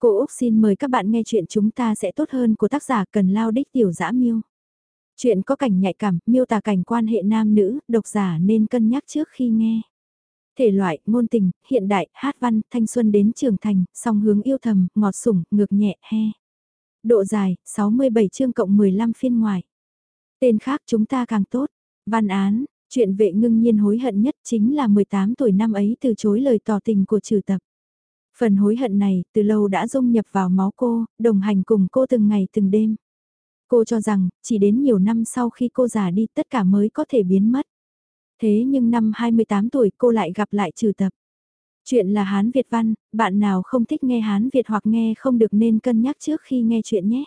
Cô Úc xin mời các bạn nghe chuyện chúng ta sẽ tốt hơn của tác giả Cần Lao Đích Tiểu Giã Miêu. Chuyện có cảnh nhạy cảm, miêu tả cảnh quan hệ nam nữ, độc giả nên cân nhắc trước khi nghe. Thể loại, ngôn tình, hiện đại, hát văn, thanh xuân đến trưởng thành, song hướng yêu thầm, ngọt sủng, ngược nhẹ, he. Độ dài, 67 chương cộng 15 phiên ngoài. Tên khác chúng ta càng tốt. Văn án, chuyện vệ ngưng nhiên hối hận nhất chính là 18 tuổi năm ấy từ chối lời tỏ tình của trừ tập. Phần hối hận này từ lâu đã dung nhập vào máu cô, đồng hành cùng cô từng ngày từng đêm. Cô cho rằng, chỉ đến nhiều năm sau khi cô già đi tất cả mới có thể biến mất. Thế nhưng năm 28 tuổi cô lại gặp lại trừ tập. Chuyện là Hán Việt văn, bạn nào không thích nghe Hán Việt hoặc nghe không được nên cân nhắc trước khi nghe chuyện nhé.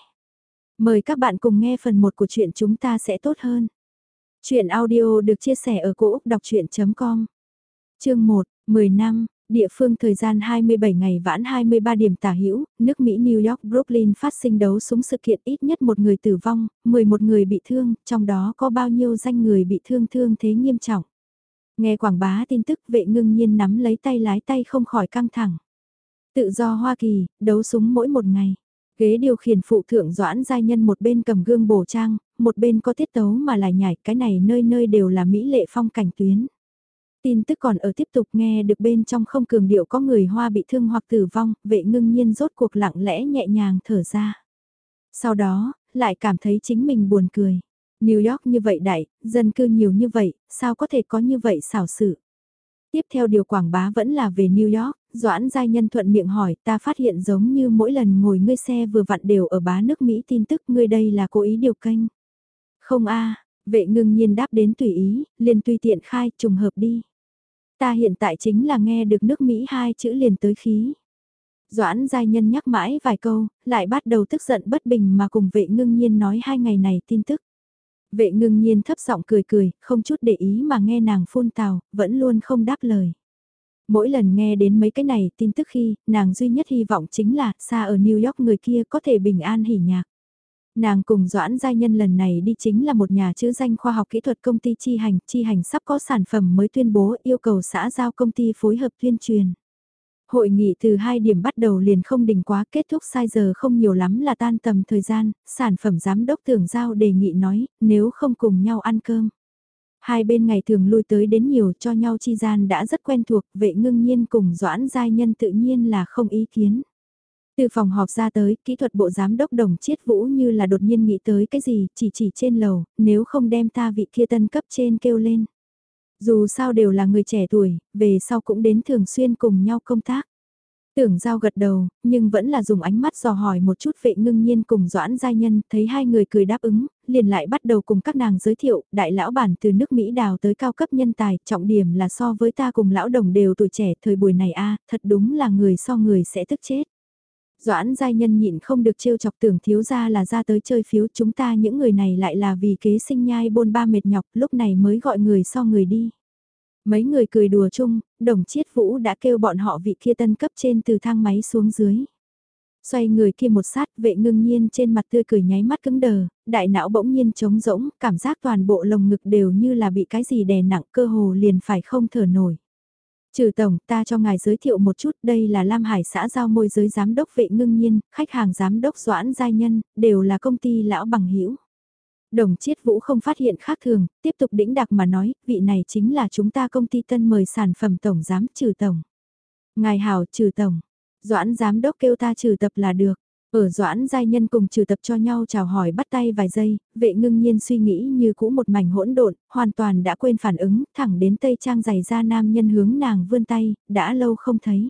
Mời các bạn cùng nghe phần 1 của chuyện chúng ta sẽ tốt hơn. Chuyện audio được chia sẻ ở cỗ đọc chuyện.com Chương 1, 10 năm, Địa phương thời gian 27 ngày vãn 23 điểm tả hữu, nước Mỹ New York Brooklyn phát sinh đấu súng sự kiện ít nhất một người tử vong, 11 người bị thương, trong đó có bao nhiêu danh người bị thương thương thế nghiêm trọng. Nghe quảng bá tin tức vệ ngưng nhiên nắm lấy tay lái tay không khỏi căng thẳng. Tự do Hoa Kỳ, đấu súng mỗi một ngày. Ghế điều khiển phụ thượng doãn giai nhân một bên cầm gương bổ trang, một bên có tiết tấu mà lại nhảy, cái này nơi nơi đều là mỹ lệ phong cảnh tuyến. Tin tức còn ở tiếp tục nghe được bên trong không cường điệu có người hoa bị thương hoặc tử vong, vệ ngưng nhiên rốt cuộc lặng lẽ nhẹ nhàng thở ra. Sau đó, lại cảm thấy chính mình buồn cười. New York như vậy đại, dân cư nhiều như vậy, sao có thể có như vậy xảo sự. Tiếp theo điều quảng bá vẫn là về New York, Doãn Giai Nhân thuận miệng hỏi ta phát hiện giống như mỗi lần ngồi ngươi xe vừa vặn đều ở bá nước Mỹ tin tức ngươi đây là cố ý điều kênh. Không a vệ ngưng nhiên đáp đến tùy ý, liền tùy tiện khai trùng hợp đi. Ta hiện tại chính là nghe được nước Mỹ hai chữ liền tới khí. Doãn giai nhân nhắc mãi vài câu, lại bắt đầu tức giận bất bình mà cùng vệ ngưng nhiên nói hai ngày này tin tức. Vệ ngưng nhiên thấp giọng cười cười, không chút để ý mà nghe nàng phun tào, vẫn luôn không đáp lời. Mỗi lần nghe đến mấy cái này tin tức khi, nàng duy nhất hy vọng chính là xa ở New York người kia có thể bình an hỉ nhạc. Nàng cùng Doãn Giai Nhân lần này đi chính là một nhà chữ danh khoa học kỹ thuật công ty chi hành, chi hành sắp có sản phẩm mới tuyên bố yêu cầu xã giao công ty phối hợp tuyên truyền. Hội nghị từ 2 điểm bắt đầu liền không đình quá kết thúc sai giờ không nhiều lắm là tan tầm thời gian, sản phẩm giám đốc tưởng giao đề nghị nói, nếu không cùng nhau ăn cơm. Hai bên ngày thường lui tới đến nhiều cho nhau chi gian đã rất quen thuộc, vệ ngưng nhiên cùng Doãn Giai Nhân tự nhiên là không ý kiến. Từ phòng họp ra tới, kỹ thuật bộ giám đốc đồng chiết vũ như là đột nhiên nghĩ tới cái gì, chỉ chỉ trên lầu, nếu không đem ta vị kia tân cấp trên kêu lên. Dù sao đều là người trẻ tuổi, về sau cũng đến thường xuyên cùng nhau công tác. Tưởng giao gật đầu, nhưng vẫn là dùng ánh mắt dò hỏi một chút vệ ngưng nhiên cùng doãn giai nhân, thấy hai người cười đáp ứng, liền lại bắt đầu cùng các nàng giới thiệu, đại lão bản từ nước Mỹ đào tới cao cấp nhân tài, trọng điểm là so với ta cùng lão đồng đều tuổi trẻ thời buổi này a thật đúng là người so người sẽ tức chết. Doãn giai nhân nhịn không được trêu chọc tưởng thiếu ra là ra tới chơi phiếu chúng ta những người này lại là vì kế sinh nhai bôn ba mệt nhọc lúc này mới gọi người so người đi. Mấy người cười đùa chung, đồng chiết vũ đã kêu bọn họ vị kia tân cấp trên từ thang máy xuống dưới. Xoay người kia một sát vệ ngưng nhiên trên mặt tươi cười nháy mắt cứng đờ, đại não bỗng nhiên trống rỗng, cảm giác toàn bộ lồng ngực đều như là bị cái gì đè nặng cơ hồ liền phải không thở nổi. Trừ tổng, ta cho ngài giới thiệu một chút, đây là Lam Hải xã giao môi giới giám đốc vệ ngưng nhiên, khách hàng giám đốc Doãn Giai Nhân, đều là công ty lão bằng hữu Đồng chiết vũ không phát hiện khác thường, tiếp tục đĩnh đặc mà nói, vị này chính là chúng ta công ty tân mời sản phẩm tổng giám trừ tổng. Ngài hảo trừ tổng, Doãn giám đốc kêu ta trừ tập là được. Ở Doãn giai nhân cùng trừ tập cho nhau chào hỏi bắt tay vài giây, vệ ngưng nhiên suy nghĩ như cũ một mảnh hỗn độn, hoàn toàn đã quên phản ứng, thẳng đến tây trang giày ra nam nhân hướng nàng vươn tay, đã lâu không thấy.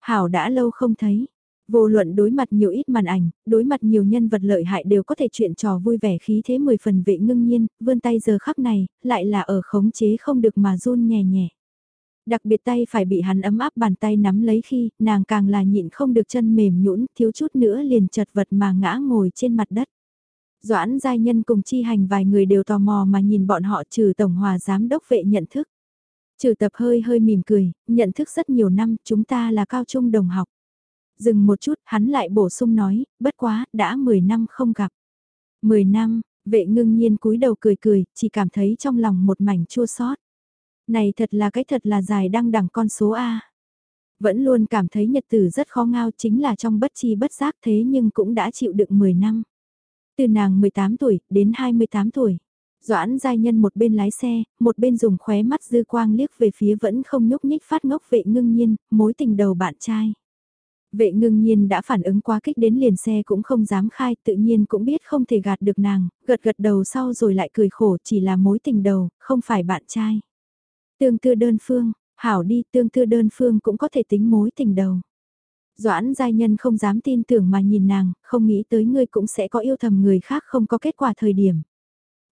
Hảo đã lâu không thấy. Vô luận đối mặt nhiều ít màn ảnh, đối mặt nhiều nhân vật lợi hại đều có thể chuyện trò vui vẻ khí thế mười phần vệ ngưng nhiên, vươn tay giờ khắc này, lại là ở khống chế không được mà run nhẹ nhẹ. Đặc biệt tay phải bị hắn ấm áp bàn tay nắm lấy khi, nàng càng là nhịn không được chân mềm nhũn thiếu chút nữa liền chật vật mà ngã ngồi trên mặt đất. Doãn giai nhân cùng chi hành vài người đều tò mò mà nhìn bọn họ trừ tổng hòa giám đốc vệ nhận thức. Trừ tập hơi hơi mỉm cười, nhận thức rất nhiều năm, chúng ta là cao trung đồng học. Dừng một chút, hắn lại bổ sung nói, bất quá, đã 10 năm không gặp. 10 năm, vệ ngưng nhiên cúi đầu cười cười, chỉ cảm thấy trong lòng một mảnh chua xót. Này thật là cái thật là dài đăng đẳng con số A. Vẫn luôn cảm thấy nhật tử rất khó ngao chính là trong bất chi bất giác thế nhưng cũng đã chịu đựng 10 năm. Từ nàng 18 tuổi đến 28 tuổi. Doãn giai nhân một bên lái xe, một bên dùng khóe mắt dư quang liếc về phía vẫn không nhúc nhích phát ngốc vệ ngưng nhiên, mối tình đầu bạn trai. Vệ ngưng nhiên đã phản ứng quá kích đến liền xe cũng không dám khai, tự nhiên cũng biết không thể gạt được nàng, gật gật đầu sau rồi lại cười khổ chỉ là mối tình đầu, không phải bạn trai. Tương tư đơn phương, hảo đi tương tư đơn phương cũng có thể tính mối tình đầu. Doãn giai nhân không dám tin tưởng mà nhìn nàng, không nghĩ tới ngươi cũng sẽ có yêu thầm người khác không có kết quả thời điểm.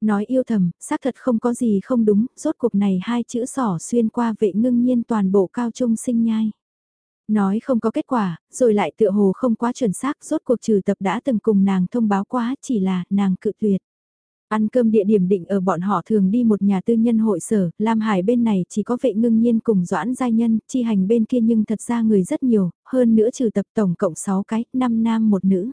Nói yêu thầm, xác thật không có gì không đúng, rốt cuộc này hai chữ sỏ xuyên qua vệ ngưng nhiên toàn bộ cao trung sinh nhai. Nói không có kết quả, rồi lại tựa hồ không quá chuẩn xác, rốt cuộc trừ tập đã từng cùng nàng thông báo quá, chỉ là nàng cự tuyệt. Ăn cơm địa điểm định ở bọn họ thường đi một nhà tư nhân hội sở, Lam Hải bên này chỉ có vệ ngưng nhiên cùng doãn giai nhân, chi hành bên kia nhưng thật ra người rất nhiều, hơn nữa trừ tập tổng cộng 6 cái, 5 nam một nữ.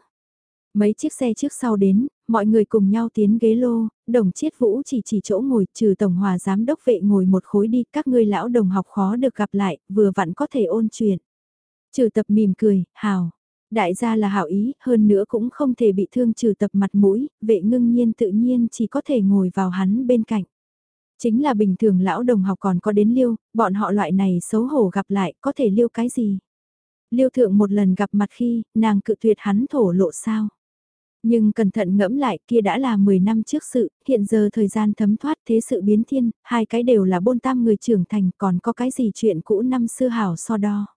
Mấy chiếc xe trước sau đến, mọi người cùng nhau tiến ghế lô, đồng chiết vũ chỉ chỉ chỗ ngồi, trừ tổng hòa giám đốc vệ ngồi một khối đi, các ngươi lão đồng học khó được gặp lại, vừa vặn có thể ôn chuyện. Trừ tập mỉm cười, hào. Đại gia là hảo ý, hơn nữa cũng không thể bị thương trừ tập mặt mũi, vệ ngưng nhiên tự nhiên chỉ có thể ngồi vào hắn bên cạnh. Chính là bình thường lão đồng học còn có đến liêu, bọn họ loại này xấu hổ gặp lại, có thể liêu cái gì? Liêu thượng một lần gặp mặt khi, nàng cự tuyệt hắn thổ lộ sao? Nhưng cẩn thận ngẫm lại kia đã là 10 năm trước sự, hiện giờ thời gian thấm thoát thế sự biến thiên, hai cái đều là bôn tam người trưởng thành còn có cái gì chuyện cũ năm xưa hảo so đo.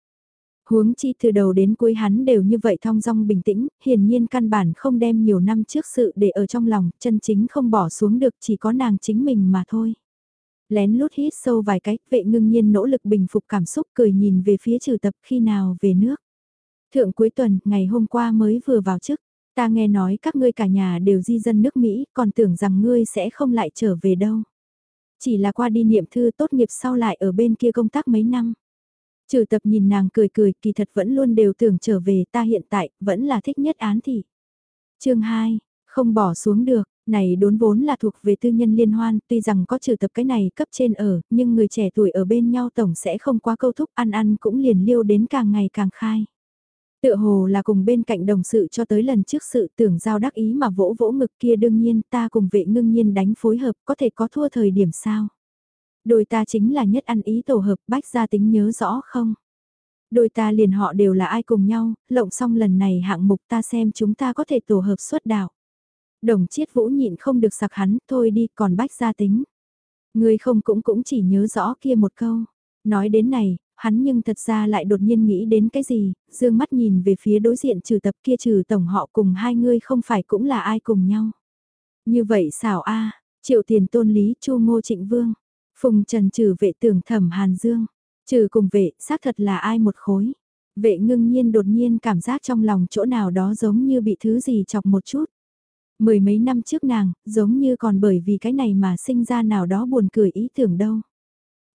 Huống chi từ đầu đến cuối hắn đều như vậy thong dong bình tĩnh, hiển nhiên căn bản không đem nhiều năm trước sự để ở trong lòng, chân chính không bỏ xuống được chỉ có nàng chính mình mà thôi. Lén lút hít sâu vài cái, vệ ngưng nhiên nỗ lực bình phục cảm xúc cười nhìn về phía trừ tập khi nào về nước. Thượng cuối tuần, ngày hôm qua mới vừa vào chức, ta nghe nói các ngươi cả nhà đều di dân nước Mỹ, còn tưởng rằng ngươi sẽ không lại trở về đâu. Chỉ là qua đi niệm thư tốt nghiệp sau lại ở bên kia công tác mấy năm. Trừ tập nhìn nàng cười cười kỳ thật vẫn luôn đều tưởng trở về ta hiện tại vẫn là thích nhất án thị. chương 2, không bỏ xuống được, này đốn vốn là thuộc về tư nhân liên hoan, tuy rằng có trừ tập cái này cấp trên ở, nhưng người trẻ tuổi ở bên nhau tổng sẽ không quá câu thúc ăn ăn cũng liền liêu đến càng ngày càng khai. Tựa hồ là cùng bên cạnh đồng sự cho tới lần trước sự tưởng giao đắc ý mà vỗ vỗ ngực kia đương nhiên ta cùng vệ ngưng nhiên đánh phối hợp có thể có thua thời điểm sao. Đôi ta chính là nhất ăn ý tổ hợp bách gia tính nhớ rõ không? Đôi ta liền họ đều là ai cùng nhau, lộng xong lần này hạng mục ta xem chúng ta có thể tổ hợp xuất đạo. Đồng chiết vũ nhịn không được sặc hắn, thôi đi còn bách gia tính. Người không cũng cũng chỉ nhớ rõ kia một câu. Nói đến này, hắn nhưng thật ra lại đột nhiên nghĩ đến cái gì, dương mắt nhìn về phía đối diện trừ tập kia trừ tổng họ cùng hai người không phải cũng là ai cùng nhau. Như vậy xảo a triệu tiền tôn lý chu ngô trịnh vương, Phùng Trần trừ vệ tưởng thẩm Hàn Dương, trừ cùng vệ, xác thật là ai một khối. Vệ ngưng nhiên đột nhiên cảm giác trong lòng chỗ nào đó giống như bị thứ gì chọc một chút. Mười mấy năm trước nàng, giống như còn bởi vì cái này mà sinh ra nào đó buồn cười ý tưởng đâu.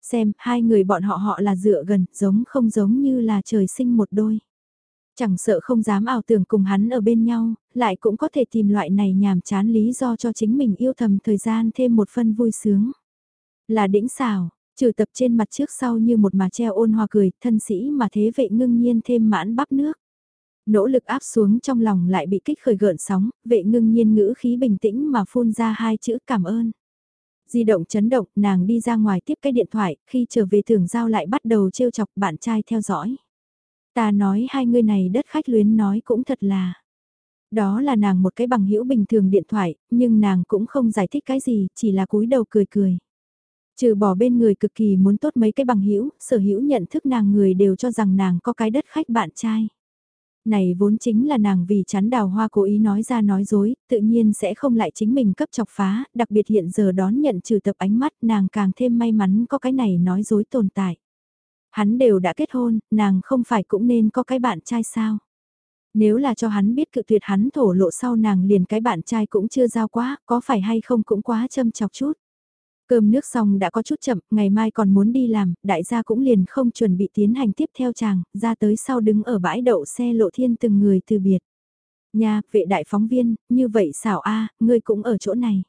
Xem, hai người bọn họ họ là dựa gần, giống không giống như là trời sinh một đôi. Chẳng sợ không dám ảo tưởng cùng hắn ở bên nhau, lại cũng có thể tìm loại này nhàm chán lý do cho chính mình yêu thầm thời gian thêm một phân vui sướng. Là đĩnh xào, trừ tập trên mặt trước sau như một mà treo ôn hoa cười, thân sĩ mà thế vệ ngưng nhiên thêm mãn bắp nước. Nỗ lực áp xuống trong lòng lại bị kích khởi gợn sóng, vệ ngưng nhiên ngữ khí bình tĩnh mà phun ra hai chữ cảm ơn. Di động chấn động, nàng đi ra ngoài tiếp cái điện thoại, khi trở về thường giao lại bắt đầu trêu chọc bạn trai theo dõi. Ta nói hai người này đất khách luyến nói cũng thật là. Đó là nàng một cái bằng hữu bình thường điện thoại, nhưng nàng cũng không giải thích cái gì, chỉ là cúi đầu cười cười. Trừ bỏ bên người cực kỳ muốn tốt mấy cái bằng hữu sở hữu nhận thức nàng người đều cho rằng nàng có cái đất khách bạn trai. Này vốn chính là nàng vì chán đào hoa cố ý nói ra nói dối, tự nhiên sẽ không lại chính mình cấp chọc phá, đặc biệt hiện giờ đón nhận trừ tập ánh mắt nàng càng thêm may mắn có cái này nói dối tồn tại. Hắn đều đã kết hôn, nàng không phải cũng nên có cái bạn trai sao? Nếu là cho hắn biết cự tuyệt hắn thổ lộ sau nàng liền cái bạn trai cũng chưa giao quá, có phải hay không cũng quá châm chọc chút. Cơm nước xong đã có chút chậm, ngày mai còn muốn đi làm, đại gia cũng liền không chuẩn bị tiến hành tiếp theo chàng, ra tới sau đứng ở bãi đậu xe lộ thiên từng người từ biệt. Nha, vệ đại phóng viên, như vậy xảo a ngươi cũng ở chỗ này.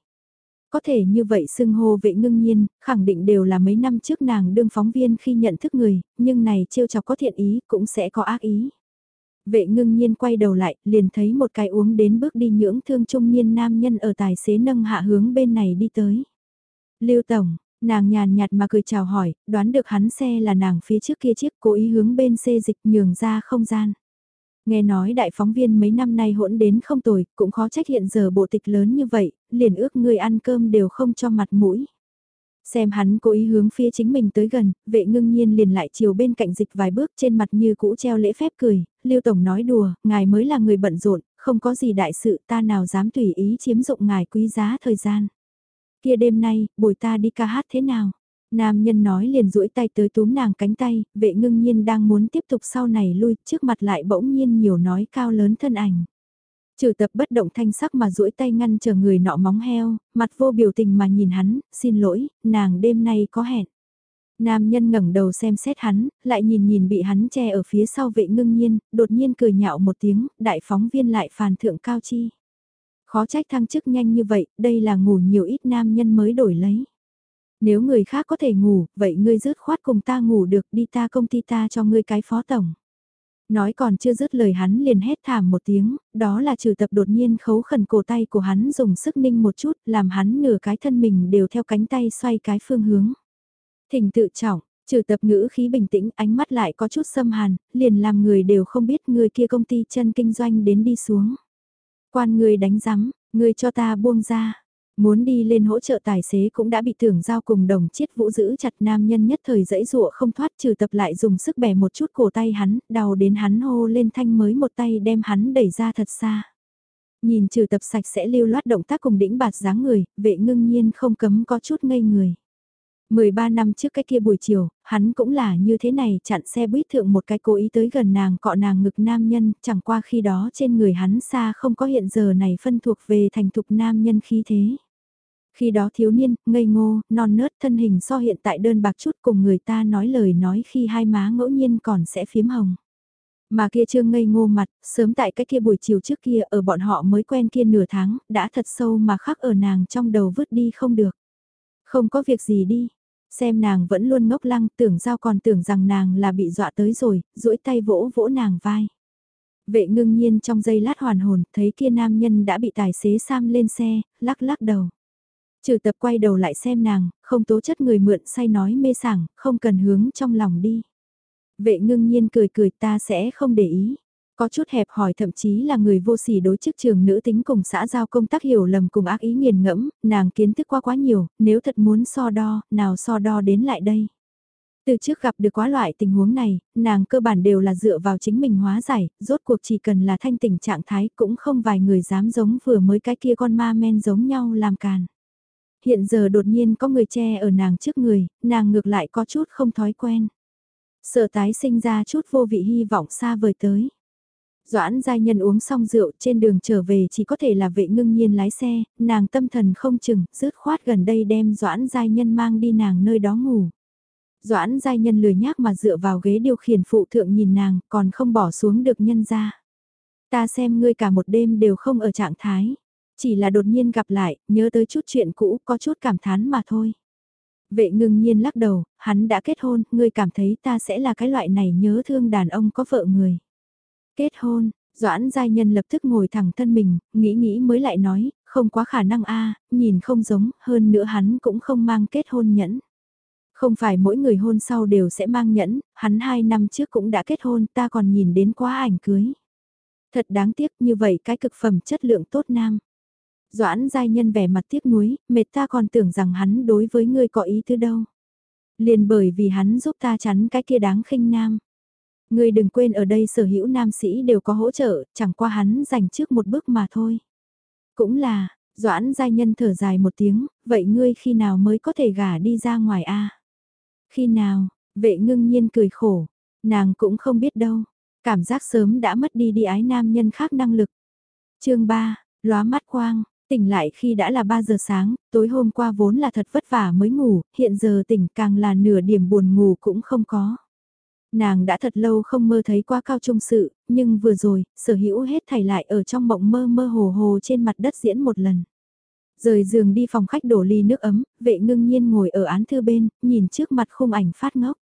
Có thể như vậy xưng hô vệ ngưng nhiên, khẳng định đều là mấy năm trước nàng đương phóng viên khi nhận thức người, nhưng này trêu chọc có thiện ý cũng sẽ có ác ý. Vệ ngưng nhiên quay đầu lại, liền thấy một cái uống đến bước đi nhưỡng thương trung niên nam nhân ở tài xế nâng hạ hướng bên này đi tới. Lưu Tổng, nàng nhàn nhạt mà cười chào hỏi, đoán được hắn xe là nàng phía trước kia chiếc cố ý hướng bên xê dịch nhường ra không gian. Nghe nói đại phóng viên mấy năm nay hỗn đến không tồi, cũng khó trách hiện giờ bộ tịch lớn như vậy, liền ước người ăn cơm đều không cho mặt mũi. Xem hắn cố ý hướng phía chính mình tới gần, vệ ngưng nhiên liền lại chiều bên cạnh dịch vài bước trên mặt như cũ treo lễ phép cười, Lưu Tổng nói đùa, ngài mới là người bận rộn, không có gì đại sự ta nào dám tùy ý chiếm dụng ngài quý giá thời gian. Kia đêm nay, buổi ta đi ca hát thế nào? Nam nhân nói liền duỗi tay tới túm nàng cánh tay, vệ ngưng nhiên đang muốn tiếp tục sau này lui, trước mặt lại bỗng nhiên nhiều nói cao lớn thân ảnh. Trừ tập bất động thanh sắc mà duỗi tay ngăn chờ người nọ móng heo, mặt vô biểu tình mà nhìn hắn, xin lỗi, nàng đêm nay có hẹn. Nam nhân ngẩng đầu xem xét hắn, lại nhìn nhìn bị hắn che ở phía sau vệ ngưng nhiên, đột nhiên cười nhạo một tiếng, đại phóng viên lại phàn thượng cao chi. Khó trách thăng chức nhanh như vậy, đây là ngủ nhiều ít nam nhân mới đổi lấy. Nếu người khác có thể ngủ, vậy ngươi rớt khoát cùng ta ngủ được đi ta công ty ta cho ngươi cái phó tổng. Nói còn chưa dứt lời hắn liền hét thảm một tiếng, đó là trừ tập đột nhiên khấu khẩn cổ tay của hắn dùng sức ninh một chút, làm hắn nửa cái thân mình đều theo cánh tay xoay cái phương hướng. Thỉnh tự trọng, trừ tập ngữ khí bình tĩnh ánh mắt lại có chút xâm hàn, liền làm người đều không biết người kia công ty chân kinh doanh đến đi xuống. Quan người đánh rắm, người cho ta buông ra. Muốn đi lên hỗ trợ tài xế cũng đã bị tưởng giao cùng đồng chiết vũ giữ chặt nam nhân nhất thời dẫy dụa không thoát trừ tập lại dùng sức bẻ một chút cổ tay hắn, đau đến hắn hô lên thanh mới một tay đem hắn đẩy ra thật xa. Nhìn trừ tập sạch sẽ lưu loát động tác cùng đĩnh bạt dáng người, vệ ngưng nhiên không cấm có chút ngây người. 13 năm trước cái kia buổi chiều, hắn cũng là như thế này chặn xe buýt thượng một cái cố ý tới gần nàng cọ nàng ngực nam nhân, chẳng qua khi đó trên người hắn xa không có hiện giờ này phân thuộc về thành thục nam nhân khí thế. Khi đó thiếu niên, ngây ngô, non nớt thân hình so hiện tại đơn bạc chút cùng người ta nói lời nói khi hai má ngẫu nhiên còn sẽ phiếm hồng. Mà kia trương ngây ngô mặt, sớm tại cái kia buổi chiều trước kia ở bọn họ mới quen kia nửa tháng, đã thật sâu mà khắc ở nàng trong đầu vứt đi không được. Không có việc gì đi, xem nàng vẫn luôn ngốc lăng tưởng giao còn tưởng rằng nàng là bị dọa tới rồi, duỗi tay vỗ vỗ nàng vai. Vệ ngưng nhiên trong giây lát hoàn hồn, thấy kia nam nhân đã bị tài xế Sam lên xe, lắc lắc đầu. Trừ tập quay đầu lại xem nàng, không tố chất người mượn say nói mê sảng, không cần hướng trong lòng đi. Vệ ngưng nhiên cười cười ta sẽ không để ý. Có chút hẹp hỏi thậm chí là người vô sỉ đối chức trường nữ tính cùng xã giao công tác hiểu lầm cùng ác ý nghiền ngẫm, nàng kiến thức quá quá nhiều, nếu thật muốn so đo, nào so đo đến lại đây. Từ trước gặp được quá loại tình huống này, nàng cơ bản đều là dựa vào chính mình hóa giải, rốt cuộc chỉ cần là thanh tỉnh trạng thái cũng không vài người dám giống vừa mới cái kia con ma men giống nhau làm càn. Hiện giờ đột nhiên có người che ở nàng trước người, nàng ngược lại có chút không thói quen. Sợ tái sinh ra chút vô vị hy vọng xa vời tới. Doãn giai nhân uống xong rượu trên đường trở về chỉ có thể là vệ ngưng nhiên lái xe, nàng tâm thần không chừng, rứt khoát gần đây đem Doãn giai nhân mang đi nàng nơi đó ngủ. Doãn giai nhân lười nhác mà dựa vào ghế điều khiển phụ thượng nhìn nàng, còn không bỏ xuống được nhân ra. Ta xem ngươi cả một đêm đều không ở trạng thái. Chỉ là đột nhiên gặp lại, nhớ tới chút chuyện cũ, có chút cảm thán mà thôi. Vệ ngưng nhiên lắc đầu, hắn đã kết hôn, ngươi cảm thấy ta sẽ là cái loại này nhớ thương đàn ông có vợ người. Kết hôn, Doãn giai nhân lập tức ngồi thẳng thân mình, nghĩ nghĩ mới lại nói, không quá khả năng a nhìn không giống, hơn nữa hắn cũng không mang kết hôn nhẫn. Không phải mỗi người hôn sau đều sẽ mang nhẫn, hắn hai năm trước cũng đã kết hôn, ta còn nhìn đến quá ảnh cưới. Thật đáng tiếc như vậy cái cực phẩm chất lượng tốt nam. Doãn giai nhân vẻ mặt tiếc nuối, mệt ta còn tưởng rằng hắn đối với ngươi có ý thứ đâu. Liền bởi vì hắn giúp ta chắn cái kia đáng khinh nam. Ngươi đừng quên ở đây sở hữu nam sĩ đều có hỗ trợ, chẳng qua hắn dành trước một bước mà thôi. Cũng là, Doãn giai nhân thở dài một tiếng, vậy ngươi khi nào mới có thể gả đi ra ngoài a? Khi nào, vệ ngưng nhiên cười khổ, nàng cũng không biết đâu, cảm giác sớm đã mất đi đi ái nam nhân khác năng lực. chương 3, lóa mắt quang, tỉnh lại khi đã là 3 giờ sáng, tối hôm qua vốn là thật vất vả mới ngủ, hiện giờ tỉnh càng là nửa điểm buồn ngủ cũng không có. Nàng đã thật lâu không mơ thấy qua cao trung sự, nhưng vừa rồi, sở hữu hết thảy lại ở trong mộng mơ mơ hồ hồ trên mặt đất diễn một lần. Rời giường đi phòng khách đổ ly nước ấm, vệ ngưng nhiên ngồi ở án thư bên, nhìn trước mặt khung ảnh phát ngốc.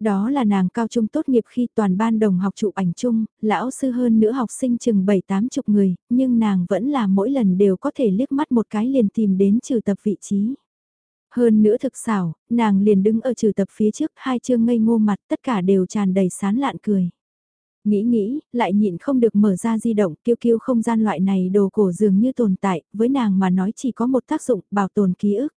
Đó là nàng cao trung tốt nghiệp khi toàn ban đồng học chụp ảnh chung, lão sư hơn nữa học sinh chừng 7-8 chục người, nhưng nàng vẫn là mỗi lần đều có thể liếc mắt một cái liền tìm đến trừ tập vị trí. Hơn nữa thực xảo, nàng liền đứng ở trừ tập phía trước, hai chương ngây ngô mặt tất cả đều tràn đầy sán lạn cười. Nghĩ nghĩ, lại nhịn không được mở ra di động, kiêu kiêu không gian loại này đồ cổ dường như tồn tại, với nàng mà nói chỉ có một tác dụng, bảo tồn ký ức.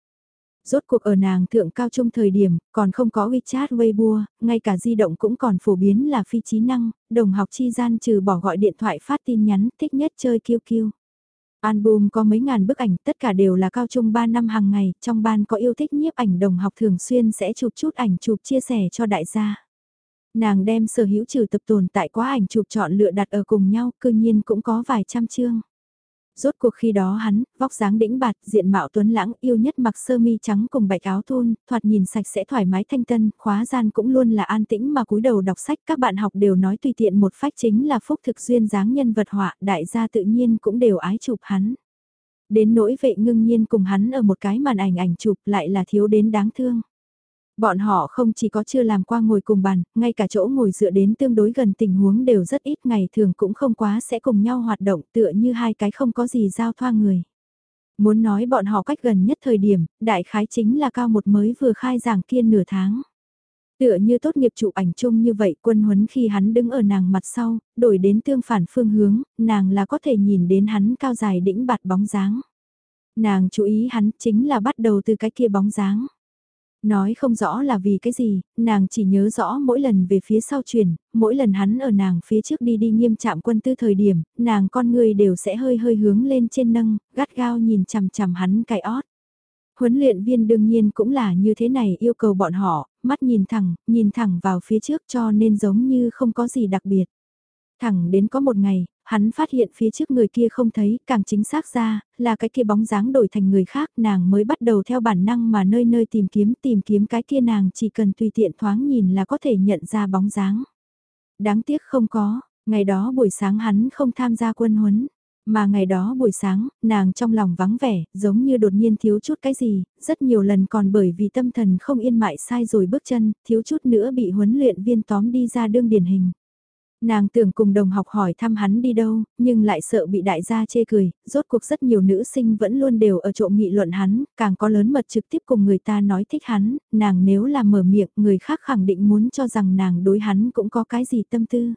Rốt cuộc ở nàng thượng cao trung thời điểm, còn không có WeChat Weibo, ngay cả di động cũng còn phổ biến là phi trí năng, đồng học chi gian trừ bỏ gọi điện thoại phát tin nhắn, thích nhất chơi kiêu kiêu. Album có mấy ngàn bức ảnh, tất cả đều là cao trung 3 năm hàng ngày, trong ban có yêu thích nhiếp ảnh đồng học thường xuyên sẽ chụp chút ảnh chụp chia sẻ cho đại gia. Nàng đem sở hữu trừ tập tồn tại quá ảnh chụp chọn lựa đặt ở cùng nhau, cương nhiên cũng có vài trăm chương. Rốt cuộc khi đó hắn, vóc dáng đĩnh bạt, diện mạo tuấn lãng, yêu nhất mặc sơ mi trắng cùng bạch áo thun, thoạt nhìn sạch sẽ thoải mái thanh tân, khóa gian cũng luôn là an tĩnh mà cúi đầu đọc sách, các bạn học đều nói tùy tiện một phách chính là phúc thực duyên dáng nhân vật họa, đại gia tự nhiên cũng đều ái chụp hắn. Đến nỗi vệ ngưng nhiên cùng hắn ở một cái màn ảnh ảnh chụp lại là thiếu đến đáng thương. Bọn họ không chỉ có chưa làm qua ngồi cùng bàn, ngay cả chỗ ngồi dựa đến tương đối gần tình huống đều rất ít ngày thường cũng không quá sẽ cùng nhau hoạt động tựa như hai cái không có gì giao thoa người. Muốn nói bọn họ cách gần nhất thời điểm, đại khái chính là cao một mới vừa khai giảng kiên nửa tháng. Tựa như tốt nghiệp chụp ảnh chung như vậy quân huấn khi hắn đứng ở nàng mặt sau, đổi đến tương phản phương hướng, nàng là có thể nhìn đến hắn cao dài đĩnh bạt bóng dáng. Nàng chú ý hắn chính là bắt đầu từ cái kia bóng dáng. Nói không rõ là vì cái gì, nàng chỉ nhớ rõ mỗi lần về phía sau chuyển, mỗi lần hắn ở nàng phía trước đi đi nghiêm chạm quân tư thời điểm, nàng con người đều sẽ hơi hơi hướng lên trên nâng, gắt gao nhìn chằm chằm hắn cái ót. Huấn luyện viên đương nhiên cũng là như thế này yêu cầu bọn họ, mắt nhìn thẳng, nhìn thẳng vào phía trước cho nên giống như không có gì đặc biệt. Thẳng đến có một ngày, hắn phát hiện phía trước người kia không thấy, càng chính xác ra, là cái kia bóng dáng đổi thành người khác, nàng mới bắt đầu theo bản năng mà nơi nơi tìm kiếm, tìm kiếm cái kia nàng chỉ cần tùy tiện thoáng nhìn là có thể nhận ra bóng dáng. Đáng tiếc không có, ngày đó buổi sáng hắn không tham gia quân huấn. Mà ngày đó buổi sáng, nàng trong lòng vắng vẻ, giống như đột nhiên thiếu chút cái gì, rất nhiều lần còn bởi vì tâm thần không yên mại sai rồi bước chân, thiếu chút nữa bị huấn luyện viên tóm đi ra đương điển hình. Nàng tưởng cùng đồng học hỏi thăm hắn đi đâu, nhưng lại sợ bị đại gia chê cười, rốt cuộc rất nhiều nữ sinh vẫn luôn đều ở trộm nghị luận hắn, càng có lớn mật trực tiếp cùng người ta nói thích hắn, nàng nếu là mở miệng người khác khẳng định muốn cho rằng nàng đối hắn cũng có cái gì tâm tư.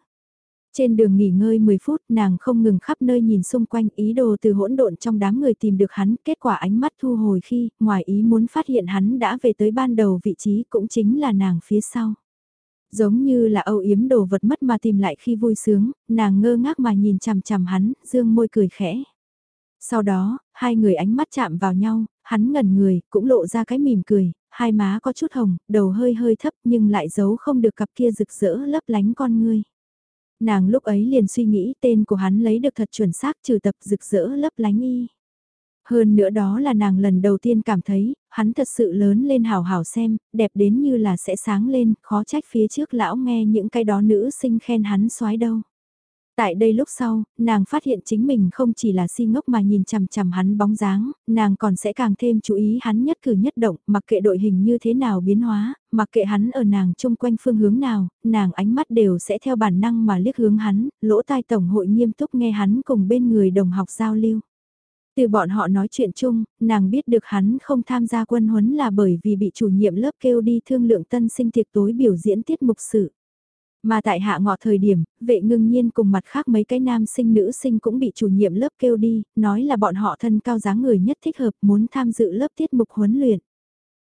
Trên đường nghỉ ngơi 10 phút nàng không ngừng khắp nơi nhìn xung quanh ý đồ từ hỗn độn trong đám người tìm được hắn, kết quả ánh mắt thu hồi khi, ngoài ý muốn phát hiện hắn đã về tới ban đầu vị trí cũng chính là nàng phía sau. Giống như là âu yếm đồ vật mất mà tìm lại khi vui sướng, nàng ngơ ngác mà nhìn chằm chằm hắn, dương môi cười khẽ. Sau đó, hai người ánh mắt chạm vào nhau, hắn ngẩn người, cũng lộ ra cái mỉm cười, hai má có chút hồng, đầu hơi hơi thấp nhưng lại giấu không được cặp kia rực rỡ lấp lánh con ngươi. Nàng lúc ấy liền suy nghĩ tên của hắn lấy được thật chuẩn xác trừ tập rực rỡ lấp lánh y. Hơn nữa đó là nàng lần đầu tiên cảm thấy, hắn thật sự lớn lên hào hào xem, đẹp đến như là sẽ sáng lên, khó trách phía trước lão nghe những cái đó nữ sinh khen hắn xoái đâu. Tại đây lúc sau, nàng phát hiện chính mình không chỉ là si ngốc mà nhìn chằm chằm hắn bóng dáng, nàng còn sẽ càng thêm chú ý hắn nhất cử nhất động, mặc kệ đội hình như thế nào biến hóa, mặc kệ hắn ở nàng chung quanh phương hướng nào, nàng ánh mắt đều sẽ theo bản năng mà liếc hướng hắn, lỗ tai tổng hội nghiêm túc nghe hắn cùng bên người đồng học giao lưu. Từ bọn họ nói chuyện chung, nàng biết được hắn không tham gia quân huấn là bởi vì bị chủ nhiệm lớp kêu đi thương lượng tân sinh tiệc tối biểu diễn tiết mục sự. Mà tại hạ ngọ thời điểm, vệ ngưng nhiên cùng mặt khác mấy cái nam sinh nữ sinh cũng bị chủ nhiệm lớp kêu đi, nói là bọn họ thân cao dáng người nhất thích hợp muốn tham dự lớp tiết mục huấn luyện.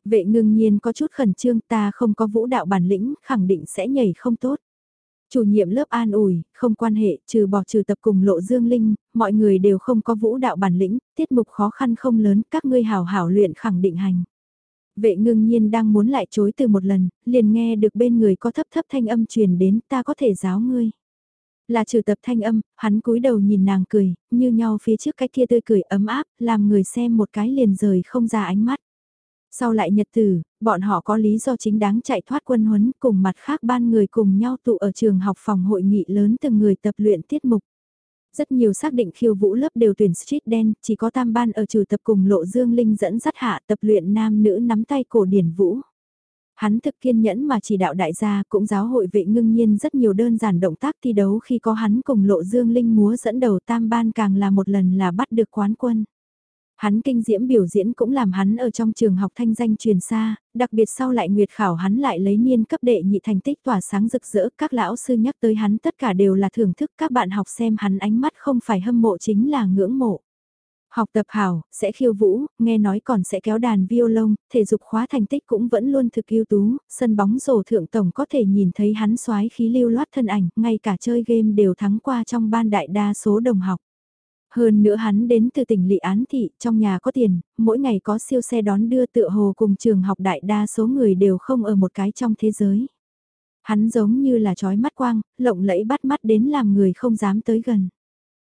Vệ ngưng nhiên có chút khẩn trương ta không có vũ đạo bản lĩnh, khẳng định sẽ nhảy không tốt. Chủ nhiệm lớp an ủi, không quan hệ, trừ bỏ trừ tập cùng lộ dương linh, mọi người đều không có vũ đạo bản lĩnh, tiết mục khó khăn không lớn, các ngươi hào hảo luyện khẳng định hành. Vệ ngưng nhiên đang muốn lại chối từ một lần, liền nghe được bên người có thấp thấp thanh âm truyền đến ta có thể giáo ngươi. Là trừ tập thanh âm, hắn cúi đầu nhìn nàng cười, như nhau phía trước cái kia tươi cười ấm áp, làm người xem một cái liền rời không ra ánh mắt. Sau lại nhật tử, bọn họ có lý do chính đáng chạy thoát quân huấn cùng mặt khác ban người cùng nhau tụ ở trường học phòng hội nghị lớn từng người tập luyện tiết mục. Rất nhiều xác định khiêu vũ lớp đều tuyển street đen, chỉ có tam ban ở trừ tập cùng lộ dương linh dẫn dắt hạ tập luyện nam nữ nắm tay cổ điển vũ. Hắn thực kiên nhẫn mà chỉ đạo đại gia cũng giáo hội vệ ngưng nhiên rất nhiều đơn giản động tác thi đấu khi có hắn cùng lộ dương linh múa dẫn đầu tam ban càng là một lần là bắt được quán quân. Hắn kinh diễm biểu diễn cũng làm hắn ở trong trường học thanh danh truyền xa, đặc biệt sau lại nguyệt khảo hắn lại lấy niên cấp đệ nhị thành tích tỏa sáng rực rỡ, các lão sư nhắc tới hắn tất cả đều là thưởng thức các bạn học xem hắn ánh mắt không phải hâm mộ chính là ngưỡng mộ. Học tập hảo, sẽ khiêu vũ, nghe nói còn sẽ kéo đàn violon, thể dục khóa thành tích cũng vẫn luôn thực ưu tú, sân bóng rổ thượng tổng có thể nhìn thấy hắn xoái khí lưu loát thân ảnh, ngay cả chơi game đều thắng qua trong ban đại đa số đồng học. Hơn nữa hắn đến từ tỉnh Lị Án Thị, trong nhà có tiền, mỗi ngày có siêu xe đón đưa tựa hồ cùng trường học đại đa số người đều không ở một cái trong thế giới. Hắn giống như là trói mắt quang, lộng lẫy bắt mắt đến làm người không dám tới gần.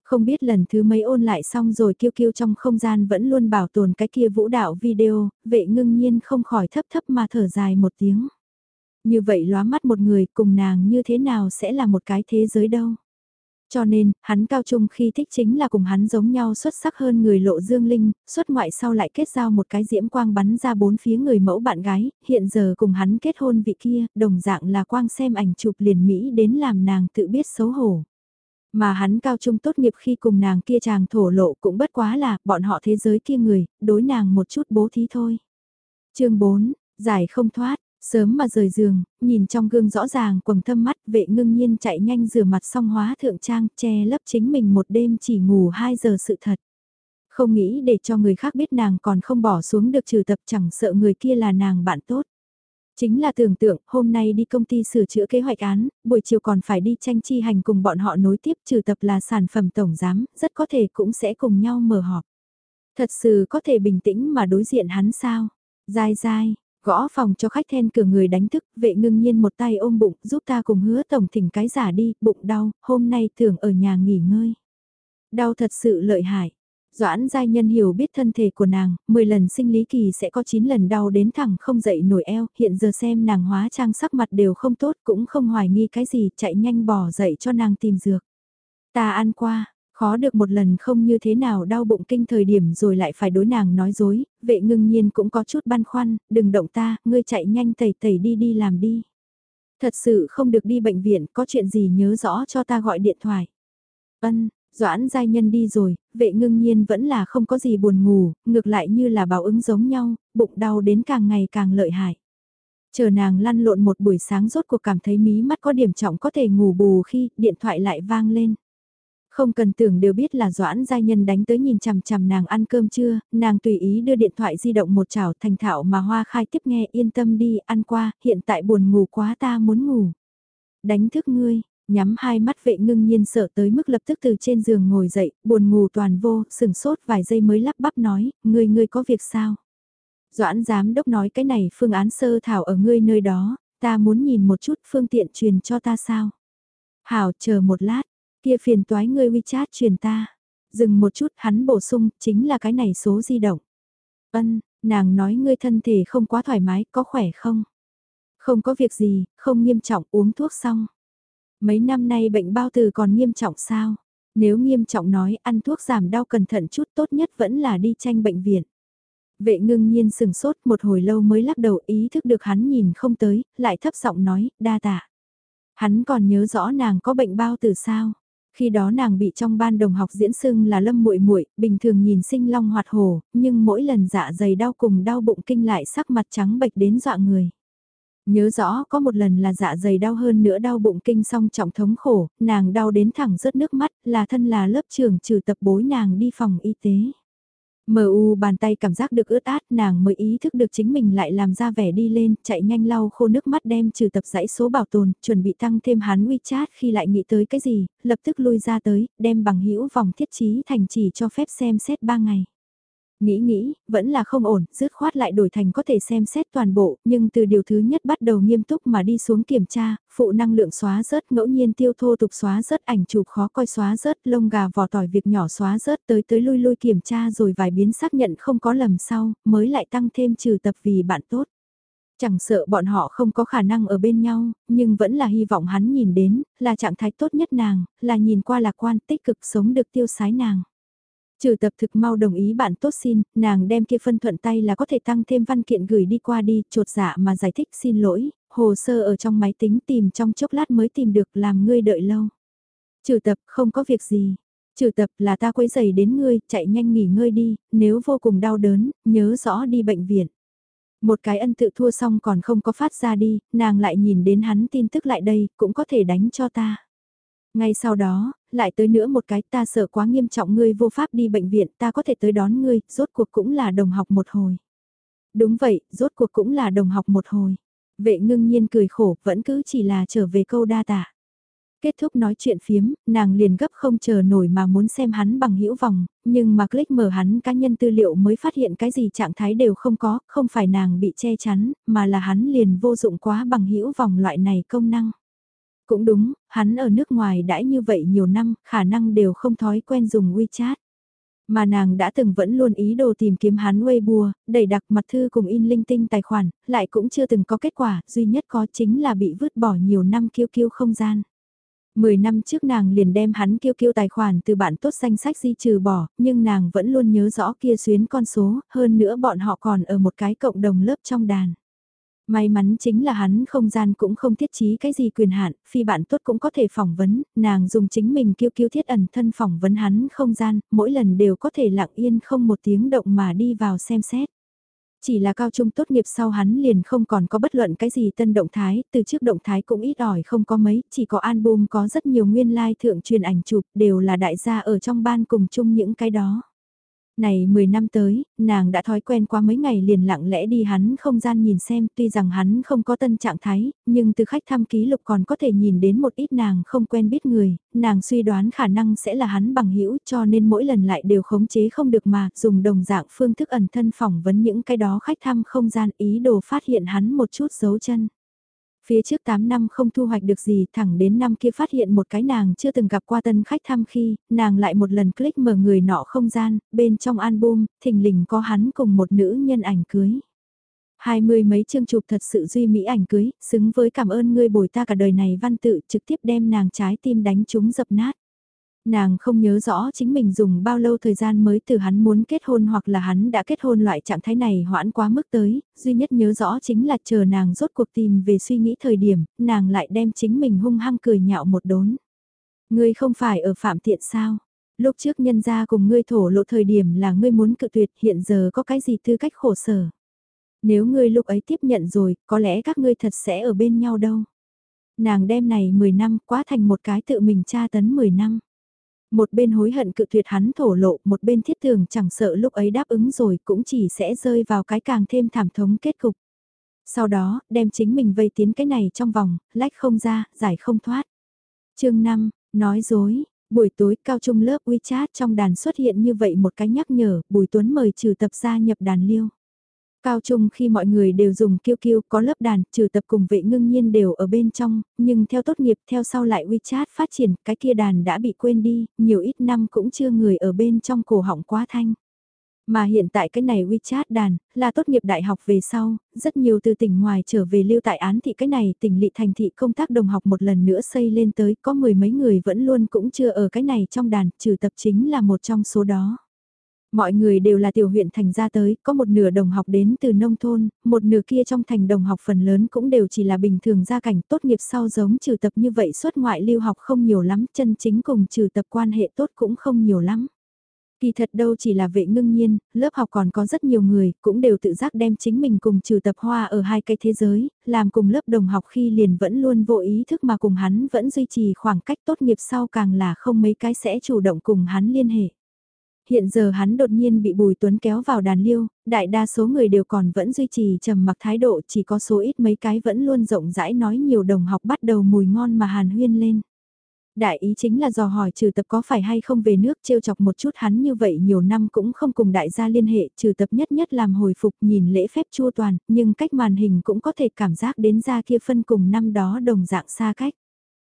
Không biết lần thứ mấy ôn lại xong rồi kiêu kiêu trong không gian vẫn luôn bảo tồn cái kia vũ đạo video, vệ ngưng nhiên không khỏi thấp thấp mà thở dài một tiếng. Như vậy lóa mắt một người cùng nàng như thế nào sẽ là một cái thế giới đâu. Cho nên, hắn cao trung khi thích chính là cùng hắn giống nhau xuất sắc hơn người lộ dương linh, xuất ngoại sau lại kết giao một cái diễm quang bắn ra bốn phía người mẫu bạn gái, hiện giờ cùng hắn kết hôn vị kia, đồng dạng là quang xem ảnh chụp liền Mỹ đến làm nàng tự biết xấu hổ. Mà hắn cao trung tốt nghiệp khi cùng nàng kia chàng thổ lộ cũng bất quá là bọn họ thế giới kia người, đối nàng một chút bố thí thôi. chương 4, giải không thoát, Sớm mà rời giường, nhìn trong gương rõ ràng quầng thâm mắt vệ ngưng nhiên chạy nhanh rửa mặt xong hóa thượng trang che lấp chính mình một đêm chỉ ngủ 2 giờ sự thật. Không nghĩ để cho người khác biết nàng còn không bỏ xuống được trừ tập chẳng sợ người kia là nàng bạn tốt. Chính là tưởng tượng hôm nay đi công ty sửa chữa kế hoạch án, buổi chiều còn phải đi tranh chi hành cùng bọn họ nối tiếp trừ tập là sản phẩm tổng giám, rất có thể cũng sẽ cùng nhau mở họp. Thật sự có thể bình tĩnh mà đối diện hắn sao? Dai dai, Gõ phòng cho khách then cửa người đánh thức, vệ ngưng nhiên một tay ôm bụng, giúp ta cùng hứa tổng thỉnh cái giả đi, bụng đau, hôm nay thường ở nhà nghỉ ngơi. Đau thật sự lợi hại. Doãn giai nhân hiểu biết thân thể của nàng, 10 lần sinh lý kỳ sẽ có 9 lần đau đến thẳng không dậy nổi eo, hiện giờ xem nàng hóa trang sắc mặt đều không tốt cũng không hoài nghi cái gì, chạy nhanh bỏ dậy cho nàng tìm dược. Ta ăn qua, Khó được một lần không như thế nào đau bụng kinh thời điểm rồi lại phải đối nàng nói dối, vệ ngưng nhiên cũng có chút băn khoăn, đừng động ta, ngươi chạy nhanh tẩy tẩy đi đi làm đi. Thật sự không được đi bệnh viện, có chuyện gì nhớ rõ cho ta gọi điện thoại. Ân, Doãn giai nhân đi rồi, vệ ngưng nhiên vẫn là không có gì buồn ngủ, ngược lại như là báo ứng giống nhau, bụng đau đến càng ngày càng lợi hại. Chờ nàng lăn lộn một buổi sáng rốt cuộc cảm thấy mí mắt có điểm trọng có thể ngủ bù khi điện thoại lại vang lên. Không cần tưởng đều biết là Doãn Giai Nhân đánh tới nhìn chằm chằm nàng ăn cơm trưa, nàng tùy ý đưa điện thoại di động một chảo thành thạo mà Hoa Khai tiếp nghe yên tâm đi, ăn qua, hiện tại buồn ngủ quá ta muốn ngủ. Đánh thức ngươi, nhắm hai mắt vệ ngưng nhiên sợ tới mức lập tức từ trên giường ngồi dậy, buồn ngủ toàn vô, sừng sốt vài giây mới lắp bắp nói, ngươi ngươi có việc sao? Doãn giám đốc nói cái này phương án sơ thảo ở ngươi nơi đó, ta muốn nhìn một chút phương tiện truyền cho ta sao? Hảo chờ một lát, Kia phiền toái ngươi WeChat truyền ta. Dừng một chút hắn bổ sung, chính là cái này số di động. Ân, nàng nói ngươi thân thể không quá thoải mái, có khỏe không? Không có việc gì, không nghiêm trọng uống thuốc xong. Mấy năm nay bệnh bao tử còn nghiêm trọng sao? Nếu nghiêm trọng nói ăn thuốc giảm đau cẩn thận chút tốt nhất vẫn là đi tranh bệnh viện. Vệ ngưng nhiên sừng sốt một hồi lâu mới lắc đầu ý thức được hắn nhìn không tới, lại thấp giọng nói, đa tạ. Hắn còn nhớ rõ nàng có bệnh bao tử sao? Khi đó nàng bị trong ban đồng học diễn sưng là lâm muội muội, bình thường nhìn sinh long hoạt hồ nhưng mỗi lần dạ dày đau cùng đau bụng kinh lại sắc mặt trắng bệch đến dọa người. Nhớ rõ có một lần là dạ dày đau hơn nữa đau bụng kinh song trọng thống khổ, nàng đau đến thẳng rớt nước mắt, là thân là lớp trưởng trừ tập bối nàng đi phòng y tế. Mờ u bàn tay cảm giác được ướt át nàng mới ý thức được chính mình lại làm ra vẻ đi lên, chạy nhanh lau khô nước mắt đem trừ tập dãy số bảo tồn, chuẩn bị tăng thêm hắn WeChat khi lại nghĩ tới cái gì, lập tức lui ra tới, đem bằng hữu vòng thiết trí thành chỉ cho phép xem xét 3 ngày. Nghĩ nghĩ, vẫn là không ổn, dứt khoát lại đổi thành có thể xem xét toàn bộ, nhưng từ điều thứ nhất bắt đầu nghiêm túc mà đi xuống kiểm tra, phụ năng lượng xóa rớt ngẫu nhiên tiêu thô tục xóa rớt ảnh chụp khó coi xóa rớt lông gà vỏ tỏi việc nhỏ xóa rớt tới tới lui lui kiểm tra rồi vài biến xác nhận không có lầm sau, mới lại tăng thêm trừ tập vì bạn tốt. Chẳng sợ bọn họ không có khả năng ở bên nhau, nhưng vẫn là hy vọng hắn nhìn đến, là trạng thái tốt nhất nàng, là nhìn qua lạc quan tích cực sống được tiêu sái nàng. Trừ tập thực mau đồng ý bạn tốt xin, nàng đem kia phân thuận tay là có thể tăng thêm văn kiện gửi đi qua đi, trột dạ mà giải thích xin lỗi, hồ sơ ở trong máy tính tìm trong chốc lát mới tìm được làm ngươi đợi lâu. Trừ tập không có việc gì. Trừ tập là ta quấy giày đến ngươi, chạy nhanh nghỉ ngơi đi, nếu vô cùng đau đớn, nhớ rõ đi bệnh viện. Một cái ân tự thua xong còn không có phát ra đi, nàng lại nhìn đến hắn tin tức lại đây, cũng có thể đánh cho ta. Ngay sau đó, lại tới nữa một cái ta sợ quá nghiêm trọng ngươi vô pháp đi bệnh viện ta có thể tới đón ngươi, rốt cuộc cũng là đồng học một hồi. Đúng vậy, rốt cuộc cũng là đồng học một hồi. Vệ ngưng nhiên cười khổ, vẫn cứ chỉ là trở về câu đa tạ. Kết thúc nói chuyện phiếm, nàng liền gấp không chờ nổi mà muốn xem hắn bằng hữu vòng, nhưng mà click mở hắn cá nhân tư liệu mới phát hiện cái gì trạng thái đều không có, không phải nàng bị che chắn, mà là hắn liền vô dụng quá bằng hữu vòng loại này công năng. Cũng đúng, hắn ở nước ngoài đãi như vậy nhiều năm, khả năng đều không thói quen dùng WeChat. Mà nàng đã từng vẫn luôn ý đồ tìm kiếm hắn Weibo, đẩy đặc mặt thư cùng in linh tinh tài khoản, lại cũng chưa từng có kết quả, duy nhất có chính là bị vứt bỏ nhiều năm kiêu kiêu không gian. Mười năm trước nàng liền đem hắn kiêu kiêu tài khoản từ bạn tốt danh sách di trừ bỏ, nhưng nàng vẫn luôn nhớ rõ kia xuyến con số, hơn nữa bọn họ còn ở một cái cộng đồng lớp trong đàn. May mắn chính là hắn không gian cũng không thiết trí cái gì quyền hạn, phi bạn tốt cũng có thể phỏng vấn, nàng dùng chính mình kêu kêu thiết ẩn thân phỏng vấn hắn không gian, mỗi lần đều có thể lặng yên không một tiếng động mà đi vào xem xét. Chỉ là cao trung tốt nghiệp sau hắn liền không còn có bất luận cái gì tân động thái, từ trước động thái cũng ít ỏi không có mấy, chỉ có album có rất nhiều nguyên lai like thượng truyền ảnh chụp đều là đại gia ở trong ban cùng chung những cái đó. Này 10 năm tới, nàng đã thói quen qua mấy ngày liền lặng lẽ đi hắn không gian nhìn xem tuy rằng hắn không có tân trạng thái, nhưng từ khách thăm ký lục còn có thể nhìn đến một ít nàng không quen biết người, nàng suy đoán khả năng sẽ là hắn bằng hữu cho nên mỗi lần lại đều khống chế không được mà dùng đồng dạng phương thức ẩn thân phỏng vấn những cái đó khách thăm không gian ý đồ phát hiện hắn một chút dấu chân. Phía trước 8 năm không thu hoạch được gì thẳng đến năm kia phát hiện một cái nàng chưa từng gặp qua tân khách thăm khi, nàng lại một lần click mở người nọ không gian, bên trong album, thình lình có hắn cùng một nữ nhân ảnh cưới. Hai mươi mấy chương chụp thật sự duy mỹ ảnh cưới, xứng với cảm ơn ngươi bồi ta cả đời này văn tự trực tiếp đem nàng trái tim đánh chúng dập nát. Nàng không nhớ rõ chính mình dùng bao lâu thời gian mới từ hắn muốn kết hôn hoặc là hắn đã kết hôn loại trạng thái này hoãn quá mức tới, duy nhất nhớ rõ chính là chờ nàng rốt cuộc tìm về suy nghĩ thời điểm, nàng lại đem chính mình hung hăng cười nhạo một đốn. Ngươi không phải ở phạm tiện sao? Lúc trước nhân gia cùng ngươi thổ lộ thời điểm là ngươi muốn cự tuyệt hiện giờ có cái gì tư cách khổ sở. Nếu ngươi lúc ấy tiếp nhận rồi, có lẽ các ngươi thật sẽ ở bên nhau đâu. Nàng đem này 10 năm quá thành một cái tự mình tra tấn 10 năm. Một bên hối hận cự tuyệt hắn thổ lộ, một bên thiết tưởng chẳng sợ lúc ấy đáp ứng rồi cũng chỉ sẽ rơi vào cái càng thêm thảm thống kết cục. Sau đó, đem chính mình vây tiến cái này trong vòng, lách không ra, giải không thoát. chương 5, nói dối, buổi tối cao trung lớp WeChat trong đàn xuất hiện như vậy một cái nhắc nhở, Bùi Tuấn mời trừ tập gia nhập đàn liêu. Cao trung khi mọi người đều dùng kiêu kiêu có lớp đàn, trừ tập cùng vệ ngưng nhiên đều ở bên trong, nhưng theo tốt nghiệp theo sau lại WeChat phát triển, cái kia đàn đã bị quên đi, nhiều ít năm cũng chưa người ở bên trong cổ họng quá thanh. Mà hiện tại cái này WeChat đàn, là tốt nghiệp đại học về sau, rất nhiều từ tỉnh ngoài trở về lưu tại án thị cái này tỉnh lị thành thị công tác đồng học một lần nữa xây lên tới, có mười mấy người vẫn luôn cũng chưa ở cái này trong đàn, trừ tập chính là một trong số đó. Mọi người đều là tiểu huyện thành ra tới, có một nửa đồng học đến từ nông thôn, một nửa kia trong thành đồng học phần lớn cũng đều chỉ là bình thường gia cảnh tốt nghiệp sau giống trừ tập như vậy xuất ngoại lưu học không nhiều lắm, chân chính cùng trừ tập quan hệ tốt cũng không nhiều lắm. Kỳ thật đâu chỉ là vệ ngưng nhiên, lớp học còn có rất nhiều người, cũng đều tự giác đem chính mình cùng trừ tập hoa ở hai cái thế giới, làm cùng lớp đồng học khi liền vẫn luôn vô ý thức mà cùng hắn vẫn duy trì khoảng cách tốt nghiệp sau càng là không mấy cái sẽ chủ động cùng hắn liên hệ hiện giờ hắn đột nhiên bị Bùi Tuấn kéo vào đàn liêu, đại đa số người đều còn vẫn duy trì trầm mặc thái độ chỉ có số ít mấy cái vẫn luôn rộng rãi nói nhiều đồng học bắt đầu mùi ngon mà hàn huyên lên. Đại ý chính là dò hỏi trừ tập có phải hay không về nước trêu chọc một chút hắn như vậy nhiều năm cũng không cùng đại gia liên hệ trừ tập nhất nhất làm hồi phục nhìn lễ phép chua toàn nhưng cách màn hình cũng có thể cảm giác đến ra kia phân cùng năm đó đồng dạng xa cách.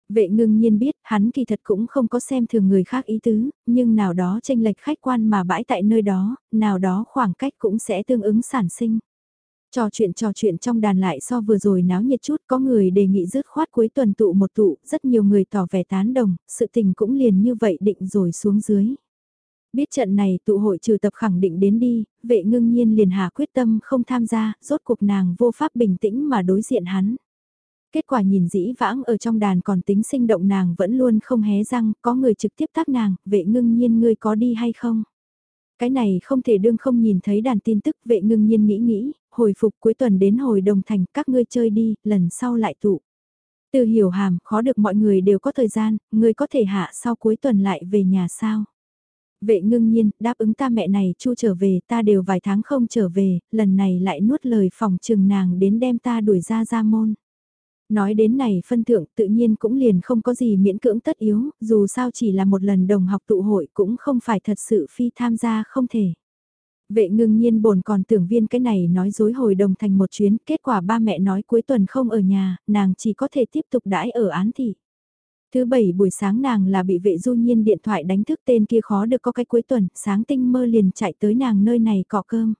Vệ ngưng nhiên biết hắn kỳ thật cũng không có xem thường người khác ý tứ, nhưng nào đó tranh lệch khách quan mà bãi tại nơi đó, nào đó khoảng cách cũng sẽ tương ứng sản sinh. Trò chuyện trò chuyện trong đàn lại so vừa rồi náo nhiệt chút có người đề nghị dứt khoát cuối tuần tụ một tụ, rất nhiều người tỏ vẻ tán đồng, sự tình cũng liền như vậy định rồi xuống dưới. Biết trận này tụ hội trừ tập khẳng định đến đi, vệ ngưng nhiên liền hà quyết tâm không tham gia, rốt cuộc nàng vô pháp bình tĩnh mà đối diện hắn. Kết quả nhìn dĩ vãng ở trong đàn còn tính sinh động nàng vẫn luôn không hé răng, có người trực tiếp tác nàng, vệ ngưng nhiên ngươi có đi hay không? Cái này không thể đương không nhìn thấy đàn tin tức vệ ngưng nhiên nghĩ nghĩ, hồi phục cuối tuần đến hồi đồng thành các ngươi chơi đi, lần sau lại tụ. Từ hiểu hàm, khó được mọi người đều có thời gian, ngươi có thể hạ sau cuối tuần lại về nhà sao? Vệ ngưng nhiên, đáp ứng ta mẹ này chu trở về, ta đều vài tháng không trở về, lần này lại nuốt lời phòng trừng nàng đến đem ta đuổi ra ra môn. Nói đến này phân thượng tự nhiên cũng liền không có gì miễn cưỡng tất yếu, dù sao chỉ là một lần đồng học tụ hội cũng không phải thật sự phi tham gia không thể. Vệ ngưng nhiên bồn còn tưởng viên cái này nói dối hồi đồng thành một chuyến, kết quả ba mẹ nói cuối tuần không ở nhà, nàng chỉ có thể tiếp tục đãi ở án thị. Thứ bảy buổi sáng nàng là bị vệ du nhiên điện thoại đánh thức tên kia khó được có cái cuối tuần, sáng tinh mơ liền chạy tới nàng nơi này cọ cơm.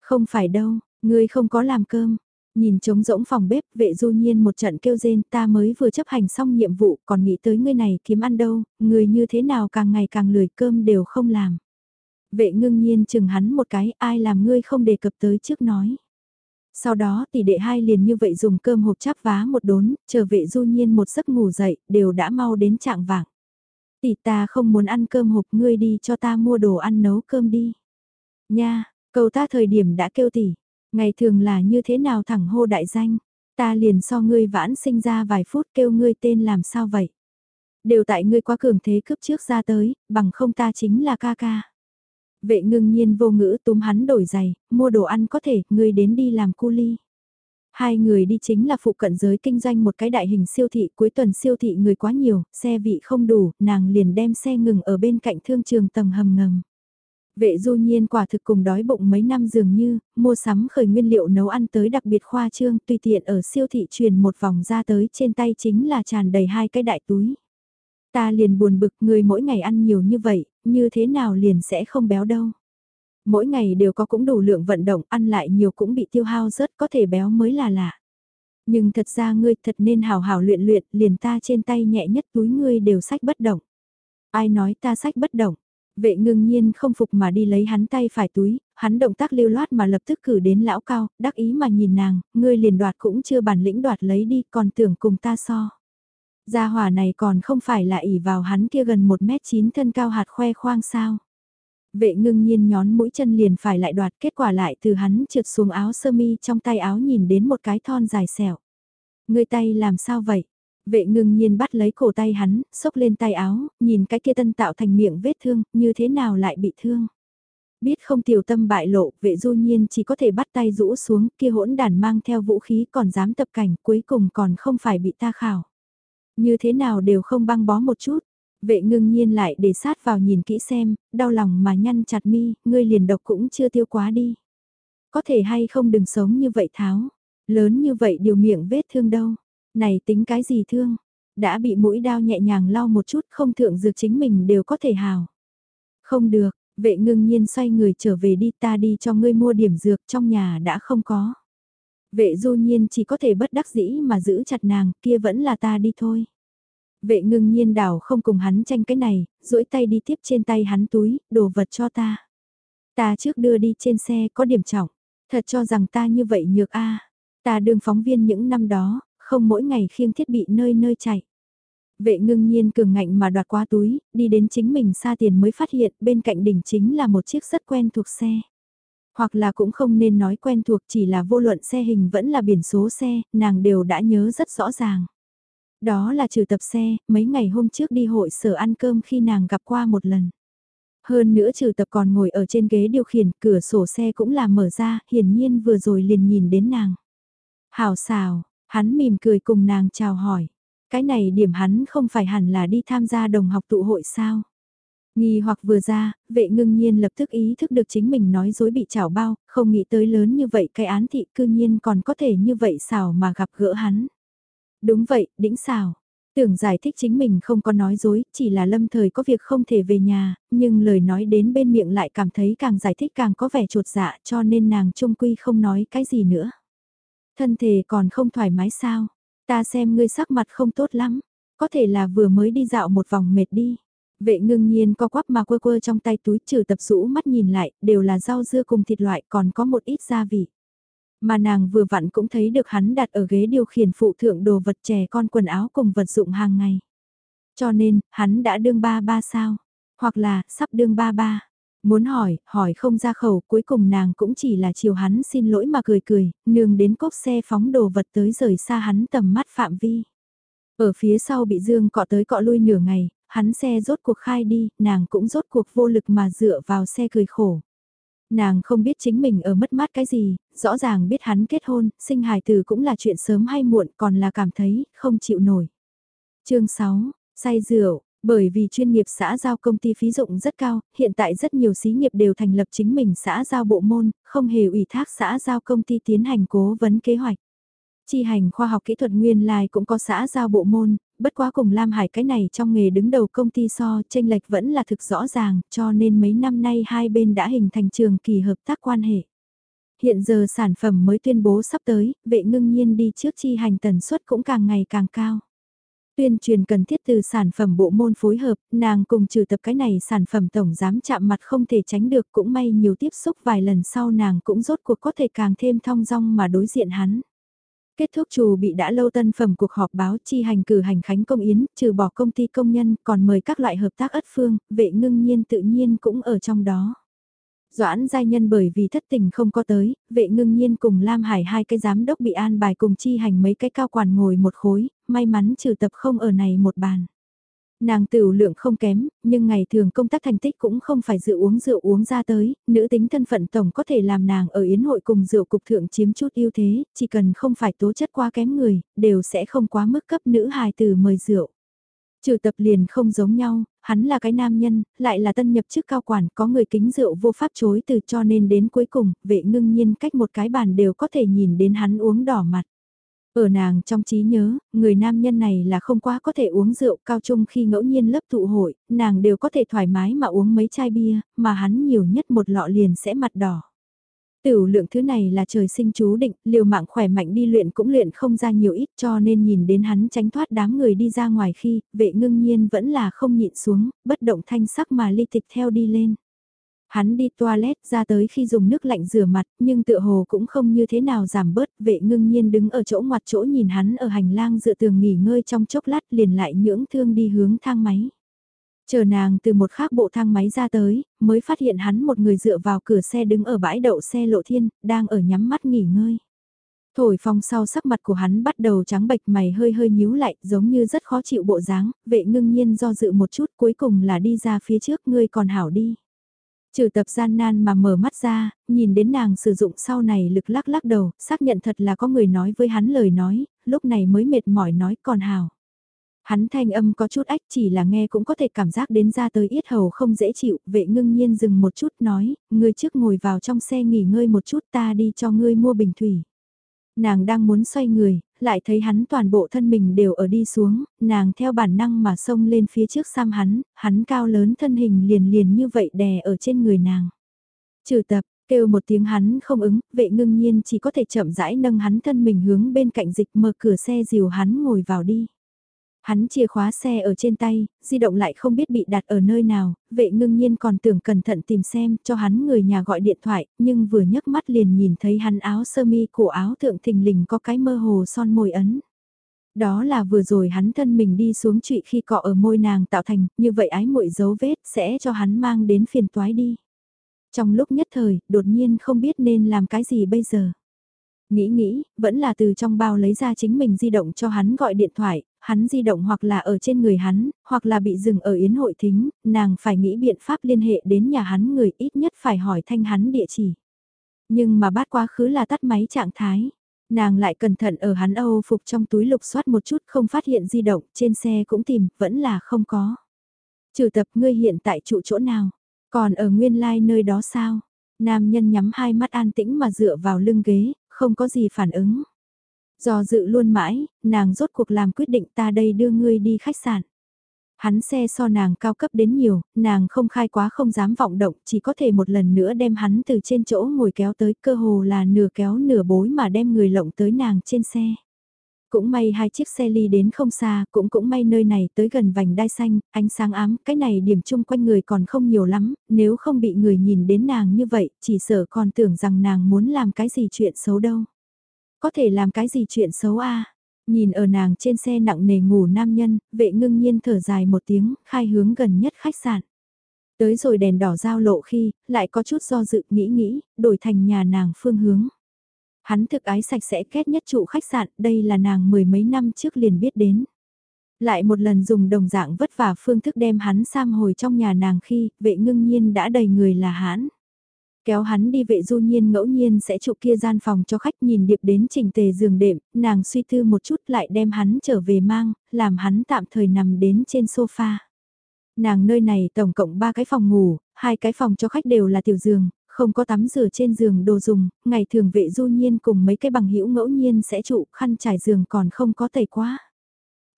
Không phải đâu, ngươi không có làm cơm. Nhìn trống rỗng phòng bếp, vệ du nhiên một trận kêu rên ta mới vừa chấp hành xong nhiệm vụ còn nghĩ tới ngươi này kiếm ăn đâu, người như thế nào càng ngày càng lười cơm đều không làm. Vệ ngưng nhiên chừng hắn một cái ai làm ngươi không đề cập tới trước nói. Sau đó tỷ đệ hai liền như vậy dùng cơm hộp chắp vá một đốn, chờ vệ du nhiên một giấc ngủ dậy, đều đã mau đến trạng vạng. Tỷ ta không muốn ăn cơm hộp ngươi đi cho ta mua đồ ăn nấu cơm đi. Nha, cầu ta thời điểm đã kêu tỷ, ngày thường là như thế nào thẳng hô đại danh, ta liền so ngươi vãn sinh ra vài phút kêu ngươi tên làm sao vậy. Đều tại ngươi quá cường thế cướp trước ra tới, bằng không ta chính là ca ca. Vệ ngưng nhiên vô ngữ túm hắn đổi giày, mua đồ ăn có thể, ngươi đến đi làm cu ly. Hai người đi chính là phụ cận giới kinh doanh một cái đại hình siêu thị, cuối tuần siêu thị người quá nhiều, xe vị không đủ, nàng liền đem xe ngừng ở bên cạnh thương trường tầng hầm ngầm. Vệ du nhiên quả thực cùng đói bụng mấy năm dường như, mua sắm khởi nguyên liệu nấu ăn tới đặc biệt khoa trương tùy tiện ở siêu thị truyền một vòng ra tới trên tay chính là tràn đầy hai cái đại túi. Ta liền buồn bực người mỗi ngày ăn nhiều như vậy, như thế nào liền sẽ không béo đâu. Mỗi ngày đều có cũng đủ lượng vận động, ăn lại nhiều cũng bị tiêu hao rớt có thể béo mới là lạ. Nhưng thật ra ngươi thật nên hào hào luyện luyện, liền ta trên tay nhẹ nhất túi ngươi đều sách bất động. Ai nói ta sách bất động? Vệ ngưng nhiên không phục mà đi lấy hắn tay phải túi, hắn động tác lưu loát mà lập tức cử đến lão cao, đắc ý mà nhìn nàng, ngươi liền đoạt cũng chưa bản lĩnh đoạt lấy đi, còn tưởng cùng ta so. Gia hỏa này còn không phải là ỉ vào hắn kia gần 1m9 thân cao hạt khoe khoang sao. Vệ ngưng nhiên nhón mũi chân liền phải lại đoạt kết quả lại từ hắn trượt xuống áo sơ mi trong tay áo nhìn đến một cái thon dài xẻo. Người tay làm sao vậy? Vệ ngưng nhiên bắt lấy cổ tay hắn, xốc lên tay áo, nhìn cái kia tân tạo thành miệng vết thương, như thế nào lại bị thương. Biết không tiểu tâm bại lộ, vệ du nhiên chỉ có thể bắt tay rũ xuống, kia hỗn đàn mang theo vũ khí còn dám tập cảnh, cuối cùng còn không phải bị ta khảo. Như thế nào đều không băng bó một chút. Vệ ngưng nhiên lại để sát vào nhìn kỹ xem, đau lòng mà nhăn chặt mi, ngươi liền độc cũng chưa tiêu quá đi. Có thể hay không đừng sống như vậy tháo. Lớn như vậy điều miệng vết thương đâu. Này tính cái gì thương. Đã bị mũi đao nhẹ nhàng lau một chút không thượng dược chính mình đều có thể hào. Không được, vệ ngưng nhiên xoay người trở về đi ta đi cho ngươi mua điểm dược trong nhà đã không có. Vệ du nhiên chỉ có thể bất đắc dĩ mà giữ chặt nàng, kia vẫn là ta đi thôi. Vệ ngưng nhiên đảo không cùng hắn tranh cái này, duỗi tay đi tiếp trên tay hắn túi, đồ vật cho ta. Ta trước đưa đi trên xe có điểm trọng, thật cho rằng ta như vậy nhược a Ta đương phóng viên những năm đó, không mỗi ngày khiêng thiết bị nơi nơi chạy. Vệ ngưng nhiên cường ngạnh mà đoạt qua túi, đi đến chính mình xa tiền mới phát hiện bên cạnh đỉnh chính là một chiếc rất quen thuộc xe. Hoặc là cũng không nên nói quen thuộc chỉ là vô luận xe hình vẫn là biển số xe, nàng đều đã nhớ rất rõ ràng. Đó là trừ tập xe, mấy ngày hôm trước đi hội sở ăn cơm khi nàng gặp qua một lần. Hơn nữa trừ tập còn ngồi ở trên ghế điều khiển, cửa sổ xe cũng là mở ra, hiển nhiên vừa rồi liền nhìn đến nàng. Hào xào, hắn mỉm cười cùng nàng chào hỏi. Cái này điểm hắn không phải hẳn là đi tham gia đồng học tụ hội sao? Nghi hoặc vừa ra, vệ ngưng nhiên lập tức ý thức được chính mình nói dối bị chảo bao, không nghĩ tới lớn như vậy cái án thị cư nhiên còn có thể như vậy xảo mà gặp gỡ hắn. Đúng vậy, đĩnh xảo. Tưởng giải thích chính mình không có nói dối, chỉ là lâm thời có việc không thể về nhà, nhưng lời nói đến bên miệng lại cảm thấy càng giải thích càng có vẻ trột dạ cho nên nàng trung quy không nói cái gì nữa. Thân thể còn không thoải mái sao, ta xem ngươi sắc mặt không tốt lắm, có thể là vừa mới đi dạo một vòng mệt đi. Vệ ngưng nhiên co quắp mà quơ quơ trong tay túi trừ tập rũ mắt nhìn lại, đều là rau dưa cùng thịt loại còn có một ít gia vị. Mà nàng vừa vặn cũng thấy được hắn đặt ở ghế điều khiển phụ thượng đồ vật trẻ con quần áo cùng vật dụng hàng ngày. Cho nên, hắn đã đương ba ba sao? Hoặc là, sắp đương ba ba. Muốn hỏi, hỏi không ra khẩu, cuối cùng nàng cũng chỉ là chiều hắn xin lỗi mà cười cười, nương đến cốc xe phóng đồ vật tới rời xa hắn tầm mắt phạm vi. Ở phía sau bị Dương cọ tới cọ lui nửa ngày, hắn xe rốt cuộc khai đi, nàng cũng rốt cuộc vô lực mà dựa vào xe cười khổ. Nàng không biết chính mình ở mất mát cái gì, rõ ràng biết hắn kết hôn, sinh hài tử cũng là chuyện sớm hay muộn còn là cảm thấy không chịu nổi. chương 6, say rượu, bởi vì chuyên nghiệp xã giao công ty phí dụng rất cao, hiện tại rất nhiều xí nghiệp đều thành lập chính mình xã giao bộ môn, không hề ủy thác xã giao công ty tiến hành cố vấn kế hoạch. Chi hành khoa học kỹ thuật nguyên lai cũng có xã giao bộ môn, bất quá cùng Lam Hải cái này trong nghề đứng đầu công ty so, tranh lệch vẫn là thực rõ ràng, cho nên mấy năm nay hai bên đã hình thành trường kỳ hợp tác quan hệ. Hiện giờ sản phẩm mới tuyên bố sắp tới, vệ ngưng nhiên đi trước chi hành tần suất cũng càng ngày càng cao. Tuyên truyền cần thiết từ sản phẩm bộ môn phối hợp, nàng cùng trừ tập cái này sản phẩm tổng giám chạm mặt không thể tránh được cũng may nhiều tiếp xúc vài lần sau nàng cũng rốt cuộc có thể càng thêm thong dong mà đối diện hắn. Kết thúc chủ bị đã lâu tân phẩm cuộc họp báo chi hành cử hành khánh công yến, trừ bỏ công ty công nhân còn mời các loại hợp tác ất phương, vệ ngưng nhiên tự nhiên cũng ở trong đó. Doãn giai nhân bởi vì thất tình không có tới, vệ ngưng nhiên cùng Lam Hải hai cái giám đốc bị an bài cùng chi hành mấy cái cao quản ngồi một khối, may mắn trừ tập không ở này một bàn. Nàng tiểu lượng không kém, nhưng ngày thường công tác thành tích cũng không phải dự uống rượu uống ra tới, nữ tính thân phận tổng có thể làm nàng ở yến hội cùng rượu cục thượng chiếm chút ưu thế, chỉ cần không phải tố chất quá kém người, đều sẽ không quá mức cấp nữ hài từ mời rượu. Trừ tập liền không giống nhau, hắn là cái nam nhân, lại là tân nhập chức cao quản, có người kính rượu vô pháp chối từ cho nên đến cuối cùng, vệ ngưng nhiên cách một cái bàn đều có thể nhìn đến hắn uống đỏ mặt. Ở nàng trong trí nhớ, người nam nhân này là không quá có thể uống rượu cao trung khi ngẫu nhiên lớp tụ hội, nàng đều có thể thoải mái mà uống mấy chai bia, mà hắn nhiều nhất một lọ liền sẽ mặt đỏ. Tiểu lượng thứ này là trời sinh chú định, liều mạng khỏe mạnh đi luyện cũng luyện không ra nhiều ít cho nên nhìn đến hắn tránh thoát đám người đi ra ngoài khi, vệ ngưng nhiên vẫn là không nhịn xuống, bất động thanh sắc mà ly tịch theo đi lên. Hắn đi toilet ra tới khi dùng nước lạnh rửa mặt, nhưng tựa hồ cũng không như thế nào giảm bớt, vệ ngưng nhiên đứng ở chỗ ngoặt chỗ nhìn hắn ở hành lang dựa tường nghỉ ngơi trong chốc lát liền lại nhưỡng thương đi hướng thang máy. Chờ nàng từ một khác bộ thang máy ra tới, mới phát hiện hắn một người dựa vào cửa xe đứng ở bãi đậu xe lộ thiên, đang ở nhắm mắt nghỉ ngơi. Thổi phong sau sắc mặt của hắn bắt đầu trắng bệch mày hơi hơi nhíu lại, giống như rất khó chịu bộ dáng, vệ ngưng nhiên do dự một chút cuối cùng là đi ra phía trước ngươi còn hảo đi. Trừ tập gian nan mà mở mắt ra, nhìn đến nàng sử dụng sau này lực lắc lắc đầu, xác nhận thật là có người nói với hắn lời nói, lúc này mới mệt mỏi nói còn hào. Hắn thanh âm có chút ách chỉ là nghe cũng có thể cảm giác đến ra tới yết hầu không dễ chịu, vệ ngưng nhiên dừng một chút nói, ngươi trước ngồi vào trong xe nghỉ ngơi một chút ta đi cho ngươi mua bình thủy. Nàng đang muốn xoay người, lại thấy hắn toàn bộ thân mình đều ở đi xuống, nàng theo bản năng mà xông lên phía trước xăm hắn, hắn cao lớn thân hình liền liền như vậy đè ở trên người nàng. Trừ tập, kêu một tiếng hắn không ứng, vệ ngưng nhiên chỉ có thể chậm rãi nâng hắn thân mình hướng bên cạnh dịch mở cửa xe dìu hắn ngồi vào đi. Hắn chìa khóa xe ở trên tay, di động lại không biết bị đặt ở nơi nào, vệ ngưng nhiên còn tưởng cẩn thận tìm xem cho hắn người nhà gọi điện thoại, nhưng vừa nhấc mắt liền nhìn thấy hắn áo sơ mi cổ áo thượng thình lình có cái mơ hồ son môi ấn. Đó là vừa rồi hắn thân mình đi xuống trụy khi cọ ở môi nàng tạo thành, như vậy ái muội dấu vết sẽ cho hắn mang đến phiền toái đi. Trong lúc nhất thời, đột nhiên không biết nên làm cái gì bây giờ. Nghĩ nghĩ, vẫn là từ trong bao lấy ra chính mình di động cho hắn gọi điện thoại, hắn di động hoặc là ở trên người hắn, hoặc là bị dừng ở yến hội thính, nàng phải nghĩ biện pháp liên hệ đến nhà hắn người ít nhất phải hỏi thanh hắn địa chỉ. Nhưng mà bát quá khứ là tắt máy trạng thái. Nàng lại cẩn thận ở hắn Âu phục trong túi lục soát một chút không phát hiện di động, trên xe cũng tìm, vẫn là không có. Trừ tập ngươi hiện tại trụ chỗ nào? Còn ở nguyên lai like nơi đó sao? Nam nhân nhắm hai mắt an tĩnh mà dựa vào lưng ghế, không có gì phản ứng. Do dự luôn mãi, nàng rốt cuộc làm quyết định ta đây đưa ngươi đi khách sạn. Hắn xe so nàng cao cấp đến nhiều, nàng không khai quá không dám vọng động, chỉ có thể một lần nữa đem hắn từ trên chỗ ngồi kéo tới cơ hồ là nửa kéo nửa bối mà đem người lộng tới nàng trên xe. Cũng may hai chiếc xe ly đến không xa, cũng cũng may nơi này tới gần vành đai xanh, ánh sáng ám, cái này điểm chung quanh người còn không nhiều lắm, nếu không bị người nhìn đến nàng như vậy, chỉ sợ còn tưởng rằng nàng muốn làm cái gì chuyện xấu đâu. Có thể làm cái gì chuyện xấu a Nhìn ở nàng trên xe nặng nề ngủ nam nhân, vệ ngưng nhiên thở dài một tiếng, khai hướng gần nhất khách sạn. Tới rồi đèn đỏ giao lộ khi, lại có chút do dự nghĩ nghĩ, đổi thành nhà nàng phương hướng. Hắn thực ái sạch sẽ kết nhất trụ khách sạn, đây là nàng mười mấy năm trước liền biết đến. Lại một lần dùng đồng dạng vất vả phương thức đem hắn sam hồi trong nhà nàng khi, vệ ngưng nhiên đã đầy người là hãn. Kéo hắn đi vệ du nhiên ngẫu nhiên sẽ trụ kia gian phòng cho khách nhìn điệp đến trình tề giường đệm, nàng suy tư một chút lại đem hắn trở về mang, làm hắn tạm thời nằm đến trên sofa. Nàng nơi này tổng cộng 3 cái phòng ngủ, hai cái phòng cho khách đều là tiểu giường, không có tắm rửa trên giường đồ dùng, ngày thường vệ du nhiên cùng mấy cái bằng hữu ngẫu nhiên sẽ trụ khăn trải giường còn không có tẩy quá.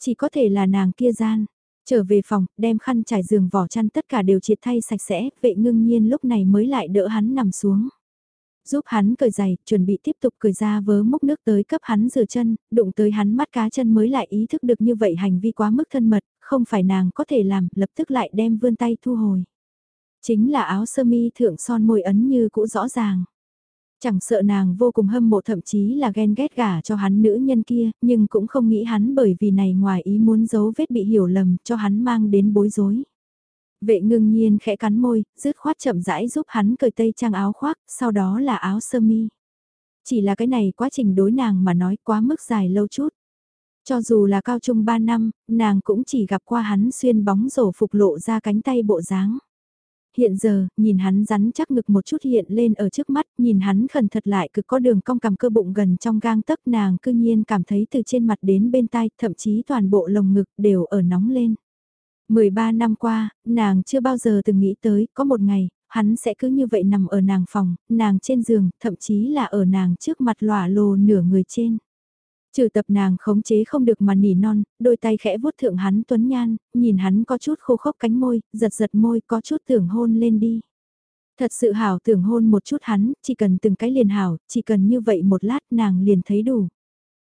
Chỉ có thể là nàng kia gian. Trở về phòng, đem khăn trải giường vỏ chăn tất cả đều triệt thay sạch sẽ, vệ ngưng nhiên lúc này mới lại đỡ hắn nằm xuống. Giúp hắn cởi giày, chuẩn bị tiếp tục cởi ra vớ múc nước tới cấp hắn rửa chân, đụng tới hắn mắt cá chân mới lại ý thức được như vậy hành vi quá mức thân mật, không phải nàng có thể làm, lập tức lại đem vươn tay thu hồi. Chính là áo sơ mi thượng son môi ấn như cũ rõ ràng. Chẳng sợ nàng vô cùng hâm mộ thậm chí là ghen ghét gả cho hắn nữ nhân kia, nhưng cũng không nghĩ hắn bởi vì này ngoài ý muốn giấu vết bị hiểu lầm cho hắn mang đến bối rối. Vệ ngưng nhiên khẽ cắn môi, dứt khoát chậm rãi giúp hắn cởi tây trang áo khoác, sau đó là áo sơ mi. Chỉ là cái này quá trình đối nàng mà nói quá mức dài lâu chút. Cho dù là cao trung 3 năm, nàng cũng chỉ gặp qua hắn xuyên bóng rổ phục lộ ra cánh tay bộ dáng. Hiện giờ, nhìn hắn rắn chắc ngực một chút hiện lên ở trước mắt, nhìn hắn khẩn thật lại cực có đường cong cầm cơ bụng gần trong gang tấc nàng cư nhiên cảm thấy từ trên mặt đến bên tai, thậm chí toàn bộ lồng ngực đều ở nóng lên. 13 năm qua, nàng chưa bao giờ từng nghĩ tới, có một ngày, hắn sẽ cứ như vậy nằm ở nàng phòng, nàng trên giường, thậm chí là ở nàng trước mặt lòa lồ nửa người trên. Trừ tập nàng khống chế không được mà nỉ non, đôi tay khẽ vuốt thượng hắn tuấn nhan, nhìn hắn có chút khô khốc cánh môi, giật giật môi có chút tưởng hôn lên đi. Thật sự hảo tưởng hôn một chút hắn, chỉ cần từng cái liền hảo, chỉ cần như vậy một lát nàng liền thấy đủ.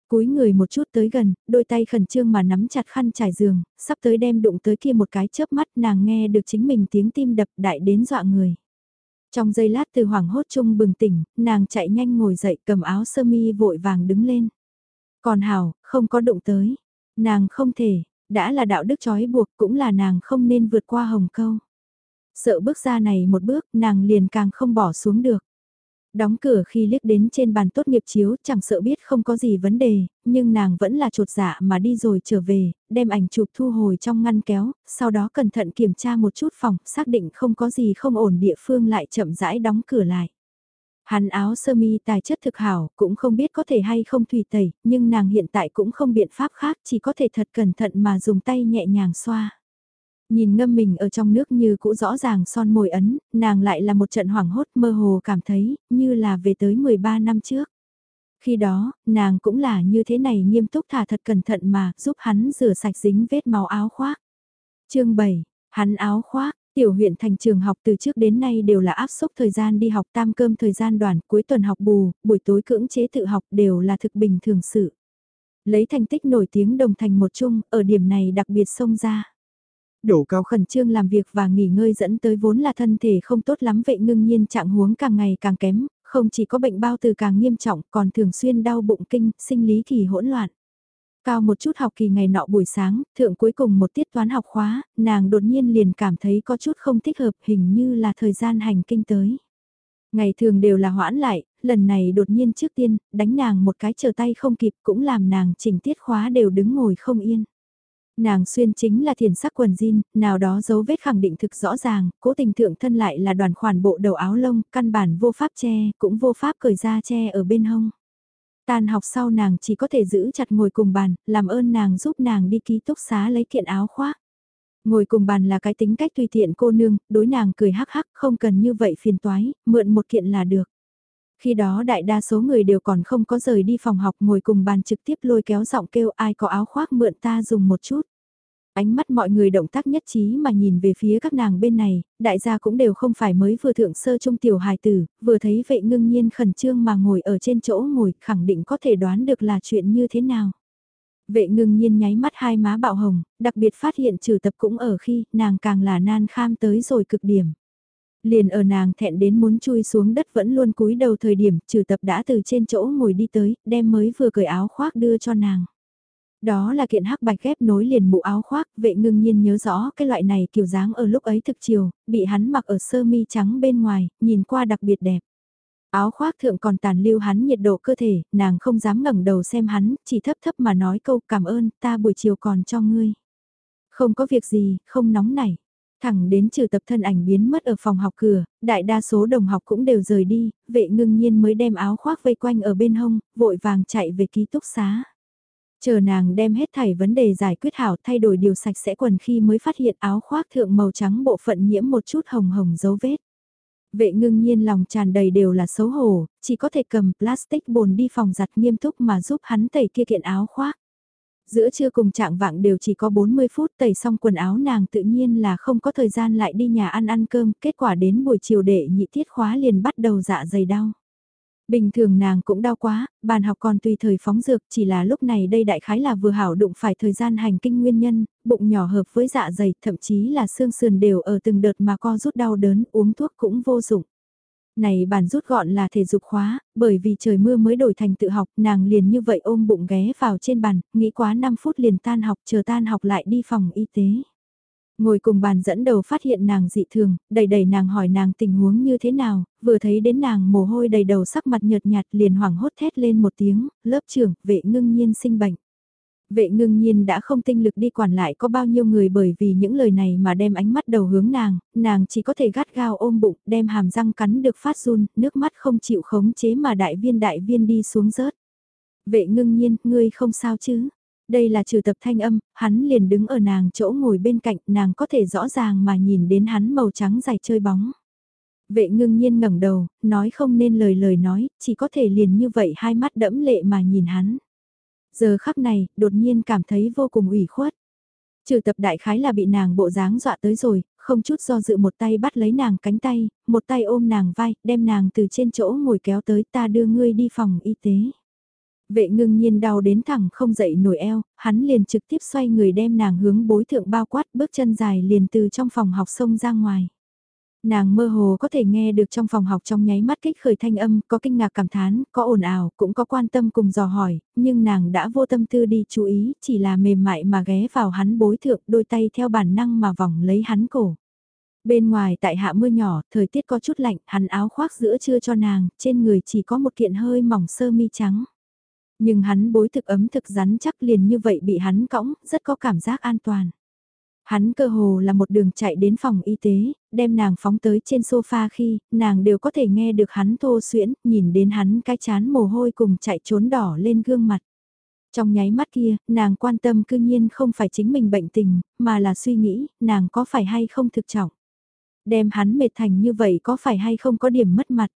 Cúi người một chút tới gần, đôi tay khẩn trương mà nắm chặt khăn trải giường, sắp tới đem đụng tới kia một cái chớp mắt nàng nghe được chính mình tiếng tim đập đại đến dọa người. Trong giây lát từ hoảng hốt chung bừng tỉnh, nàng chạy nhanh ngồi dậy cầm áo sơ mi vội vàng đứng lên. Còn Hảo, không có đụng tới. Nàng không thể, đã là đạo đức trói buộc cũng là nàng không nên vượt qua hồng câu. Sợ bước ra này một bước nàng liền càng không bỏ xuống được. Đóng cửa khi liếc đến trên bàn tốt nghiệp chiếu chẳng sợ biết không có gì vấn đề, nhưng nàng vẫn là trột dạ mà đi rồi trở về, đem ảnh chụp thu hồi trong ngăn kéo, sau đó cẩn thận kiểm tra một chút phòng, xác định không có gì không ổn địa phương lại chậm rãi đóng cửa lại. Hắn áo sơ mi tài chất thực hảo, cũng không biết có thể hay không thủy tẩy, nhưng nàng hiện tại cũng không biện pháp khác, chỉ có thể thật cẩn thận mà dùng tay nhẹ nhàng xoa. Nhìn ngâm mình ở trong nước như cũ rõ ràng son môi ấn, nàng lại là một trận hoảng hốt mơ hồ cảm thấy, như là về tới 13 năm trước. Khi đó, nàng cũng là như thế này nghiêm túc thả thật cẩn thận mà, giúp hắn rửa sạch dính vết máu áo khoác. chương 7, hắn áo khoác, Tiểu huyện thành trường học từ trước đến nay đều là áp suất thời gian đi học tam cơm thời gian đoàn, cuối tuần học bù, buổi tối cưỡng chế tự học đều là thực bình thường sự. Lấy thành tích nổi tiếng đồng thành một chung, ở điểm này đặc biệt xông ra. Đổ cao khẩn trương làm việc và nghỉ ngơi dẫn tới vốn là thân thể không tốt lắm vậy ngưng nhiên trạng huống càng ngày càng kém, không chỉ có bệnh bao từ càng nghiêm trọng còn thường xuyên đau bụng kinh, sinh lý thì hỗn loạn. Cao một chút học kỳ ngày nọ buổi sáng, thượng cuối cùng một tiết toán học khóa, nàng đột nhiên liền cảm thấy có chút không thích hợp hình như là thời gian hành kinh tới. Ngày thường đều là hoãn lại, lần này đột nhiên trước tiên, đánh nàng một cái chờ tay không kịp cũng làm nàng chỉnh tiết khóa đều đứng ngồi không yên. Nàng xuyên chính là thiền sắc quần jean, nào đó dấu vết khẳng định thực rõ ràng, cố tình thượng thân lại là đoàn khoản bộ đầu áo lông, căn bản vô pháp che, cũng vô pháp cởi ra che ở bên hông. Tan học sau nàng chỉ có thể giữ chặt ngồi cùng bàn, làm ơn nàng giúp nàng đi ký túc xá lấy kiện áo khoác. Ngồi cùng bàn là cái tính cách tùy tiện cô nương, đối nàng cười hắc hắc không cần như vậy phiền toái, mượn một kiện là được. Khi đó đại đa số người đều còn không có rời đi phòng học ngồi cùng bàn trực tiếp lôi kéo giọng kêu ai có áo khoác mượn ta dùng một chút. Ánh mắt mọi người động tác nhất trí mà nhìn về phía các nàng bên này, đại gia cũng đều không phải mới vừa thượng sơ trung tiểu hài tử, vừa thấy vệ ngưng nhiên khẩn trương mà ngồi ở trên chỗ ngồi khẳng định có thể đoán được là chuyện như thế nào. Vệ ngưng nhiên nháy mắt hai má bạo hồng, đặc biệt phát hiện trừ tập cũng ở khi nàng càng là nan kham tới rồi cực điểm. Liền ở nàng thẹn đến muốn chui xuống đất vẫn luôn cúi đầu thời điểm trừ tập đã từ trên chỗ ngồi đi tới, đem mới vừa cởi áo khoác đưa cho nàng. Đó là kiện hắc bạch ghép nối liền mũ áo khoác, vệ ngưng nhiên nhớ rõ cái loại này kiểu dáng ở lúc ấy thực chiều, bị hắn mặc ở sơ mi trắng bên ngoài, nhìn qua đặc biệt đẹp. Áo khoác thượng còn tàn lưu hắn nhiệt độ cơ thể, nàng không dám ngẩng đầu xem hắn, chỉ thấp thấp mà nói câu cảm ơn, ta buổi chiều còn cho ngươi. Không có việc gì, không nóng nảy. Thẳng đến trừ tập thân ảnh biến mất ở phòng học cửa, đại đa số đồng học cũng đều rời đi, vệ ngưng nhiên mới đem áo khoác vây quanh ở bên hông, vội vàng chạy về ký túc xá. Chờ nàng đem hết thảy vấn đề giải quyết hảo thay đổi điều sạch sẽ quần khi mới phát hiện áo khoác thượng màu trắng bộ phận nhiễm một chút hồng hồng dấu vết. Vệ ngưng nhiên lòng tràn đầy đều là xấu hổ, chỉ có thể cầm plastic bồn đi phòng giặt nghiêm túc mà giúp hắn tẩy kia kiện áo khoác. Giữa trưa cùng trạng vạng đều chỉ có 40 phút tẩy xong quần áo nàng tự nhiên là không có thời gian lại đi nhà ăn ăn cơm, kết quả đến buổi chiều đệ nhị tiết khóa liền bắt đầu dạ dày đau. Bình thường nàng cũng đau quá, bàn học còn tùy thời phóng dược chỉ là lúc này đây đại khái là vừa hảo đụng phải thời gian hành kinh nguyên nhân, bụng nhỏ hợp với dạ dày, thậm chí là xương sườn đều ở từng đợt mà co rút đau đớn, uống thuốc cũng vô dụng. Này bản rút gọn là thể dục khóa, bởi vì trời mưa mới đổi thành tự học, nàng liền như vậy ôm bụng ghé vào trên bàn, nghĩ quá 5 phút liền tan học, chờ tan học lại đi phòng y tế. Ngồi cùng bàn dẫn đầu phát hiện nàng dị thường, đầy đầy nàng hỏi nàng tình huống như thế nào, vừa thấy đến nàng mồ hôi đầy đầu sắc mặt nhợt nhạt liền hoảng hốt thét lên một tiếng, lớp trưởng, vệ ngưng nhiên sinh bệnh. Vệ ngưng nhiên đã không tinh lực đi quản lại có bao nhiêu người bởi vì những lời này mà đem ánh mắt đầu hướng nàng, nàng chỉ có thể gắt gao ôm bụng, đem hàm răng cắn được phát run, nước mắt không chịu khống chế mà đại viên đại viên đi xuống rớt. Vệ ngưng nhiên, ngươi không sao chứ? Đây là trừ tập thanh âm, hắn liền đứng ở nàng chỗ ngồi bên cạnh, nàng có thể rõ ràng mà nhìn đến hắn màu trắng dài chơi bóng. Vệ ngưng nhiên ngẩng đầu, nói không nên lời lời nói, chỉ có thể liền như vậy hai mắt đẫm lệ mà nhìn hắn. Giờ khắc này, đột nhiên cảm thấy vô cùng ủy khuất. Trừ tập đại khái là bị nàng bộ dáng dọa tới rồi, không chút do dự một tay bắt lấy nàng cánh tay, một tay ôm nàng vai, đem nàng từ trên chỗ ngồi kéo tới ta đưa ngươi đi phòng y tế. Vệ ngưng nhiên đau đến thẳng không dậy nổi eo, hắn liền trực tiếp xoay người đem nàng hướng bối thượng bao quát bước chân dài liền từ trong phòng học sông ra ngoài. Nàng mơ hồ có thể nghe được trong phòng học trong nháy mắt kích khởi thanh âm, có kinh ngạc cảm thán, có ồn ào, cũng có quan tâm cùng dò hỏi, nhưng nàng đã vô tâm tư đi chú ý, chỉ là mềm mại mà ghé vào hắn bối thượng đôi tay theo bản năng mà vòng lấy hắn cổ. Bên ngoài tại hạ mưa nhỏ, thời tiết có chút lạnh, hắn áo khoác giữa trưa cho nàng, trên người chỉ có một kiện hơi mỏng sơ mi trắng. Nhưng hắn bối thực ấm thực rắn chắc liền như vậy bị hắn cõng, rất có cảm giác an toàn. Hắn cơ hồ là một đường chạy đến phòng y tế, đem nàng phóng tới trên sofa khi, nàng đều có thể nghe được hắn thô xuyễn, nhìn đến hắn cái chán mồ hôi cùng chạy trốn đỏ lên gương mặt. Trong nháy mắt kia, nàng quan tâm cư nhiên không phải chính mình bệnh tình, mà là suy nghĩ, nàng có phải hay không thực trọng. Đem hắn mệt thành như vậy có phải hay không có điểm mất mặt.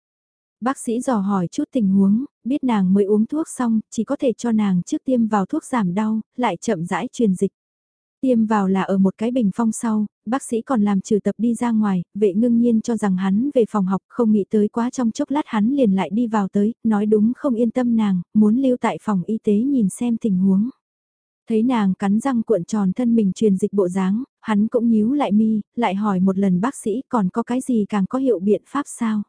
Bác sĩ dò hỏi chút tình huống, biết nàng mới uống thuốc xong, chỉ có thể cho nàng trước tiêm vào thuốc giảm đau, lại chậm rãi truyền dịch. Tiêm vào là ở một cái bình phong sau, bác sĩ còn làm trừ tập đi ra ngoài, vệ ngưng nhiên cho rằng hắn về phòng học không nghĩ tới quá trong chốc lát hắn liền lại đi vào tới, nói đúng không yên tâm nàng, muốn lưu tại phòng y tế nhìn xem tình huống. Thấy nàng cắn răng cuộn tròn thân mình truyền dịch bộ dáng, hắn cũng nhíu lại mi, lại hỏi một lần bác sĩ còn có cái gì càng có hiệu biện pháp sao?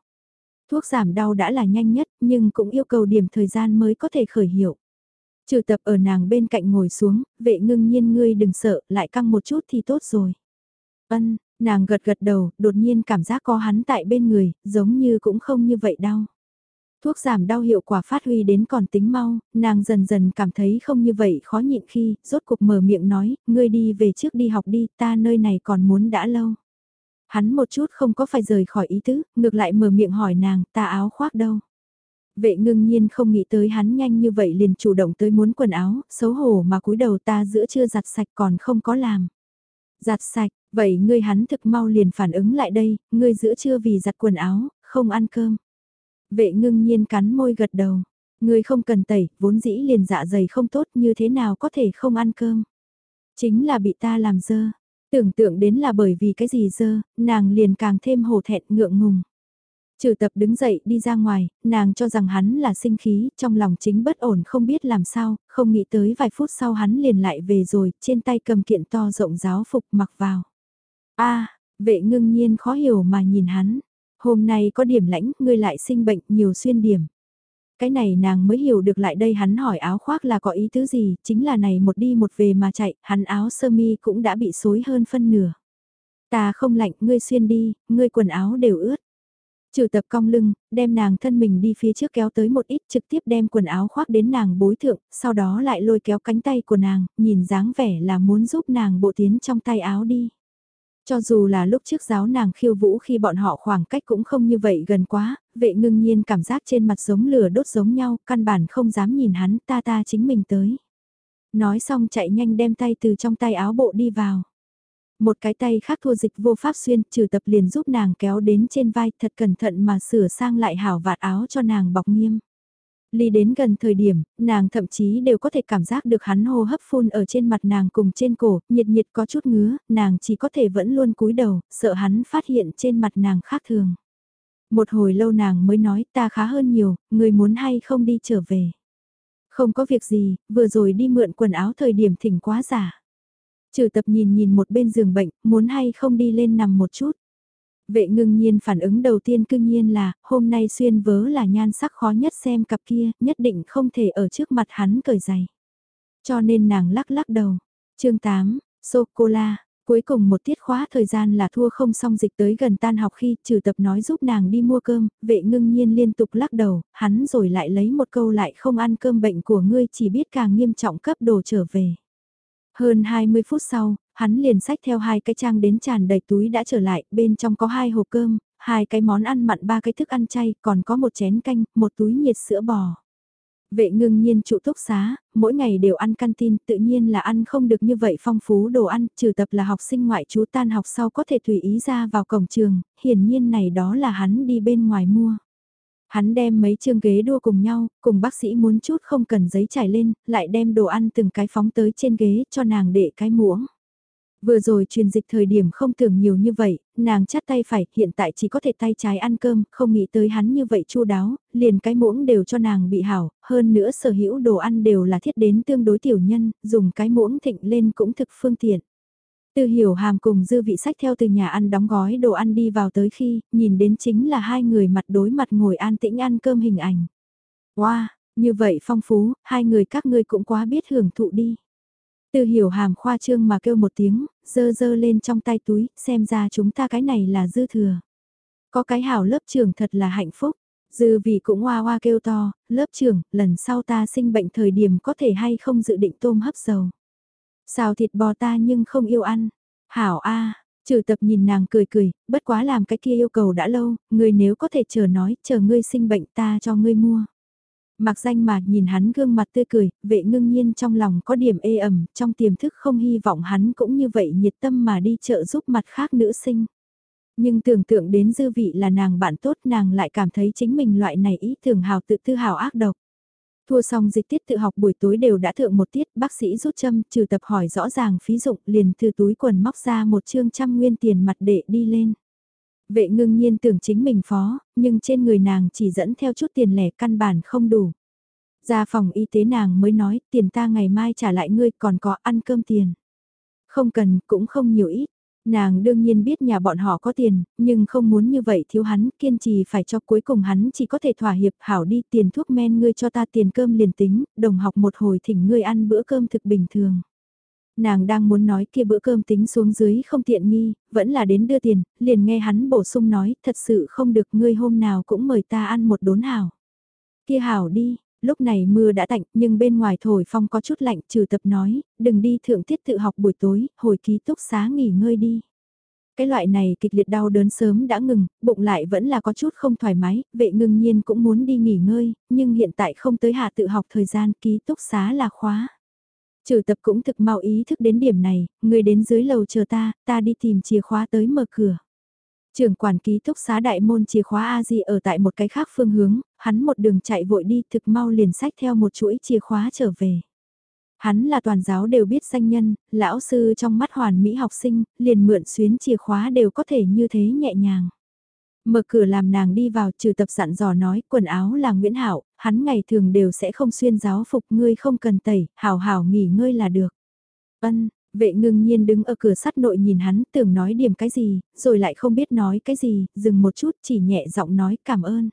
Thuốc giảm đau đã là nhanh nhất nhưng cũng yêu cầu điểm thời gian mới có thể khởi hiệu. Trừ tập ở nàng bên cạnh ngồi xuống, vệ ngưng nhiên ngươi đừng sợ, lại căng một chút thì tốt rồi. Ân, nàng gật gật đầu, đột nhiên cảm giác có hắn tại bên người, giống như cũng không như vậy đau. Thuốc giảm đau hiệu quả phát huy đến còn tính mau, nàng dần dần cảm thấy không như vậy khó nhịn khi, rốt cục mở miệng nói, ngươi đi về trước đi học đi, ta nơi này còn muốn đã lâu. Hắn một chút không có phải rời khỏi ý tứ, ngược lại mở miệng hỏi nàng, ta áo khoác đâu. Vệ ngưng nhiên không nghĩ tới hắn nhanh như vậy liền chủ động tới muốn quần áo, xấu hổ mà cúi đầu ta giữa chưa giặt sạch còn không có làm. Giặt sạch, vậy ngươi hắn thực mau liền phản ứng lại đây, ngươi giữa chưa vì giặt quần áo, không ăn cơm. Vệ ngưng nhiên cắn môi gật đầu. Ngươi không cần tẩy, vốn dĩ liền dạ dày không tốt như thế nào có thể không ăn cơm. Chính là bị ta làm dơ. Tưởng tượng đến là bởi vì cái gì dơ, nàng liền càng thêm hổ thẹn ngượng ngùng. Trừ tập đứng dậy đi ra ngoài, nàng cho rằng hắn là sinh khí, trong lòng chính bất ổn không biết làm sao, không nghĩ tới vài phút sau hắn liền lại về rồi, trên tay cầm kiện to rộng giáo phục mặc vào. a vệ ngưng nhiên khó hiểu mà nhìn hắn, hôm nay có điểm lãnh, ngươi lại sinh bệnh nhiều xuyên điểm. Cái này nàng mới hiểu được lại đây hắn hỏi áo khoác là có ý tứ gì, chính là này một đi một về mà chạy, hắn áo sơ mi cũng đã bị xối hơn phân nửa. Ta không lạnh, ngươi xuyên đi, ngươi quần áo đều ướt. Trừ tập cong lưng, đem nàng thân mình đi phía trước kéo tới một ít trực tiếp đem quần áo khoác đến nàng bối thượng, sau đó lại lôi kéo cánh tay của nàng, nhìn dáng vẻ là muốn giúp nàng bộ tiến trong tay áo đi. Cho dù là lúc trước giáo nàng khiêu vũ khi bọn họ khoảng cách cũng không như vậy gần quá, vệ ngưng nhiên cảm giác trên mặt giống lửa đốt giống nhau, căn bản không dám nhìn hắn ta ta chính mình tới. Nói xong chạy nhanh đem tay từ trong tay áo bộ đi vào. Một cái tay khác thua dịch vô pháp xuyên, trừ tập liền giúp nàng kéo đến trên vai thật cẩn thận mà sửa sang lại hảo vạt áo cho nàng bọc nghiêm. Ly đến gần thời điểm, nàng thậm chí đều có thể cảm giác được hắn hô hấp phun ở trên mặt nàng cùng trên cổ, nhiệt nhiệt có chút ngứa, nàng chỉ có thể vẫn luôn cúi đầu, sợ hắn phát hiện trên mặt nàng khác thường. Một hồi lâu nàng mới nói ta khá hơn nhiều, người muốn hay không đi trở về. Không có việc gì, vừa rồi đi mượn quần áo thời điểm thỉnh quá giả. Trừ tập nhìn nhìn một bên giường bệnh, muốn hay không đi lên nằm một chút. Vệ ngưng nhiên phản ứng đầu tiên cương nhiên là, hôm nay xuyên vớ là nhan sắc khó nhất xem cặp kia, nhất định không thể ở trước mặt hắn cởi giày. Cho nên nàng lắc lắc đầu. chương 8, sô-cô-la, cuối cùng một tiết khóa thời gian là thua không xong dịch tới gần tan học khi trừ tập nói giúp nàng đi mua cơm, vệ ngưng nhiên liên tục lắc đầu, hắn rồi lại lấy một câu lại không ăn cơm bệnh của ngươi chỉ biết càng nghiêm trọng cấp đồ trở về. Hơn 20 phút sau, hắn liền sách theo hai cái trang đến tràn đầy túi đã trở lại, bên trong có hai hộp cơm, hai cái món ăn mặn ba cái thức ăn chay, còn có một chén canh, một túi nhiệt sữa bò. Vệ ngưng nhiên trụ túc xá, mỗi ngày đều ăn canteen, tự nhiên là ăn không được như vậy phong phú đồ ăn, trừ tập là học sinh ngoại chú tan học sau có thể tùy ý ra vào cổng trường, hiển nhiên này đó là hắn đi bên ngoài mua. Hắn đem mấy chương ghế đua cùng nhau, cùng bác sĩ muốn chút không cần giấy trải lên, lại đem đồ ăn từng cái phóng tới trên ghế cho nàng để cái muỗng. Vừa rồi truyền dịch thời điểm không tưởng nhiều như vậy, nàng chắt tay phải, hiện tại chỉ có thể tay trái ăn cơm, không nghĩ tới hắn như vậy chu đáo, liền cái muỗng đều cho nàng bị hảo, hơn nữa sở hữu đồ ăn đều là thiết đến tương đối tiểu nhân, dùng cái muỗng thịnh lên cũng thực phương tiện. Từ hiểu hàm cùng dư vị sách theo từ nhà ăn đóng gói đồ ăn đi vào tới khi, nhìn đến chính là hai người mặt đối mặt ngồi an tĩnh ăn cơm hình ảnh. Wow, như vậy phong phú, hai người các ngươi cũng quá biết hưởng thụ đi. Từ hiểu hàm khoa trương mà kêu một tiếng, dơ dơ lên trong tay túi, xem ra chúng ta cái này là dư thừa. Có cái hảo lớp trưởng thật là hạnh phúc. Dư vị cũng hoa hoa kêu to, lớp trưởng, lần sau ta sinh bệnh thời điểm có thể hay không dự định tôm hấp dầu. Xào thịt bò ta nhưng không yêu ăn. Hảo a trừ tập nhìn nàng cười cười, bất quá làm cái kia yêu cầu đã lâu, người nếu có thể chờ nói, chờ ngươi sinh bệnh ta cho ngươi mua. Mặc danh mà nhìn hắn gương mặt tươi cười, vệ ngưng nhiên trong lòng có điểm ê ẩm, trong tiềm thức không hy vọng hắn cũng như vậy nhiệt tâm mà đi chợ giúp mặt khác nữ sinh. Nhưng tưởng tượng đến dư vị là nàng bạn tốt nàng lại cảm thấy chính mình loại này ý tưởng hào tự tư hào ác độc. Thua xong dịch tiết tự học buổi tối đều đã thượng một tiết, bác sĩ rút châm, trừ tập hỏi rõ ràng phí dụng, liền từ túi quần móc ra một chương trăm nguyên tiền mặt để đi lên. Vệ ngưng nhiên tưởng chính mình phó, nhưng trên người nàng chỉ dẫn theo chút tiền lẻ căn bản không đủ. Ra phòng y tế nàng mới nói, tiền ta ngày mai trả lại ngươi còn có ăn cơm tiền. Không cần, cũng không nhiều ít. Nàng đương nhiên biết nhà bọn họ có tiền, nhưng không muốn như vậy thiếu hắn, kiên trì phải cho cuối cùng hắn chỉ có thể thỏa hiệp hảo đi tiền thuốc men ngươi cho ta tiền cơm liền tính, đồng học một hồi thỉnh ngươi ăn bữa cơm thực bình thường. Nàng đang muốn nói kia bữa cơm tính xuống dưới không tiện nghi, vẫn là đến đưa tiền, liền nghe hắn bổ sung nói, thật sự không được ngươi hôm nào cũng mời ta ăn một đốn hảo. Kia hảo đi, lúc này mưa đã tạnh nhưng bên ngoài thổi phong có chút lạnh trừ tập nói, đừng đi thượng tiết tự học buổi tối, hồi ký túc xá nghỉ ngơi đi. Cái loại này kịch liệt đau đớn sớm đã ngừng, bụng lại vẫn là có chút không thoải mái, vệ ngưng nhiên cũng muốn đi nghỉ ngơi, nhưng hiện tại không tới hạ tự học thời gian ký túc xá là khóa. Trừ tập cũng thực mau ý thức đến điểm này, người đến dưới lầu chờ ta, ta đi tìm chìa khóa tới mở cửa. Trường quản ký túc xá đại môn chìa khóa A Di ở tại một cái khác phương hướng, hắn một đường chạy vội đi thực mau liền sách theo một chuỗi chìa khóa trở về. Hắn là toàn giáo đều biết danh nhân, lão sư trong mắt hoàn mỹ học sinh, liền mượn xuyến chìa khóa đều có thể như thế nhẹ nhàng. Mở cửa làm nàng đi vào trừ tập dặn dò nói quần áo là Nguyễn Hảo, hắn ngày thường đều sẽ không xuyên giáo phục ngươi không cần tẩy, hảo hảo nghỉ ngơi là được. Ân, vệ ngưng nhiên đứng ở cửa sắt nội nhìn hắn tưởng nói điểm cái gì, rồi lại không biết nói cái gì, dừng một chút chỉ nhẹ giọng nói cảm ơn.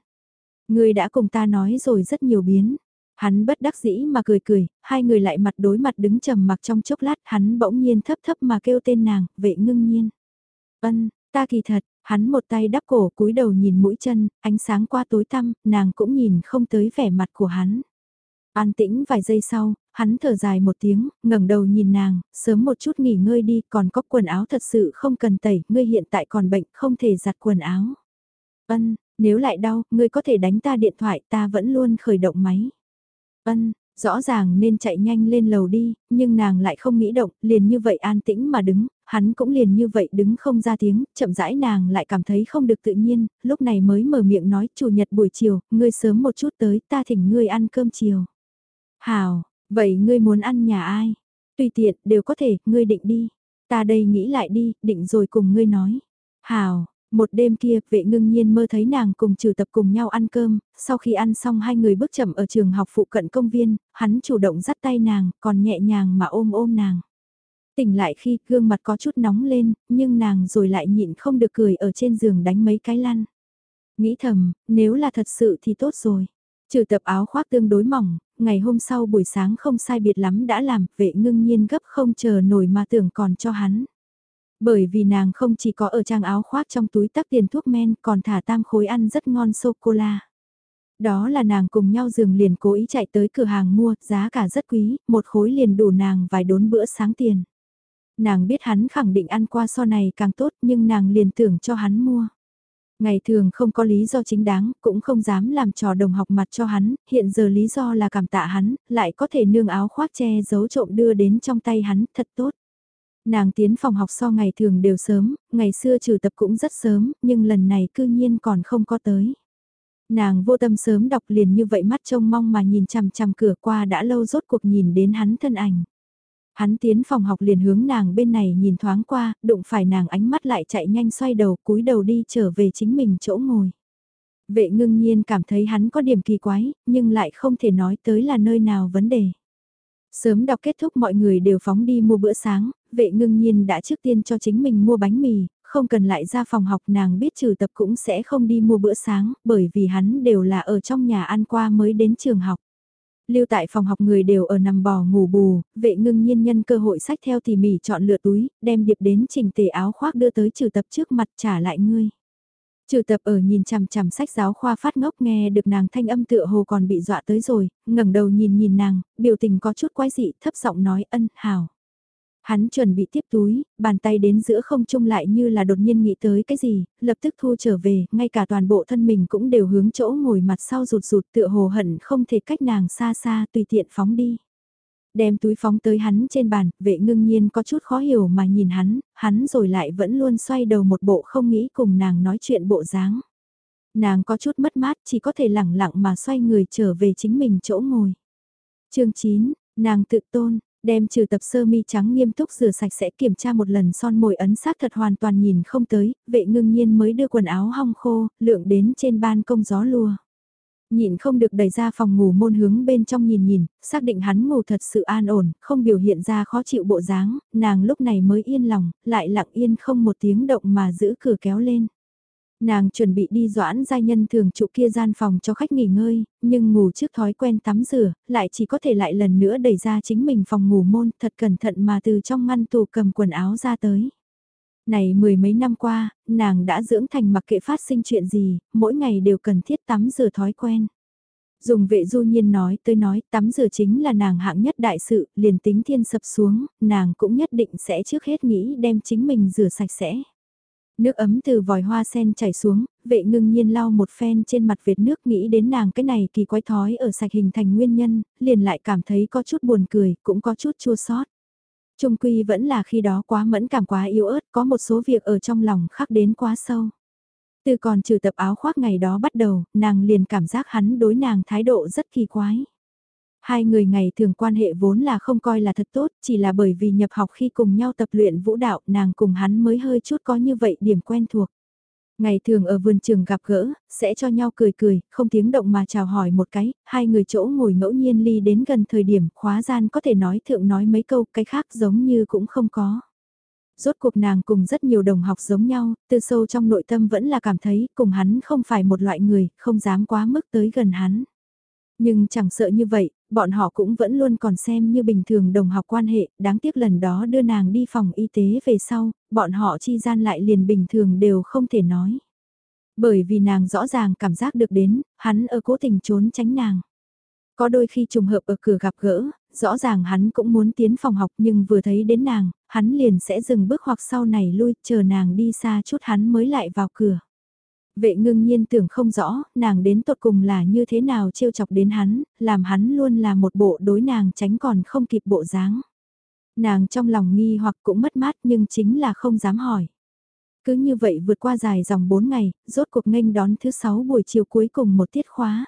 Ngươi đã cùng ta nói rồi rất nhiều biến. Hắn bất đắc dĩ mà cười cười, hai người lại mặt đối mặt đứng trầm mặc trong chốc lát, hắn bỗng nhiên thấp thấp mà kêu tên nàng, vệ ngưng nhiên. Ân, ta kỳ thật, hắn một tay đắp cổ cúi đầu nhìn mũi chân, ánh sáng qua tối tăm, nàng cũng nhìn không tới vẻ mặt của hắn. An tĩnh vài giây sau, hắn thở dài một tiếng, ngẩng đầu nhìn nàng, sớm một chút nghỉ ngơi đi, còn có quần áo thật sự không cần tẩy, ngươi hiện tại còn bệnh, không thể giặt quần áo. Ân, nếu lại đau, ngươi có thể đánh ta điện thoại, ta vẫn luôn khởi động máy. Ân, rõ ràng nên chạy nhanh lên lầu đi, nhưng nàng lại không nghĩ động, liền như vậy an tĩnh mà đứng, hắn cũng liền như vậy đứng không ra tiếng, chậm rãi nàng lại cảm thấy không được tự nhiên, lúc này mới mở miệng nói chủ nhật buổi chiều, ngươi sớm một chút tới, ta thỉnh ngươi ăn cơm chiều. Hào, vậy ngươi muốn ăn nhà ai? Tùy tiện, đều có thể, ngươi định đi. Ta đây nghĩ lại đi, định rồi cùng ngươi nói. Hào, một đêm kia, vệ ngưng nhiên mơ thấy nàng cùng trừ tập cùng nhau ăn cơm, sau khi ăn xong hai người bước chậm ở trường học phụ cận công viên, hắn chủ động dắt tay nàng, còn nhẹ nhàng mà ôm ôm nàng. Tỉnh lại khi gương mặt có chút nóng lên, nhưng nàng rồi lại nhịn không được cười ở trên giường đánh mấy cái lăn. Nghĩ thầm, nếu là thật sự thì tốt rồi. Trừ tập áo khoác tương đối mỏng, ngày hôm sau buổi sáng không sai biệt lắm đã làm, vệ ngưng nhiên gấp không chờ nổi mà tưởng còn cho hắn. Bởi vì nàng không chỉ có ở trang áo khoác trong túi tắc tiền thuốc men còn thả tam khối ăn rất ngon sô-cô-la. Đó là nàng cùng nhau giường liền cố ý chạy tới cửa hàng mua, giá cả rất quý, một khối liền đủ nàng vài đốn bữa sáng tiền. Nàng biết hắn khẳng định ăn qua so này càng tốt nhưng nàng liền tưởng cho hắn mua. Ngày thường không có lý do chính đáng, cũng không dám làm trò đồng học mặt cho hắn, hiện giờ lý do là cảm tạ hắn, lại có thể nương áo khoác che giấu trộm đưa đến trong tay hắn, thật tốt. Nàng tiến phòng học so ngày thường đều sớm, ngày xưa trừ tập cũng rất sớm, nhưng lần này cư nhiên còn không có tới. Nàng vô tâm sớm đọc liền như vậy mắt trông mong mà nhìn chằm chằm cửa qua đã lâu rốt cuộc nhìn đến hắn thân ảnh. Hắn tiến phòng học liền hướng nàng bên này nhìn thoáng qua, đụng phải nàng ánh mắt lại chạy nhanh xoay đầu cúi đầu đi trở về chính mình chỗ ngồi. Vệ ngưng nhiên cảm thấy hắn có điểm kỳ quái, nhưng lại không thể nói tới là nơi nào vấn đề. Sớm đọc kết thúc mọi người đều phóng đi mua bữa sáng, vệ ngưng nhiên đã trước tiên cho chính mình mua bánh mì, không cần lại ra phòng học nàng biết trừ tập cũng sẽ không đi mua bữa sáng, bởi vì hắn đều là ở trong nhà ăn qua mới đến trường học. Lưu tại phòng học người đều ở nằm bò ngủ bù, vệ ngưng nhiên nhân cơ hội sách theo tỉ mỉ chọn lựa túi, đem điệp đến trình tề áo khoác đưa tới trừ tập trước mặt trả lại ngươi. Trừ tập ở nhìn chằm chằm sách giáo khoa phát ngốc nghe được nàng thanh âm tựa hồ còn bị dọa tới rồi, ngẩng đầu nhìn nhìn nàng, biểu tình có chút quái dị, thấp giọng nói ân, hào. Hắn chuẩn bị tiếp túi, bàn tay đến giữa không trung lại như là đột nhiên nghĩ tới cái gì, lập tức thu trở về, ngay cả toàn bộ thân mình cũng đều hướng chỗ ngồi mặt sau rụt rụt tựa hồ hận không thể cách nàng xa xa tùy tiện phóng đi. Đem túi phóng tới hắn trên bàn, vệ ngưng nhiên có chút khó hiểu mà nhìn hắn, hắn rồi lại vẫn luôn xoay đầu một bộ không nghĩ cùng nàng nói chuyện bộ dáng. Nàng có chút mất mát chỉ có thể lẳng lặng mà xoay người trở về chính mình chỗ ngồi. chương 9, nàng tự tôn, Đem trừ tập sơ mi trắng nghiêm túc rửa sạch sẽ kiểm tra một lần son môi ấn xác thật hoàn toàn nhìn không tới, vệ ngưng nhiên mới đưa quần áo hong khô, lượng đến trên ban công gió lùa. Nhìn không được đẩy ra phòng ngủ môn hướng bên trong nhìn nhìn, xác định hắn ngủ thật sự an ổn, không biểu hiện ra khó chịu bộ dáng, nàng lúc này mới yên lòng, lại lặng yên không một tiếng động mà giữ cửa kéo lên. Nàng chuẩn bị đi doãn giai nhân thường trụ kia gian phòng cho khách nghỉ ngơi, nhưng ngủ trước thói quen tắm rửa, lại chỉ có thể lại lần nữa đẩy ra chính mình phòng ngủ môn thật cẩn thận mà từ trong ngăn tủ cầm quần áo ra tới. Này mười mấy năm qua, nàng đã dưỡng thành mặc kệ phát sinh chuyện gì, mỗi ngày đều cần thiết tắm rửa thói quen. Dùng vệ du nhiên nói tới nói tắm rửa chính là nàng hạng nhất đại sự, liền tính thiên sập xuống, nàng cũng nhất định sẽ trước hết nghĩ đem chính mình rửa sạch sẽ. Nước ấm từ vòi hoa sen chảy xuống, vệ ngưng nhiên lau một phen trên mặt Việt nước nghĩ đến nàng cái này kỳ quái thói ở sạch hình thành nguyên nhân, liền lại cảm thấy có chút buồn cười, cũng có chút chua sót. Trung quy vẫn là khi đó quá mẫn cảm quá yếu ớt, có một số việc ở trong lòng khắc đến quá sâu. Từ còn trừ tập áo khoác ngày đó bắt đầu, nàng liền cảm giác hắn đối nàng thái độ rất kỳ quái. Hai người ngày thường quan hệ vốn là không coi là thật tốt, chỉ là bởi vì nhập học khi cùng nhau tập luyện vũ đạo, nàng cùng hắn mới hơi chút có như vậy điểm quen thuộc. Ngày thường ở vườn trường gặp gỡ, sẽ cho nhau cười cười, không tiếng động mà chào hỏi một cái, hai người chỗ ngồi ngẫu nhiên ly đến gần thời điểm khóa gian có thể nói thượng nói mấy câu, cái khác giống như cũng không có. Rốt cuộc nàng cùng rất nhiều đồng học giống nhau, từ sâu trong nội tâm vẫn là cảm thấy cùng hắn không phải một loại người, không dám quá mức tới gần hắn. Nhưng chẳng sợ như vậy, bọn họ cũng vẫn luôn còn xem như bình thường đồng học quan hệ, đáng tiếc lần đó đưa nàng đi phòng y tế về sau, bọn họ chi gian lại liền bình thường đều không thể nói. Bởi vì nàng rõ ràng cảm giác được đến, hắn ở cố tình trốn tránh nàng. Có đôi khi trùng hợp ở cửa gặp gỡ, rõ ràng hắn cũng muốn tiến phòng học nhưng vừa thấy đến nàng, hắn liền sẽ dừng bước hoặc sau này lui, chờ nàng đi xa chút hắn mới lại vào cửa. Vệ ngưng nhiên tưởng không rõ, nàng đến tột cùng là như thế nào trêu chọc đến hắn, làm hắn luôn là một bộ đối nàng tránh còn không kịp bộ dáng. Nàng trong lòng nghi hoặc cũng mất mát nhưng chính là không dám hỏi. Cứ như vậy vượt qua dài dòng 4 ngày, rốt cuộc nghênh đón thứ 6 buổi chiều cuối cùng một tiết khóa.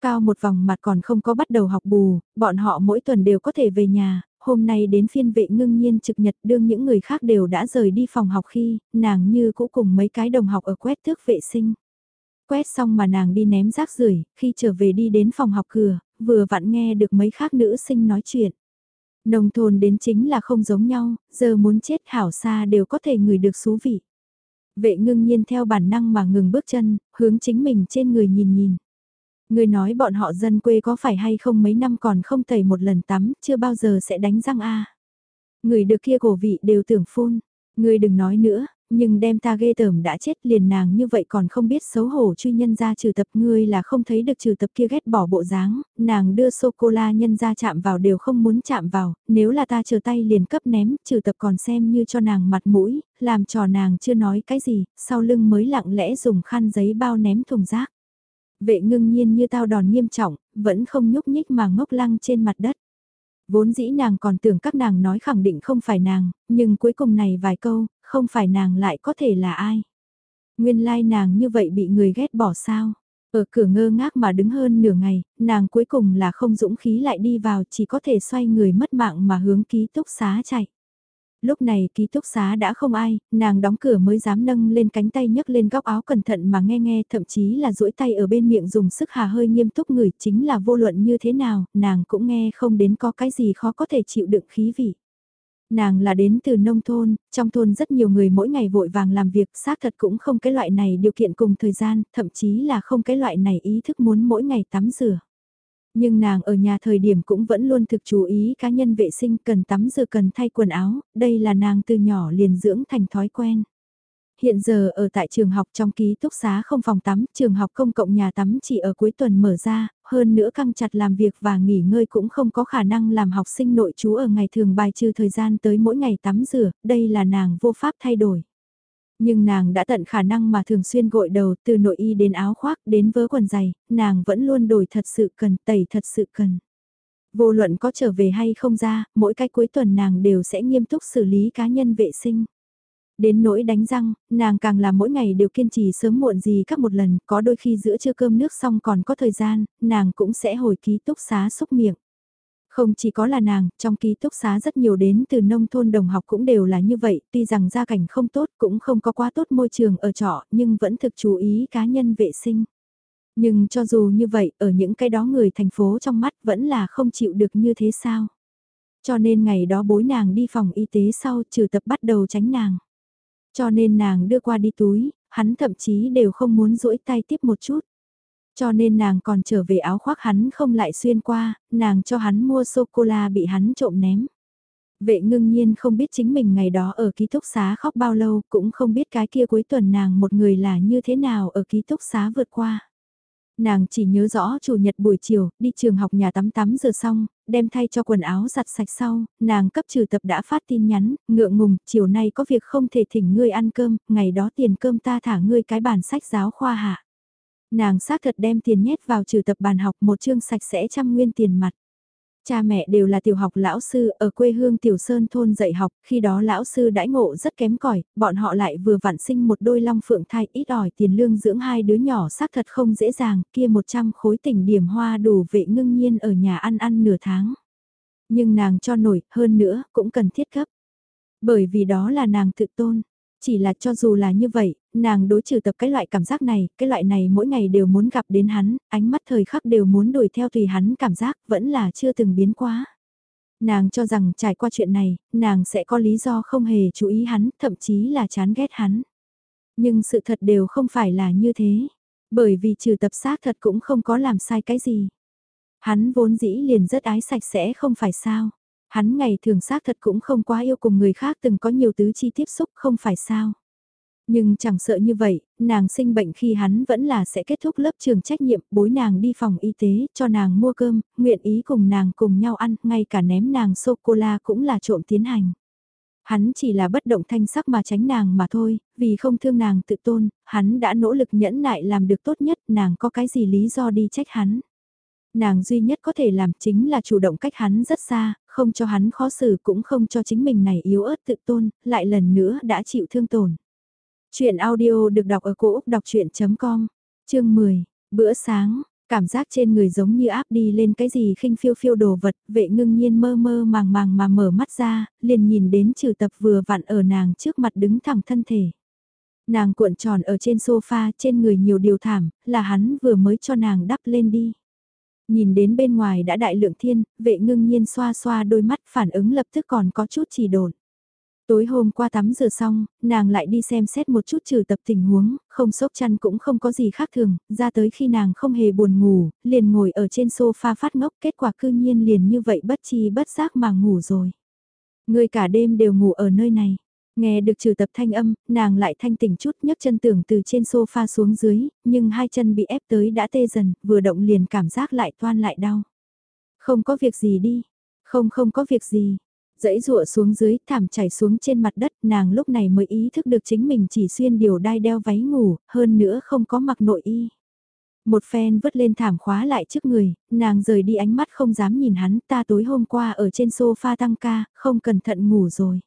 Cao một vòng mặt còn không có bắt đầu học bù, bọn họ mỗi tuần đều có thể về nhà, hôm nay đến phiên vệ ngưng nhiên trực nhật đương những người khác đều đã rời đi phòng học khi, nàng như cũ cùng mấy cái đồng học ở quét thước vệ sinh. Quét xong mà nàng đi ném rác rưởi khi trở về đi đến phòng học cửa, vừa vặn nghe được mấy khác nữ sinh nói chuyện. Nông thôn đến chính là không giống nhau, giờ muốn chết hảo xa đều có thể người được xú vị. Vệ ngưng nhiên theo bản năng mà ngừng bước chân, hướng chính mình trên người nhìn nhìn. Người nói bọn họ dân quê có phải hay không mấy năm còn không tẩy một lần tắm, chưa bao giờ sẽ đánh răng a. Người được kia cổ vị đều tưởng phun. Người đừng nói nữa, nhưng đem ta ghê tởm đã chết liền nàng như vậy còn không biết xấu hổ truy nhân ra trừ tập ngươi là không thấy được trừ tập kia ghét bỏ bộ dáng, nàng đưa sô-cô-la nhân ra chạm vào đều không muốn chạm vào, nếu là ta chờ tay liền cấp ném, trừ tập còn xem như cho nàng mặt mũi, làm trò nàng chưa nói cái gì, sau lưng mới lặng lẽ dùng khăn giấy bao ném thùng rác. Vệ ngưng nhiên như tao đòn nghiêm trọng, vẫn không nhúc nhích mà ngốc lăng trên mặt đất. Vốn dĩ nàng còn tưởng các nàng nói khẳng định không phải nàng, nhưng cuối cùng này vài câu, không phải nàng lại có thể là ai. Nguyên lai like nàng như vậy bị người ghét bỏ sao. Ở cửa ngơ ngác mà đứng hơn nửa ngày, nàng cuối cùng là không dũng khí lại đi vào chỉ có thể xoay người mất mạng mà hướng ký túc xá chạy lúc này ký túc xá đã không ai, nàng đóng cửa mới dám nâng lên cánh tay nhấc lên góc áo cẩn thận mà nghe nghe thậm chí là duỗi tay ở bên miệng dùng sức hà hơi nghiêm túc ngửi chính là vô luận như thế nào, nàng cũng nghe không đến có cái gì khó có thể chịu đựng khí vị. Nàng là đến từ nông thôn, trong thôn rất nhiều người mỗi ngày vội vàng làm việc, xác thật cũng không cái loại này điều kiện cùng thời gian, thậm chí là không cái loại này ý thức muốn mỗi ngày tắm rửa. Nhưng nàng ở nhà thời điểm cũng vẫn luôn thực chú ý cá nhân vệ sinh cần tắm rửa cần thay quần áo, đây là nàng từ nhỏ liền dưỡng thành thói quen. Hiện giờ ở tại trường học trong ký túc xá không phòng tắm, trường học công cộng nhà tắm chỉ ở cuối tuần mở ra, hơn nữa căng chặt làm việc và nghỉ ngơi cũng không có khả năng làm học sinh nội trú ở ngày thường bài trừ thời gian tới mỗi ngày tắm rửa, đây là nàng vô pháp thay đổi. Nhưng nàng đã tận khả năng mà thường xuyên gội đầu từ nội y đến áo khoác đến vớ quần giày, nàng vẫn luôn đổi thật sự cần tẩy thật sự cần. Vô luận có trở về hay không ra, mỗi cái cuối tuần nàng đều sẽ nghiêm túc xử lý cá nhân vệ sinh. Đến nỗi đánh răng, nàng càng là mỗi ngày đều kiên trì sớm muộn gì các một lần, có đôi khi giữa trưa cơm nước xong còn có thời gian, nàng cũng sẽ hồi ký túc xá xúc miệng. Không chỉ có là nàng, trong ký túc xá rất nhiều đến từ nông thôn đồng học cũng đều là như vậy, tuy rằng gia cảnh không tốt cũng không có quá tốt môi trường ở trọ nhưng vẫn thực chú ý cá nhân vệ sinh. Nhưng cho dù như vậy, ở những cái đó người thành phố trong mắt vẫn là không chịu được như thế sao. Cho nên ngày đó bối nàng đi phòng y tế sau trừ tập bắt đầu tránh nàng. Cho nên nàng đưa qua đi túi, hắn thậm chí đều không muốn duỗi tay tiếp một chút. Cho nên nàng còn trở về áo khoác hắn không lại xuyên qua, nàng cho hắn mua sô-cô-la bị hắn trộm ném. Vệ ngưng nhiên không biết chính mình ngày đó ở ký túc xá khóc bao lâu, cũng không biết cái kia cuối tuần nàng một người là như thế nào ở ký túc xá vượt qua. Nàng chỉ nhớ rõ chủ nhật buổi chiều, đi trường học nhà tắm tắm giờ xong, đem thay cho quần áo giặt sạch sau, nàng cấp trừ tập đã phát tin nhắn, ngượng ngùng, chiều nay có việc không thể thỉnh ngươi ăn cơm, ngày đó tiền cơm ta thả ngươi cái bản sách giáo khoa hạ. Nàng xác thật đem tiền nhét vào trừ tập bàn học một chương sạch sẽ trăm nguyên tiền mặt. Cha mẹ đều là tiểu học lão sư ở quê hương Tiểu Sơn thôn dạy học, khi đó lão sư đãi ngộ rất kém cỏi, bọn họ lại vừa vặn sinh một đôi long phượng thai ít ỏi tiền lương dưỡng hai đứa nhỏ xác thật không dễ dàng, kia 100 khối tỉnh điểm hoa đủ vệ ngưng nhiên ở nhà ăn ăn nửa tháng. Nhưng nàng cho nổi, hơn nữa, cũng cần thiết cấp. Bởi vì đó là nàng tự tôn. Chỉ là cho dù là như vậy, nàng đối trừ tập cái loại cảm giác này, cái loại này mỗi ngày đều muốn gặp đến hắn, ánh mắt thời khắc đều muốn đuổi theo tùy hắn cảm giác, vẫn là chưa từng biến quá. Nàng cho rằng trải qua chuyện này, nàng sẽ có lý do không hề chú ý hắn, thậm chí là chán ghét hắn. Nhưng sự thật đều không phải là như thế, bởi vì trừ tập xác thật cũng không có làm sai cái gì. Hắn vốn dĩ liền rất ái sạch sẽ không phải sao. Hắn ngày thường xác thật cũng không quá yêu cùng người khác từng có nhiều tứ chi tiếp xúc không phải sao. Nhưng chẳng sợ như vậy, nàng sinh bệnh khi hắn vẫn là sẽ kết thúc lớp trường trách nhiệm, bối nàng đi phòng y tế, cho nàng mua cơm, nguyện ý cùng nàng cùng nhau ăn, ngay cả ném nàng sô-cô-la cũng là trộm tiến hành. Hắn chỉ là bất động thanh sắc mà tránh nàng mà thôi, vì không thương nàng tự tôn, hắn đã nỗ lực nhẫn nại làm được tốt nhất, nàng có cái gì lý do đi trách hắn. Nàng duy nhất có thể làm chính là chủ động cách hắn rất xa, không cho hắn khó xử cũng không cho chính mình này yếu ớt tự tôn, lại lần nữa đã chịu thương tổn. Chuyện audio được đọc ở cổ Úc đọc chuyện.com, chương 10, bữa sáng, cảm giác trên người giống như áp đi lên cái gì khinh phiêu phiêu đồ vật, vệ ngưng nhiên mơ mơ màng màng mà mở mắt ra, liền nhìn đến trừ tập vừa vặn ở nàng trước mặt đứng thẳng thân thể. Nàng cuộn tròn ở trên sofa trên người nhiều điều thảm, là hắn vừa mới cho nàng đắp lên đi. Nhìn đến bên ngoài đã đại lượng thiên, vệ ngưng nhiên xoa xoa đôi mắt phản ứng lập tức còn có chút chỉ đồn. Tối hôm qua tắm rửa xong, nàng lại đi xem xét một chút trừ tập tình huống, không sốc chăn cũng không có gì khác thường, ra tới khi nàng không hề buồn ngủ, liền ngồi ở trên sofa phát ngốc, kết quả cư nhiên liền như vậy bất chi bất giác mà ngủ rồi. Người cả đêm đều ngủ ở nơi này. Nghe được trừ tập thanh âm, nàng lại thanh tỉnh chút nhấc chân tưởng từ trên sofa xuống dưới, nhưng hai chân bị ép tới đã tê dần, vừa động liền cảm giác lại toan lại đau. Không có việc gì đi, không không có việc gì. Dãy rụa xuống dưới, thảm chảy xuống trên mặt đất, nàng lúc này mới ý thức được chính mình chỉ xuyên điều đai đeo váy ngủ, hơn nữa không có mặc nội y. Một phen vứt lên thảm khóa lại trước người, nàng rời đi ánh mắt không dám nhìn hắn ta tối hôm qua ở trên sofa tăng ca, không cẩn thận ngủ rồi.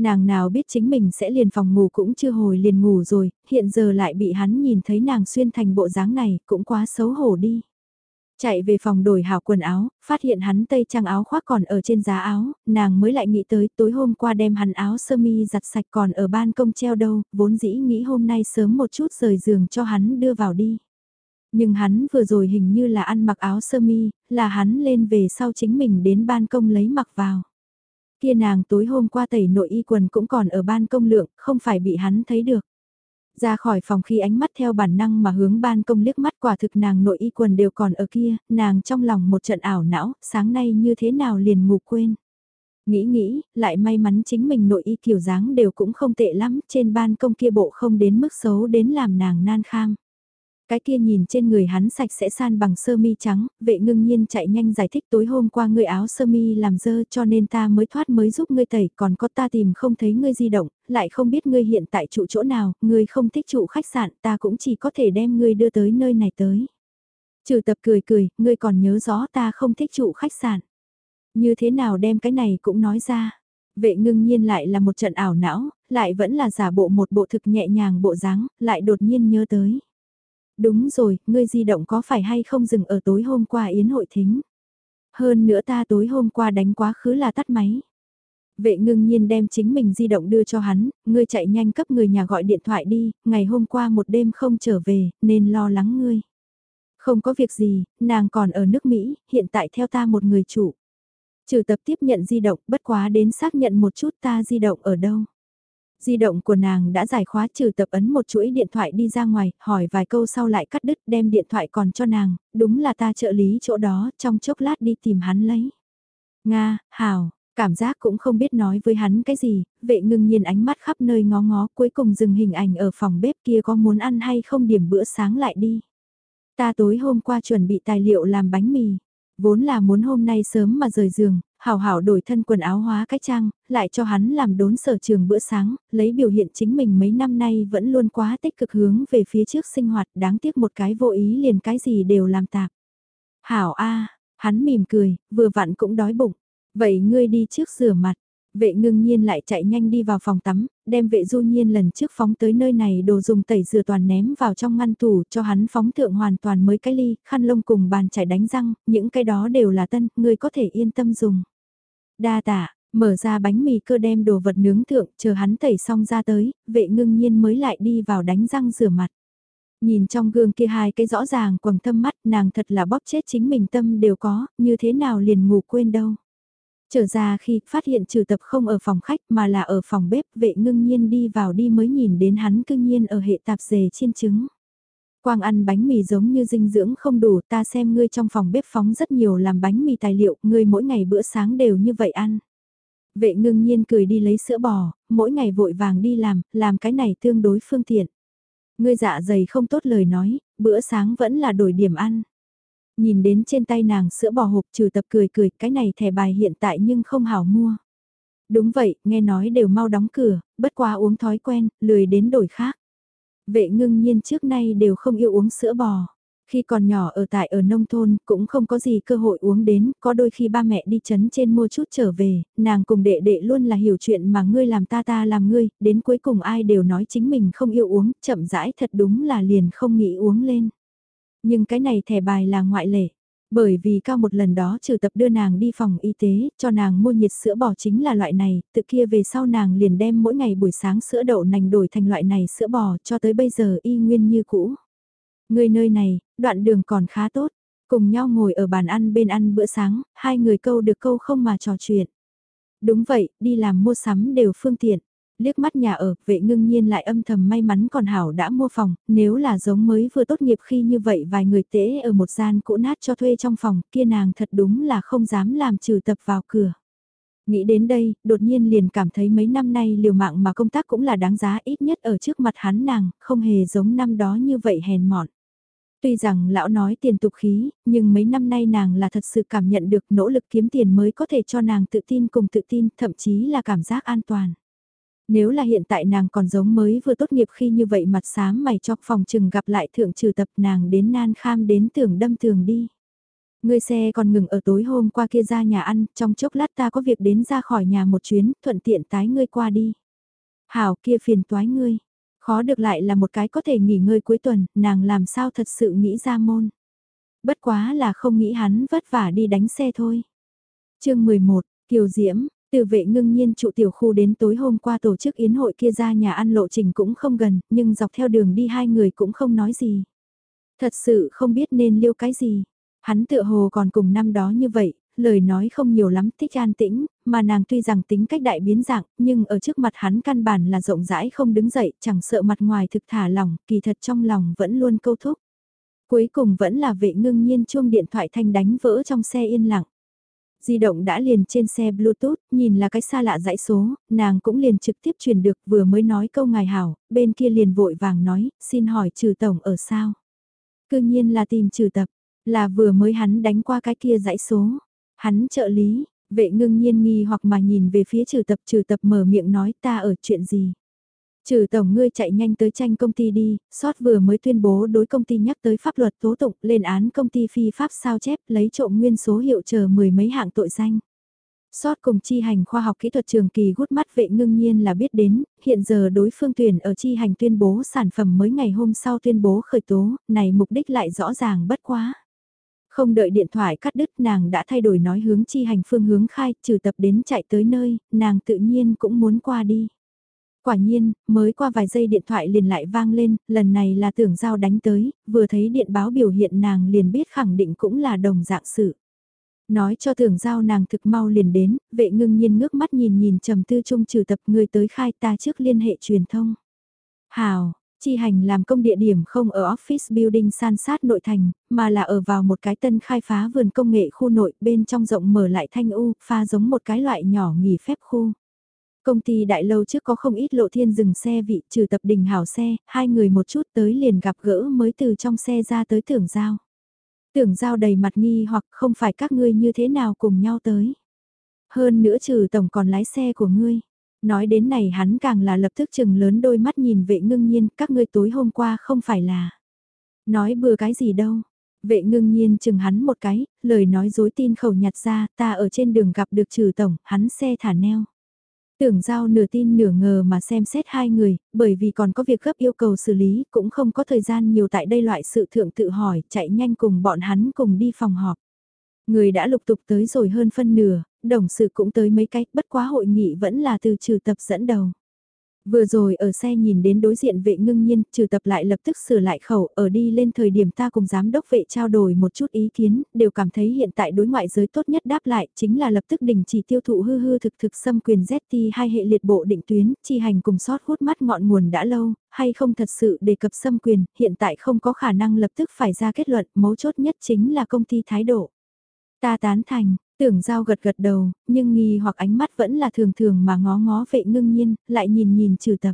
Nàng nào biết chính mình sẽ liền phòng ngủ cũng chưa hồi liền ngủ rồi, hiện giờ lại bị hắn nhìn thấy nàng xuyên thành bộ dáng này, cũng quá xấu hổ đi. Chạy về phòng đổi hảo quần áo, phát hiện hắn tây trang áo khoác còn ở trên giá áo, nàng mới lại nghĩ tới tối hôm qua đem hắn áo sơ mi giặt sạch còn ở ban công treo đâu, vốn dĩ nghĩ hôm nay sớm một chút rời giường cho hắn đưa vào đi. Nhưng hắn vừa rồi hình như là ăn mặc áo sơ mi, là hắn lên về sau chính mình đến ban công lấy mặc vào. Kia nàng tối hôm qua tẩy nội y quần cũng còn ở ban công lượng, không phải bị hắn thấy được. Ra khỏi phòng khi ánh mắt theo bản năng mà hướng ban công liếc mắt quả thực nàng nội y quần đều còn ở kia, nàng trong lòng một trận ảo não, sáng nay như thế nào liền ngủ quên. Nghĩ nghĩ, lại may mắn chính mình nội y kiểu dáng đều cũng không tệ lắm, trên ban công kia bộ không đến mức xấu đến làm nàng nan kham. Cái kia nhìn trên người hắn sạch sẽ san bằng sơ mi trắng, vệ ngưng nhiên chạy nhanh giải thích tối hôm qua ngươi áo sơ mi làm dơ cho nên ta mới thoát mới giúp ngươi tẩy, còn có ta tìm không thấy ngươi di động, lại không biết ngươi hiện tại trụ chỗ nào, ngươi không thích trụ khách sạn, ta cũng chỉ có thể đem ngươi đưa tới nơi này tới. Trừ tập cười cười, ngươi còn nhớ rõ ta không thích trụ khách sạn. Như thế nào đem cái này cũng nói ra. Vệ ngưng nhiên lại là một trận ảo não, lại vẫn là giả bộ một bộ thực nhẹ nhàng bộ dáng, lại đột nhiên nhớ tới. Đúng rồi, ngươi di động có phải hay không dừng ở tối hôm qua yến hội thính. Hơn nữa ta tối hôm qua đánh quá khứ là tắt máy. Vệ ngưng nhiên đem chính mình di động đưa cho hắn, ngươi chạy nhanh cấp người nhà gọi điện thoại đi, ngày hôm qua một đêm không trở về, nên lo lắng ngươi. Không có việc gì, nàng còn ở nước Mỹ, hiện tại theo ta một người chủ. Trừ tập tiếp nhận di động, bất quá đến xác nhận một chút ta di động ở đâu. Di động của nàng đã giải khóa trừ tập ấn một chuỗi điện thoại đi ra ngoài, hỏi vài câu sau lại cắt đứt đem điện thoại còn cho nàng, đúng là ta trợ lý chỗ đó, trong chốc lát đi tìm hắn lấy. Nga, Hảo, cảm giác cũng không biết nói với hắn cái gì, vệ ngưng nhiên ánh mắt khắp nơi ngó ngó cuối cùng dừng hình ảnh ở phòng bếp kia có muốn ăn hay không điểm bữa sáng lại đi. Ta tối hôm qua chuẩn bị tài liệu làm bánh mì, vốn là muốn hôm nay sớm mà rời giường, hảo hảo đổi thân quần áo hóa cách trang, lại cho hắn làm đốn sở trường bữa sáng, lấy biểu hiện chính mình mấy năm nay vẫn luôn quá tích cực hướng về phía trước sinh hoạt đáng tiếc một cái vô ý liền cái gì đều làm tạp. Hảo A, Hắn mỉm cười, vừa vặn cũng đói bụng. Vậy ngươi đi trước rửa mặt. Vệ ngưng nhiên lại chạy nhanh đi vào phòng tắm, đem vệ du nhiên lần trước phóng tới nơi này đồ dùng tẩy rửa toàn ném vào trong ngăn tủ cho hắn phóng thượng hoàn toàn mới cái ly, khăn lông cùng bàn chải đánh răng, những cái đó đều là tân, người có thể yên tâm dùng. Đa tạ, mở ra bánh mì cơ đem đồ vật nướng thượng, chờ hắn tẩy xong ra tới, vệ ngưng nhiên mới lại đi vào đánh răng rửa mặt. Nhìn trong gương kia hai cái rõ ràng quầng thâm mắt nàng thật là bóp chết chính mình tâm đều có, như thế nào liền ngủ quên đâu. Trở ra khi phát hiện trừ tập không ở phòng khách mà là ở phòng bếp vệ ngưng nhiên đi vào đi mới nhìn đến hắn cương nhiên ở hệ tạp dề chiên trứng. Quang ăn bánh mì giống như dinh dưỡng không đủ ta xem ngươi trong phòng bếp phóng rất nhiều làm bánh mì tài liệu, ngươi mỗi ngày bữa sáng đều như vậy ăn. Vệ ngưng nhiên cười đi lấy sữa bò, mỗi ngày vội vàng đi làm, làm cái này tương đối phương tiện. Ngươi dạ dày không tốt lời nói, bữa sáng vẫn là đổi điểm ăn. Nhìn đến trên tay nàng sữa bò hộp trừ tập cười cười, cái này thẻ bài hiện tại nhưng không hảo mua. Đúng vậy, nghe nói đều mau đóng cửa, bất quá uống thói quen, lười đến đổi khác. Vệ ngưng nhiên trước nay đều không yêu uống sữa bò. Khi còn nhỏ ở tại ở nông thôn cũng không có gì cơ hội uống đến, có đôi khi ba mẹ đi chấn trên mua chút trở về, nàng cùng đệ đệ luôn là hiểu chuyện mà ngươi làm ta ta làm ngươi, đến cuối cùng ai đều nói chính mình không yêu uống, chậm rãi thật đúng là liền không nghĩ uống lên. Nhưng cái này thẻ bài là ngoại lệ. Bởi vì cao một lần đó trừ tập đưa nàng đi phòng y tế, cho nàng mua nhiệt sữa bò chính là loại này, tự kia về sau nàng liền đem mỗi ngày buổi sáng sữa đậu nành đổi thành loại này sữa bò cho tới bây giờ y nguyên như cũ. Người nơi này, đoạn đường còn khá tốt, cùng nhau ngồi ở bàn ăn bên ăn bữa sáng, hai người câu được câu không mà trò chuyện. Đúng vậy, đi làm mua sắm đều phương tiện liếc mắt nhà ở, vệ ngưng nhiên lại âm thầm may mắn còn hảo đã mua phòng, nếu là giống mới vừa tốt nghiệp khi như vậy vài người tễ ở một gian cũ nát cho thuê trong phòng, kia nàng thật đúng là không dám làm trừ tập vào cửa. Nghĩ đến đây, đột nhiên liền cảm thấy mấy năm nay liều mạng mà công tác cũng là đáng giá ít nhất ở trước mặt hắn nàng, không hề giống năm đó như vậy hèn mọn. Tuy rằng lão nói tiền tục khí, nhưng mấy năm nay nàng là thật sự cảm nhận được nỗ lực kiếm tiền mới có thể cho nàng tự tin cùng tự tin, thậm chí là cảm giác an toàn. Nếu là hiện tại nàng còn giống mới vừa tốt nghiệp khi như vậy mặt xám mày cho phòng trừng gặp lại thượng trừ tập nàng đến nan kham đến tưởng đâm tường đi. Ngươi xe còn ngừng ở tối hôm qua kia ra nhà ăn, trong chốc lát ta có việc đến ra khỏi nhà một chuyến, thuận tiện tái ngươi qua đi. Hảo kia phiền toái ngươi. Khó được lại là một cái có thể nghỉ ngơi cuối tuần, nàng làm sao thật sự nghĩ ra môn. Bất quá là không nghĩ hắn vất vả đi đánh xe thôi. chương 11, Kiều Diễm, từ vệ ngưng nhiên trụ tiểu khu đến tối hôm qua tổ chức yến hội kia ra nhà ăn lộ trình cũng không gần, nhưng dọc theo đường đi hai người cũng không nói gì. Thật sự không biết nên liêu cái gì. Hắn tựa hồ còn cùng năm đó như vậy, lời nói không nhiều lắm thích an tĩnh, mà nàng tuy rằng tính cách đại biến dạng, nhưng ở trước mặt hắn căn bản là rộng rãi không đứng dậy, chẳng sợ mặt ngoài thực thả lòng, kỳ thật trong lòng vẫn luôn câu thúc. Cuối cùng vẫn là vệ ngưng nhiên chuông điện thoại thanh đánh vỡ trong xe yên lặng. Di động đã liền trên xe Bluetooth, nhìn là cái xa lạ dãy số, nàng cũng liền trực tiếp truyền được vừa mới nói câu ngài hảo, bên kia liền vội vàng nói, xin hỏi trừ tổng ở sao? Cư nhiên là tìm trừ tập, là vừa mới hắn đánh qua cái kia dãy số. Hắn trợ lý, vệ ngưng nhiên nghi hoặc mà nhìn về phía trừ tập trừ tập mở miệng nói ta ở chuyện gì? Trừ tổng ngươi chạy nhanh tới tranh công ty đi, sót vừa mới tuyên bố đối công ty nhắc tới pháp luật tố tụng lên án công ty phi pháp sao chép lấy trộm nguyên số hiệu chờ mười mấy hạng tội danh. Sót cùng chi hành khoa học kỹ thuật trường kỳ gút mắt vệ ngưng nhiên là biết đến, hiện giờ đối phương tuyển ở chi hành tuyên bố sản phẩm mới ngày hôm sau tuyên bố khởi tố, này mục đích lại rõ ràng bất quá. Không đợi điện thoại cắt đứt nàng đã thay đổi nói hướng chi hành phương hướng khai, trừ tập đến chạy tới nơi, nàng tự nhiên cũng muốn qua đi. Quả nhiên, mới qua vài giây điện thoại liền lại vang lên, lần này là tưởng giao đánh tới, vừa thấy điện báo biểu hiện nàng liền biết khẳng định cũng là đồng dạng sự. Nói cho tưởng giao nàng thực mau liền đến, vệ ngưng nhiên ngước mắt nhìn nhìn trầm tư trung trừ tập người tới khai ta trước liên hệ truyền thông. Hào, chi hành làm công địa điểm không ở office building san sát nội thành, mà là ở vào một cái tân khai phá vườn công nghệ khu nội bên trong rộng mở lại thanh u, pha giống một cái loại nhỏ nghỉ phép khu. Công ty đại lâu trước có không ít lộ thiên dừng xe vị trừ tập đình hảo xe, hai người một chút tới liền gặp gỡ mới từ trong xe ra tới tưởng giao. Tưởng giao đầy mặt nghi hoặc không phải các ngươi như thế nào cùng nhau tới. Hơn nữa trừ tổng còn lái xe của ngươi. Nói đến này hắn càng là lập tức chừng lớn đôi mắt nhìn vệ ngưng nhiên các ngươi tối hôm qua không phải là. Nói bừa cái gì đâu. Vệ ngưng nhiên chừng hắn một cái, lời nói dối tin khẩu nhặt ra, ta ở trên đường gặp được trừ tổng, hắn xe thả neo. Tưởng giao nửa tin nửa ngờ mà xem xét hai người, bởi vì còn có việc gấp yêu cầu xử lý, cũng không có thời gian nhiều tại đây loại sự thượng tự hỏi, chạy nhanh cùng bọn hắn cùng đi phòng họp. Người đã lục tục tới rồi hơn phân nửa, đồng sự cũng tới mấy cách, bất quá hội nghị vẫn là từ trừ tập dẫn đầu. Vừa rồi ở xe nhìn đến đối diện vệ ngưng nhiên, trừ tập lại lập tức sửa lại khẩu, ở đi lên thời điểm ta cùng giám đốc vệ trao đổi một chút ý kiến, đều cảm thấy hiện tại đối ngoại giới tốt nhất đáp lại, chính là lập tức đình chỉ tiêu thụ hư hư thực thực xâm quyền ZT hai hệ liệt bộ định tuyến, chi hành cùng sót hút mắt ngọn nguồn đã lâu, hay không thật sự đề cập xâm quyền, hiện tại không có khả năng lập tức phải ra kết luận, mấu chốt nhất chính là công ty thái độ. Ta tán thành, Tưởng giao gật gật đầu, nhưng nghi hoặc ánh mắt vẫn là thường thường mà ngó ngó vệ ngưng nhiên, lại nhìn nhìn trừ tập.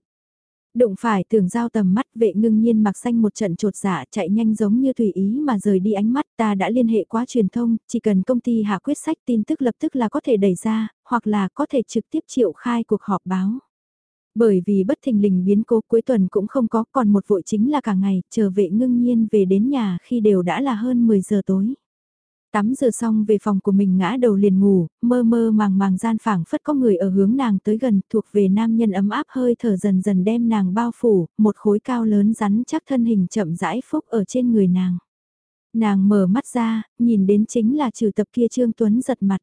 Đụng phải tưởng giao tầm mắt vệ ngưng nhiên mặc xanh một trận trột giả chạy nhanh giống như tùy ý mà rời đi ánh mắt ta đã liên hệ qua truyền thông, chỉ cần công ty hạ quyết sách tin tức lập tức là có thể đẩy ra, hoặc là có thể trực tiếp triệu khai cuộc họp báo. Bởi vì bất thình lình biến cố cuối tuần cũng không có còn một vội chính là cả ngày, chờ vệ ngưng nhiên về đến nhà khi đều đã là hơn 10 giờ tối. Tắm rửa xong về phòng của mình ngã đầu liền ngủ, mơ mơ màng màng gian phảng phất có người ở hướng nàng tới gần thuộc về nam nhân ấm áp hơi thở dần dần đem nàng bao phủ, một khối cao lớn rắn chắc thân hình chậm rãi phúc ở trên người nàng. Nàng mở mắt ra, nhìn đến chính là trừ tập kia Trương Tuấn giật mặt.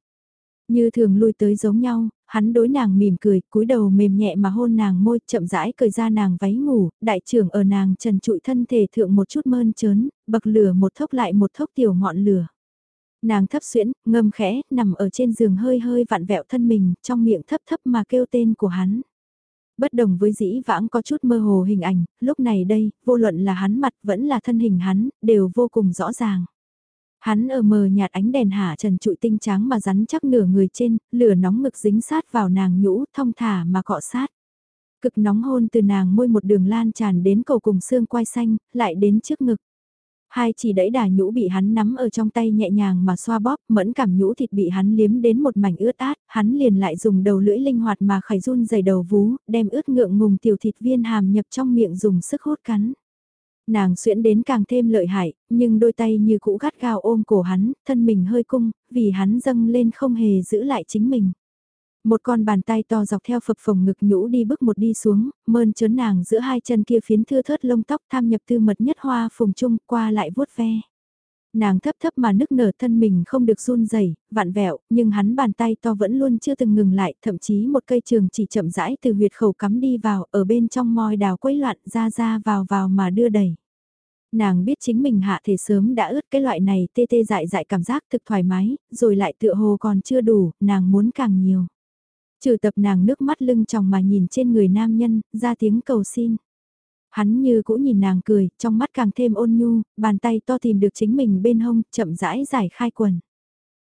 Như thường lui tới giống nhau, hắn đối nàng mỉm cười, cúi đầu mềm nhẹ mà hôn nàng môi, chậm rãi cởi ra nàng váy ngủ, đại trưởng ở nàng trần trụi thân thể thượng một chút mơn trớn, bậc lửa một thốc lại một thốc tiểu ngọn lửa. Nàng thấp xuyễn, ngâm khẽ, nằm ở trên giường hơi hơi vặn vẹo thân mình, trong miệng thấp thấp mà kêu tên của hắn. Bất đồng với dĩ vãng có chút mơ hồ hình ảnh, lúc này đây, vô luận là hắn mặt vẫn là thân hình hắn, đều vô cùng rõ ràng. Hắn ở mờ nhạt ánh đèn hạ trần trụi tinh trắng mà rắn chắc nửa người trên, lửa nóng ngực dính sát vào nàng nhũ, thong thả mà cọ sát. Cực nóng hôn từ nàng môi một đường lan tràn đến cầu cùng xương quai xanh, lại đến trước ngực. Hai chỉ đẩy đà nhũ bị hắn nắm ở trong tay nhẹ nhàng mà xoa bóp, mẫn cảm nhũ thịt bị hắn liếm đến một mảnh ướt át, hắn liền lại dùng đầu lưỡi linh hoạt mà khải run dày đầu vú, đem ướt ngượng ngùng tiểu thịt viên hàm nhập trong miệng dùng sức hút cắn. Nàng xuyễn đến càng thêm lợi hại, nhưng đôi tay như cũ gắt gao ôm cổ hắn, thân mình hơi cung, vì hắn dâng lên không hề giữ lại chính mình. Một con bàn tay to dọc theo phập phồng ngực nhũ đi bước một đi xuống, mơn trớn nàng giữa hai chân kia phiến thưa thớt lông tóc tham nhập tư mật nhất hoa phùng chung qua lại vuốt ve. Nàng thấp thấp mà nức nở thân mình không được run rẩy vặn vẹo, nhưng hắn bàn tay to vẫn luôn chưa từng ngừng lại, thậm chí một cây trường chỉ chậm rãi từ huyệt khẩu cắm đi vào, ở bên trong môi đào quấy loạn ra ra vào vào mà đưa đẩy nàng biết chính mình hạ thể sớm đã ướt cái loại này tê tê dại dại cảm giác thực thoải mái, rồi lại tựa hồ còn chưa đủ, nàng muốn càng nhiều. Trừ tập nàng nước mắt lưng tròng mà nhìn trên người nam nhân, ra tiếng cầu xin. Hắn như cũ nhìn nàng cười, trong mắt càng thêm ôn nhu, bàn tay to tìm được chính mình bên hông, chậm rãi giải khai quần.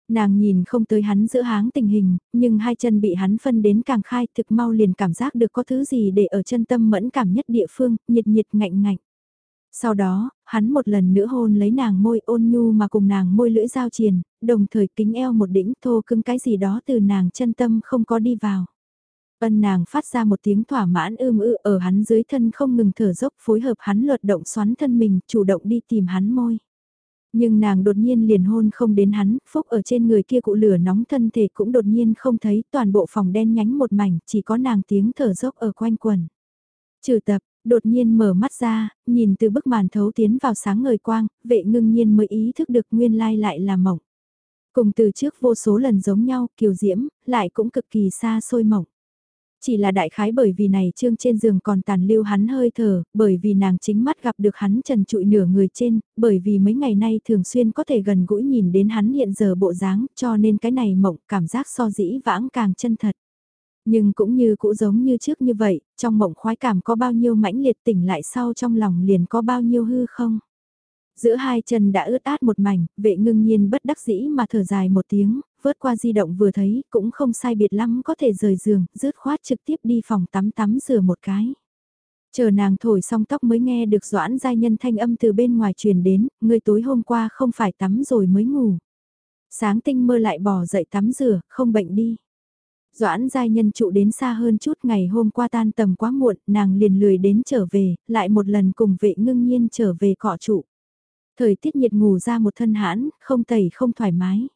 Nàng nhìn không tới hắn giữa háng tình hình, nhưng hai chân bị hắn phân đến càng khai thực mau liền cảm giác được có thứ gì để ở chân tâm mẫn cảm nhất địa phương, nhiệt nhiệt ngạnh ngạnh. Sau đó, hắn một lần nữa hôn lấy nàng môi ôn nhu mà cùng nàng môi lưỡi giao triền, đồng thời kính eo một đỉnh thô cưng cái gì đó từ nàng chân tâm không có đi vào. Ân nàng phát ra một tiếng thỏa mãn ưm ư ở hắn dưới thân không ngừng thở dốc phối hợp hắn luật động xoắn thân mình chủ động đi tìm hắn môi. Nhưng nàng đột nhiên liền hôn không đến hắn, phúc ở trên người kia cụ lửa nóng thân thể cũng đột nhiên không thấy toàn bộ phòng đen nhánh một mảnh, chỉ có nàng tiếng thở dốc ở quanh quần. Trừ tập, đột nhiên mở mắt ra, nhìn từ bức màn thấu tiến vào sáng ngời quang, vệ ngưng nhiên mới ý thức được nguyên lai lại là mộng. Cùng từ trước vô số lần giống nhau, kiều diễm, lại cũng cực kỳ xa xôi mộng. Chỉ là đại khái bởi vì này trương trên giường còn tàn lưu hắn hơi thở, bởi vì nàng chính mắt gặp được hắn trần trụi nửa người trên, bởi vì mấy ngày nay thường xuyên có thể gần gũi nhìn đến hắn hiện giờ bộ dáng, cho nên cái này mộng cảm giác so dĩ vãng càng chân thật. Nhưng cũng như cũ giống như trước như vậy, trong mộng khoái cảm có bao nhiêu mãnh liệt tỉnh lại sau trong lòng liền có bao nhiêu hư không? Giữa hai chân đã ướt át một mảnh, vệ ngưng nhiên bất đắc dĩ mà thở dài một tiếng, vớt qua di động vừa thấy, cũng không sai biệt lắm có thể rời giường, rớt khoát trực tiếp đi phòng tắm tắm rửa một cái. Chờ nàng thổi xong tóc mới nghe được doãn giai nhân thanh âm từ bên ngoài truyền đến, người tối hôm qua không phải tắm rồi mới ngủ. Sáng tinh mơ lại bỏ dậy tắm rửa, không bệnh đi. Doãn giai nhân trụ đến xa hơn chút ngày hôm qua tan tầm quá muộn, nàng liền lười đến trở về, lại một lần cùng vệ ngưng nhiên trở về cọ trụ. Thời tiết nhiệt ngủ ra một thân hãn, không tẩy không thoải mái.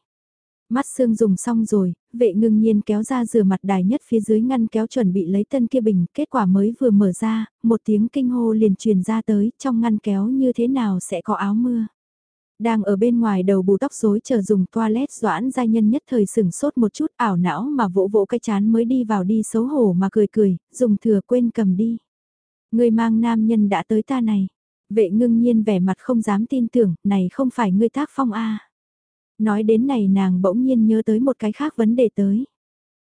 Mắt xương dùng xong rồi, vệ ngưng nhiên kéo ra rửa mặt đài nhất phía dưới ngăn kéo chuẩn bị lấy tân kia bình, kết quả mới vừa mở ra, một tiếng kinh hô liền truyền ra tới, trong ngăn kéo như thế nào sẽ có áo mưa. Đang ở bên ngoài đầu bù tóc rối chờ dùng toilet doãn giai nhân nhất thời sừng sốt một chút ảo não mà vỗ vỗ cái chán mới đi vào đi xấu hổ mà cười cười, dùng thừa quên cầm đi. Người mang nam nhân đã tới ta này. Vệ ngưng nhiên vẻ mặt không dám tin tưởng, này không phải ngươi tác phong a Nói đến này nàng bỗng nhiên nhớ tới một cái khác vấn đề tới.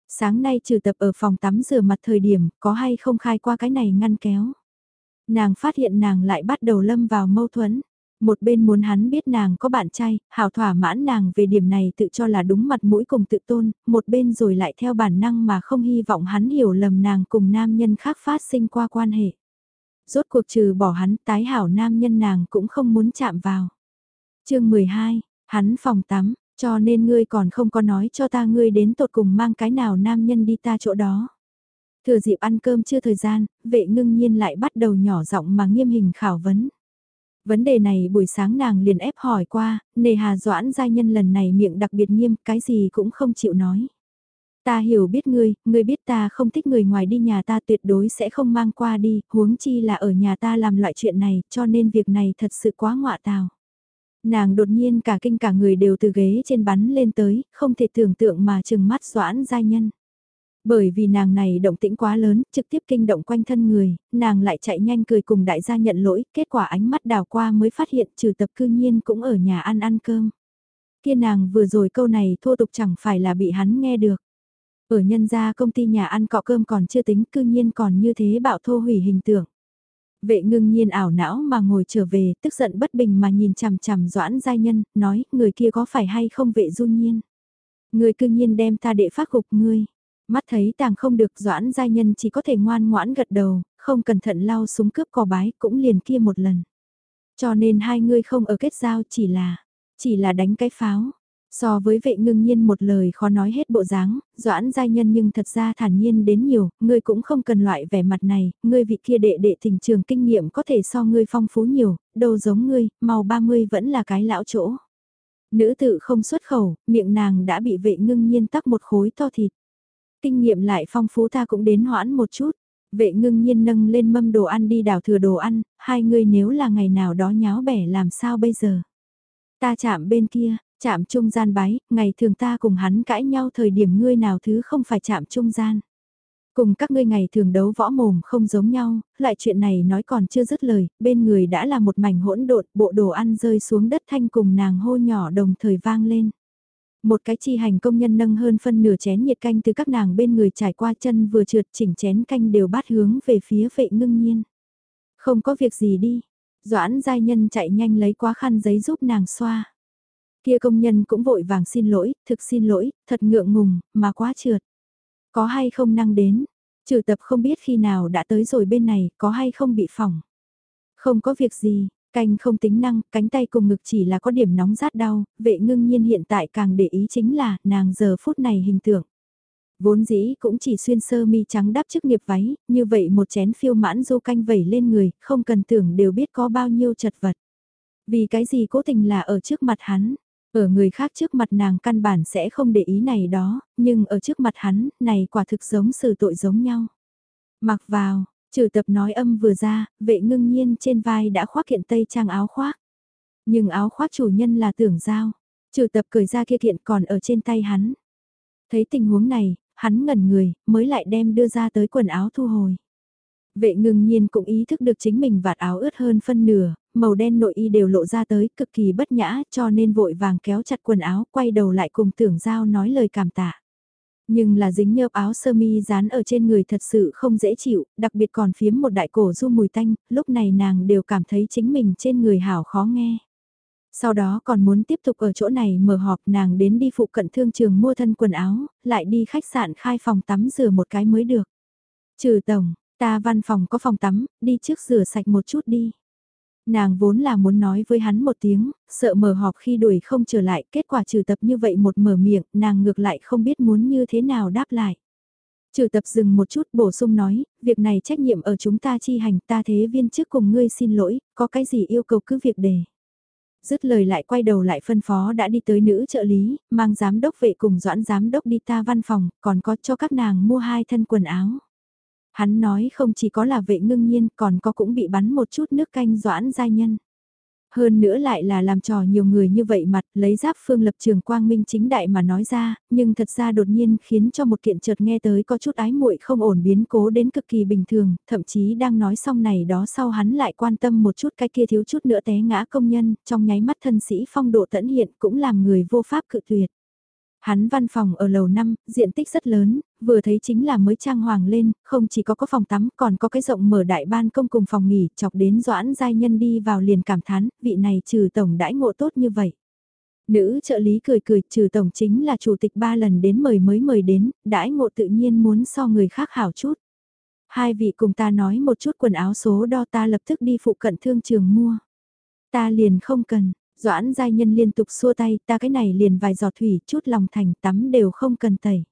Sáng nay trừ tập ở phòng tắm rửa mặt thời điểm, có hay không khai qua cái này ngăn kéo. Nàng phát hiện nàng lại bắt đầu lâm vào mâu thuẫn. Một bên muốn hắn biết nàng có bạn trai, hào thỏa mãn nàng về điểm này tự cho là đúng mặt mũi cùng tự tôn, một bên rồi lại theo bản năng mà không hy vọng hắn hiểu lầm nàng cùng nam nhân khác phát sinh qua quan hệ. Rốt cuộc trừ bỏ hắn tái hảo nam nhân nàng cũng không muốn chạm vào. chương 12, hắn phòng tắm, cho nên ngươi còn không có nói cho ta ngươi đến tột cùng mang cái nào nam nhân đi ta chỗ đó. Thừa dịp ăn cơm chưa thời gian, vệ ngưng nhiên lại bắt đầu nhỏ giọng mà nghiêm hình khảo vấn. Vấn đề này buổi sáng nàng liền ép hỏi qua, nề hà doãn giai nhân lần này miệng đặc biệt nghiêm, cái gì cũng không chịu nói. Ta hiểu biết ngươi, ngươi biết ta không thích người ngoài đi nhà ta tuyệt đối sẽ không mang qua đi, huống chi là ở nhà ta làm loại chuyện này, cho nên việc này thật sự quá ngọa tào. Nàng đột nhiên cả kinh cả người đều từ ghế trên bắn lên tới, không thể tưởng tượng mà chừng mắt doãn giai nhân. Bởi vì nàng này động tĩnh quá lớn, trực tiếp kinh động quanh thân người, nàng lại chạy nhanh cười cùng đại gia nhận lỗi, kết quả ánh mắt đào qua mới phát hiện trừ tập cư nhiên cũng ở nhà ăn ăn cơm. Kia nàng vừa rồi câu này thô tục chẳng phải là bị hắn nghe được. Ở nhân gia công ty nhà ăn cọ cơm còn chưa tính cư nhiên còn như thế bạo thô hủy hình tượng. Vệ ngưng nhiên ảo não mà ngồi trở về, tức giận bất bình mà nhìn chằm chằm doãn giai nhân, nói, người kia có phải hay không vệ du nhiên. Người cư nhiên đem ta đệ phát gục ngươi. Mắt thấy tàng không được doãn giai nhân chỉ có thể ngoan ngoãn gật đầu, không cẩn thận lau súng cướp cò bái cũng liền kia một lần. Cho nên hai người không ở kết giao chỉ là, chỉ là đánh cái pháo. So với vệ ngưng nhiên một lời khó nói hết bộ dáng, doãn giai nhân nhưng thật ra thản nhiên đến nhiều, ngươi cũng không cần loại vẻ mặt này, ngươi vị kia đệ đệ tình trường kinh nghiệm có thể so ngươi phong phú nhiều, đâu giống ngươi, màu 30 vẫn là cái lão chỗ. Nữ tự không xuất khẩu, miệng nàng đã bị vệ ngưng nhiên tắc một khối to thịt. Kinh nghiệm lại phong phú ta cũng đến hoãn một chút. Vệ ngưng nhiên nâng lên mâm đồ ăn đi đảo thừa đồ ăn, hai người nếu là ngày nào đó nháo bẻ làm sao bây giờ. Ta chạm bên kia, chạm trung gian bái, ngày thường ta cùng hắn cãi nhau thời điểm ngươi nào thứ không phải chạm trung gian. Cùng các ngươi ngày thường đấu võ mồm không giống nhau, lại chuyện này nói còn chưa dứt lời, bên người đã là một mảnh hỗn độn, bộ đồ ăn rơi xuống đất thanh cùng nàng hô nhỏ đồng thời vang lên. Một cái chi hành công nhân nâng hơn phân nửa chén nhiệt canh từ các nàng bên người trải qua chân vừa trượt chỉnh chén canh đều bát hướng về phía vệ ngưng nhiên. Không có việc gì đi. Doãn giai nhân chạy nhanh lấy quá khăn giấy giúp nàng xoa. Kia công nhân cũng vội vàng xin lỗi, thực xin lỗi, thật ngượng ngùng, mà quá trượt. Có hay không năng đến, trừ tập không biết khi nào đã tới rồi bên này, có hay không bị phỏng. Không có việc gì, Canh không tính năng, cánh tay cùng ngực chỉ là có điểm nóng rát đau, vệ ngưng nhiên hiện tại càng để ý chính là nàng giờ phút này hình tượng. Vốn dĩ cũng chỉ xuyên sơ mi trắng đắp chức nghiệp váy, như vậy một chén phiêu mãn du canh vẩy lên người, không cần tưởng đều biết có bao nhiêu chật vật. Vì cái gì cố tình là ở trước mặt hắn, ở người khác trước mặt nàng căn bản sẽ không để ý này đó, nhưng ở trước mặt hắn, này quả thực giống sự tội giống nhau. Mặc vào, Trừ tập nói âm vừa ra, vệ ngưng nhiên trên vai đã khoác kiện tây trang áo khoác. Nhưng áo khoác chủ nhân là tưởng giao. Trừ tập cởi ra kia kiện còn ở trên tay hắn. Thấy tình huống này, hắn ngẩn người, mới lại đem đưa ra tới quần áo thu hồi. Vệ ngưng nhiên cũng ý thức được chính mình vạt áo ướt hơn phân nửa, màu đen nội y đều lộ ra tới cực kỳ bất nhã cho nên vội vàng kéo chặt quần áo quay đầu lại cùng tưởng giao nói lời cảm tạ. Nhưng là dính nhớp áo sơ mi dán ở trên người thật sự không dễ chịu, đặc biệt còn phiếm một đại cổ du mùi tanh, lúc này nàng đều cảm thấy chính mình trên người hảo khó nghe. Sau đó còn muốn tiếp tục ở chỗ này mở họp nàng đến đi phụ cận thương trường mua thân quần áo, lại đi khách sạn khai phòng tắm rửa một cái mới được. Trừ tổng, ta văn phòng có phòng tắm, đi trước rửa sạch một chút đi. Nàng vốn là muốn nói với hắn một tiếng, sợ mở họp khi đuổi không trở lại, kết quả trừ tập như vậy một mở miệng, nàng ngược lại không biết muốn như thế nào đáp lại. Trừ tập dừng một chút bổ sung nói, việc này trách nhiệm ở chúng ta chi hành ta thế viên chức cùng ngươi xin lỗi, có cái gì yêu cầu cứ việc đề. Dứt lời lại quay đầu lại phân phó đã đi tới nữ trợ lý, mang giám đốc vệ cùng doãn giám đốc đi ta văn phòng, còn có cho các nàng mua hai thân quần áo. Hắn nói không chỉ có là vệ ngưng nhiên, còn có cũng bị bắn một chút nước canh doãn giai nhân. Hơn nữa lại là làm trò nhiều người như vậy mặt lấy giáp phương lập trường quang minh chính đại mà nói ra, nhưng thật ra đột nhiên khiến cho một kiện chợt nghe tới có chút ái muội không ổn biến cố đến cực kỳ bình thường, thậm chí đang nói xong này đó sau hắn lại quan tâm một chút cái kia thiếu chút nữa té ngã công nhân, trong nháy mắt thân sĩ phong độ tẫn hiện cũng làm người vô pháp cự tuyệt. Hắn văn phòng ở lầu 5, diện tích rất lớn, vừa thấy chính là mới trang hoàng lên, không chỉ có có phòng tắm còn có cái rộng mở đại ban công cùng phòng nghỉ, chọc đến doãn giai nhân đi vào liền cảm thán, vị này trừ tổng đãi ngộ tốt như vậy. Nữ trợ lý cười cười, trừ tổng chính là chủ tịch ba lần đến mời mới mời đến, đãi ngộ tự nhiên muốn so người khác hảo chút. Hai vị cùng ta nói một chút quần áo số đo ta lập tức đi phụ cận thương trường mua. Ta liền không cần, Doãn giai nhân liên tục xua tay, ta cái này liền vài giọt thủy, chút lòng thành tắm đều không cần tẩy.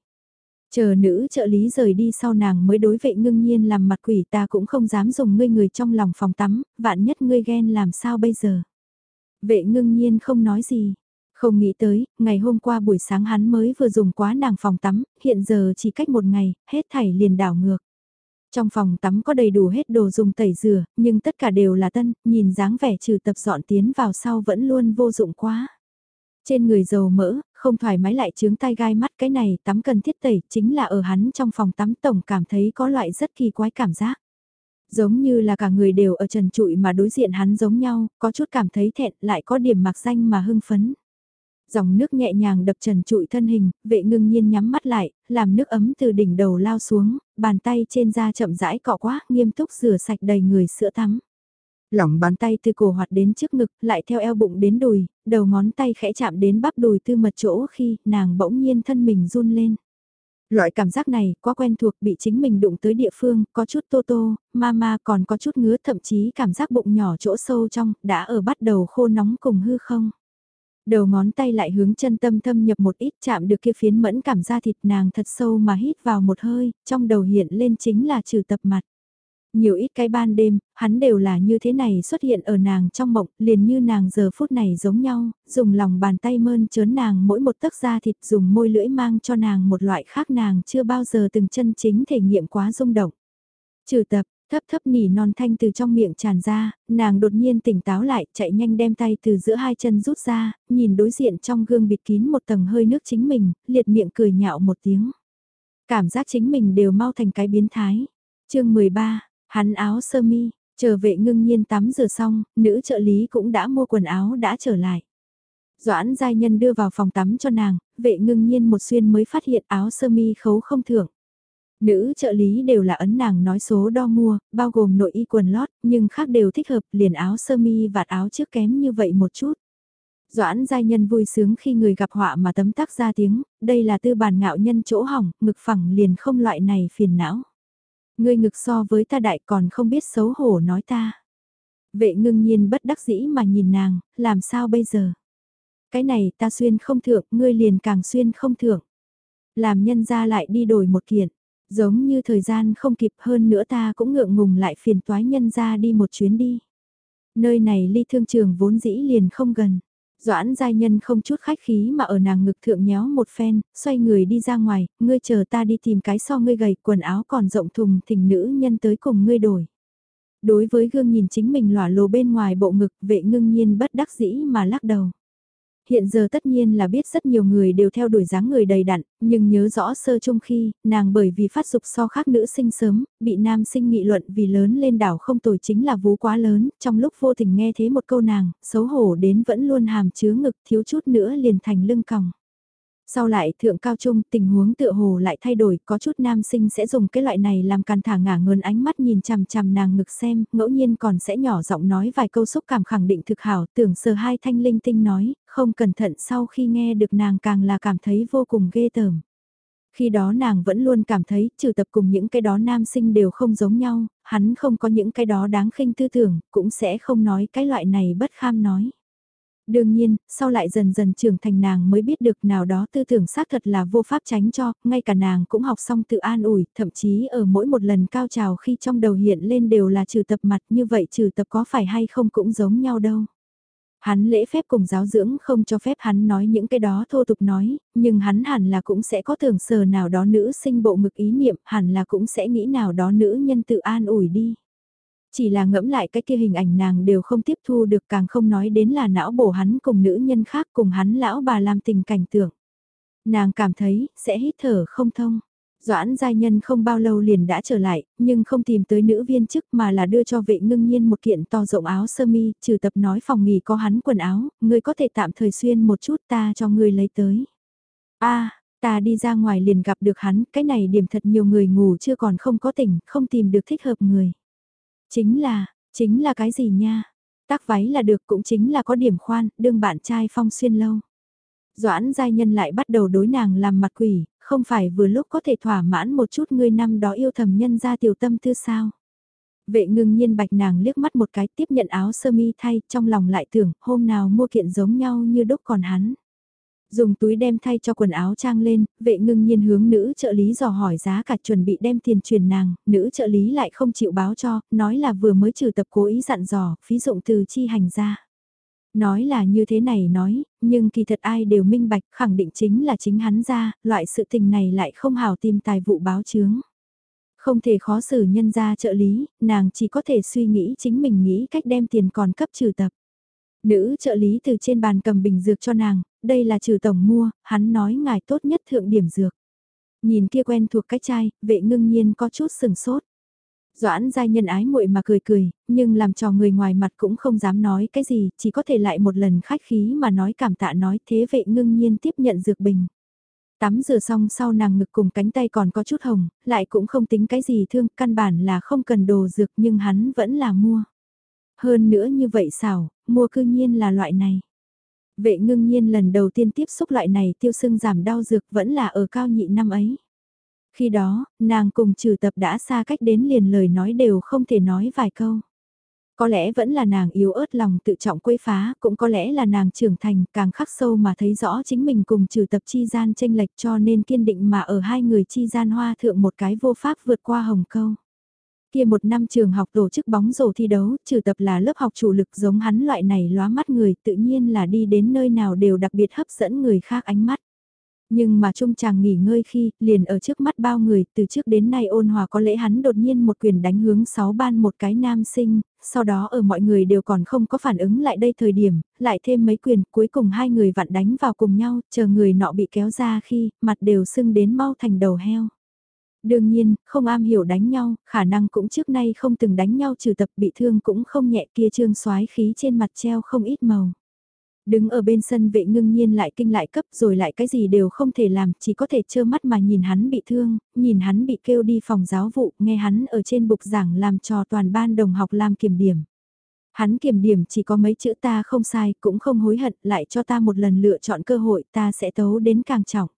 Chờ nữ trợ lý rời đi sau nàng mới đối vệ ngưng nhiên làm mặt quỷ ta cũng không dám dùng ngươi người trong lòng phòng tắm, vạn nhất ngươi ghen làm sao bây giờ. Vệ ngưng nhiên không nói gì, không nghĩ tới, ngày hôm qua buổi sáng hắn mới vừa dùng quá nàng phòng tắm, hiện giờ chỉ cách một ngày, hết thảy liền đảo ngược. Trong phòng tắm có đầy đủ hết đồ dùng tẩy rửa, nhưng tất cả đều là tân, nhìn dáng vẻ trừ tập dọn tiến vào sau vẫn luôn vô dụng quá. Trên người dầu mỡ, không thoải mái lại chướng tay gai mắt cái này tắm cần thiết tẩy chính là ở hắn trong phòng tắm tổng cảm thấy có loại rất kỳ quái cảm giác. Giống như là cả người đều ở trần trụi mà đối diện hắn giống nhau, có chút cảm thấy thẹn lại có điểm mặc danh mà hưng phấn dòng nước nhẹ nhàng đập trần trụi thân hình, vệ ngưng nhiên nhắm mắt lại, làm nước ấm từ đỉnh đầu lao xuống, bàn tay trên da chậm rãi cọ quá, nghiêm túc rửa sạch đầy người sữa tắm. Lỏng bàn tay từ cổ hoạt đến trước ngực, lại theo eo bụng đến đùi, đầu ngón tay khẽ chạm đến bắp đùi tư mật chỗ khi nàng bỗng nhiên thân mình run lên. Loại cảm giác này quá quen thuộc bị chính mình đụng tới địa phương, có chút tô tô, ma ma còn có chút ngứa thậm chí cảm giác bụng nhỏ chỗ sâu trong, đã ở bắt đầu khô nóng cùng hư không. Đầu ngón tay lại hướng chân tâm thâm nhập một ít chạm được kia phiến mẫn cảm ra thịt nàng thật sâu mà hít vào một hơi, trong đầu hiện lên chính là trừ tập mặt. Nhiều ít cái ban đêm, hắn đều là như thế này xuất hiện ở nàng trong mộng, liền như nàng giờ phút này giống nhau, dùng lòng bàn tay mơn trớn nàng mỗi một tấc da thịt dùng môi lưỡi mang cho nàng một loại khác nàng chưa bao giờ từng chân chính thể nghiệm quá rung động. Trừ tập, Thấp thấp nỉ non thanh từ trong miệng tràn ra, nàng đột nhiên tỉnh táo lại, chạy nhanh đem tay từ giữa hai chân rút ra, nhìn đối diện trong gương bịt kín một tầng hơi nước chính mình, liệt miệng cười nhạo một tiếng. Cảm giác chính mình đều mau thành cái biến thái. chương 13, hắn áo sơ mi, chờ vệ ngưng nhiên tắm rửa xong, nữ trợ lý cũng đã mua quần áo đã trở lại. Doãn giai nhân đưa vào phòng tắm cho nàng, vệ ngưng nhiên một xuyên mới phát hiện áo sơ mi khấu không thưởng. Nữ trợ lý đều là ấn nàng nói số đo mua, bao gồm nội y quần lót, nhưng khác đều thích hợp liền áo sơ mi và áo trước kém như vậy một chút. Doãn giai nhân vui sướng khi người gặp họa mà tấm tắc ra tiếng, đây là tư bản ngạo nhân chỗ hỏng, ngực phẳng liền không loại này phiền não. Ngươi ngực so với ta đại còn không biết xấu hổ nói ta. Vệ ngưng nhiên bất đắc dĩ mà nhìn nàng, làm sao bây giờ? Cái này ta xuyên không thượng, ngươi liền càng xuyên không thượng. Làm nhân ra lại đi đổi một kiện. Giống như thời gian không kịp hơn nữa ta cũng ngượng ngùng lại phiền toái nhân ra đi một chuyến đi. Nơi này ly thương trường vốn dĩ liền không gần. Doãn giai nhân không chút khách khí mà ở nàng ngực thượng nhéo một phen, xoay người đi ra ngoài, ngươi chờ ta đi tìm cái so ngươi gầy quần áo còn rộng thùng thình nữ nhân tới cùng ngươi đổi. Đối với gương nhìn chính mình lỏa lồ bên ngoài bộ ngực vệ ngưng nhiên bất đắc dĩ mà lắc đầu. Hiện giờ tất nhiên là biết rất nhiều người đều theo đuổi dáng người đầy đặn, nhưng nhớ rõ sơ chung khi, nàng bởi vì phát dục so khác nữ sinh sớm, bị nam sinh nghị luận vì lớn lên đảo không tồi chính là vú quá lớn, trong lúc vô tình nghe thế một câu nàng, xấu hổ đến vẫn luôn hàm chứa ngực thiếu chút nữa liền thành lưng còng. Sau lại thượng cao trung tình huống tựa hồ lại thay đổi có chút nam sinh sẽ dùng cái loại này làm càn thả ngả ngơn ánh mắt nhìn chằm chằm nàng ngực xem, ngẫu nhiên còn sẽ nhỏ giọng nói vài câu xúc cảm khẳng định thực hảo tưởng sờ hai thanh linh tinh nói, không cẩn thận sau khi nghe được nàng càng là cảm thấy vô cùng ghê tởm. Khi đó nàng vẫn luôn cảm thấy trừ tập cùng những cái đó nam sinh đều không giống nhau, hắn không có những cái đó đáng khinh tư tưởng, cũng sẽ không nói cái loại này bất kham nói. Đương nhiên, sau lại dần dần trưởng thành nàng mới biết được nào đó tư tưởng xác thật là vô pháp tránh cho, ngay cả nàng cũng học xong tự an ủi, thậm chí ở mỗi một lần cao trào khi trong đầu hiện lên đều là trừ tập mặt như vậy trừ tập có phải hay không cũng giống nhau đâu. Hắn lễ phép cùng giáo dưỡng không cho phép hắn nói những cái đó thô tục nói, nhưng hắn hẳn là cũng sẽ có thường sờ nào đó nữ sinh bộ ngực ý niệm, hẳn là cũng sẽ nghĩ nào đó nữ nhân tự an ủi đi. Chỉ là ngẫm lại cái kia hình ảnh nàng đều không tiếp thu được càng không nói đến là não bổ hắn cùng nữ nhân khác cùng hắn lão bà làm tình cảnh tượng. Nàng cảm thấy, sẽ hít thở không thông. Doãn giai nhân không bao lâu liền đã trở lại, nhưng không tìm tới nữ viên chức mà là đưa cho vệ ngưng nhiên một kiện to rộng áo sơ mi, trừ tập nói phòng nghỉ có hắn quần áo, ngươi có thể tạm thời xuyên một chút ta cho ngươi lấy tới. a ta đi ra ngoài liền gặp được hắn, cái này điểm thật nhiều người ngủ chưa còn không có tỉnh, không tìm được thích hợp người. Chính là, chính là cái gì nha? Tác váy là được cũng chính là có điểm khoan, đương bạn trai phong xuyên lâu. Doãn giai nhân lại bắt đầu đối nàng làm mặt quỷ, không phải vừa lúc có thể thỏa mãn một chút ngươi năm đó yêu thầm nhân ra tiểu tâm tư sao. Vệ ngưng nhiên bạch nàng liếc mắt một cái tiếp nhận áo sơ mi thay, trong lòng lại tưởng hôm nào mua kiện giống nhau như đúc còn hắn. Dùng túi đem thay cho quần áo trang lên, vệ ngưng nhiên hướng nữ trợ lý dò hỏi giá cả chuẩn bị đem tiền truyền nàng, nữ trợ lý lại không chịu báo cho, nói là vừa mới trừ tập cố ý dặn dò, phí dụng từ chi hành ra. Nói là như thế này nói, nhưng kỳ thật ai đều minh bạch khẳng định chính là chính hắn ra, loại sự tình này lại không hào tìm tài vụ báo chướng. Không thể khó xử nhân ra trợ lý, nàng chỉ có thể suy nghĩ chính mình nghĩ cách đem tiền còn cấp trừ tập. Nữ trợ lý từ trên bàn cầm bình dược cho nàng, đây là trừ tổng mua, hắn nói ngài tốt nhất thượng điểm dược. Nhìn kia quen thuộc cái chai, vệ ngưng nhiên có chút sừng sốt. Doãn giai nhân ái muội mà cười cười, nhưng làm cho người ngoài mặt cũng không dám nói cái gì, chỉ có thể lại một lần khách khí mà nói cảm tạ nói thế vệ ngưng nhiên tiếp nhận dược bình. Tắm rửa xong sau nàng ngực cùng cánh tay còn có chút hồng, lại cũng không tính cái gì thương, căn bản là không cần đồ dược nhưng hắn vẫn là mua. Hơn nữa như vậy xảo, mua cư nhiên là loại này. Vệ ngưng nhiên lần đầu tiên tiếp xúc loại này tiêu sưng giảm đau dược vẫn là ở cao nhị năm ấy. Khi đó, nàng cùng trừ tập đã xa cách đến liền lời nói đều không thể nói vài câu. Có lẽ vẫn là nàng yếu ớt lòng tự trọng quấy phá, cũng có lẽ là nàng trưởng thành càng khắc sâu mà thấy rõ chính mình cùng trừ tập chi gian tranh lệch cho nên kiên định mà ở hai người chi gian hoa thượng một cái vô pháp vượt qua hồng câu. Kia một năm trường học tổ chức bóng rổ thi đấu, trừ tập là lớp học chủ lực giống hắn loại này lóa mắt người tự nhiên là đi đến nơi nào đều đặc biệt hấp dẫn người khác ánh mắt. Nhưng mà trung chàng nghỉ ngơi khi, liền ở trước mắt bao người, từ trước đến nay ôn hòa có lẽ hắn đột nhiên một quyền đánh hướng sáu ban một cái nam sinh, sau đó ở mọi người đều còn không có phản ứng lại đây thời điểm, lại thêm mấy quyền, cuối cùng hai người vặn đánh vào cùng nhau, chờ người nọ bị kéo ra khi, mặt đều sưng đến mau thành đầu heo. Đương nhiên, không am hiểu đánh nhau, khả năng cũng trước nay không từng đánh nhau trừ tập bị thương cũng không nhẹ kia trương soái khí trên mặt treo không ít màu. Đứng ở bên sân vệ ngưng nhiên lại kinh lại cấp rồi lại cái gì đều không thể làm, chỉ có thể trơ mắt mà nhìn hắn bị thương, nhìn hắn bị kêu đi phòng giáo vụ, nghe hắn ở trên bục giảng làm trò toàn ban đồng học làm kiểm điểm. Hắn kiểm điểm chỉ có mấy chữ ta không sai, cũng không hối hận, lại cho ta một lần lựa chọn cơ hội ta sẽ tấu đến càng trọng.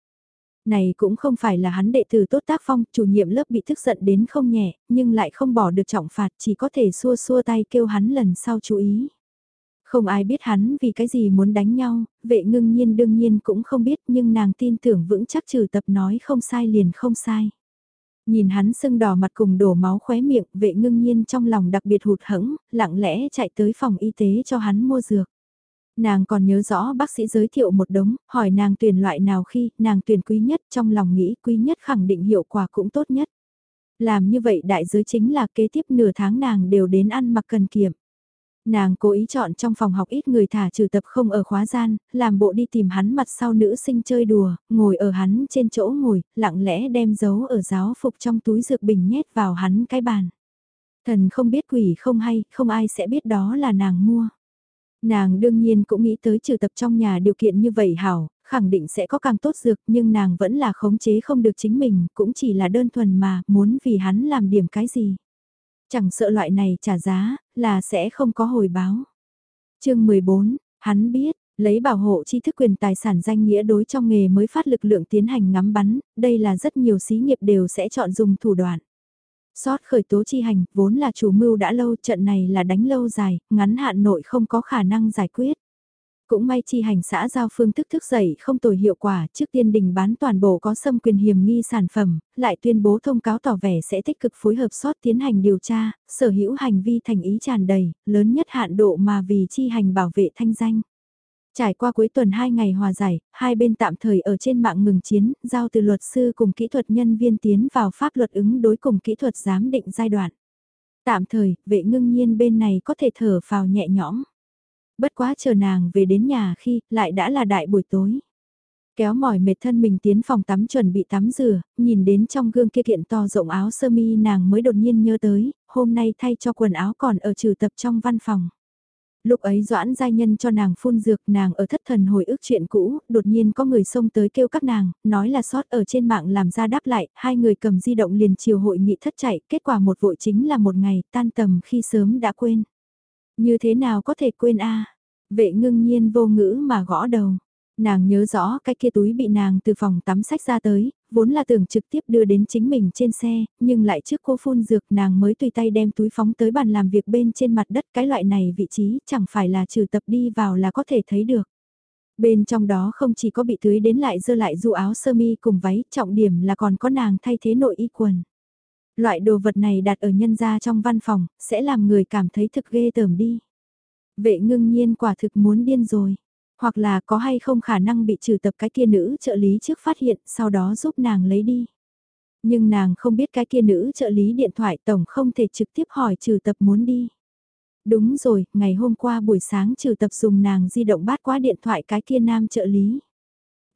Này cũng không phải là hắn đệ tử tốt tác phong, chủ nhiệm lớp bị tức giận đến không nhẹ, nhưng lại không bỏ được trọng phạt, chỉ có thể xua xua tay kêu hắn lần sau chú ý. Không ai biết hắn vì cái gì muốn đánh nhau, vệ ngưng nhiên đương nhiên cũng không biết nhưng nàng tin tưởng vững chắc trừ tập nói không sai liền không sai. Nhìn hắn sưng đỏ mặt cùng đổ máu khóe miệng, vệ ngưng nhiên trong lòng đặc biệt hụt hẫng, lặng lẽ chạy tới phòng y tế cho hắn mua dược. Nàng còn nhớ rõ bác sĩ giới thiệu một đống, hỏi nàng tuyển loại nào khi, nàng tuyển quý nhất trong lòng nghĩ quý nhất khẳng định hiệu quả cũng tốt nhất. Làm như vậy đại giới chính là kế tiếp nửa tháng nàng đều đến ăn mặc cần kiệm. Nàng cố ý chọn trong phòng học ít người thả trừ tập không ở khóa gian, làm bộ đi tìm hắn mặt sau nữ sinh chơi đùa, ngồi ở hắn trên chỗ ngồi, lặng lẽ đem dấu ở giáo phục trong túi dược bình nhét vào hắn cái bàn. Thần không biết quỷ không hay, không ai sẽ biết đó là nàng mua. Nàng đương nhiên cũng nghĩ tới trừ tập trong nhà điều kiện như vậy hảo, khẳng định sẽ có càng tốt dược nhưng nàng vẫn là khống chế không được chính mình, cũng chỉ là đơn thuần mà, muốn vì hắn làm điểm cái gì. Chẳng sợ loại này trả giá, là sẽ không có hồi báo. chương 14, hắn biết, lấy bảo hộ chi thức quyền tài sản danh nghĩa đối trong nghề mới phát lực lượng tiến hành ngắm bắn, đây là rất nhiều xí nghiệp đều sẽ chọn dùng thủ đoạn. Sót khởi tố chi hành, vốn là chủ mưu đã lâu, trận này là đánh lâu dài, ngắn hạn nội không có khả năng giải quyết. Cũng may chi hành xã giao phương thức thức dậy không tồi hiệu quả, trước tiên đình bán toàn bộ có xâm quyền hiểm nghi sản phẩm, lại tuyên bố thông cáo tỏ vẻ sẽ tích cực phối hợp sót tiến hành điều tra, sở hữu hành vi thành ý tràn đầy, lớn nhất hạn độ mà vì chi hành bảo vệ thanh danh. Trải qua cuối tuần 2 ngày hòa giải, hai bên tạm thời ở trên mạng ngừng chiến, giao từ luật sư cùng kỹ thuật nhân viên tiến vào pháp luật ứng đối cùng kỹ thuật giám định giai đoạn. Tạm thời, vệ ngưng nhiên bên này có thể thở vào nhẹ nhõm. Bất quá chờ nàng về đến nhà khi, lại đã là đại buổi tối. Kéo mỏi mệt thân mình tiến phòng tắm chuẩn bị tắm rửa, nhìn đến trong gương kia kiện to rộng áo sơ mi nàng mới đột nhiên nhớ tới, hôm nay thay cho quần áo còn ở trừ tập trong văn phòng. Lúc ấy Doãn Giai Nhân cho nàng phun dược nàng ở thất thần hồi ức chuyện cũ, đột nhiên có người xông tới kêu các nàng, nói là sót ở trên mạng làm ra đáp lại, hai người cầm di động liền chiều hội nghị thất chạy, kết quả một vội chính là một ngày, tan tầm khi sớm đã quên. Như thế nào có thể quên a Vệ ngưng nhiên vô ngữ mà gõ đầu. Nàng nhớ rõ cái kia túi bị nàng từ phòng tắm sách ra tới, vốn là tưởng trực tiếp đưa đến chính mình trên xe, nhưng lại trước cô phun dược nàng mới tùy tay đem túi phóng tới bàn làm việc bên trên mặt đất cái loại này vị trí chẳng phải là trừ tập đi vào là có thể thấy được. Bên trong đó không chỉ có bị tưới đến lại dơ lại du áo sơ mi cùng váy, trọng điểm là còn có nàng thay thế nội y quần. Loại đồ vật này đặt ở nhân gia trong văn phòng, sẽ làm người cảm thấy thực ghê tởm đi. Vệ ngưng nhiên quả thực muốn điên rồi. Hoặc là có hay không khả năng bị trừ tập cái kia nữ trợ lý trước phát hiện, sau đó giúp nàng lấy đi. Nhưng nàng không biết cái kia nữ trợ lý điện thoại tổng không thể trực tiếp hỏi trừ tập muốn đi. Đúng rồi, ngày hôm qua buổi sáng trừ tập dùng nàng di động bát qua điện thoại cái kia nam trợ lý.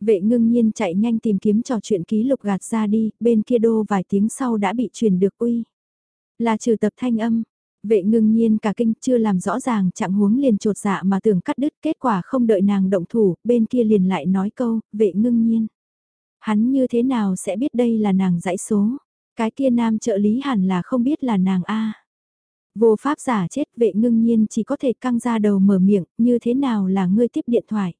Vệ ngưng nhiên chạy nhanh tìm kiếm trò chuyện ký lục gạt ra đi, bên kia đô vài tiếng sau đã bị truyền được uy. Là trừ tập thanh âm, Vệ ngưng nhiên cả kinh chưa làm rõ ràng trạng huống liền trột dạ mà tưởng cắt đứt kết quả không đợi nàng động thủ, bên kia liền lại nói câu, vệ ngưng nhiên. Hắn như thế nào sẽ biết đây là nàng dãy số, cái kia nam trợ lý hẳn là không biết là nàng A. Vô pháp giả chết vệ ngưng nhiên chỉ có thể căng ra đầu mở miệng, như thế nào là ngươi tiếp điện thoại.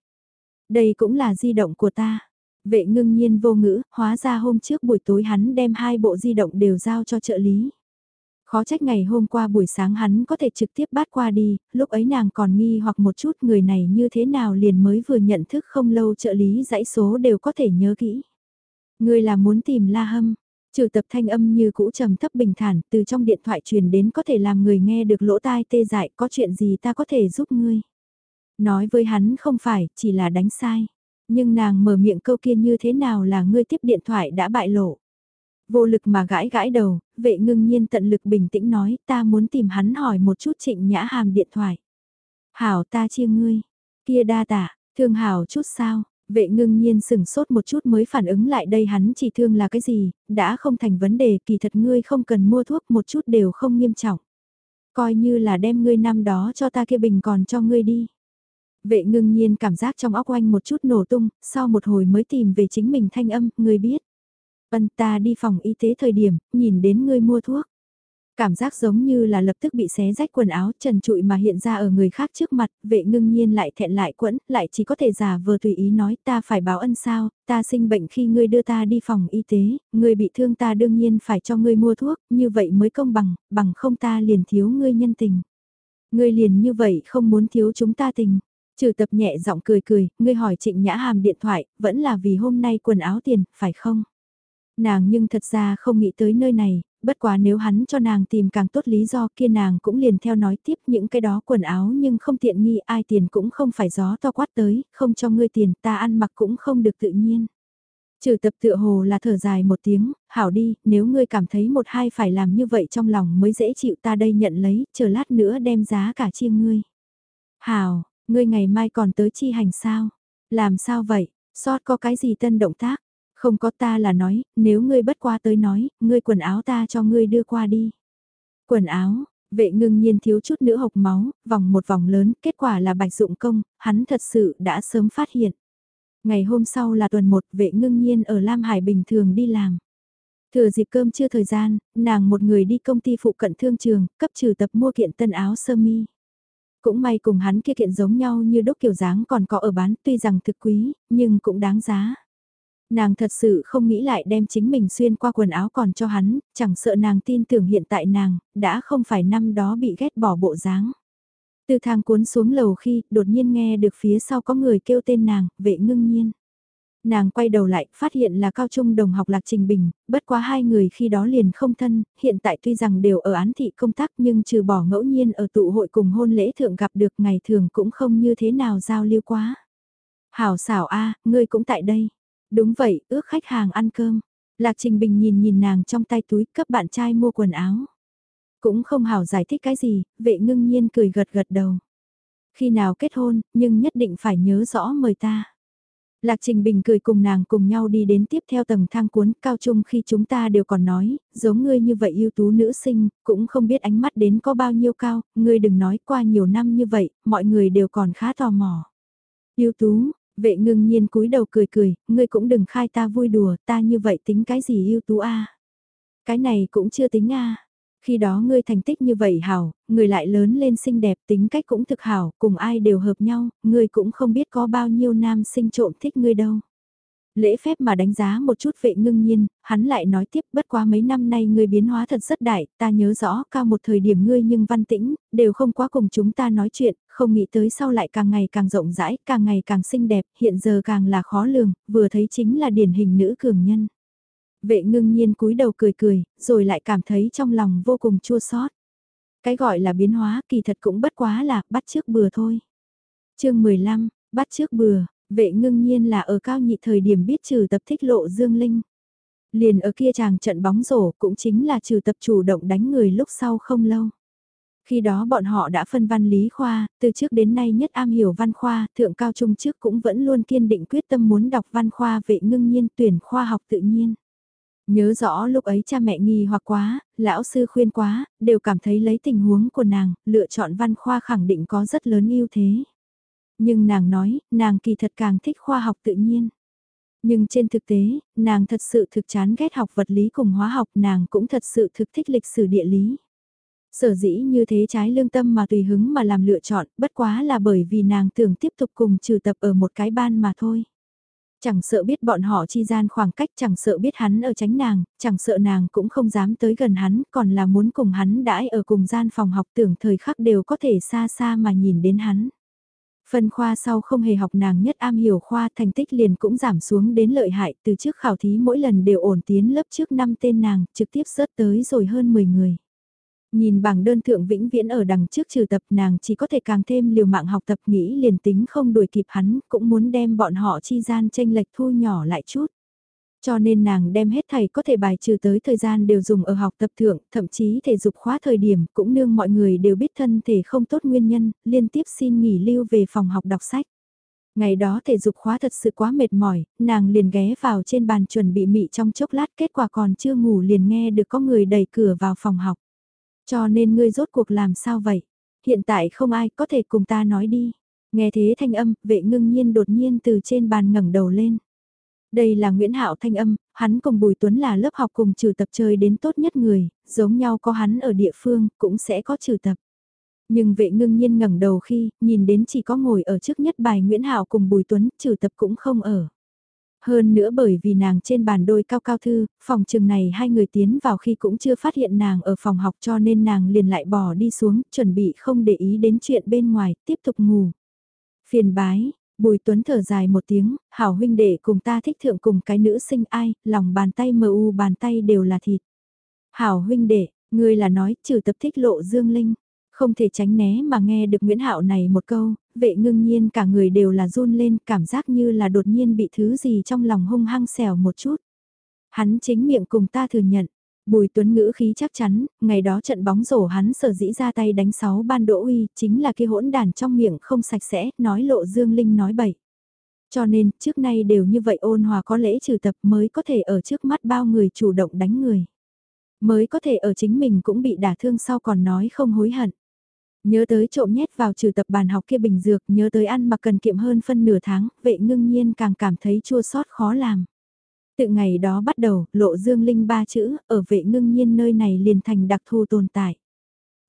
Đây cũng là di động của ta. Vệ ngưng nhiên vô ngữ, hóa ra hôm trước buổi tối hắn đem hai bộ di động đều giao cho trợ lý. Khó trách ngày hôm qua buổi sáng hắn có thể trực tiếp bắt qua đi, lúc ấy nàng còn nghi hoặc một chút người này như thế nào liền mới vừa nhận thức không lâu trợ lý dãy số đều có thể nhớ kỹ. Người là muốn tìm la hâm, trừ tập thanh âm như cũ trầm thấp bình thản từ trong điện thoại truyền đến có thể làm người nghe được lỗ tai tê dại có chuyện gì ta có thể giúp ngươi. Nói với hắn không phải, chỉ là đánh sai. Nhưng nàng mở miệng câu kia như thế nào là ngươi tiếp điện thoại đã bại lộ. Vô lực mà gãi gãi đầu, vệ ngưng nhiên tận lực bình tĩnh nói ta muốn tìm hắn hỏi một chút trịnh nhã hàm điện thoại. Hảo ta chia ngươi, kia đa tả, thương hảo chút sao, vệ ngưng nhiên sừng sốt một chút mới phản ứng lại đây hắn chỉ thương là cái gì, đã không thành vấn đề kỳ thật ngươi không cần mua thuốc một chút đều không nghiêm trọng. Coi như là đem ngươi năm đó cho ta kia bình còn cho ngươi đi. Vệ ngưng nhiên cảm giác trong óc oanh một chút nổ tung, sau một hồi mới tìm về chính mình thanh âm, ngươi biết. Ân ta đi phòng y tế thời điểm, nhìn đến ngươi mua thuốc. Cảm giác giống như là lập tức bị xé rách quần áo trần trụi mà hiện ra ở người khác trước mặt, vệ ngưng nhiên lại thẹn lại quẫn, lại chỉ có thể giả vờ tùy ý nói ta phải báo ân sao, ta sinh bệnh khi ngươi đưa ta đi phòng y tế, ngươi bị thương ta đương nhiên phải cho ngươi mua thuốc, như vậy mới công bằng, bằng không ta liền thiếu ngươi nhân tình. Ngươi liền như vậy không muốn thiếu chúng ta tình. Trừ tập nhẹ giọng cười cười, ngươi hỏi trịnh nhã hàm điện thoại, vẫn là vì hôm nay quần áo tiền, phải không? Nàng nhưng thật ra không nghĩ tới nơi này, bất quá nếu hắn cho nàng tìm càng tốt lý do kia nàng cũng liền theo nói tiếp những cái đó quần áo nhưng không tiện nghi ai tiền cũng không phải gió to quát tới, không cho ngươi tiền ta ăn mặc cũng không được tự nhiên. Trừ tập tựa hồ là thở dài một tiếng, hảo đi, nếu ngươi cảm thấy một hai phải làm như vậy trong lòng mới dễ chịu ta đây nhận lấy, chờ lát nữa đem giá cả chia ngươi. Hảo, ngươi ngày mai còn tới chi hành sao? Làm sao vậy? Sót có cái gì tân động tác? Không có ta là nói, nếu ngươi bất qua tới nói, ngươi quần áo ta cho ngươi đưa qua đi. Quần áo, vệ ngưng nhiên thiếu chút nữa hộc máu, vòng một vòng lớn, kết quả là bạch dụng công, hắn thật sự đã sớm phát hiện. Ngày hôm sau là tuần một, vệ ngưng nhiên ở Lam Hải bình thường đi làm. Thừa dịp cơm chưa thời gian, nàng một người đi công ty phụ cận thương trường, cấp trừ tập mua kiện tân áo sơ mi. Cũng may cùng hắn kia kiện giống nhau như đúc kiểu dáng còn có ở bán tuy rằng thực quý, nhưng cũng đáng giá. Nàng thật sự không nghĩ lại đem chính mình xuyên qua quần áo còn cho hắn, chẳng sợ nàng tin tưởng hiện tại nàng, đã không phải năm đó bị ghét bỏ bộ dáng. Từ thang cuốn xuống lầu khi đột nhiên nghe được phía sau có người kêu tên nàng, vệ ngưng nhiên. Nàng quay đầu lại, phát hiện là cao trung đồng học Lạc Trình Bình, bất quá hai người khi đó liền không thân, hiện tại tuy rằng đều ở án thị công tác nhưng trừ bỏ ngẫu nhiên ở tụ hội cùng hôn lễ thượng gặp được ngày thường cũng không như thế nào giao lưu quá. Hảo xảo a ngươi cũng tại đây. Đúng vậy, ước khách hàng ăn cơm. Lạc Trình Bình nhìn nhìn nàng trong tay túi cấp bạn trai mua quần áo. Cũng không hảo giải thích cái gì, vệ ngưng nhiên cười gật gật đầu. Khi nào kết hôn, nhưng nhất định phải nhớ rõ mời ta. Lạc Trình Bình cười cùng nàng cùng nhau đi đến tiếp theo tầng thang cuốn cao trung khi chúng ta đều còn nói, giống ngươi như vậy ưu tú nữ sinh, cũng không biết ánh mắt đến có bao nhiêu cao, ngươi đừng nói qua nhiều năm như vậy, mọi người đều còn khá tò mò. Ưu tú, vệ ngưng nhiên cúi đầu cười cười, ngươi cũng đừng khai ta vui đùa, ta như vậy tính cái gì ưu tú a Cái này cũng chưa tính a Khi đó ngươi thành tích như vậy hảo, người lại lớn lên xinh đẹp tính cách cũng thực hảo, cùng ai đều hợp nhau, ngươi cũng không biết có bao nhiêu nam sinh trộm thích ngươi đâu. Lễ phép mà đánh giá một chút vệ ngưng nhiên, hắn lại nói tiếp bất quá mấy năm nay ngươi biến hóa thật rất đại, ta nhớ rõ cao một thời điểm ngươi nhưng văn tĩnh, đều không quá cùng chúng ta nói chuyện, không nghĩ tới sau lại càng ngày càng rộng rãi, càng ngày càng xinh đẹp, hiện giờ càng là khó lường, vừa thấy chính là điển hình nữ cường nhân. Vệ ngưng nhiên cúi đầu cười cười, rồi lại cảm thấy trong lòng vô cùng chua xót. Cái gọi là biến hóa kỳ thật cũng bất quá là bắt trước bừa thôi. chương 15, bắt trước bừa, vệ ngưng nhiên là ở cao nhị thời điểm biết trừ tập thích lộ Dương Linh. Liền ở kia chàng trận bóng rổ cũng chính là trừ tập chủ động đánh người lúc sau không lâu. Khi đó bọn họ đã phân văn lý khoa, từ trước đến nay nhất am hiểu văn khoa, thượng cao trung trước cũng vẫn luôn kiên định quyết tâm muốn đọc văn khoa vệ ngưng nhiên tuyển khoa học tự nhiên. Nhớ rõ lúc ấy cha mẹ nghi hoặc quá, lão sư khuyên quá, đều cảm thấy lấy tình huống của nàng, lựa chọn văn khoa khẳng định có rất lớn ưu thế. Nhưng nàng nói, nàng kỳ thật càng thích khoa học tự nhiên. Nhưng trên thực tế, nàng thật sự thực chán ghét học vật lý cùng hóa học, nàng cũng thật sự thực thích lịch sử địa lý. Sở dĩ như thế trái lương tâm mà tùy hứng mà làm lựa chọn, bất quá là bởi vì nàng tưởng tiếp tục cùng trừ tập ở một cái ban mà thôi. Chẳng sợ biết bọn họ chi gian khoảng cách, chẳng sợ biết hắn ở tránh nàng, chẳng sợ nàng cũng không dám tới gần hắn, còn là muốn cùng hắn đãi ở cùng gian phòng học tưởng thời khắc đều có thể xa xa mà nhìn đến hắn. Phân khoa sau không hề học nàng nhất am hiểu khoa, thành tích liền cũng giảm xuống đến lợi hại, từ trước khảo thí mỗi lần đều ổn tiến lớp trước năm tên nàng, trực tiếp rớt tới rồi hơn 10 người. Nhìn bảng đơn thượng vĩnh viễn ở đằng trước trừ tập, nàng chỉ có thể càng thêm liều mạng học tập, nghĩ liền tính không đuổi kịp hắn, cũng muốn đem bọn họ chi gian tranh lệch thu nhỏ lại chút. Cho nên nàng đem hết thầy có thể bài trừ tới thời gian đều dùng ở học tập thượng, thậm chí thể dục khóa thời điểm cũng nương mọi người đều biết thân thể không tốt nguyên nhân, liên tiếp xin nghỉ lưu về phòng học đọc sách. Ngày đó thể dục khóa thật sự quá mệt mỏi, nàng liền ghé vào trên bàn chuẩn bị mị trong chốc lát kết quả còn chưa ngủ liền nghe được có người đẩy cửa vào phòng học. Cho nên ngươi rốt cuộc làm sao vậy? Hiện tại không ai có thể cùng ta nói đi. Nghe thế thanh âm, vệ ngưng nhiên đột nhiên từ trên bàn ngẩng đầu lên. Đây là Nguyễn Hạo thanh âm, hắn cùng Bùi Tuấn là lớp học cùng trừ tập chơi đến tốt nhất người, giống nhau có hắn ở địa phương, cũng sẽ có trừ tập. Nhưng vệ ngưng nhiên ngẩng đầu khi, nhìn đến chỉ có ngồi ở trước nhất bài Nguyễn Hạo cùng Bùi Tuấn, trừ tập cũng không ở. Hơn nữa bởi vì nàng trên bàn đôi cao cao thư, phòng trường này hai người tiến vào khi cũng chưa phát hiện nàng ở phòng học cho nên nàng liền lại bỏ đi xuống, chuẩn bị không để ý đến chuyện bên ngoài, tiếp tục ngủ. Phiền bái, Bùi Tuấn thở dài một tiếng, hảo huynh đệ cùng ta thích thượng cùng cái nữ sinh ai, lòng bàn tay mờ u bàn tay đều là thịt. Hảo huynh đệ, ngươi là nói trừ tập thích lộ dương linh. Không thể tránh né mà nghe được Nguyễn Hạo này một câu, vệ ngưng nhiên cả người đều là run lên, cảm giác như là đột nhiên bị thứ gì trong lòng hung hăng xèo một chút. Hắn chính miệng cùng ta thừa nhận, Bùi Tuấn ngữ khí chắc chắn, ngày đó trận bóng rổ hắn sở dĩ ra tay đánh sáu ban đỗ uy, chính là kia hỗn đàn trong miệng không sạch sẽ, nói lộ Dương Linh nói bậy. Cho nên, trước nay đều như vậy ôn hòa có lễ trừ tập mới có thể ở trước mắt bao người chủ động đánh người. Mới có thể ở chính mình cũng bị đả thương sau còn nói không hối hận. Nhớ tới trộm nhét vào trừ tập bàn học kia bình dược, nhớ tới ăn mà cần kiệm hơn phân nửa tháng, vệ ngưng nhiên càng cảm thấy chua xót khó làm. Từ ngày đó bắt đầu, lộ dương linh ba chữ, ở vệ ngưng nhiên nơi này liền thành đặc thù tồn tại.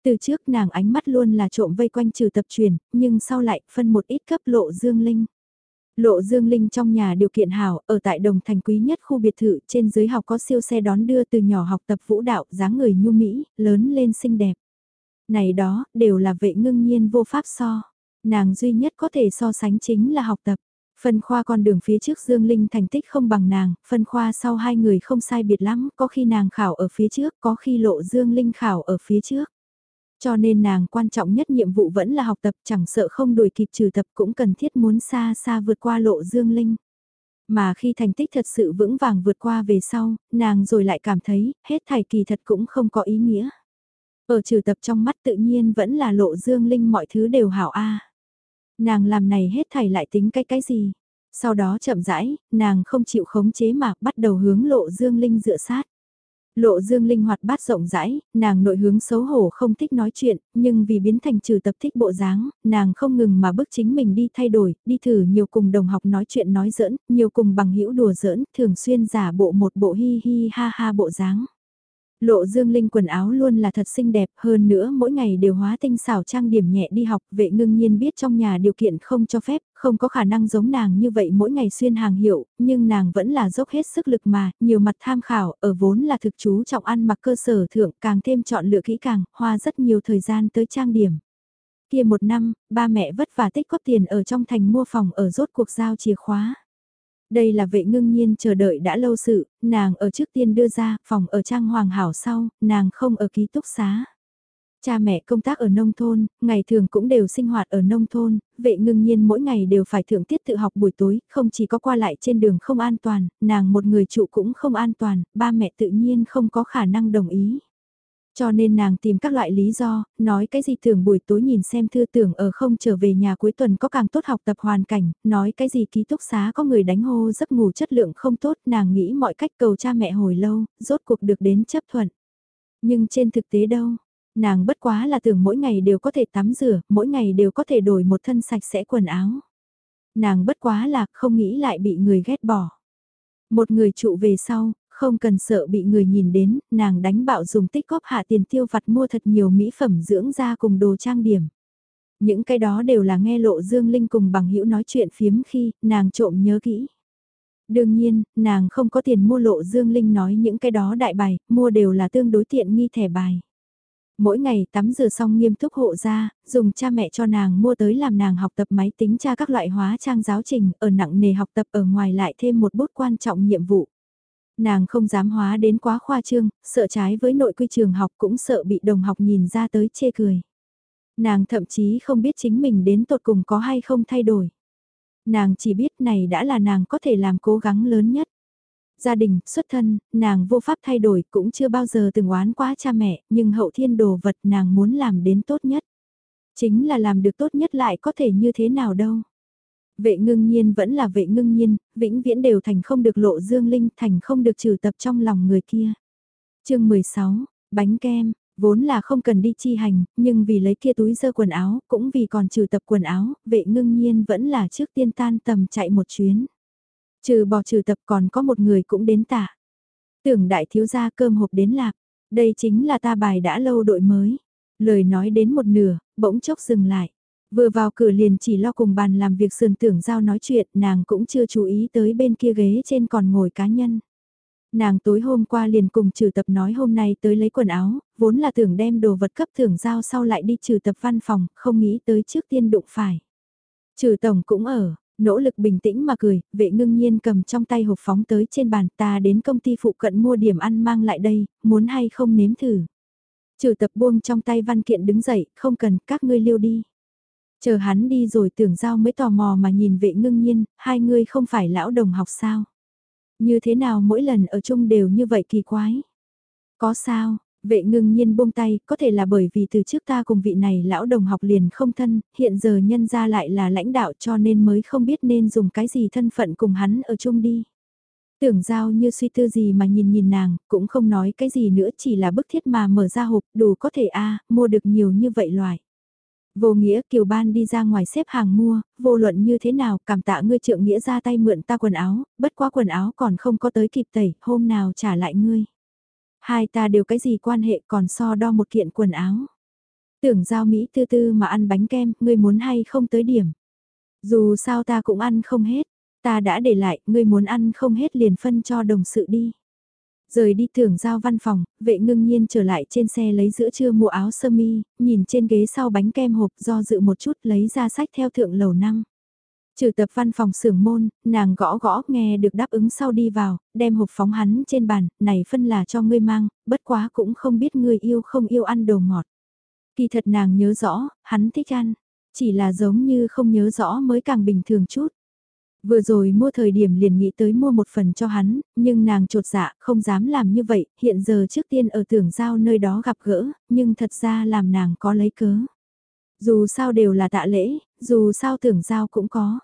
Từ trước nàng ánh mắt luôn là trộm vây quanh trừ tập truyền, nhưng sau lại phân một ít cấp lộ dương linh. Lộ Dương Linh trong nhà điều kiện hảo, ở tại đồng thành quý nhất khu biệt thự, trên dưới học có siêu xe đón đưa từ nhỏ học tập vũ đạo, dáng người nhu mỹ, lớn lên xinh đẹp. Này đó, đều là vệ ngưng nhiên vô pháp so. Nàng duy nhất có thể so sánh chính là học tập. Phân khoa con đường phía trước Dương Linh thành tích không bằng nàng, phân khoa sau hai người không sai biệt lắm, có khi nàng khảo ở phía trước, có khi lộ Dương Linh khảo ở phía trước. Cho nên nàng quan trọng nhất nhiệm vụ vẫn là học tập chẳng sợ không đuổi kịp trừ tập cũng cần thiết muốn xa xa vượt qua lộ Dương Linh. Mà khi thành tích thật sự vững vàng vượt qua về sau, nàng rồi lại cảm thấy, hết thảy kỳ thật cũng không có ý nghĩa. Ở trừ tập trong mắt tự nhiên vẫn là lộ Dương Linh mọi thứ đều hảo a Nàng làm này hết thảy lại tính cái cái gì? Sau đó chậm rãi, nàng không chịu khống chế mà bắt đầu hướng lộ Dương Linh dựa sát. Lộ dương linh hoạt bát rộng rãi, nàng nội hướng xấu hổ không thích nói chuyện, nhưng vì biến thành trừ tập thích bộ dáng, nàng không ngừng mà bước chính mình đi thay đổi, đi thử nhiều cùng đồng học nói chuyện nói giỡn, nhiều cùng bằng hữu đùa giỡn, thường xuyên giả bộ một bộ hi hi ha ha bộ dáng. Lộ dương linh quần áo luôn là thật xinh đẹp hơn nữa mỗi ngày đều hóa tinh xảo trang điểm nhẹ đi học vệ ngưng nhiên biết trong nhà điều kiện không cho phép, không có khả năng giống nàng như vậy mỗi ngày xuyên hàng hiệu, nhưng nàng vẫn là dốc hết sức lực mà, nhiều mặt tham khảo, ở vốn là thực chú trọng ăn mặc cơ sở thượng càng thêm chọn lựa kỹ càng, hoa rất nhiều thời gian tới trang điểm. Kia một năm, ba mẹ vất vả tích góp tiền ở trong thành mua phòng ở rốt cuộc giao chìa khóa. Đây là vệ ngưng nhiên chờ đợi đã lâu sự, nàng ở trước tiên đưa ra, phòng ở trang hoàng hảo sau, nàng không ở ký túc xá. Cha mẹ công tác ở nông thôn, ngày thường cũng đều sinh hoạt ở nông thôn, vệ ngưng nhiên mỗi ngày đều phải thượng tiết tự học buổi tối, không chỉ có qua lại trên đường không an toàn, nàng một người trụ cũng không an toàn, ba mẹ tự nhiên không có khả năng đồng ý. Cho nên nàng tìm các loại lý do, nói cái gì thường buổi tối nhìn xem thư tưởng ở không trở về nhà cuối tuần có càng tốt học tập hoàn cảnh, nói cái gì ký túc xá có người đánh hô giấc ngủ chất lượng không tốt, nàng nghĩ mọi cách cầu cha mẹ hồi lâu, rốt cuộc được đến chấp thuận. Nhưng trên thực tế đâu, nàng bất quá là tưởng mỗi ngày đều có thể tắm rửa, mỗi ngày đều có thể đổi một thân sạch sẽ quần áo. Nàng bất quá là không nghĩ lại bị người ghét bỏ. Một người trụ về sau, không cần sợ bị người nhìn đến, nàng đánh bạo dùng tích góp hạ tiền tiêu vặt mua thật nhiều mỹ phẩm dưỡng da cùng đồ trang điểm. Những cái đó đều là nghe lộ Dương Linh cùng bằng hữu nói chuyện phiếm khi nàng trộm nhớ kỹ. Đương nhiên, nàng không có tiền mua lộ Dương Linh nói những cái đó đại bài, mua đều là tương đối tiện nghi thẻ bài. Mỗi ngày tắm rửa xong nghiêm túc hộ ra, dùng cha mẹ cho nàng mua tới làm nàng học tập máy tính tra các loại hóa trang giáo trình, ở nặng nề học tập ở ngoài lại thêm một bút quan trọng nhiệm vụ. Nàng không dám hóa đến quá khoa trương, sợ trái với nội quy trường học cũng sợ bị đồng học nhìn ra tới chê cười. Nàng thậm chí không biết chính mình đến tột cùng có hay không thay đổi. Nàng chỉ biết này đã là nàng có thể làm cố gắng lớn nhất. Gia đình, xuất thân, nàng vô pháp thay đổi cũng chưa bao giờ từng oán quá cha mẹ, nhưng hậu thiên đồ vật nàng muốn làm đến tốt nhất. Chính là làm được tốt nhất lại có thể như thế nào đâu. Vệ ngưng nhiên vẫn là vệ ngưng nhiên, vĩnh viễn đều thành không được lộ dương linh, thành không được trừ tập trong lòng người kia. chương 16, bánh kem, vốn là không cần đi chi hành, nhưng vì lấy kia túi dơ quần áo, cũng vì còn trừ tập quần áo, vệ ngưng nhiên vẫn là trước tiên tan tầm chạy một chuyến. Trừ bỏ trừ tập còn có một người cũng đến tả. Tưởng đại thiếu gia cơm hộp đến lạc, đây chính là ta bài đã lâu đội mới. Lời nói đến một nửa, bỗng chốc dừng lại. Vừa vào cửa liền chỉ lo cùng bàn làm việc sườn tưởng giao nói chuyện, nàng cũng chưa chú ý tới bên kia ghế trên còn ngồi cá nhân. Nàng tối hôm qua liền cùng trừ tập nói hôm nay tới lấy quần áo, vốn là tưởng đem đồ vật cấp thưởng giao sau lại đi trừ tập văn phòng, không nghĩ tới trước tiên đụng phải. Trừ tổng cũng ở, nỗ lực bình tĩnh mà cười, vệ ngưng nhiên cầm trong tay hộp phóng tới trên bàn ta đến công ty phụ cận mua điểm ăn mang lại đây, muốn hay không nếm thử. Trừ tập buông trong tay văn kiện đứng dậy, không cần, các ngươi liêu đi. Chờ hắn đi rồi tưởng giao mới tò mò mà nhìn vệ ngưng nhiên, hai người không phải lão đồng học sao. Như thế nào mỗi lần ở chung đều như vậy kỳ quái. Có sao, vệ ngưng nhiên buông tay, có thể là bởi vì từ trước ta cùng vị này lão đồng học liền không thân, hiện giờ nhân ra lại là lãnh đạo cho nên mới không biết nên dùng cái gì thân phận cùng hắn ở chung đi. Tưởng giao như suy tư gì mà nhìn nhìn nàng, cũng không nói cái gì nữa chỉ là bức thiết mà mở ra hộp đủ có thể a mua được nhiều như vậy loại. Vô nghĩa Kiều Ban đi ra ngoài xếp hàng mua, vô luận như thế nào cảm tạ ngươi trượng nghĩa ra tay mượn ta quần áo, bất quá quần áo còn không có tới kịp tẩy, hôm nào trả lại ngươi. Hai ta đều cái gì quan hệ còn so đo một kiện quần áo. Tưởng giao Mỹ tư tư mà ăn bánh kem, ngươi muốn hay không tới điểm. Dù sao ta cũng ăn không hết, ta đã để lại, ngươi muốn ăn không hết liền phân cho đồng sự đi. Rời đi thưởng giao văn phòng, vệ ngưng nhiên trở lại trên xe lấy giữa trưa mua áo sơ mi, nhìn trên ghế sau bánh kem hộp do dự một chút lấy ra sách theo thượng lầu năm. Trừ tập văn phòng xưởng môn, nàng gõ gõ nghe được đáp ứng sau đi vào, đem hộp phóng hắn trên bàn, này phân là cho ngươi mang, bất quá cũng không biết ngươi yêu không yêu ăn đồ ngọt. Kỳ thật nàng nhớ rõ, hắn thích ăn, chỉ là giống như không nhớ rõ mới càng bình thường chút. Vừa rồi mua thời điểm liền nghĩ tới mua một phần cho hắn, nhưng nàng trột dạ không dám làm như vậy, hiện giờ trước tiên ở tưởng giao nơi đó gặp gỡ, nhưng thật ra làm nàng có lấy cớ. Dù sao đều là tạ lễ, dù sao tưởng giao cũng có.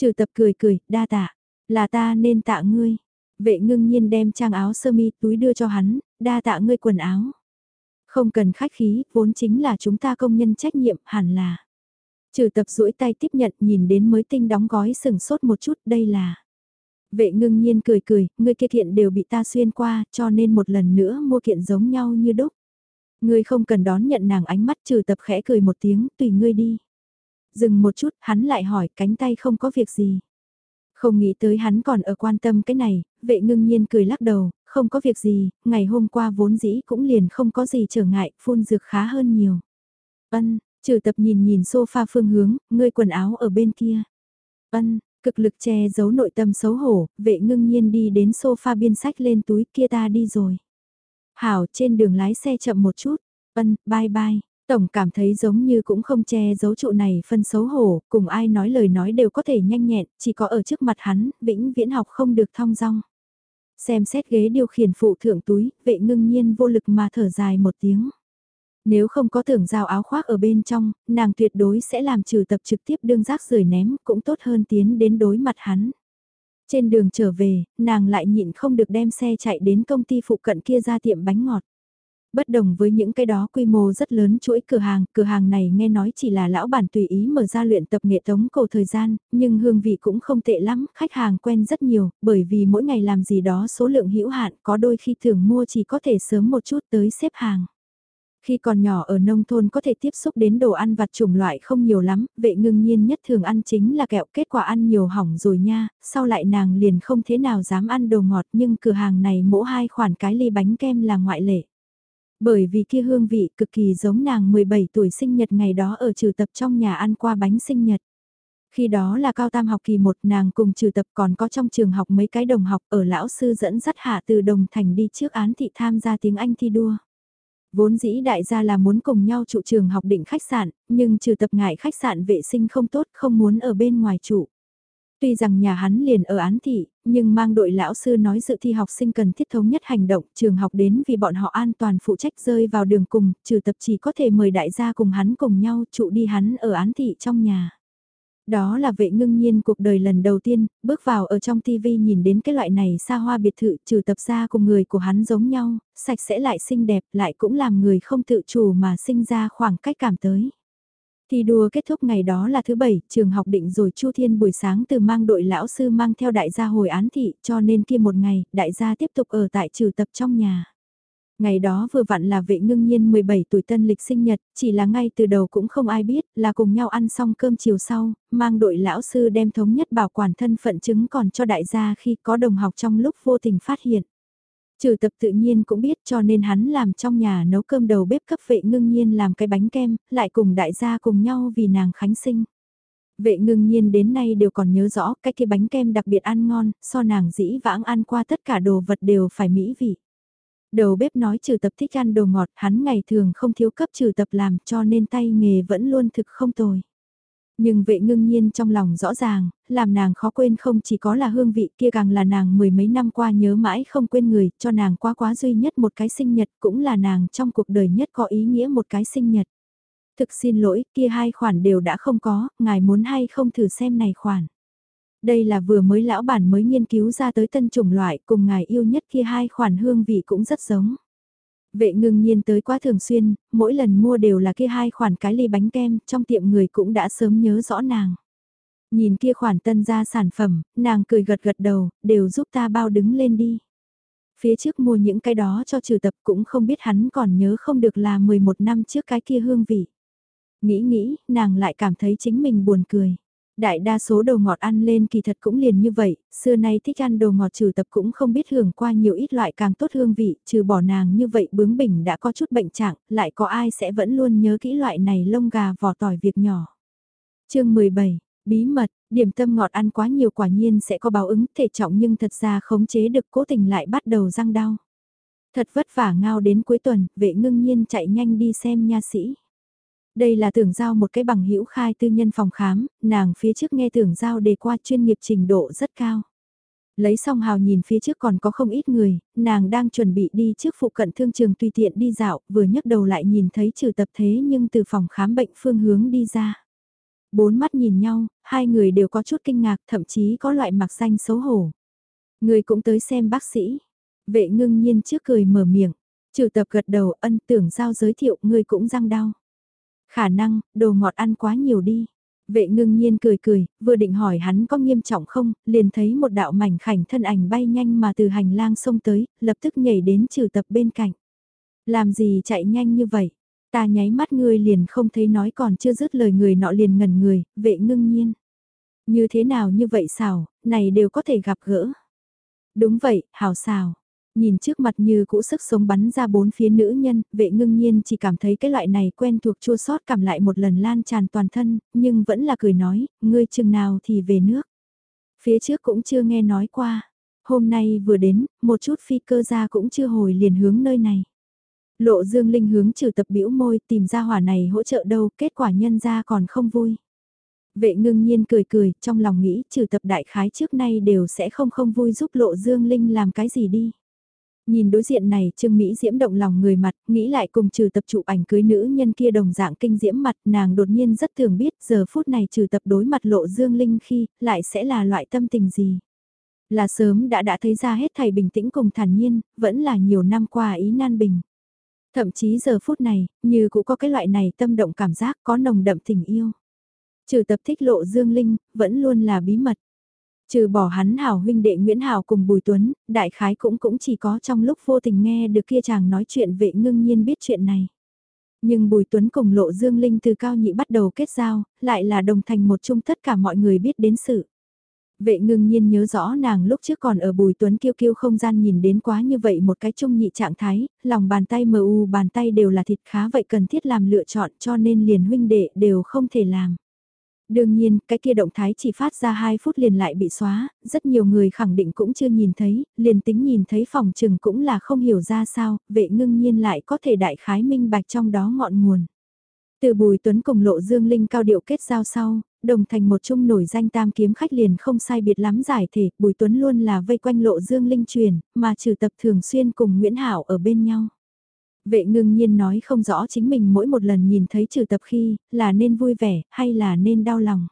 Trừ tập cười cười, đa tạ, là ta nên tạ ngươi. Vệ ngưng nhiên đem trang áo sơ mi túi đưa cho hắn, đa tạ ngươi quần áo. Không cần khách khí, vốn chính là chúng ta công nhân trách nhiệm, hẳn là. Trừ tập duỗi tay tiếp nhận nhìn đến mới tinh đóng gói sừng sốt một chút đây là. Vệ ngưng nhiên cười cười, ngươi kia kiện đều bị ta xuyên qua cho nên một lần nữa mua kiện giống nhau như đúc. Ngươi không cần đón nhận nàng ánh mắt trừ tập khẽ cười một tiếng, tùy ngươi đi. Dừng một chút, hắn lại hỏi cánh tay không có việc gì. Không nghĩ tới hắn còn ở quan tâm cái này, vệ ngưng nhiên cười lắc đầu, không có việc gì, ngày hôm qua vốn dĩ cũng liền không có gì trở ngại, phun dược khá hơn nhiều. Ân, trừ tập nhìn nhìn sofa phương hướng, ngươi quần áo ở bên kia. Ân, cực lực che giấu nội tâm xấu hổ, vệ ngưng nhiên đi đến sofa biên sách lên túi kia ta đi rồi. Hảo trên đường lái xe chậm một chút, ân, bye bye. Tổng cảm thấy giống như cũng không che giấu trụ này phân xấu hổ, cùng ai nói lời nói đều có thể nhanh nhẹn, chỉ có ở trước mặt hắn, vĩnh viễn học không được thong dong. Xem xét ghế điều khiển phụ thượng túi, vệ ngưng nhiên vô lực mà thở dài một tiếng. Nếu không có tưởng giao áo khoác ở bên trong, nàng tuyệt đối sẽ làm trừ tập trực tiếp đương rác rời ném, cũng tốt hơn tiến đến đối mặt hắn. Trên đường trở về, nàng lại nhịn không được đem xe chạy đến công ty phụ cận kia ra tiệm bánh ngọt. Bất đồng với những cái đó quy mô rất lớn chuỗi cửa hàng, cửa hàng này nghe nói chỉ là lão bản tùy ý mở ra luyện tập nghệ tống cầu thời gian, nhưng hương vị cũng không tệ lắm, khách hàng quen rất nhiều, bởi vì mỗi ngày làm gì đó số lượng hữu hạn, có đôi khi thường mua chỉ có thể sớm một chút tới xếp hàng. Khi còn nhỏ ở nông thôn có thể tiếp xúc đến đồ ăn vặt chủng loại không nhiều lắm, vệ ngưng nhiên nhất thường ăn chính là kẹo kết quả ăn nhiều hỏng rồi nha, sau lại nàng liền không thế nào dám ăn đồ ngọt nhưng cửa hàng này mỗi hai khoản cái ly bánh kem là ngoại lệ. Bởi vì kia hương vị cực kỳ giống nàng 17 tuổi sinh nhật ngày đó ở trừ tập trong nhà ăn qua bánh sinh nhật. Khi đó là cao tam học kỳ một nàng cùng trừ tập còn có trong trường học mấy cái đồng học ở lão sư dẫn dắt hạ từ đồng thành đi trước án thị tham gia tiếng Anh thi đua. Vốn dĩ đại gia là muốn cùng nhau trụ trường học định khách sạn, nhưng trừ tập ngại khách sạn vệ sinh không tốt không muốn ở bên ngoài trụ. Tuy rằng nhà hắn liền ở án thị, nhưng mang đội lão sư nói dự thi học sinh cần thiết thống nhất hành động, trường học đến vì bọn họ an toàn phụ trách rơi vào đường cùng, trừ tập chỉ có thể mời đại gia cùng hắn cùng nhau trụ đi hắn ở án thị trong nhà. Đó là vệ ngưng nhiên cuộc đời lần đầu tiên, bước vào ở trong TV nhìn đến cái loại này xa hoa biệt thự trừ tập ra cùng người của hắn giống nhau, sạch sẽ lại xinh đẹp lại cũng làm người không tự chủ mà sinh ra khoảng cách cảm tới. Thi đua kết thúc ngày đó là thứ bảy, trường học định rồi Chu Thiên buổi sáng từ mang đội lão sư mang theo đại gia hồi án thị cho nên kia một ngày, đại gia tiếp tục ở tại trừ tập trong nhà. Ngày đó vừa vặn là vệ ngưng nhiên 17 tuổi tân lịch sinh nhật, chỉ là ngay từ đầu cũng không ai biết, là cùng nhau ăn xong cơm chiều sau, mang đội lão sư đem thống nhất bảo quản thân phận chứng còn cho đại gia khi có đồng học trong lúc vô tình phát hiện. Trừ tập tự nhiên cũng biết cho nên hắn làm trong nhà nấu cơm đầu bếp cấp vệ ngưng nhiên làm cái bánh kem, lại cùng đại gia cùng nhau vì nàng khánh sinh. Vệ ngưng nhiên đến nay đều còn nhớ rõ cái kia bánh kem đặc biệt ăn ngon, so nàng dĩ vãng ăn qua tất cả đồ vật đều phải mỹ vị. Đầu bếp nói trừ tập thích ăn đồ ngọt, hắn ngày thường không thiếu cấp trừ tập làm cho nên tay nghề vẫn luôn thực không tồi. Nhưng vệ ngưng nhiên trong lòng rõ ràng, làm nàng khó quên không chỉ có là hương vị kia càng là nàng mười mấy năm qua nhớ mãi không quên người, cho nàng quá quá duy nhất một cái sinh nhật cũng là nàng trong cuộc đời nhất có ý nghĩa một cái sinh nhật. Thực xin lỗi, kia hai khoản đều đã không có, ngài muốn hay không thử xem này khoản. Đây là vừa mới lão bản mới nghiên cứu ra tới tân chủng loại cùng ngài yêu nhất kia hai khoản hương vị cũng rất giống. Vệ ngưng nhiên tới quá thường xuyên, mỗi lần mua đều là kia hai khoản cái ly bánh kem, trong tiệm người cũng đã sớm nhớ rõ nàng. Nhìn kia khoản tân ra sản phẩm, nàng cười gật gật đầu, đều giúp ta bao đứng lên đi. Phía trước mua những cái đó cho trừ tập cũng không biết hắn còn nhớ không được là 11 năm trước cái kia hương vị. Nghĩ nghĩ, nàng lại cảm thấy chính mình buồn cười. Đại đa số đồ ngọt ăn lên kỳ thật cũng liền như vậy, xưa nay thích ăn đồ ngọt trừ tập cũng không biết hưởng qua nhiều ít loại càng tốt hương vị, trừ bỏ nàng như vậy bướng bỉnh đã có chút bệnh trạng, lại có ai sẽ vẫn luôn nhớ kỹ loại này lông gà vỏ tỏi việc nhỏ. chương 17, bí mật, điểm tâm ngọt ăn quá nhiều quả nhiên sẽ có báo ứng thể trọng nhưng thật ra khống chế được cố tình lại bắt đầu răng đau. Thật vất vả ngao đến cuối tuần, vệ ngưng nhiên chạy nhanh đi xem nha sĩ. Đây là tưởng giao một cái bằng hữu khai tư nhân phòng khám, nàng phía trước nghe tưởng giao đề qua chuyên nghiệp trình độ rất cao. Lấy xong hào nhìn phía trước còn có không ít người, nàng đang chuẩn bị đi trước phụ cận thương trường tùy tiện đi dạo, vừa nhấc đầu lại nhìn thấy trừ tập thế nhưng từ phòng khám bệnh phương hướng đi ra. Bốn mắt nhìn nhau, hai người đều có chút kinh ngạc, thậm chí có loại mặc xanh xấu hổ. Người cũng tới xem bác sĩ. Vệ ngưng nhiên trước cười mở miệng. Trừ tập gật đầu ân tưởng giao giới thiệu người cũng răng đau. Khả năng, đồ ngọt ăn quá nhiều đi. Vệ ngưng nhiên cười cười, vừa định hỏi hắn có nghiêm trọng không, liền thấy một đạo mảnh khảnh thân ảnh bay nhanh mà từ hành lang sông tới, lập tức nhảy đến trừ tập bên cạnh. Làm gì chạy nhanh như vậy? Ta nháy mắt ngươi liền không thấy nói còn chưa dứt lời người nọ liền ngẩn người, vệ ngưng nhiên. Như thế nào như vậy xào, này đều có thể gặp gỡ. Đúng vậy, hào xào. Nhìn trước mặt như cũ sức sống bắn ra bốn phía nữ nhân, vệ ngưng nhiên chỉ cảm thấy cái loại này quen thuộc chua sót cảm lại một lần lan tràn toàn thân, nhưng vẫn là cười nói, ngươi chừng nào thì về nước. Phía trước cũng chưa nghe nói qua, hôm nay vừa đến, một chút phi cơ ra cũng chưa hồi liền hướng nơi này. Lộ dương linh hướng trừ tập biểu môi tìm ra hỏa này hỗ trợ đâu, kết quả nhân ra còn không vui. Vệ ngưng nhiên cười cười, trong lòng nghĩ trừ tập đại khái trước nay đều sẽ không không vui giúp lộ dương linh làm cái gì đi. Nhìn đối diện này, Trương Mỹ diễm động lòng người mặt, nghĩ lại cùng trừ tập chụp ảnh cưới nữ nhân kia đồng dạng kinh diễm mặt, nàng đột nhiên rất thường biết giờ phút này trừ tập đối mặt lộ dương linh khi, lại sẽ là loại tâm tình gì. Là sớm đã đã thấy ra hết thầy bình tĩnh cùng thản nhiên, vẫn là nhiều năm qua ý nan bình. Thậm chí giờ phút này, như cũng có cái loại này tâm động cảm giác có nồng đậm tình yêu. Trừ tập thích lộ dương linh, vẫn luôn là bí mật. Trừ bỏ hắn hảo huynh đệ Nguyễn Hảo cùng Bùi Tuấn, đại khái cũng cũng chỉ có trong lúc vô tình nghe được kia chàng nói chuyện vệ ngưng nhiên biết chuyện này. Nhưng Bùi Tuấn cùng Lộ Dương Linh từ cao nhị bắt đầu kết giao, lại là đồng thành một chung tất cả mọi người biết đến sự. Vệ ngưng nhiên nhớ rõ nàng lúc trước còn ở Bùi Tuấn kiêu kiêu không gian nhìn đến quá như vậy một cái chung nhị trạng thái, lòng bàn tay mờ u bàn tay đều là thịt khá vậy cần thiết làm lựa chọn cho nên liền huynh đệ đều không thể làm. Đương nhiên, cái kia động thái chỉ phát ra 2 phút liền lại bị xóa, rất nhiều người khẳng định cũng chưa nhìn thấy, liền tính nhìn thấy phòng trừng cũng là không hiểu ra sao, vệ ngưng nhiên lại có thể đại khái minh bạch trong đó ngọn nguồn. Từ Bùi Tuấn cùng Lộ Dương Linh cao điệu kết giao sau, đồng thành một chung nổi danh tam kiếm khách liền không sai biệt lắm giải thể, Bùi Tuấn luôn là vây quanh Lộ Dương Linh truyền, mà trừ tập thường xuyên cùng Nguyễn Hảo ở bên nhau. Vệ ngưng nhiên nói không rõ chính mình mỗi một lần nhìn thấy trừ tập khi, là nên vui vẻ, hay là nên đau lòng.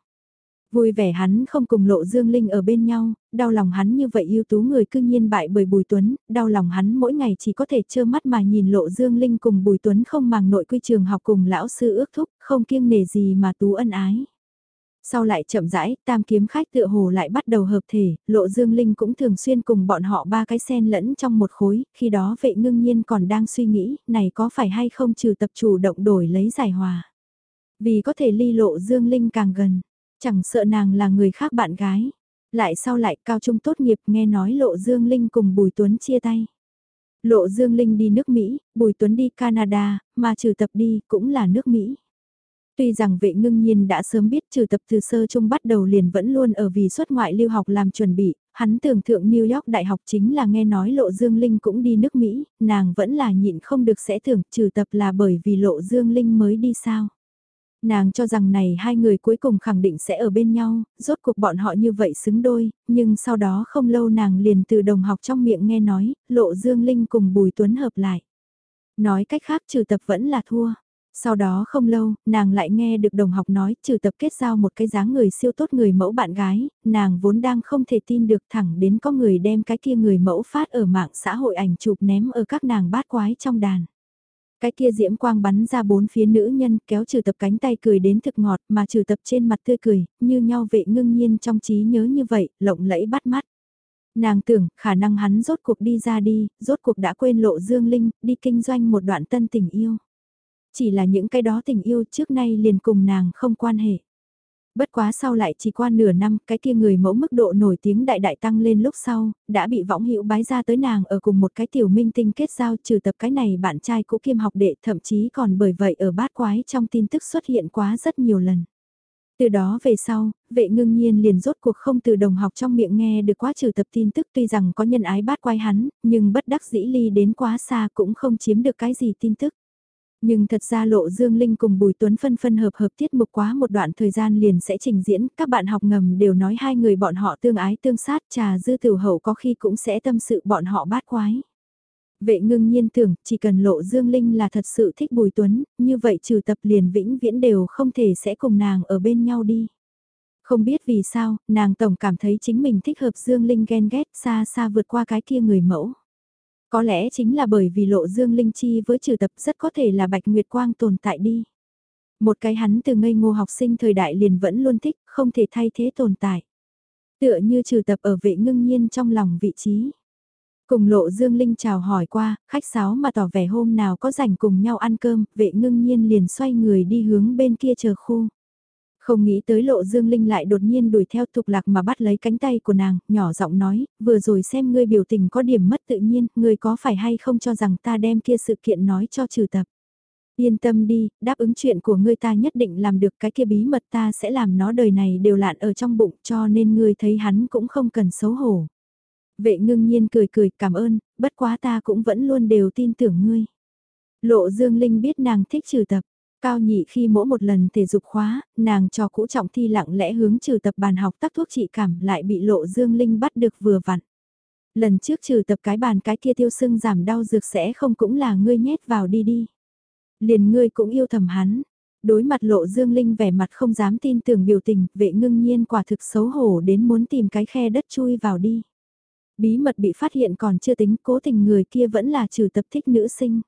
Vui vẻ hắn không cùng lộ Dương Linh ở bên nhau, đau lòng hắn như vậy ưu tú người cư nhiên bại bởi Bùi Tuấn, đau lòng hắn mỗi ngày chỉ có thể trơ mắt mà nhìn lộ Dương Linh cùng Bùi Tuấn không màng nội quy trường học cùng lão sư ước thúc, không kiêng nề gì mà tú ân ái. Sau lại chậm rãi, tam kiếm khách tựa hồ lại bắt đầu hợp thể, lộ dương linh cũng thường xuyên cùng bọn họ ba cái sen lẫn trong một khối, khi đó vệ ngưng nhiên còn đang suy nghĩ, này có phải hay không trừ tập chủ động đổi lấy giải hòa. Vì có thể ly lộ dương linh càng gần, chẳng sợ nàng là người khác bạn gái. Lại sau lại cao trung tốt nghiệp nghe nói lộ dương linh cùng Bùi Tuấn chia tay. Lộ Dương Linh đi nước Mỹ, Bùi Tuấn đi Canada, mà trừ tập đi cũng là nước Mỹ. Tuy rằng vệ ngưng nhiên đã sớm biết trừ tập từ sơ trung bắt đầu liền vẫn luôn ở vì xuất ngoại lưu học làm chuẩn bị, hắn tưởng thượng New York Đại học chính là nghe nói Lộ Dương Linh cũng đi nước Mỹ, nàng vẫn là nhịn không được sẽ tưởng trừ tập là bởi vì Lộ Dương Linh mới đi sao. Nàng cho rằng này hai người cuối cùng khẳng định sẽ ở bên nhau, rốt cuộc bọn họ như vậy xứng đôi, nhưng sau đó không lâu nàng liền từ đồng học trong miệng nghe nói, Lộ Dương Linh cùng Bùi Tuấn hợp lại. Nói cách khác trừ tập vẫn là thua. Sau đó không lâu, nàng lại nghe được đồng học nói trừ tập kết giao một cái dáng người siêu tốt người mẫu bạn gái, nàng vốn đang không thể tin được thẳng đến có người đem cái kia người mẫu phát ở mạng xã hội ảnh chụp ném ở các nàng bát quái trong đàn. Cái kia diễm quang bắn ra bốn phía nữ nhân kéo trừ tập cánh tay cười đến thực ngọt mà trừ tập trên mặt tươi cười, như nhau vệ ngưng nhiên trong trí nhớ như vậy, lộng lẫy bắt mắt. Nàng tưởng khả năng hắn rốt cuộc đi ra đi, rốt cuộc đã quên lộ dương linh, đi kinh doanh một đoạn tân tình yêu. Chỉ là những cái đó tình yêu trước nay liền cùng nàng không quan hệ. Bất quá sau lại chỉ qua nửa năm, cái kia người mẫu mức độ nổi tiếng đại đại tăng lên lúc sau, đã bị võng hữu bái ra tới nàng ở cùng một cái tiểu minh tinh kết giao trừ tập cái này bạn trai cũ kiêm học đệ thậm chí còn bởi vậy ở bát quái trong tin tức xuất hiện quá rất nhiều lần. Từ đó về sau, vệ ngưng nhiên liền rốt cuộc không từ đồng học trong miệng nghe được quá trừ tập tin tức tuy rằng có nhân ái bát quái hắn, nhưng bất đắc dĩ ly đến quá xa cũng không chiếm được cái gì tin tức. Nhưng thật ra Lộ Dương Linh cùng Bùi Tuấn phân phân hợp hợp tiết mục quá một đoạn thời gian liền sẽ trình diễn, các bạn học ngầm đều nói hai người bọn họ tương ái tương sát, trà dư tiểu hậu có khi cũng sẽ tâm sự bọn họ bát quái. Vệ ngưng nhiên tưởng, chỉ cần Lộ Dương Linh là thật sự thích Bùi Tuấn, như vậy trừ tập liền vĩnh viễn đều không thể sẽ cùng nàng ở bên nhau đi. Không biết vì sao, nàng tổng cảm thấy chính mình thích hợp Dương Linh ghen ghét xa xa vượt qua cái kia người mẫu. Có lẽ chính là bởi vì lộ dương linh chi với trừ tập rất có thể là bạch nguyệt quang tồn tại đi. Một cái hắn từ ngây ngô học sinh thời đại liền vẫn luôn thích, không thể thay thế tồn tại. Tựa như trừ tập ở vệ ngưng nhiên trong lòng vị trí. Cùng lộ Dương Linh chào hỏi qua, khách sáo mà tỏ vẻ hôm nào có rảnh cùng nhau ăn cơm, vệ ngưng nhiên liền xoay người đi hướng bên kia chờ khu. Không nghĩ tới lộ Dương Linh lại đột nhiên đuổi theo thục lạc mà bắt lấy cánh tay của nàng, nhỏ giọng nói, vừa rồi xem ngươi biểu tình có điểm mất tự nhiên, ngươi có phải hay không cho rằng ta đem kia sự kiện nói cho trừ tập. Yên tâm đi, đáp ứng chuyện của ngươi ta nhất định làm được cái kia bí mật ta sẽ làm nó đời này đều lạn ở trong bụng cho nên ngươi thấy hắn cũng không cần xấu hổ. Vệ ngưng nhiên cười cười cảm ơn, bất quá ta cũng vẫn luôn đều tin tưởng ngươi. Lộ Dương Linh biết nàng thích trừ tập. Cao nhị khi mỗi một lần thể dục khóa, nàng cho cũ trọng thi lặng lẽ hướng trừ tập bàn học tác thuốc trị cảm lại bị lộ dương linh bắt được vừa vặn. Lần trước trừ tập cái bàn cái kia tiêu sưng giảm đau dược sẽ không cũng là ngươi nhét vào đi đi. Liền ngươi cũng yêu thầm hắn. Đối mặt lộ dương linh vẻ mặt không dám tin tưởng biểu tình, vệ ngưng nhiên quả thực xấu hổ đến muốn tìm cái khe đất chui vào đi. Bí mật bị phát hiện còn chưa tính cố tình người kia vẫn là trừ tập thích nữ sinh.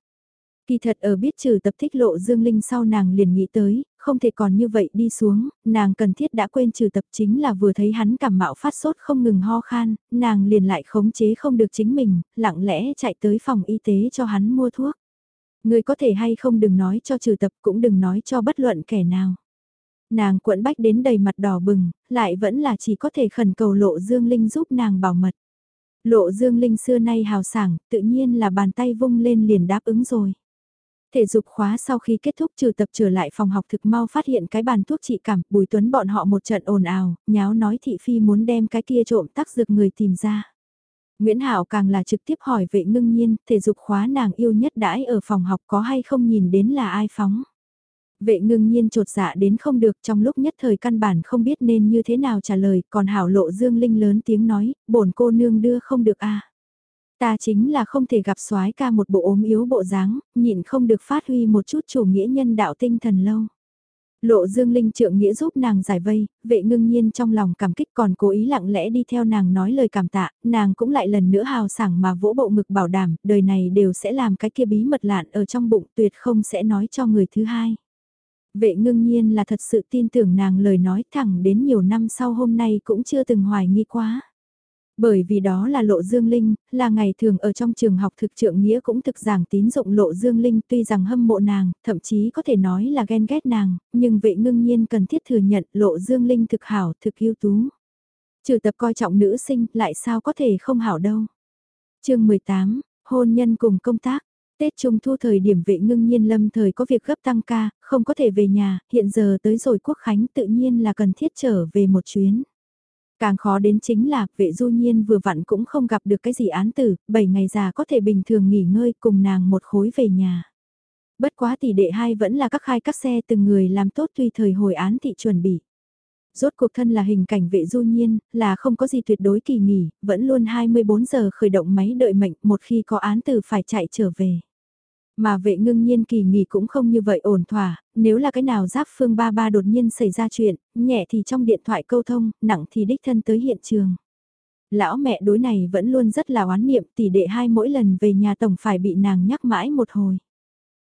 Kỳ thật ở biết trừ tập thích lộ Dương Linh sau nàng liền nghĩ tới, không thể còn như vậy đi xuống, nàng cần thiết đã quên trừ tập chính là vừa thấy hắn cảm mạo phát sốt không ngừng ho khan, nàng liền lại khống chế không được chính mình, lặng lẽ chạy tới phòng y tế cho hắn mua thuốc. Người có thể hay không đừng nói cho trừ tập cũng đừng nói cho bất luận kẻ nào. Nàng cuộn bách đến đầy mặt đỏ bừng, lại vẫn là chỉ có thể khẩn cầu lộ Dương Linh giúp nàng bảo mật. Lộ Dương Linh xưa nay hào sảng, tự nhiên là bàn tay vung lên liền đáp ứng rồi. Thể dục khóa sau khi kết thúc trừ tập trở lại phòng học thực mau phát hiện cái bàn thuốc trị cảm, Bùi Tuấn bọn họ một trận ồn ào, nháo nói thị phi muốn đem cái kia trộm tắc dược người tìm ra. Nguyễn Hạo càng là trực tiếp hỏi vệ ngưng nhiên, thể dục khóa nàng yêu nhất đãi ở phòng học có hay không nhìn đến là ai phóng. Vệ ngưng nhiên trột dạ đến không được trong lúc nhất thời căn bản không biết nên như thế nào trả lời, còn hảo lộ dương linh lớn tiếng nói, bổn cô nương đưa không được a Ta chính là không thể gặp soái ca một bộ ốm yếu bộ dáng, nhịn không được phát huy một chút chủ nghĩa nhân đạo tinh thần lâu. Lộ Dương Linh trượng nghĩa giúp nàng giải vây, vệ ngưng nhiên trong lòng cảm kích còn cố ý lặng lẽ đi theo nàng nói lời cảm tạ, nàng cũng lại lần nữa hào sảng mà vỗ bộ ngực bảo đảm, đời này đều sẽ làm cái kia bí mật lạn ở trong bụng tuyệt không sẽ nói cho người thứ hai. Vệ ngưng nhiên là thật sự tin tưởng nàng lời nói thẳng đến nhiều năm sau hôm nay cũng chưa từng hoài nghi quá. Bởi vì đó là lộ dương linh, là ngày thường ở trong trường học thực trượng nghĩa cũng thực giảng tín dụng lộ dương linh tuy rằng hâm mộ nàng, thậm chí có thể nói là ghen ghét nàng, nhưng vệ ngưng nhiên cần thiết thừa nhận lộ dương linh thực hảo, thực ưu tú. Trừ tập coi trọng nữ sinh, lại sao có thể không hảo đâu. chương 18, hôn nhân cùng công tác. Tết Trung Thu thời điểm vệ ngưng nhiên lâm thời có việc gấp tăng ca, không có thể về nhà, hiện giờ tới rồi quốc khánh tự nhiên là cần thiết trở về một chuyến. Càng khó đến chính là vệ du nhiên vừa vặn cũng không gặp được cái gì án tử, 7 ngày già có thể bình thường nghỉ ngơi cùng nàng một khối về nhà. Bất quá tỷ đệ hai vẫn là các khai các xe từng người làm tốt tùy thời hồi án thị chuẩn bị. Rốt cuộc thân là hình cảnh vệ du nhiên, là không có gì tuyệt đối kỳ nghỉ, vẫn luôn 24 giờ khởi động máy đợi mệnh một khi có án tử phải chạy trở về. Mà vệ ngưng nhiên kỳ nghỉ cũng không như vậy ổn thỏa, nếu là cái nào giáp phương ba ba đột nhiên xảy ra chuyện, nhẹ thì trong điện thoại câu thông, nặng thì đích thân tới hiện trường. Lão mẹ đối này vẫn luôn rất là oán niệm tỷ đệ hai mỗi lần về nhà tổng phải bị nàng nhắc mãi một hồi.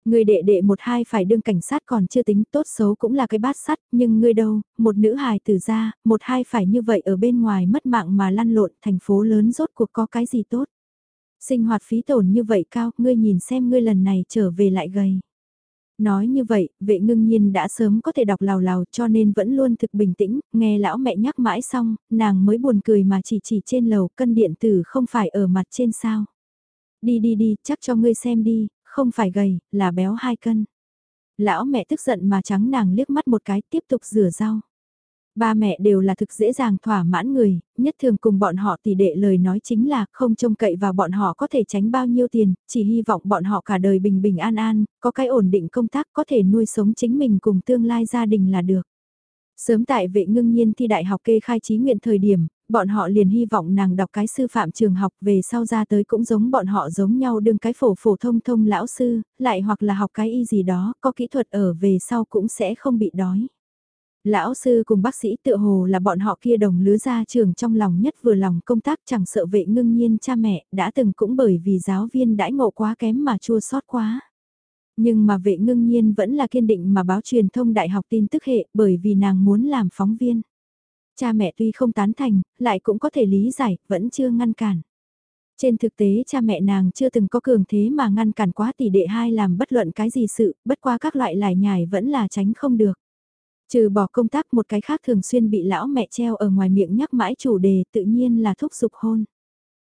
Người đệ đệ một hai phải đương cảnh sát còn chưa tính tốt xấu cũng là cái bát sắt, nhưng ngươi đâu, một nữ hài tử ra, một hai phải như vậy ở bên ngoài mất mạng mà lăn lộn thành phố lớn rốt cuộc có cái gì tốt. Sinh hoạt phí tổn như vậy cao, ngươi nhìn xem ngươi lần này trở về lại gầy. Nói như vậy, vệ ngưng nhiên đã sớm có thể đọc lào lào cho nên vẫn luôn thực bình tĩnh, nghe lão mẹ nhắc mãi xong, nàng mới buồn cười mà chỉ chỉ trên lầu cân điện tử không phải ở mặt trên sao. Đi đi đi, chắc cho ngươi xem đi, không phải gầy, là béo hai cân. Lão mẹ tức giận mà trắng nàng liếc mắt một cái tiếp tục rửa rau. Ba mẹ đều là thực dễ dàng thỏa mãn người, nhất thường cùng bọn họ tỷ đệ lời nói chính là không trông cậy vào bọn họ có thể tránh bao nhiêu tiền, chỉ hy vọng bọn họ cả đời bình bình an an, có cái ổn định công tác có thể nuôi sống chính mình cùng tương lai gia đình là được. Sớm tại vệ ngưng nhiên thi đại học kê khai trí nguyện thời điểm, bọn họ liền hy vọng nàng đọc cái sư phạm trường học về sau ra tới cũng giống bọn họ giống nhau đương cái phổ phổ thông thông lão sư, lại hoặc là học cái y gì đó, có kỹ thuật ở về sau cũng sẽ không bị đói. Lão sư cùng bác sĩ tự hồ là bọn họ kia đồng lứa ra trường trong lòng nhất vừa lòng công tác chẳng sợ vệ ngưng nhiên cha mẹ đã từng cũng bởi vì giáo viên đãi ngộ quá kém mà chua sót quá. Nhưng mà vệ ngưng nhiên vẫn là kiên định mà báo truyền thông đại học tin tức hệ bởi vì nàng muốn làm phóng viên. Cha mẹ tuy không tán thành, lại cũng có thể lý giải, vẫn chưa ngăn cản. Trên thực tế cha mẹ nàng chưa từng có cường thế mà ngăn cản quá tỷ đệ hai làm bất luận cái gì sự, bất qua các loại lải nhải vẫn là tránh không được. Trừ bỏ công tác một cái khác thường xuyên bị lão mẹ treo ở ngoài miệng nhắc mãi chủ đề tự nhiên là thúc giục hôn.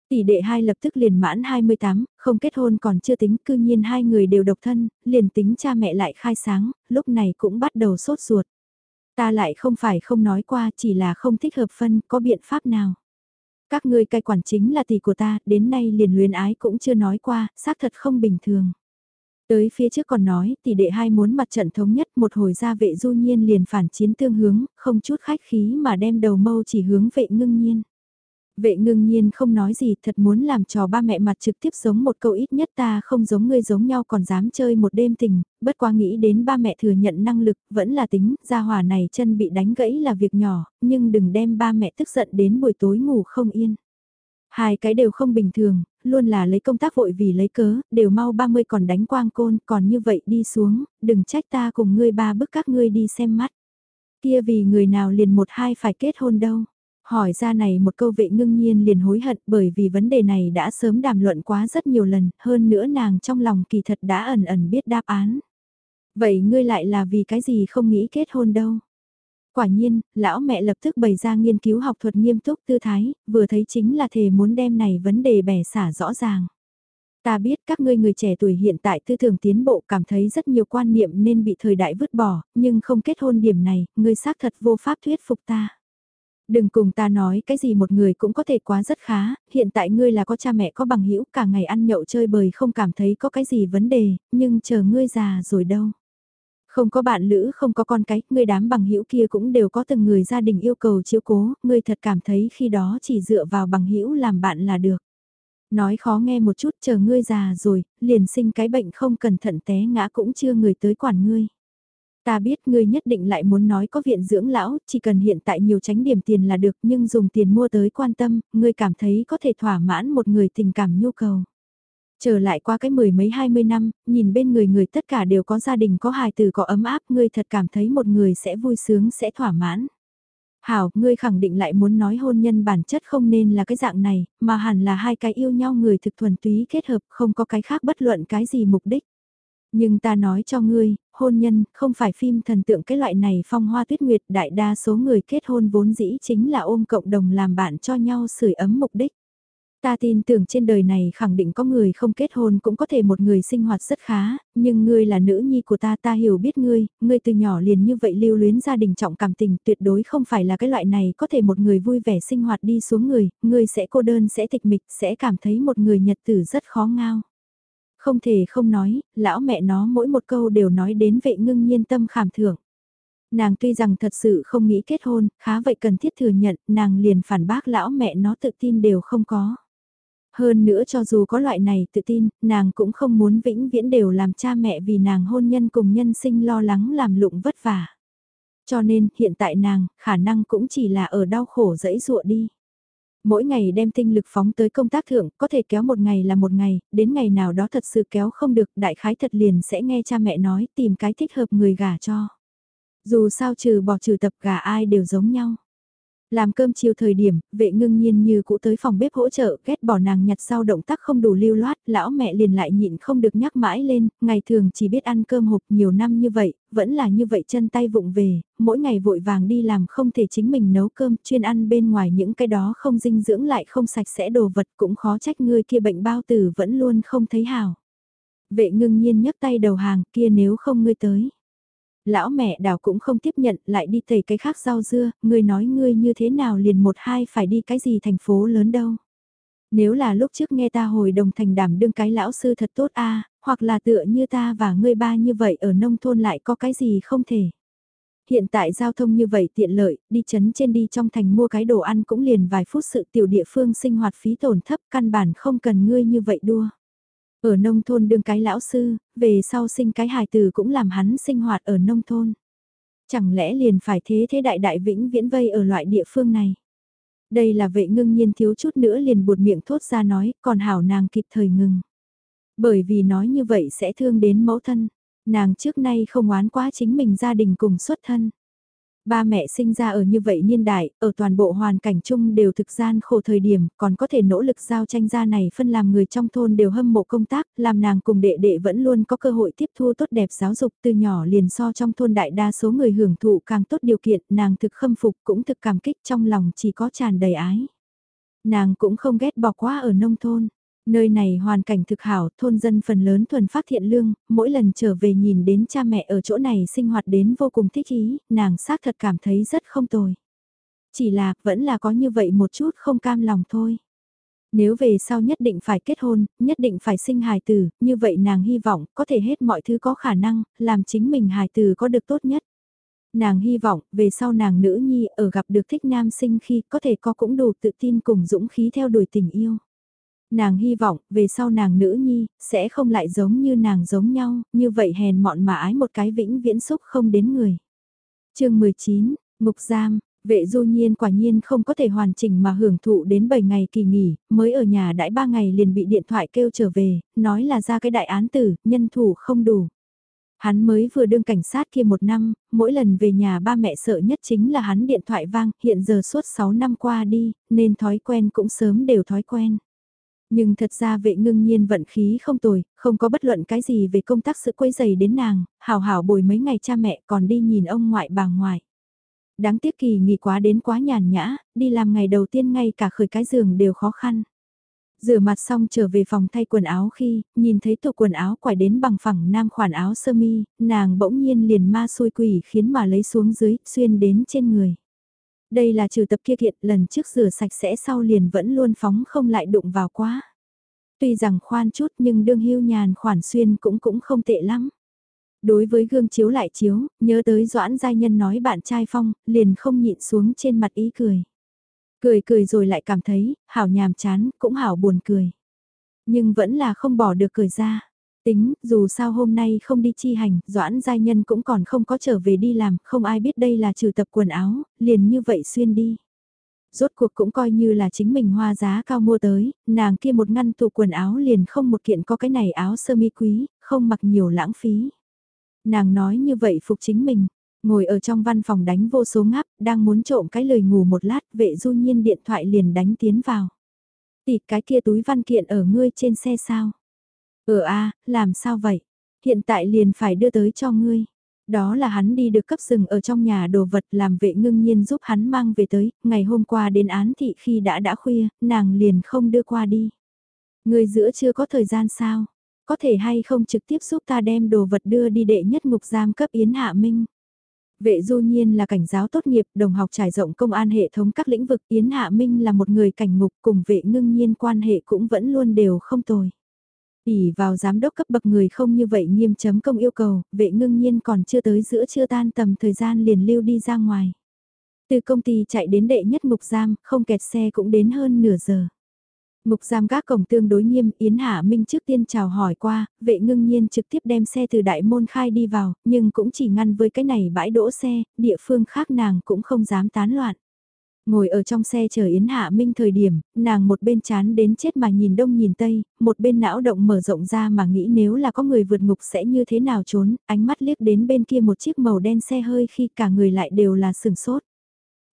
Tỷ đệ hai lập tức liền mãn 28, không kết hôn còn chưa tính cư nhiên hai người đều độc thân, liền tính cha mẹ lại khai sáng, lúc này cũng bắt đầu sốt ruột. Ta lại không phải không nói qua chỉ là không thích hợp phân, có biện pháp nào. Các ngươi cai quản chính là tỷ của ta, đến nay liền luyến ái cũng chưa nói qua, xác thật không bình thường. Tới phía trước còn nói, tỷ đệ hai muốn mặt trận thống nhất một hồi ra vệ du nhiên liền phản chiến tương hướng, không chút khách khí mà đem đầu mâu chỉ hướng vệ ngưng nhiên. Vệ ngưng nhiên không nói gì thật muốn làm trò ba mẹ mặt trực tiếp giống một câu ít nhất ta không giống ngươi giống nhau còn dám chơi một đêm tình, bất quá nghĩ đến ba mẹ thừa nhận năng lực vẫn là tính, gia hỏa này chân bị đánh gãy là việc nhỏ, nhưng đừng đem ba mẹ tức giận đến buổi tối ngủ không yên. Hai cái đều không bình thường, luôn là lấy công tác vội vì lấy cớ, đều mau 30 còn đánh quang côn, còn như vậy đi xuống, đừng trách ta cùng ngươi ba bức các ngươi đi xem mắt. Kia vì người nào liền một hai phải kết hôn đâu. Hỏi ra này một câu vệ ngưng nhiên liền hối hận bởi vì vấn đề này đã sớm đàm luận quá rất nhiều lần, hơn nữa nàng trong lòng kỳ thật đã ẩn ẩn biết đáp án. Vậy ngươi lại là vì cái gì không nghĩ kết hôn đâu? Quả nhiên, lão mẹ lập tức bày ra nghiên cứu học thuật nghiêm túc tư thái, vừa thấy chính là thề muốn đem này vấn đề bẻ xả rõ ràng. Ta biết các ngươi người trẻ tuổi hiện tại tư tưởng tiến bộ cảm thấy rất nhiều quan niệm nên bị thời đại vứt bỏ, nhưng không kết hôn điểm này, ngươi xác thật vô pháp thuyết phục ta. Đừng cùng ta nói cái gì một người cũng có thể quá rất khá, hiện tại ngươi là có cha mẹ có bằng hữu cả ngày ăn nhậu chơi bời không cảm thấy có cái gì vấn đề, nhưng chờ ngươi già rồi đâu. Không có bạn lữ không có con cái, người đám bằng hữu kia cũng đều có từng người gia đình yêu cầu chiếu cố, người thật cảm thấy khi đó chỉ dựa vào bằng hữu làm bạn là được. Nói khó nghe một chút chờ ngươi già rồi, liền sinh cái bệnh không cẩn thận té ngã cũng chưa người tới quản ngươi. Ta biết ngươi nhất định lại muốn nói có viện dưỡng lão, chỉ cần hiện tại nhiều tránh điểm tiền là được nhưng dùng tiền mua tới quan tâm, ngươi cảm thấy có thể thỏa mãn một người tình cảm nhu cầu. Trở lại qua cái mười mấy hai mươi năm, nhìn bên người người tất cả đều có gia đình có hài từ có ấm áp, ngươi thật cảm thấy một người sẽ vui sướng sẽ thỏa mãn. Hảo, ngươi khẳng định lại muốn nói hôn nhân bản chất không nên là cái dạng này, mà hẳn là hai cái yêu nhau người thực thuần túy kết hợp không có cái khác bất luận cái gì mục đích. Nhưng ta nói cho ngươi, hôn nhân không phải phim thần tượng cái loại này phong hoa tuyết nguyệt đại đa số người kết hôn vốn dĩ chính là ôm cộng đồng làm bạn cho nhau sưởi ấm mục đích. Ta tin tưởng trên đời này khẳng định có người không kết hôn cũng có thể một người sinh hoạt rất khá, nhưng ngươi là nữ nhi của ta ta hiểu biết ngươi, ngươi từ nhỏ liền như vậy lưu luyến gia đình trọng cảm tình tuyệt đối không phải là cái loại này có thể một người vui vẻ sinh hoạt đi xuống người, ngươi sẽ cô đơn sẽ tịch mịch sẽ cảm thấy một người nhật tử rất khó ngao. Không thể không nói, lão mẹ nó mỗi một câu đều nói đến vệ ngưng nhiên tâm khảm thưởng. Nàng tuy rằng thật sự không nghĩ kết hôn, khá vậy cần thiết thừa nhận, nàng liền phản bác lão mẹ nó tự tin đều không có. Hơn nữa cho dù có loại này tự tin, nàng cũng không muốn vĩnh viễn đều làm cha mẹ vì nàng hôn nhân cùng nhân sinh lo lắng làm lụng vất vả. Cho nên, hiện tại nàng, khả năng cũng chỉ là ở đau khổ dẫy dụa đi. Mỗi ngày đem tinh lực phóng tới công tác thượng, có thể kéo một ngày là một ngày, đến ngày nào đó thật sự kéo không được, đại khái thật liền sẽ nghe cha mẹ nói tìm cái thích hợp người gả cho. Dù sao trừ bỏ trừ tập gả ai đều giống nhau. Làm cơm chiều thời điểm, vệ ngưng nhiên như cũ tới phòng bếp hỗ trợ, ghét bỏ nàng nhặt sau động tác không đủ lưu loát, lão mẹ liền lại nhịn không được nhắc mãi lên, ngày thường chỉ biết ăn cơm hộp nhiều năm như vậy, vẫn là như vậy chân tay vụng về, mỗi ngày vội vàng đi làm không thể chính mình nấu cơm, chuyên ăn bên ngoài những cái đó không dinh dưỡng lại không sạch sẽ đồ vật cũng khó trách ngươi kia bệnh bao tử vẫn luôn không thấy hào. Vệ ngưng nhiên nhấc tay đầu hàng kia nếu không ngươi tới lão mẹ đào cũng không tiếp nhận lại đi tẩy cái khác rau dưa, ngươi nói ngươi như thế nào liền một hai phải đi cái gì thành phố lớn đâu. Nếu là lúc trước nghe ta hồi đồng thành đảm đương cái lão sư thật tốt a hoặc là tựa như ta và ngươi ba như vậy ở nông thôn lại có cái gì không thể. Hiện tại giao thông như vậy tiện lợi, đi chấn trên đi trong thành mua cái đồ ăn cũng liền vài phút sự tiểu địa phương sinh hoạt phí tổn thấp căn bản không cần ngươi như vậy đua. Ở nông thôn đương cái lão sư, về sau sinh cái hài tử cũng làm hắn sinh hoạt ở nông thôn. Chẳng lẽ liền phải thế thế đại đại vĩnh viễn vây ở loại địa phương này. Đây là vệ ngưng nhiên thiếu chút nữa liền buột miệng thốt ra nói, còn hảo nàng kịp thời ngừng. Bởi vì nói như vậy sẽ thương đến mẫu thân, nàng trước nay không oán quá chính mình gia đình cùng xuất thân. Ba mẹ sinh ra ở như vậy niên đại, ở toàn bộ hoàn cảnh chung đều thực gian khổ thời điểm, còn có thể nỗ lực giao tranh gia này phân làm người trong thôn đều hâm mộ công tác, làm nàng cùng đệ đệ vẫn luôn có cơ hội tiếp thu tốt đẹp giáo dục từ nhỏ liền so trong thôn đại đa số người hưởng thụ càng tốt điều kiện, nàng thực khâm phục cũng thực cảm kích trong lòng chỉ có tràn đầy ái. Nàng cũng không ghét bỏ quá ở nông thôn. Nơi này hoàn cảnh thực hảo, thôn dân phần lớn thuần phát thiện lương, mỗi lần trở về nhìn đến cha mẹ ở chỗ này sinh hoạt đến vô cùng thích ý, nàng xác thật cảm thấy rất không tồi. Chỉ là, vẫn là có như vậy một chút không cam lòng thôi. Nếu về sau nhất định phải kết hôn, nhất định phải sinh hài tử, như vậy nàng hy vọng có thể hết mọi thứ có khả năng, làm chính mình hài tử có được tốt nhất. Nàng hy vọng, về sau nàng nữ nhi ở gặp được thích nam sinh khi có thể có cũng đủ tự tin cùng dũng khí theo đuổi tình yêu. Nàng hy vọng, về sau nàng nữ nhi, sẽ không lại giống như nàng giống nhau, như vậy hèn mọn mà ái một cái vĩnh viễn xúc không đến người. chương 19, Ngục Giam, Vệ du nhiên quả nhiên không có thể hoàn chỉnh mà hưởng thụ đến 7 ngày kỳ nghỉ, mới ở nhà đãi 3 ngày liền bị điện thoại kêu trở về, nói là ra cái đại án tử, nhân thủ không đủ. Hắn mới vừa đương cảnh sát kia một năm, mỗi lần về nhà ba mẹ sợ nhất chính là hắn điện thoại vang, hiện giờ suốt 6 năm qua đi, nên thói quen cũng sớm đều thói quen. Nhưng thật ra vệ ngưng nhiên vận khí không tồi, không có bất luận cái gì về công tác sự quấy dày đến nàng, hào hào bồi mấy ngày cha mẹ còn đi nhìn ông ngoại bà ngoại. Đáng tiếc kỳ nghỉ quá đến quá nhàn nhã, đi làm ngày đầu tiên ngay cả khởi cái giường đều khó khăn. Rửa mặt xong trở về phòng thay quần áo khi, nhìn thấy tụ quần áo quải đến bằng phẳng nam khoản áo sơ mi, nàng bỗng nhiên liền ma xui quỷ khiến mà lấy xuống dưới, xuyên đến trên người. Đây là trừ tập kia kiện lần trước rửa sạch sẽ sau liền vẫn luôn phóng không lại đụng vào quá. Tuy rằng khoan chút nhưng đương hưu nhàn khoản xuyên cũng cũng không tệ lắm. Đối với gương chiếu lại chiếu, nhớ tới Doãn Giai Nhân nói bạn trai Phong, liền không nhịn xuống trên mặt ý cười. Cười cười rồi lại cảm thấy, hảo nhàm chán, cũng hảo buồn cười. Nhưng vẫn là không bỏ được cười ra. Tính, dù sao hôm nay không đi chi hành, Doãn Giai Nhân cũng còn không có trở về đi làm, không ai biết đây là trừ tập quần áo, liền như vậy xuyên đi. Rốt cuộc cũng coi như là chính mình hoa giá cao mua tới, nàng kia một ngăn tủ quần áo liền không một kiện có cái này áo sơ mi quý, không mặc nhiều lãng phí. Nàng nói như vậy phục chính mình, ngồi ở trong văn phòng đánh vô số ngáp, đang muốn trộm cái lời ngủ một lát, vệ du nhiên điện thoại liền đánh tiến vào. Tịt cái kia túi văn kiện ở ngươi trên xe sao? Ờ a, làm sao vậy? Hiện tại liền phải đưa tới cho ngươi. Đó là hắn đi được cấp rừng ở trong nhà đồ vật làm vệ ngưng nhiên giúp hắn mang về tới, ngày hôm qua đến án thị khi đã đã khuya, nàng liền không đưa qua đi. Ngươi giữa chưa có thời gian sao? Có thể hay không trực tiếp giúp ta đem đồ vật đưa đi đệ nhất ngục giam cấp Yến Hạ Minh? Vệ du nhiên là cảnh giáo tốt nghiệp, đồng học trải rộng công an hệ thống các lĩnh vực. Yến Hạ Minh là một người cảnh ngục cùng vệ ngưng nhiên quan hệ cũng vẫn luôn đều không tồi ỉ vào giám đốc cấp bậc người không như vậy nghiêm chấm công yêu cầu, vệ ngưng nhiên còn chưa tới giữa chưa tan tầm thời gian liền lưu đi ra ngoài. Từ công ty chạy đến đệ nhất ngục giam, không kẹt xe cũng đến hơn nửa giờ. Ngục giam gác cổng tương đối nghiêm, Yến Hạ Minh trước tiên chào hỏi qua, vệ ngưng nhiên trực tiếp đem xe từ đại môn khai đi vào, nhưng cũng chỉ ngăn với cái này bãi đỗ xe, địa phương khác nàng cũng không dám tán loạn. Ngồi ở trong xe chờ Yến Hạ Minh thời điểm, nàng một bên chán đến chết mà nhìn đông nhìn tây, một bên não động mở rộng ra mà nghĩ nếu là có người vượt ngục sẽ như thế nào trốn, ánh mắt liếc đến bên kia một chiếc màu đen xe hơi khi cả người lại đều là sừng sốt.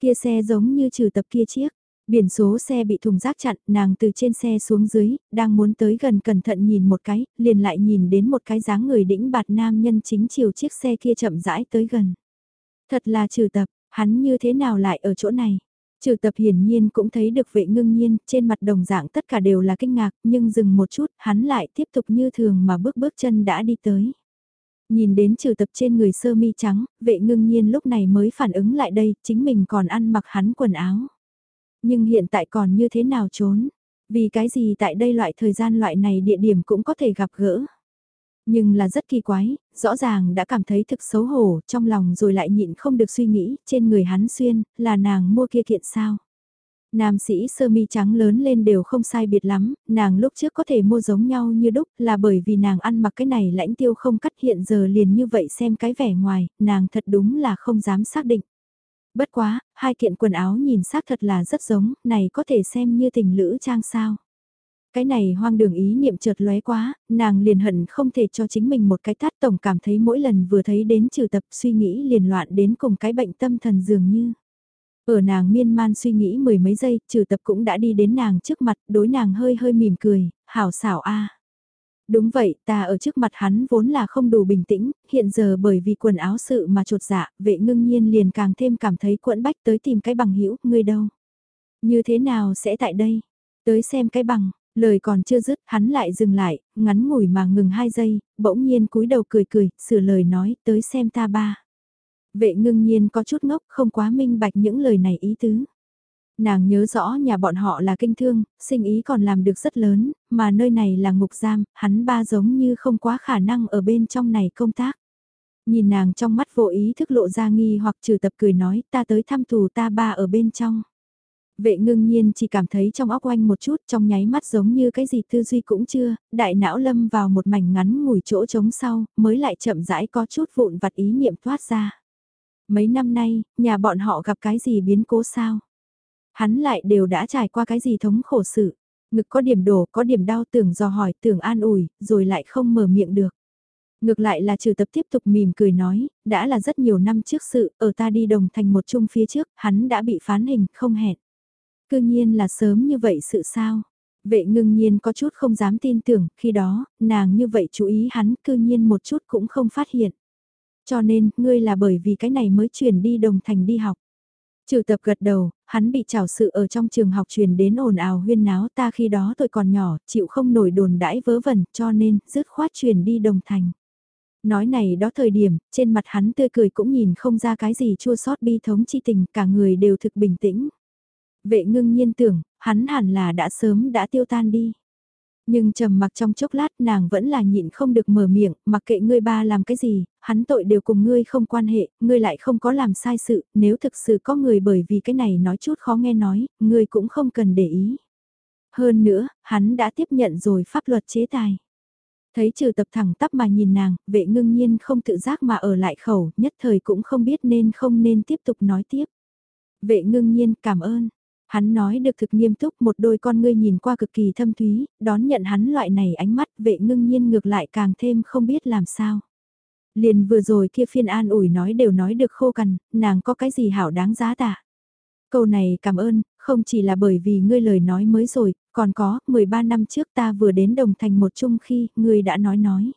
Kia xe giống như trừ tập kia chiếc. Biển số xe bị thùng rác chặn, nàng từ trên xe xuống dưới, đang muốn tới gần cẩn thận nhìn một cái, liền lại nhìn đến một cái dáng người đĩnh bạt nam nhân chính chiều chiếc xe kia chậm rãi tới gần. Thật là trừ tập, hắn như thế nào lại ở chỗ này? Trừ tập hiển nhiên cũng thấy được vệ ngưng nhiên, trên mặt đồng dạng tất cả đều là kinh ngạc, nhưng dừng một chút, hắn lại tiếp tục như thường mà bước bước chân đã đi tới. Nhìn đến trừ tập trên người sơ mi trắng, vệ ngưng nhiên lúc này mới phản ứng lại đây, chính mình còn ăn mặc hắn quần áo. Nhưng hiện tại còn như thế nào trốn? Vì cái gì tại đây loại thời gian loại này địa điểm cũng có thể gặp gỡ? Nhưng là rất kỳ quái, rõ ràng đã cảm thấy thực xấu hổ, trong lòng rồi lại nhịn không được suy nghĩ, trên người hắn xuyên, là nàng mua kia kiện sao. Nam sĩ sơ mi trắng lớn lên đều không sai biệt lắm, nàng lúc trước có thể mua giống nhau như đúc là bởi vì nàng ăn mặc cái này lãnh tiêu không cắt hiện giờ liền như vậy xem cái vẻ ngoài, nàng thật đúng là không dám xác định. Bất quá, hai kiện quần áo nhìn xác thật là rất giống, này có thể xem như tình lữ trang sao. Cái này hoang đường ý niệm chợt lóe quá, nàng liền hận không thể cho chính mình một cái tát tổng cảm thấy mỗi lần vừa thấy đến trừ tập suy nghĩ liền loạn đến cùng cái bệnh tâm thần dường như. Ở nàng miên man suy nghĩ mười mấy giây, trừ tập cũng đã đi đến nàng trước mặt, đối nàng hơi hơi mỉm cười, hảo xảo a. Đúng vậy, ta ở trước mặt hắn vốn là không đủ bình tĩnh, hiện giờ bởi vì quần áo sự mà trột dạ, vệ ngưng nhiên liền càng thêm cảm thấy quẫn bách tới tìm cái bằng hữu ngươi đâu. Như thế nào sẽ tại đây? Tới xem cái bằng, Lời còn chưa dứt, hắn lại dừng lại, ngắn ngủi mà ngừng hai giây, bỗng nhiên cúi đầu cười cười, sửa lời nói, tới xem ta ba. Vệ ngưng nhiên có chút ngốc, không quá minh bạch những lời này ý tứ. Nàng nhớ rõ nhà bọn họ là kinh thương, sinh ý còn làm được rất lớn, mà nơi này là ngục giam, hắn ba giống như không quá khả năng ở bên trong này công tác. Nhìn nàng trong mắt vô ý thức lộ ra nghi hoặc trừ tập cười nói ta tới thăm tù ta ba ở bên trong. Vệ ngưng nhiên chỉ cảm thấy trong óc oanh một chút trong nháy mắt giống như cái gì tư duy cũng chưa, đại não lâm vào một mảnh ngắn ngủi chỗ trống sau, mới lại chậm rãi có chút vụn vặt ý niệm thoát ra. Mấy năm nay, nhà bọn họ gặp cái gì biến cố sao? Hắn lại đều đã trải qua cái gì thống khổ sự, ngực có điểm đổ, có điểm đau tưởng do hỏi, tưởng an ủi, rồi lại không mở miệng được. Ngược lại là trừ tập tiếp tục mỉm cười nói, đã là rất nhiều năm trước sự, ở ta đi đồng thành một chung phía trước, hắn đã bị phán hình, không hẹn. Cư nhiên là sớm như vậy sự sao? Vệ ngưng nhiên có chút không dám tin tưởng, khi đó, nàng như vậy chú ý hắn cư nhiên một chút cũng không phát hiện. Cho nên, ngươi là bởi vì cái này mới chuyển đi đồng thành đi học. Trừ tập gật đầu, hắn bị trào sự ở trong trường học truyền đến ồn ào huyên náo ta khi đó tôi còn nhỏ, chịu không nổi đồn đãi vớ vẩn, cho nên, dứt khoát truyền đi đồng thành. Nói này đó thời điểm, trên mặt hắn tươi cười cũng nhìn không ra cái gì chua sót bi thống chi tình, cả người đều thực bình tĩnh. Vệ ngưng nhiên tưởng, hắn hẳn là đã sớm đã tiêu tan đi. Nhưng trầm mặc trong chốc lát nàng vẫn là nhịn không được mở miệng, mặc kệ ngươi ba làm cái gì, hắn tội đều cùng ngươi không quan hệ, ngươi lại không có làm sai sự, nếu thực sự có người bởi vì cái này nói chút khó nghe nói, ngươi cũng không cần để ý. Hơn nữa, hắn đã tiếp nhận rồi pháp luật chế tài. Thấy trừ tập thẳng tắp mà nhìn nàng, vệ ngưng nhiên không tự giác mà ở lại khẩu, nhất thời cũng không biết nên không nên tiếp tục nói tiếp. Vệ ngưng nhiên cảm ơn, Hắn nói được thực nghiêm túc một đôi con ngươi nhìn qua cực kỳ thâm thúy, đón nhận hắn loại này ánh mắt vệ ngưng nhiên ngược lại càng thêm không biết làm sao. Liền vừa rồi kia phiên an ủi nói đều nói được khô cằn, nàng có cái gì hảo đáng giá tạ. Câu này cảm ơn, không chỉ là bởi vì ngươi lời nói mới rồi, còn có, 13 năm trước ta vừa đến đồng thành một chung khi, ngươi đã nói nói.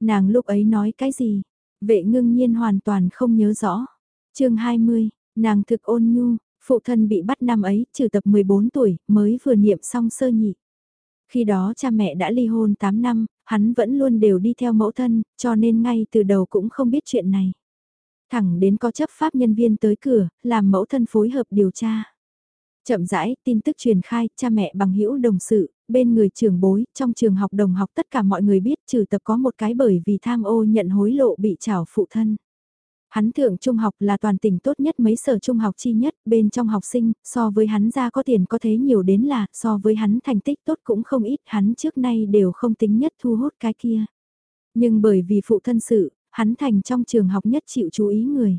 Nàng lúc ấy nói cái gì? Vệ ngưng nhiên hoàn toàn không nhớ rõ. chương 20, nàng thực ôn nhu, Phụ thân bị bắt năm ấy, trừ tập 14 tuổi, mới vừa niệm xong sơ nhị. Khi đó cha mẹ đã ly hôn 8 năm, hắn vẫn luôn đều đi theo mẫu thân, cho nên ngay từ đầu cũng không biết chuyện này. Thẳng đến có chấp pháp nhân viên tới cửa, làm mẫu thân phối hợp điều tra. Chậm rãi, tin tức truyền khai, cha mẹ bằng hữu đồng sự, bên người trường bối, trong trường học đồng học tất cả mọi người biết trừ tập có một cái bởi vì tham ô nhận hối lộ bị trảo phụ thân. Hắn thượng trung học là toàn tỉnh tốt nhất mấy sở trung học chi nhất, bên trong học sinh, so với hắn ra có tiền có thế nhiều đến là, so với hắn thành tích tốt cũng không ít, hắn trước nay đều không tính nhất thu hút cái kia. Nhưng bởi vì phụ thân sự, hắn thành trong trường học nhất chịu chú ý người.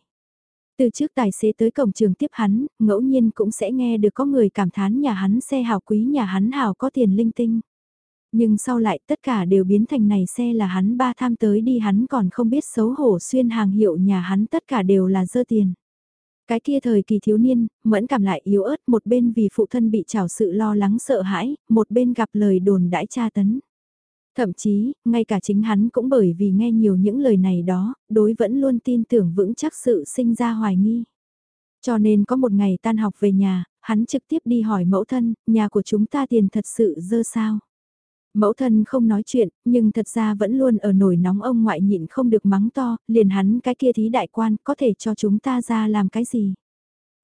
Từ trước tài xế tới cổng trường tiếp hắn, ngẫu nhiên cũng sẽ nghe được có người cảm thán nhà hắn xe hào quý nhà hắn hào có tiền linh tinh. Nhưng sau lại tất cả đều biến thành này xe là hắn ba tham tới đi hắn còn không biết xấu hổ xuyên hàng hiệu nhà hắn tất cả đều là dơ tiền. Cái kia thời kỳ thiếu niên, mẫn cảm lại yếu ớt một bên vì phụ thân bị trào sự lo lắng sợ hãi, một bên gặp lời đồn đãi tra tấn. Thậm chí, ngay cả chính hắn cũng bởi vì nghe nhiều những lời này đó, đối vẫn luôn tin tưởng vững chắc sự sinh ra hoài nghi. Cho nên có một ngày tan học về nhà, hắn trực tiếp đi hỏi mẫu thân, nhà của chúng ta tiền thật sự dơ sao. Mẫu thân không nói chuyện, nhưng thật ra vẫn luôn ở nổi nóng ông ngoại nhịn không được mắng to, liền hắn cái kia thí đại quan có thể cho chúng ta ra làm cái gì.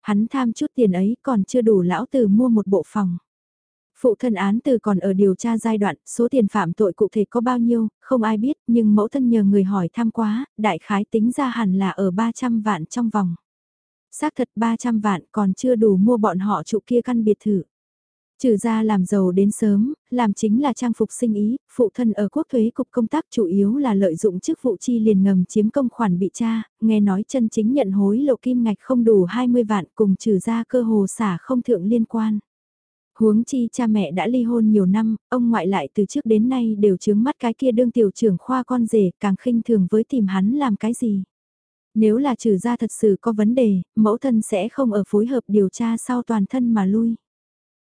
Hắn tham chút tiền ấy còn chưa đủ lão từ mua một bộ phòng. Phụ thân án từ còn ở điều tra giai đoạn, số tiền phạm tội cụ thể có bao nhiêu, không ai biết, nhưng mẫu thân nhờ người hỏi thăm quá, đại khái tính ra hẳn là ở 300 vạn trong vòng. Xác thật 300 vạn còn chưa đủ mua bọn họ trụ kia căn biệt thự. Trừ ra làm giàu đến sớm, làm chính là trang phục sinh ý, phụ thân ở quốc thuế cục công tác chủ yếu là lợi dụng chức vụ chi liền ngầm chiếm công khoản bị cha, nghe nói chân chính nhận hối lộ kim ngạch không đủ 20 vạn cùng trừ ra cơ hồ xả không thượng liên quan. Huống chi cha mẹ đã ly hôn nhiều năm, ông ngoại lại từ trước đến nay đều chướng mắt cái kia đương tiểu trưởng khoa con rể càng khinh thường với tìm hắn làm cái gì. Nếu là trừ ra thật sự có vấn đề, mẫu thân sẽ không ở phối hợp điều tra sau toàn thân mà lui.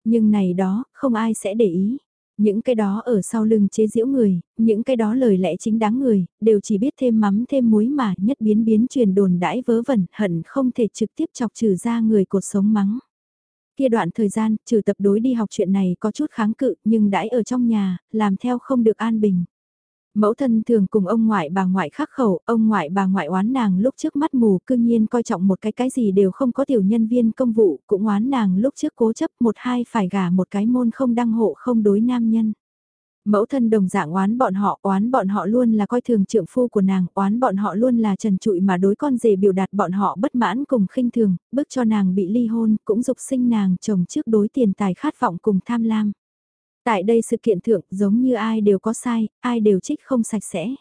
Nhưng này đó, không ai sẽ để ý. Những cái đó ở sau lưng chế giễu người, những cái đó lời lẽ chính đáng người, đều chỉ biết thêm mắm thêm muối mà nhất biến biến truyền đồn đãi vớ vẩn hận không thể trực tiếp chọc trừ ra người cột sống mắng. Kia đoạn thời gian, trừ tập đối đi học chuyện này có chút kháng cự nhưng đãi ở trong nhà, làm theo không được an bình. Mẫu thân thường cùng ông ngoại bà ngoại khắc khẩu, ông ngoại bà ngoại oán nàng lúc trước mắt mù cương nhiên coi trọng một cái cái gì đều không có tiểu nhân viên công vụ, cũng oán nàng lúc trước cố chấp một hai phải gả một cái môn không đăng hộ không đối nam nhân. Mẫu thân đồng dạng oán bọn họ, oán bọn họ luôn là coi thường trượng phu của nàng, oán bọn họ luôn là trần trụi mà đối con rể biểu đạt bọn họ bất mãn cùng khinh thường, bức cho nàng bị ly hôn, cũng dục sinh nàng chồng trước đối tiền tài khát vọng cùng tham lam. Tại đây sự kiện thượng giống như ai đều có sai, ai đều trích không sạch sẽ.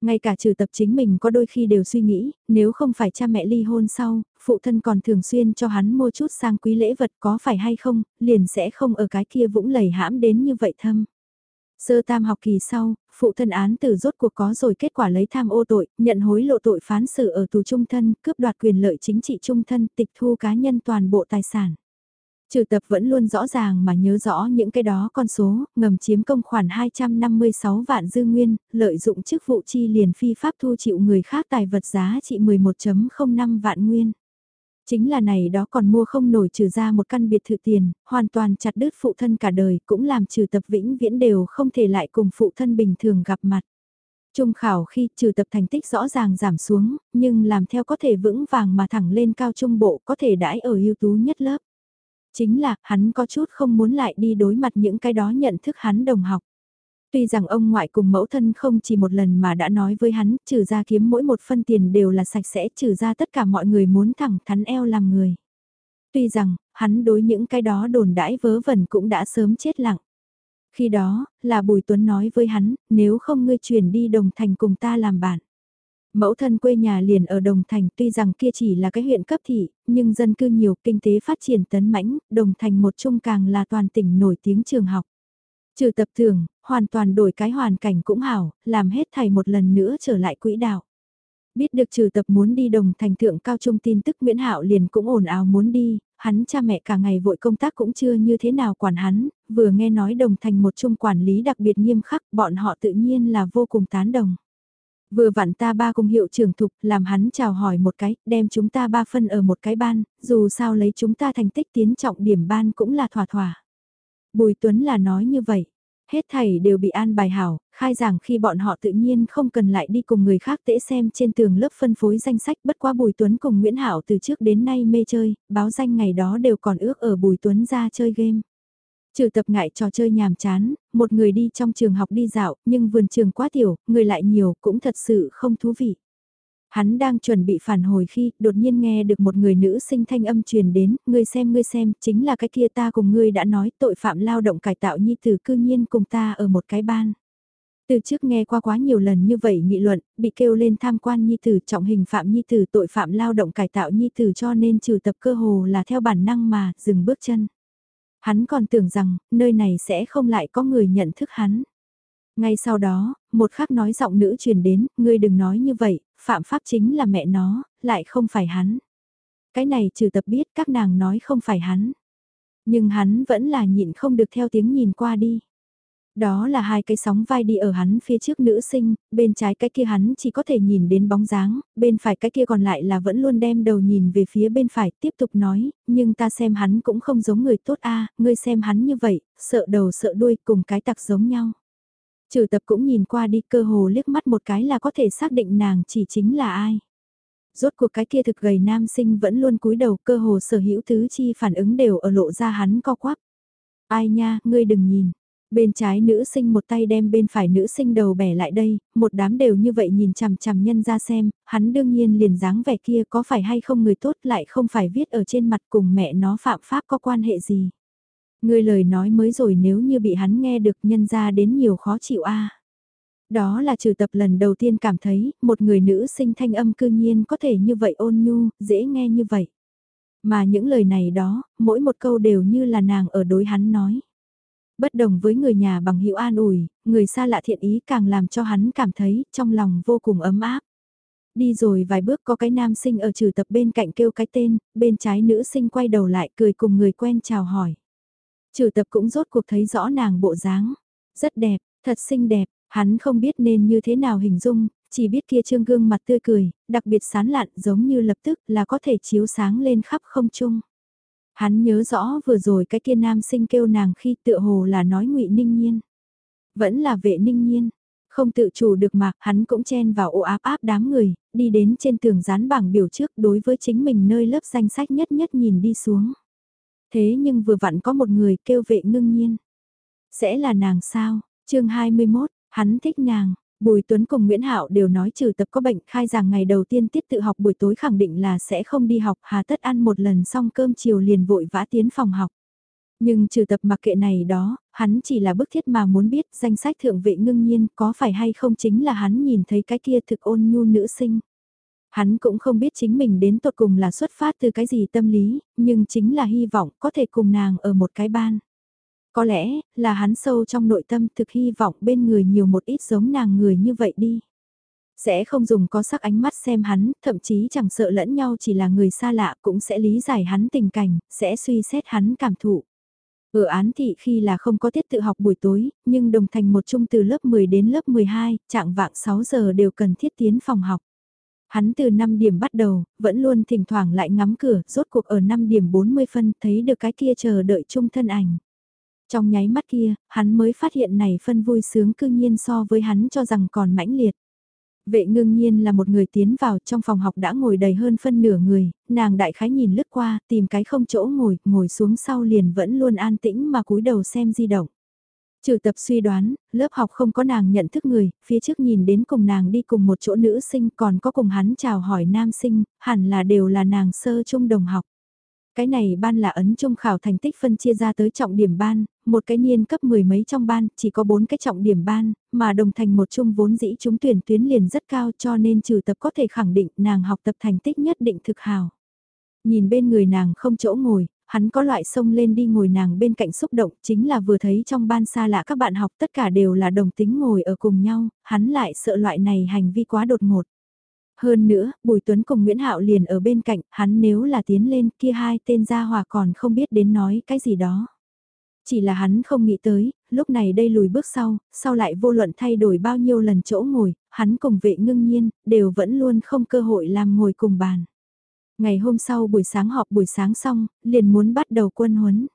Ngay cả trừ tập chính mình có đôi khi đều suy nghĩ, nếu không phải cha mẹ ly hôn sau, phụ thân còn thường xuyên cho hắn mua chút sang quý lễ vật có phải hay không, liền sẽ không ở cái kia vũng lầy hãm đến như vậy thâm. Sơ tam học kỳ sau, phụ thân án từ rốt cuộc có rồi kết quả lấy tham ô tội, nhận hối lộ tội phán xử ở tù trung thân, cướp đoạt quyền lợi chính trị trung thân, tịch thu cá nhân toàn bộ tài sản. Trừ tập vẫn luôn rõ ràng mà nhớ rõ những cái đó con số, ngầm chiếm công khoản 256 vạn dư nguyên, lợi dụng chức vụ chi liền phi pháp thu chịu người khác tài vật giá trị 11.05 vạn nguyên. Chính là này đó còn mua không nổi trừ ra một căn biệt thự tiền, hoàn toàn chặt đứt phụ thân cả đời, cũng làm trừ tập vĩnh viễn đều không thể lại cùng phụ thân bình thường gặp mặt. Trung khảo khi trừ tập thành tích rõ ràng giảm xuống, nhưng làm theo có thể vững vàng mà thẳng lên cao trung bộ có thể đãi ở ưu tú nhất lớp. Chính là, hắn có chút không muốn lại đi đối mặt những cái đó nhận thức hắn đồng học. Tuy rằng ông ngoại cùng mẫu thân không chỉ một lần mà đã nói với hắn, trừ ra kiếm mỗi một phân tiền đều là sạch sẽ, trừ ra tất cả mọi người muốn thẳng thắn eo làm người. Tuy rằng, hắn đối những cái đó đồn đãi vớ vẩn cũng đã sớm chết lặng. Khi đó, là Bùi Tuấn nói với hắn, nếu không ngươi chuyển đi đồng thành cùng ta làm bạn. Mẫu thân quê nhà liền ở Đồng Thành tuy rằng kia chỉ là cái huyện cấp thị, nhưng dân cư nhiều kinh tế phát triển tấn mãnh, Đồng Thành một trung càng là toàn tỉnh nổi tiếng trường học. Trừ tập thường, hoàn toàn đổi cái hoàn cảnh cũng hảo, làm hết thầy một lần nữa trở lại quỹ đạo. Biết được trừ tập muốn đi đồng thành thượng cao trung tin tức Nguyễn Hạo liền cũng ồn ào muốn đi, hắn cha mẹ cả ngày vội công tác cũng chưa như thế nào quản hắn, vừa nghe nói đồng thành một trung quản lý đặc biệt nghiêm khắc bọn họ tự nhiên là vô cùng tán đồng. Vừa vặn ta ba cùng hiệu trưởng thục làm hắn chào hỏi một cái, đem chúng ta ba phân ở một cái ban, dù sao lấy chúng ta thành tích tiến trọng điểm ban cũng là thỏa thỏa. Bùi Tuấn là nói như vậy, hết thầy đều bị an bài hảo, khai giảng khi bọn họ tự nhiên không cần lại đi cùng người khác tễ xem trên tường lớp phân phối danh sách bất quá Bùi Tuấn cùng Nguyễn Hảo từ trước đến nay mê chơi, báo danh ngày đó đều còn ước ở Bùi Tuấn ra chơi game. Trừ tập ngại trò chơi nhàm chán, một người đi trong trường học đi dạo, nhưng vườn trường quá tiểu, người lại nhiều, cũng thật sự không thú vị. Hắn đang chuẩn bị phản hồi khi đột nhiên nghe được một người nữ sinh thanh âm truyền đến, ngươi xem ngươi xem, chính là cái kia ta cùng ngươi đã nói tội phạm lao động cải tạo nhi tử cư nhiên cùng ta ở một cái ban. Từ trước nghe qua quá nhiều lần như vậy nghị luận, bị kêu lên tham quan nhi tử trọng hình phạm nhi tử tội phạm lao động cải tạo nhi tử cho nên trừ tập cơ hồ là theo bản năng mà dừng bước chân. Hắn còn tưởng rằng, nơi này sẽ không lại có người nhận thức hắn. Ngay sau đó, một khắc nói giọng nữ truyền đến, ngươi đừng nói như vậy, phạm pháp chính là mẹ nó, lại không phải hắn. Cái này trừ tập biết các nàng nói không phải hắn. Nhưng hắn vẫn là nhịn không được theo tiếng nhìn qua đi. Đó là hai cái sóng vai đi ở hắn phía trước nữ sinh, bên trái cái kia hắn chỉ có thể nhìn đến bóng dáng, bên phải cái kia còn lại là vẫn luôn đem đầu nhìn về phía bên phải tiếp tục nói, nhưng ta xem hắn cũng không giống người tốt a ngươi xem hắn như vậy, sợ đầu sợ đuôi cùng cái tặc giống nhau. Trừ tập cũng nhìn qua đi cơ hồ liếc mắt một cái là có thể xác định nàng chỉ chính là ai. Rốt cuộc cái kia thực gầy nam sinh vẫn luôn cúi đầu cơ hồ sở hữu tứ chi phản ứng đều ở lộ ra hắn co quắp. Ai nha, ngươi đừng nhìn. Bên trái nữ sinh một tay đem bên phải nữ sinh đầu bẻ lại đây, một đám đều như vậy nhìn chằm chằm nhân ra xem, hắn đương nhiên liền dáng vẻ kia có phải hay không người tốt lại không phải viết ở trên mặt cùng mẹ nó phạm pháp có quan hệ gì. Người lời nói mới rồi nếu như bị hắn nghe được nhân ra đến nhiều khó chịu a Đó là trừ tập lần đầu tiên cảm thấy, một người nữ sinh thanh âm cư nhiên có thể như vậy ôn nhu, dễ nghe như vậy. Mà những lời này đó, mỗi một câu đều như là nàng ở đối hắn nói. Bất đồng với người nhà bằng hữu an ủi, người xa lạ thiện ý càng làm cho hắn cảm thấy trong lòng vô cùng ấm áp. Đi rồi vài bước có cái nam sinh ở trừ tập bên cạnh kêu cái tên, bên trái nữ sinh quay đầu lại cười cùng người quen chào hỏi. Trừ tập cũng rốt cuộc thấy rõ nàng bộ dáng. Rất đẹp, thật xinh đẹp, hắn không biết nên như thế nào hình dung, chỉ biết kia trương gương mặt tươi cười, đặc biệt sán lạn giống như lập tức là có thể chiếu sáng lên khắp không trung. Hắn nhớ rõ vừa rồi cái kia nam sinh kêu nàng khi tựa hồ là nói ngụy ninh nhiên. Vẫn là vệ ninh nhiên, không tự chủ được mà, hắn cũng chen vào ô áp áp đám người, đi đến trên tường dán bảng biểu trước đối với chính mình nơi lớp danh sách nhất nhất nhìn đi xuống. Thế nhưng vừa vặn có một người kêu vệ ngưng nhiên. Sẽ là nàng sao? chương 21, hắn thích nàng. Bùi Tuấn cùng Nguyễn Hạo đều nói trừ tập có bệnh khai giảng ngày đầu tiên tiết tự học buổi tối khẳng định là sẽ không đi học hà tất ăn một lần xong cơm chiều liền vội vã tiến phòng học. Nhưng trừ tập mặc kệ này đó, hắn chỉ là bức thiết mà muốn biết danh sách thượng vệ ngưng nhiên có phải hay không chính là hắn nhìn thấy cái kia thực ôn nhu nữ sinh. Hắn cũng không biết chính mình đến tột cùng là xuất phát từ cái gì tâm lý, nhưng chính là hy vọng có thể cùng nàng ở một cái ban. Có lẽ, là hắn sâu trong nội tâm thực hy vọng bên người nhiều một ít giống nàng người như vậy đi. Sẽ không dùng có sắc ánh mắt xem hắn, thậm chí chẳng sợ lẫn nhau chỉ là người xa lạ cũng sẽ lý giải hắn tình cảnh, sẽ suy xét hắn cảm thụ. Ở án thị khi là không có tiết tự học buổi tối, nhưng đồng thành một chung từ lớp 10 đến lớp 12, trạng vạng 6 giờ đều cần thiết tiến phòng học. Hắn từ 5 điểm bắt đầu, vẫn luôn thỉnh thoảng lại ngắm cửa, rốt cuộc ở 5 điểm 40 phân thấy được cái kia chờ đợi chung thân ảnh. Trong nháy mắt kia, hắn mới phát hiện này phân vui sướng cư nhiên so với hắn cho rằng còn mãnh liệt. Vệ ngưng nhiên là một người tiến vào trong phòng học đã ngồi đầy hơn phân nửa người, nàng đại khái nhìn lướt qua, tìm cái không chỗ ngồi, ngồi xuống sau liền vẫn luôn an tĩnh mà cúi đầu xem di động. Trừ tập suy đoán, lớp học không có nàng nhận thức người, phía trước nhìn đến cùng nàng đi cùng một chỗ nữ sinh còn có cùng hắn chào hỏi nam sinh, hẳn là đều là nàng sơ trung đồng học. Cái này ban là ấn trung khảo thành tích phân chia ra tới trọng điểm ban, một cái niên cấp mười mấy trong ban, chỉ có bốn cái trọng điểm ban, mà đồng thành một chung vốn dĩ chúng tuyển tuyến liền rất cao cho nên trừ tập có thể khẳng định nàng học tập thành tích nhất định thực hào. Nhìn bên người nàng không chỗ ngồi, hắn có loại sông lên đi ngồi nàng bên cạnh xúc động chính là vừa thấy trong ban xa lạ các bạn học tất cả đều là đồng tính ngồi ở cùng nhau, hắn lại sợ loại này hành vi quá đột ngột. Hơn nữa, Bùi Tuấn cùng Nguyễn Hạo liền ở bên cạnh, hắn nếu là tiến lên kia hai tên gia hòa còn không biết đến nói cái gì đó. Chỉ là hắn không nghĩ tới, lúc này đây lùi bước sau, sau lại vô luận thay đổi bao nhiêu lần chỗ ngồi, hắn cùng vệ ngưng nhiên, đều vẫn luôn không cơ hội làm ngồi cùng bàn. Ngày hôm sau buổi sáng họp buổi sáng xong, liền muốn bắt đầu quân huấn.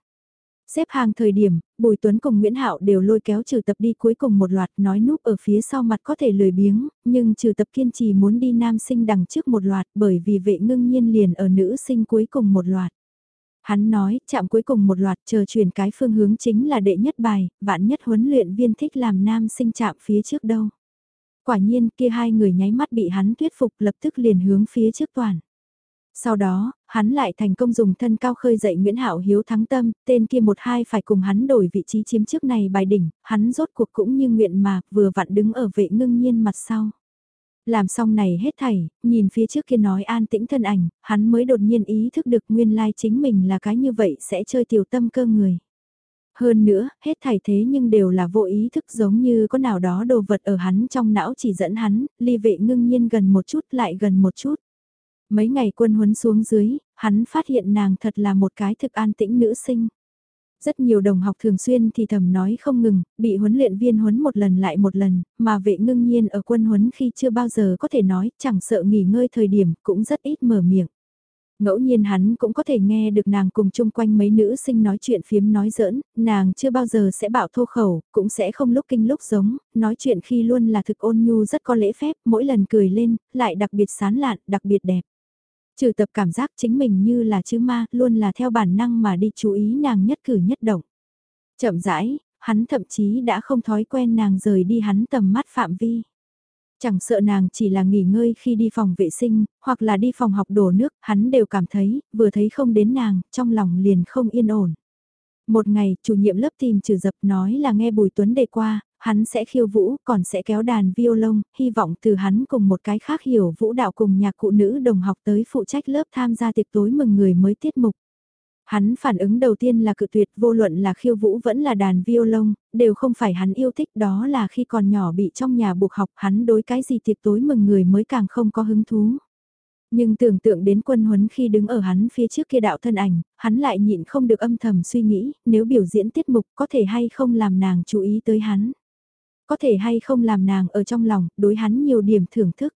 Xếp hàng thời điểm, Bùi Tuấn cùng Nguyễn Hạo đều lôi kéo trừ tập đi cuối cùng một loạt nói núp ở phía sau mặt có thể lười biếng, nhưng trừ tập kiên trì muốn đi nam sinh đằng trước một loạt bởi vì vệ ngưng nhiên liền ở nữ sinh cuối cùng một loạt. Hắn nói, chạm cuối cùng một loạt chờ chuyển cái phương hướng chính là đệ nhất bài, vạn nhất huấn luyện viên thích làm nam sinh chạm phía trước đâu. Quả nhiên kia hai người nháy mắt bị hắn thuyết phục lập tức liền hướng phía trước toàn. Sau đó, hắn lại thành công dùng thân cao khơi dậy Nguyễn Hạo Hiếu thắng tâm, tên kia một hai phải cùng hắn đổi vị trí chiếm trước này bài đỉnh, hắn rốt cuộc cũng như nguyện mà, vừa vặn đứng ở vệ ngưng nhiên mặt sau. Làm xong này hết thảy, nhìn phía trước kia nói an tĩnh thân ảnh, hắn mới đột nhiên ý thức được nguyên lai chính mình là cái như vậy sẽ chơi tiểu tâm cơ người. Hơn nữa, hết thảy thế nhưng đều là vô ý thức giống như có nào đó đồ vật ở hắn trong não chỉ dẫn hắn, ly vệ ngưng nhiên gần một chút lại gần một chút. Mấy ngày quân huấn xuống dưới, hắn phát hiện nàng thật là một cái thực an tĩnh nữ sinh. Rất nhiều đồng học thường xuyên thì thầm nói không ngừng, bị huấn luyện viên huấn một lần lại một lần, mà vệ ngưng nhiên ở quân huấn khi chưa bao giờ có thể nói, chẳng sợ nghỉ ngơi thời điểm, cũng rất ít mở miệng. Ngẫu nhiên hắn cũng có thể nghe được nàng cùng chung quanh mấy nữ sinh nói chuyện phiếm nói giỡn, nàng chưa bao giờ sẽ bảo thô khẩu, cũng sẽ không lúc kinh lúc giống, nói chuyện khi luôn là thực ôn nhu rất có lễ phép, mỗi lần cười lên, lại đặc biệt sán lạn, đặc biệt đẹp. Trừ tập cảm giác chính mình như là chữ ma, luôn là theo bản năng mà đi chú ý nàng nhất cử nhất động. Chậm rãi, hắn thậm chí đã không thói quen nàng rời đi hắn tầm mắt phạm vi. Chẳng sợ nàng chỉ là nghỉ ngơi khi đi phòng vệ sinh, hoặc là đi phòng học đổ nước, hắn đều cảm thấy, vừa thấy không đến nàng, trong lòng liền không yên ổn. Một ngày, chủ nhiệm lớp tìm trừ dập nói là nghe Bùi Tuấn đề qua, hắn sẽ khiêu vũ, còn sẽ kéo đàn violon, hy vọng từ hắn cùng một cái khác hiểu vũ đạo cùng nhạc cụ nữ đồng học tới phụ trách lớp tham gia tiệc tối mừng người mới tiết mục. Hắn phản ứng đầu tiên là cự tuyệt vô luận là khiêu vũ vẫn là đàn violon, đều không phải hắn yêu thích đó là khi còn nhỏ bị trong nhà buộc học hắn đối cái gì tiệc tối mừng người mới càng không có hứng thú. Nhưng tưởng tượng đến quân huấn khi đứng ở hắn phía trước kia đạo thân ảnh, hắn lại nhịn không được âm thầm suy nghĩ, nếu biểu diễn tiết mục có thể hay không làm nàng chú ý tới hắn. Có thể hay không làm nàng ở trong lòng, đối hắn nhiều điểm thưởng thức.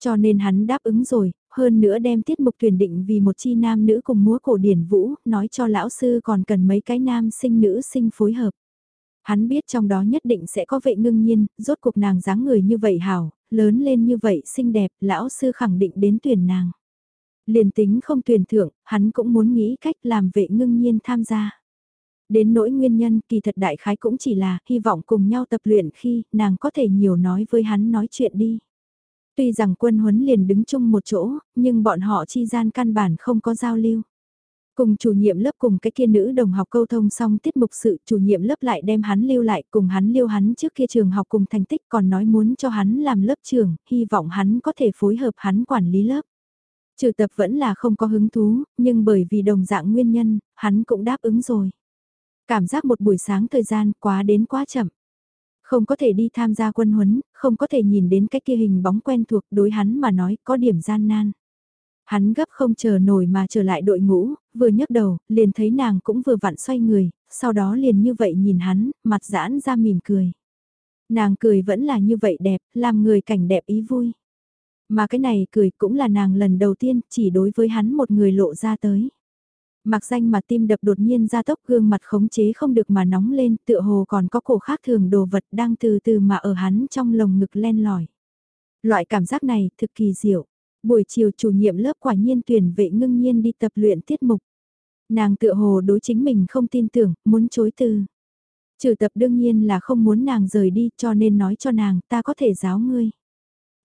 Cho nên hắn đáp ứng rồi, hơn nữa đem tiết mục tuyển định vì một chi nam nữ cùng múa cổ điển vũ, nói cho lão sư còn cần mấy cái nam sinh nữ sinh phối hợp. Hắn biết trong đó nhất định sẽ có vệ ngưng nhiên, rốt cuộc nàng dáng người như vậy hảo, lớn lên như vậy xinh đẹp, lão sư khẳng định đến tuyển nàng. Liền tính không tuyển thưởng, hắn cũng muốn nghĩ cách làm vệ ngưng nhiên tham gia. Đến nỗi nguyên nhân kỳ thật đại khái cũng chỉ là hy vọng cùng nhau tập luyện khi nàng có thể nhiều nói với hắn nói chuyện đi. Tuy rằng quân huấn liền đứng chung một chỗ, nhưng bọn họ chi gian căn bản không có giao lưu. Cùng chủ nhiệm lớp cùng cái kia nữ đồng học câu thông xong tiết mục sự chủ nhiệm lớp lại đem hắn lưu lại cùng hắn lưu hắn trước kia trường học cùng thành tích còn nói muốn cho hắn làm lớp trường, hy vọng hắn có thể phối hợp hắn quản lý lớp. Trừ tập vẫn là không có hứng thú, nhưng bởi vì đồng dạng nguyên nhân, hắn cũng đáp ứng rồi. Cảm giác một buổi sáng thời gian quá đến quá chậm. Không có thể đi tham gia quân huấn, không có thể nhìn đến cái kia hình bóng quen thuộc đối hắn mà nói có điểm gian nan. Hắn gấp không chờ nổi mà trở lại đội ngũ, vừa nhấc đầu, liền thấy nàng cũng vừa vặn xoay người, sau đó liền như vậy nhìn hắn, mặt giãn ra mỉm cười. Nàng cười vẫn là như vậy đẹp, làm người cảnh đẹp ý vui. Mà cái này cười cũng là nàng lần đầu tiên chỉ đối với hắn một người lộ ra tới. Mặc danh mà tim đập đột nhiên ra tốc gương mặt khống chế không được mà nóng lên tựa hồ còn có cổ khác thường đồ vật đang từ từ mà ở hắn trong lồng ngực len lỏi. Loại cảm giác này thực kỳ diệu. Buổi chiều chủ nhiệm lớp quả nhiên tuyển vệ ngưng nhiên đi tập luyện tiết mục. Nàng tựa hồ đối chính mình không tin tưởng, muốn chối từ. Trừ tập đương nhiên là không muốn nàng rời đi cho nên nói cho nàng ta có thể giáo ngươi.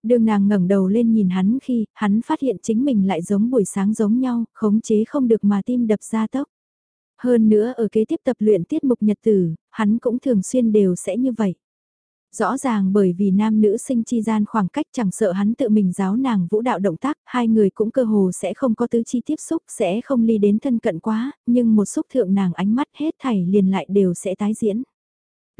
Đường nàng ngẩng đầu lên nhìn hắn khi hắn phát hiện chính mình lại giống buổi sáng giống nhau, khống chế không được mà tim đập ra tốc. Hơn nữa ở kế tiếp tập luyện tiết mục nhật tử, hắn cũng thường xuyên đều sẽ như vậy. Rõ ràng bởi vì nam nữ sinh chi gian khoảng cách chẳng sợ hắn tự mình giáo nàng vũ đạo động tác, hai người cũng cơ hồ sẽ không có tứ chi tiếp xúc, sẽ không ly đến thân cận quá, nhưng một xúc thượng nàng ánh mắt hết thảy liền lại đều sẽ tái diễn.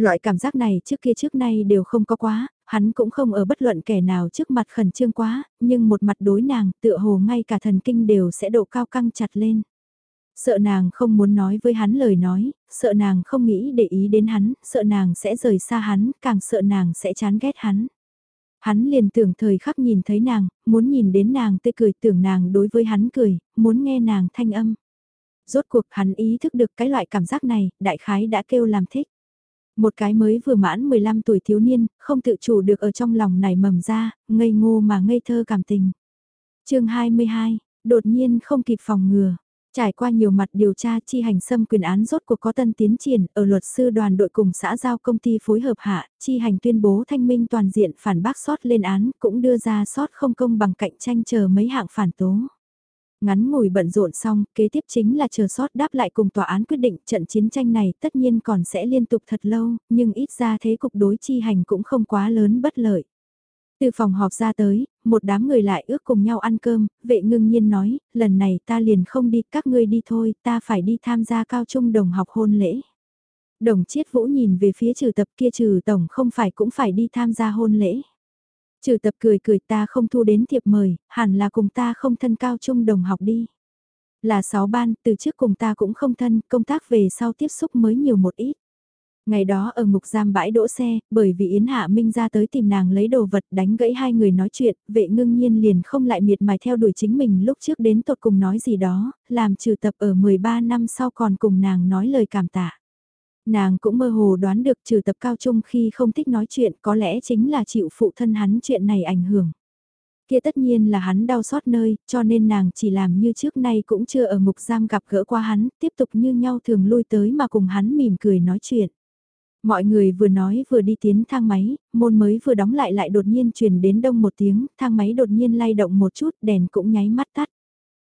Loại cảm giác này trước kia trước nay đều không có quá, hắn cũng không ở bất luận kẻ nào trước mặt khẩn trương quá, nhưng một mặt đối nàng tựa hồ ngay cả thần kinh đều sẽ độ cao căng chặt lên. Sợ nàng không muốn nói với hắn lời nói, sợ nàng không nghĩ để ý đến hắn, sợ nàng sẽ rời xa hắn, càng sợ nàng sẽ chán ghét hắn. Hắn liền tưởng thời khắc nhìn thấy nàng, muốn nhìn đến nàng tươi cười tưởng nàng đối với hắn cười, muốn nghe nàng thanh âm. Rốt cuộc hắn ý thức được cái loại cảm giác này, đại khái đã kêu làm thích. Một cái mới vừa mãn 15 tuổi thiếu niên, không tự chủ được ở trong lòng này mầm ra, ngây ngô mà ngây thơ cảm tình. chương 22, đột nhiên không kịp phòng ngừa. Trải qua nhiều mặt điều tra chi hành xâm quyền án rốt cuộc có tân tiến triển ở luật sư đoàn đội cùng xã giao công ty phối hợp hạ, chi hành tuyên bố thanh minh toàn diện phản bác sót lên án cũng đưa ra sót không công bằng cạnh tranh chờ mấy hạng phản tố. Ngắn ngủi bận rộn xong, kế tiếp chính là chờ sót đáp lại cùng tòa án quyết định trận chiến tranh này tất nhiên còn sẽ liên tục thật lâu, nhưng ít ra thế cục đối chi hành cũng không quá lớn bất lợi. Từ phòng họp ra tới, một đám người lại ước cùng nhau ăn cơm, vệ ngưng nhiên nói, lần này ta liền không đi, các ngươi đi thôi, ta phải đi tham gia cao trung đồng học hôn lễ. Đồng chiết vũ nhìn về phía trừ tập kia trừ tổng không phải cũng phải đi tham gia hôn lễ. Trừ tập cười cười ta không thu đến thiệp mời, hẳn là cùng ta không thân cao chung đồng học đi. Là sáu ban, từ trước cùng ta cũng không thân, công tác về sau tiếp xúc mới nhiều một ít. Ngày đó ở ngục giam bãi đỗ xe, bởi vì Yến Hạ Minh ra tới tìm nàng lấy đồ vật đánh gãy hai người nói chuyện, vệ ngưng nhiên liền không lại miệt mài theo đuổi chính mình lúc trước đến tột cùng nói gì đó, làm trừ tập ở 13 năm sau còn cùng nàng nói lời cảm tạ. Nàng cũng mơ hồ đoán được trừ tập cao trung khi không thích nói chuyện có lẽ chính là chịu phụ thân hắn chuyện này ảnh hưởng. Kia tất nhiên là hắn đau xót nơi, cho nên nàng chỉ làm như trước nay cũng chưa ở ngục giam gặp gỡ qua hắn, tiếp tục như nhau thường lui tới mà cùng hắn mỉm cười nói chuyện. Mọi người vừa nói vừa đi tiến thang máy, môn mới vừa đóng lại lại đột nhiên truyền đến đông một tiếng, thang máy đột nhiên lay động một chút, đèn cũng nháy mắt tắt.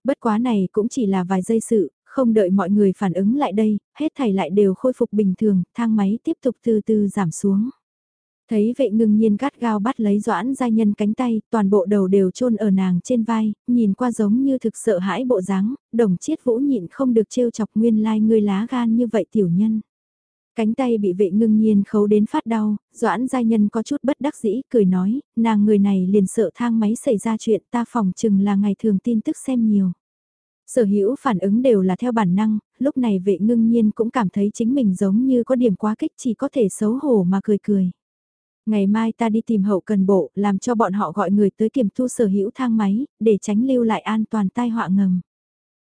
Bất quá này cũng chỉ là vài giây sự, không đợi mọi người phản ứng lại đây, hết thảy lại đều khôi phục bình thường, thang máy tiếp tục từ từ giảm xuống. Thấy vệ ngưng nhiên gắt gao bắt lấy doãn giai nhân cánh tay, toàn bộ đầu đều chôn ở nàng trên vai, nhìn qua giống như thực sợ hãi bộ dáng, đồng chiết vũ nhịn không được trêu chọc nguyên lai like ngươi lá gan như vậy tiểu nhân. Cánh tay bị vệ ngưng nhiên khấu đến phát đau, doãn giai nhân có chút bất đắc dĩ, cười nói, nàng người này liền sợ thang máy xảy ra chuyện ta phòng chừng là ngày thường tin tức xem nhiều. Sở hữu phản ứng đều là theo bản năng, lúc này vệ ngưng nhiên cũng cảm thấy chính mình giống như có điểm quá kích chỉ có thể xấu hổ mà cười cười. Ngày mai ta đi tìm hậu cần bộ, làm cho bọn họ gọi người tới kiểm thu sở hữu thang máy, để tránh lưu lại an toàn tai họa ngầm.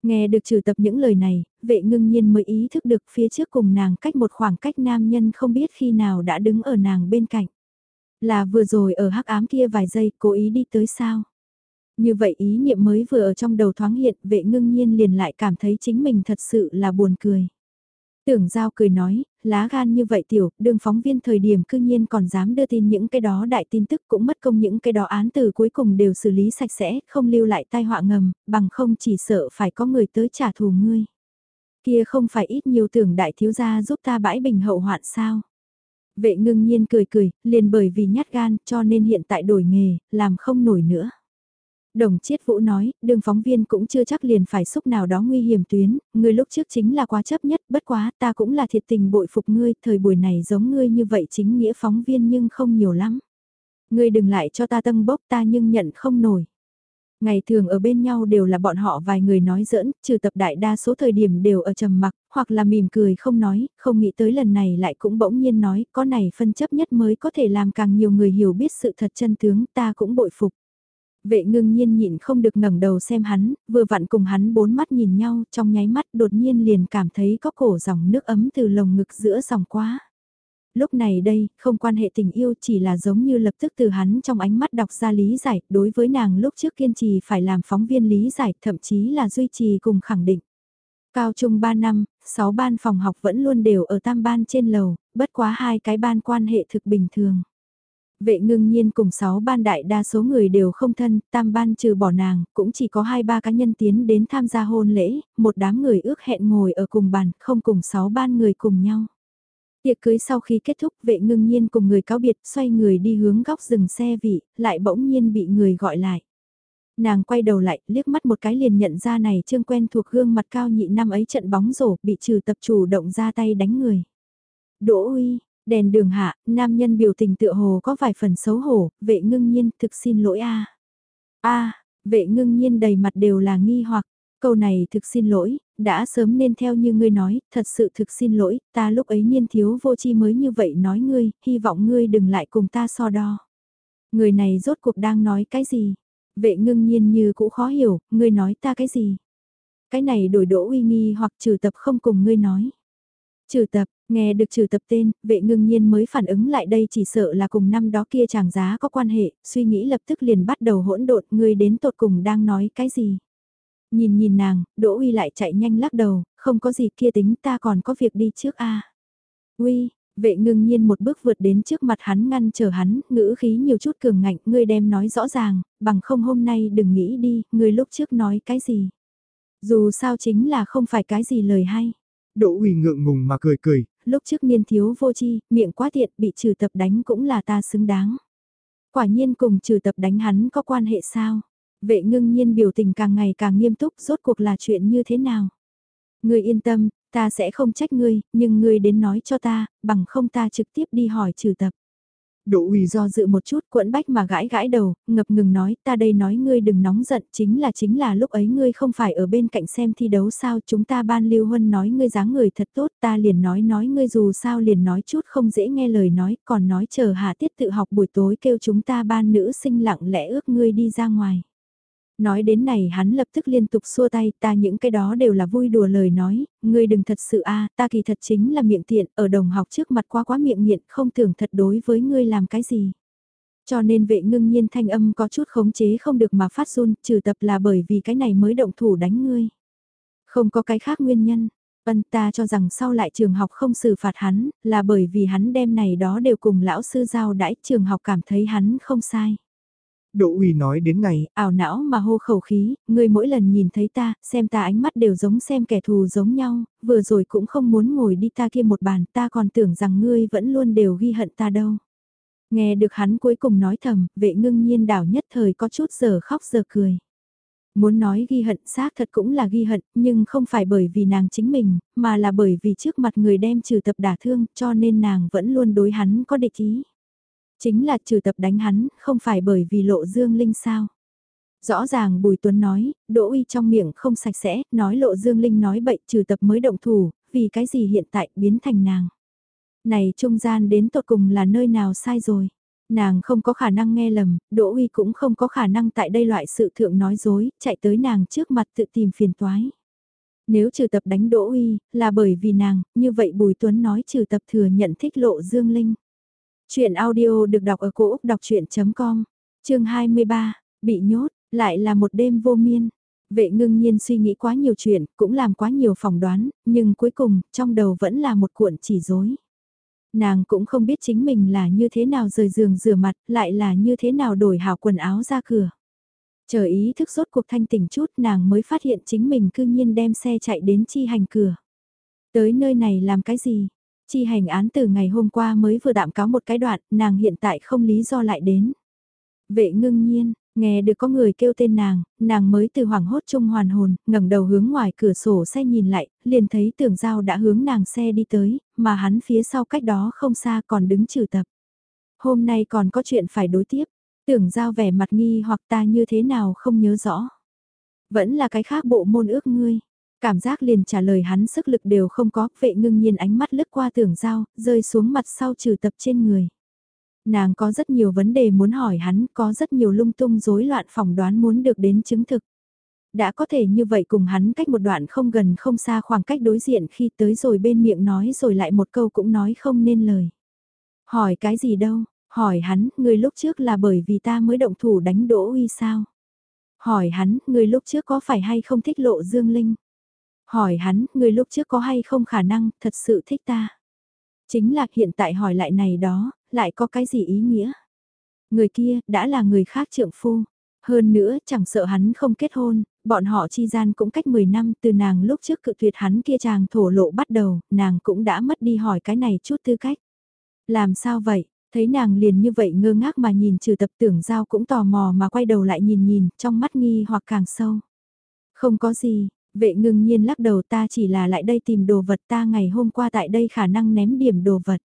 Nghe được trừ tập những lời này, vệ ngưng nhiên mới ý thức được phía trước cùng nàng cách một khoảng cách nam nhân không biết khi nào đã đứng ở nàng bên cạnh. Là vừa rồi ở hắc ám kia vài giây cố ý đi tới sao. Như vậy ý niệm mới vừa ở trong đầu thoáng hiện vệ ngưng nhiên liền lại cảm thấy chính mình thật sự là buồn cười. Tưởng giao cười nói, lá gan như vậy tiểu, đường phóng viên thời điểm cư nhiên còn dám đưa tin những cái đó đại tin tức cũng mất công những cái đó án từ cuối cùng đều xử lý sạch sẽ, không lưu lại tai họa ngầm, bằng không chỉ sợ phải có người tới trả thù ngươi. Kia không phải ít nhiều tưởng đại thiếu gia giúp ta bãi bình hậu hoạn sao. Vệ ngưng nhiên cười cười, liền bởi vì nhát gan cho nên hiện tại đổi nghề, làm không nổi nữa. Đồng Chiết Vũ nói, đường phóng viên cũng chưa chắc liền phải xúc nào đó nguy hiểm tuyến, ngươi lúc trước chính là quá chấp nhất, bất quá ta cũng là thiệt tình bội phục ngươi, thời buổi này giống ngươi như vậy chính nghĩa phóng viên nhưng không nhiều lắm. Ngươi đừng lại cho ta tân bốc ta nhưng nhận không nổi. Ngày thường ở bên nhau đều là bọn họ vài người nói giỡn, trừ tập đại đa số thời điểm đều ở trầm mặc, hoặc là mỉm cười không nói, không nghĩ tới lần này lại cũng bỗng nhiên nói, có này phân chấp nhất mới có thể làm càng nhiều người hiểu biết sự thật chân tướng, ta cũng bội phục. Vệ ngưng nhiên nhịn không được ngẩng đầu xem hắn, vừa vặn cùng hắn bốn mắt nhìn nhau, trong nháy mắt đột nhiên liền cảm thấy có cổ dòng nước ấm từ lồng ngực giữa dòng quá. Lúc này đây, không quan hệ tình yêu chỉ là giống như lập tức từ hắn trong ánh mắt đọc ra lý giải, đối với nàng lúc trước kiên trì phải làm phóng viên lý giải, thậm chí là duy trì cùng khẳng định. Cao trung 3 năm, 6 ban phòng học vẫn luôn đều ở tam ban trên lầu, bất quá hai cái ban quan hệ thực bình thường. Vệ ngưng nhiên cùng 6 ban đại đa số người đều không thân, tam ban trừ bỏ nàng, cũng chỉ có 2-3 cá nhân tiến đến tham gia hôn lễ, một đám người ước hẹn ngồi ở cùng bàn, không cùng 6 ban người cùng nhau. Tiệc cưới sau khi kết thúc vệ ngưng nhiên cùng người cáo biệt xoay người đi hướng góc rừng xe vị, lại bỗng nhiên bị người gọi lại. Nàng quay đầu lại, liếc mắt một cái liền nhận ra này trương quen thuộc gương mặt cao nhị năm ấy trận bóng rổ, bị trừ tập chủ động ra tay đánh người. Đỗ uy, Đèn đường hạ, nam nhân biểu tình tựa hồ có vài phần xấu hổ, vệ ngưng nhiên thực xin lỗi a a vệ ngưng nhiên đầy mặt đều là nghi hoặc, câu này thực xin lỗi, đã sớm nên theo như ngươi nói, thật sự thực xin lỗi, ta lúc ấy niên thiếu vô chi mới như vậy nói ngươi, hy vọng ngươi đừng lại cùng ta so đo. Người này rốt cuộc đang nói cái gì? Vệ ngưng nhiên như cũ khó hiểu, ngươi nói ta cái gì? Cái này đổi đỗ uy nghi hoặc trừ tập không cùng ngươi nói. Trừ tập, nghe được trừ tập tên, vệ ngưng nhiên mới phản ứng lại đây chỉ sợ là cùng năm đó kia chàng giá có quan hệ, suy nghĩ lập tức liền bắt đầu hỗn độn, người đến tột cùng đang nói cái gì. Nhìn nhìn nàng, Đỗ Uy lại chạy nhanh lắc đầu, không có gì kia tính ta còn có việc đi trước a. Uy, vệ ngưng nhiên một bước vượt đến trước mặt hắn ngăn chờ hắn, ngữ khí nhiều chút cường ngạnh, ngươi đem nói rõ ràng, bằng không hôm nay đừng nghĩ đi, ngươi lúc trước nói cái gì. Dù sao chính là không phải cái gì lời hay. Đỗ uy ngượng ngùng mà cười cười. Lúc trước niên thiếu vô chi, miệng quá tiện, bị trừ tập đánh cũng là ta xứng đáng. Quả nhiên cùng trừ tập đánh hắn có quan hệ sao? Vệ ngưng nhiên biểu tình càng ngày càng nghiêm túc, rốt cuộc là chuyện như thế nào? Ngươi yên tâm, ta sẽ không trách ngươi, nhưng ngươi đến nói cho ta, bằng không ta trực tiếp đi hỏi trừ tập. Đỗ uy do dự một chút quẫn bách mà gãi gãi đầu, ngập ngừng nói ta đây nói ngươi đừng nóng giận chính là chính là lúc ấy ngươi không phải ở bên cạnh xem thi đấu sao chúng ta ban lưu huân nói ngươi dáng người thật tốt ta liền nói nói ngươi dù sao liền nói chút không dễ nghe lời nói còn nói chờ hạ tiết tự học buổi tối kêu chúng ta ban nữ sinh lặng lẽ ước ngươi đi ra ngoài. Nói đến này hắn lập tức liên tục xua tay ta những cái đó đều là vui đùa lời nói, ngươi đừng thật sự a ta kỳ thật chính là miệng tiện, ở đồng học trước mặt quá quá miệng nghiện không tưởng thật đối với ngươi làm cái gì. Cho nên vệ ngưng nhiên thanh âm có chút khống chế không được mà phát run, trừ tập là bởi vì cái này mới động thủ đánh ngươi. Không có cái khác nguyên nhân, ân ta cho rằng sau lại trường học không xử phạt hắn, là bởi vì hắn đem này đó đều cùng lão sư giao đãi trường học cảm thấy hắn không sai. Đỗ uy nói đến ngày ảo não mà hô khẩu khí, ngươi mỗi lần nhìn thấy ta, xem ta ánh mắt đều giống xem kẻ thù giống nhau, vừa rồi cũng không muốn ngồi đi ta kia một bàn, ta còn tưởng rằng ngươi vẫn luôn đều ghi hận ta đâu. Nghe được hắn cuối cùng nói thầm, vệ ngưng nhiên đảo nhất thời có chút giờ khóc giờ cười. Muốn nói ghi hận xác thật cũng là ghi hận, nhưng không phải bởi vì nàng chính mình, mà là bởi vì trước mặt người đem trừ tập đả thương, cho nên nàng vẫn luôn đối hắn có địch ý. Chính là trừ tập đánh hắn, không phải bởi vì lộ dương linh sao. Rõ ràng Bùi Tuấn nói, Đỗ Uy trong miệng không sạch sẽ, nói lộ Dương Linh nói bậy trừ tập mới động thủ, vì cái gì hiện tại biến thành nàng. Này trung gian đến tột cùng là nơi nào sai rồi. Nàng không có khả năng nghe lầm, Đỗ Uy cũng không có khả năng tại đây loại sự thượng nói dối, chạy tới nàng trước mặt tự tìm phiền toái. Nếu trừ tập đánh Đỗ Uy, là bởi vì nàng, như vậy Bùi Tuấn nói trừ tập thừa nhận thích lộ Dương Linh. Chuyện audio được đọc ở cổ Úc đọc chuyện.com, chương 23, bị nhốt, lại là một đêm vô miên. Vệ ngưng nhiên suy nghĩ quá nhiều chuyện, cũng làm quá nhiều phỏng đoán, nhưng cuối cùng, trong đầu vẫn là một cuộn chỉ rối. Nàng cũng không biết chính mình là như thế nào rời giường rửa mặt, lại là như thế nào đổi hảo quần áo ra cửa. Chờ ý thức rốt cuộc thanh tỉnh chút nàng mới phát hiện chính mình cư nhiên đem xe chạy đến chi hành cửa. Tới nơi này làm cái gì? Chi hành án từ ngày hôm qua mới vừa đạm cáo một cái đoạn, nàng hiện tại không lý do lại đến. Vệ ngưng nhiên, nghe được có người kêu tên nàng, nàng mới từ hoảng hốt chung hoàn hồn, ngẩng đầu hướng ngoài cửa sổ xe nhìn lại, liền thấy tưởng giao đã hướng nàng xe đi tới, mà hắn phía sau cách đó không xa còn đứng trừ tập. Hôm nay còn có chuyện phải đối tiếp, tưởng giao vẻ mặt nghi hoặc ta như thế nào không nhớ rõ. Vẫn là cái khác bộ môn ước ngươi. Cảm giác liền trả lời hắn sức lực đều không có, vệ ngưng nhiên ánh mắt lướt qua tưởng giao, rơi xuống mặt sau trừ tập trên người. Nàng có rất nhiều vấn đề muốn hỏi hắn, có rất nhiều lung tung rối loạn phỏng đoán muốn được đến chứng thực. Đã có thể như vậy cùng hắn cách một đoạn không gần không xa khoảng cách đối diện khi tới rồi bên miệng nói rồi lại một câu cũng nói không nên lời. Hỏi cái gì đâu, hỏi hắn, người lúc trước là bởi vì ta mới động thủ đánh đỗ uy sao? Hỏi hắn, người lúc trước có phải hay không thích lộ dương linh? Hỏi hắn, người lúc trước có hay không khả năng, thật sự thích ta. Chính là hiện tại hỏi lại này đó, lại có cái gì ý nghĩa? Người kia, đã là người khác trượng phu. Hơn nữa, chẳng sợ hắn không kết hôn, bọn họ chi gian cũng cách 10 năm từ nàng lúc trước cự tuyệt hắn kia chàng thổ lộ bắt đầu, nàng cũng đã mất đi hỏi cái này chút tư cách. Làm sao vậy? Thấy nàng liền như vậy ngơ ngác mà nhìn trừ tập tưởng giao cũng tò mò mà quay đầu lại nhìn nhìn, trong mắt nghi hoặc càng sâu. Không có gì, Vệ ngưng nhiên lắc đầu ta chỉ là lại đây tìm đồ vật ta ngày hôm qua tại đây khả năng ném điểm đồ vật.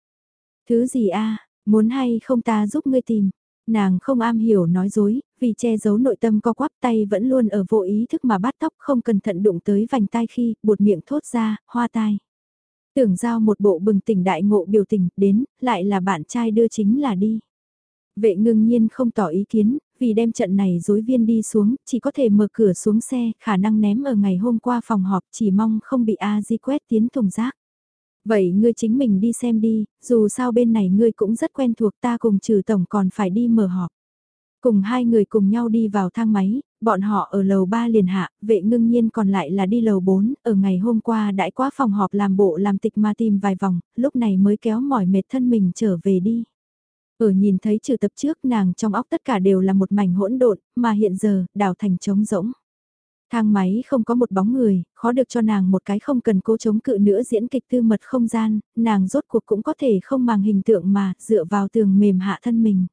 Thứ gì a muốn hay không ta giúp ngươi tìm. Nàng không am hiểu nói dối, vì che giấu nội tâm co quắp tay vẫn luôn ở vô ý thức mà bắt tóc không cẩn thận đụng tới vành tai khi buột miệng thốt ra, hoa tai. Tưởng giao một bộ bừng tỉnh đại ngộ biểu tình, đến, lại là bạn trai đưa chính là đi. Vệ ngưng nhiên không tỏ ý kiến, vì đem trận này dối viên đi xuống, chỉ có thể mở cửa xuống xe, khả năng ném ở ngày hôm qua phòng họp chỉ mong không bị A Di quét tiến thùng rác. Vậy ngươi chính mình đi xem đi, dù sao bên này ngươi cũng rất quen thuộc ta cùng trừ tổng còn phải đi mở họp. Cùng hai người cùng nhau đi vào thang máy, bọn họ ở lầu 3 liền hạ, vệ ngưng nhiên còn lại là đi lầu 4, ở ngày hôm qua đãi quá phòng họp làm bộ làm tịch ma tìm vài vòng, lúc này mới kéo mỏi mệt thân mình trở về đi. Ở nhìn thấy trừ tập trước nàng trong óc tất cả đều là một mảnh hỗn độn, mà hiện giờ, đào thành trống rỗng. Thang máy không có một bóng người, khó được cho nàng một cái không cần cố chống cự nữa diễn kịch tư mật không gian, nàng rốt cuộc cũng có thể không màng hình tượng mà dựa vào tường mềm hạ thân mình.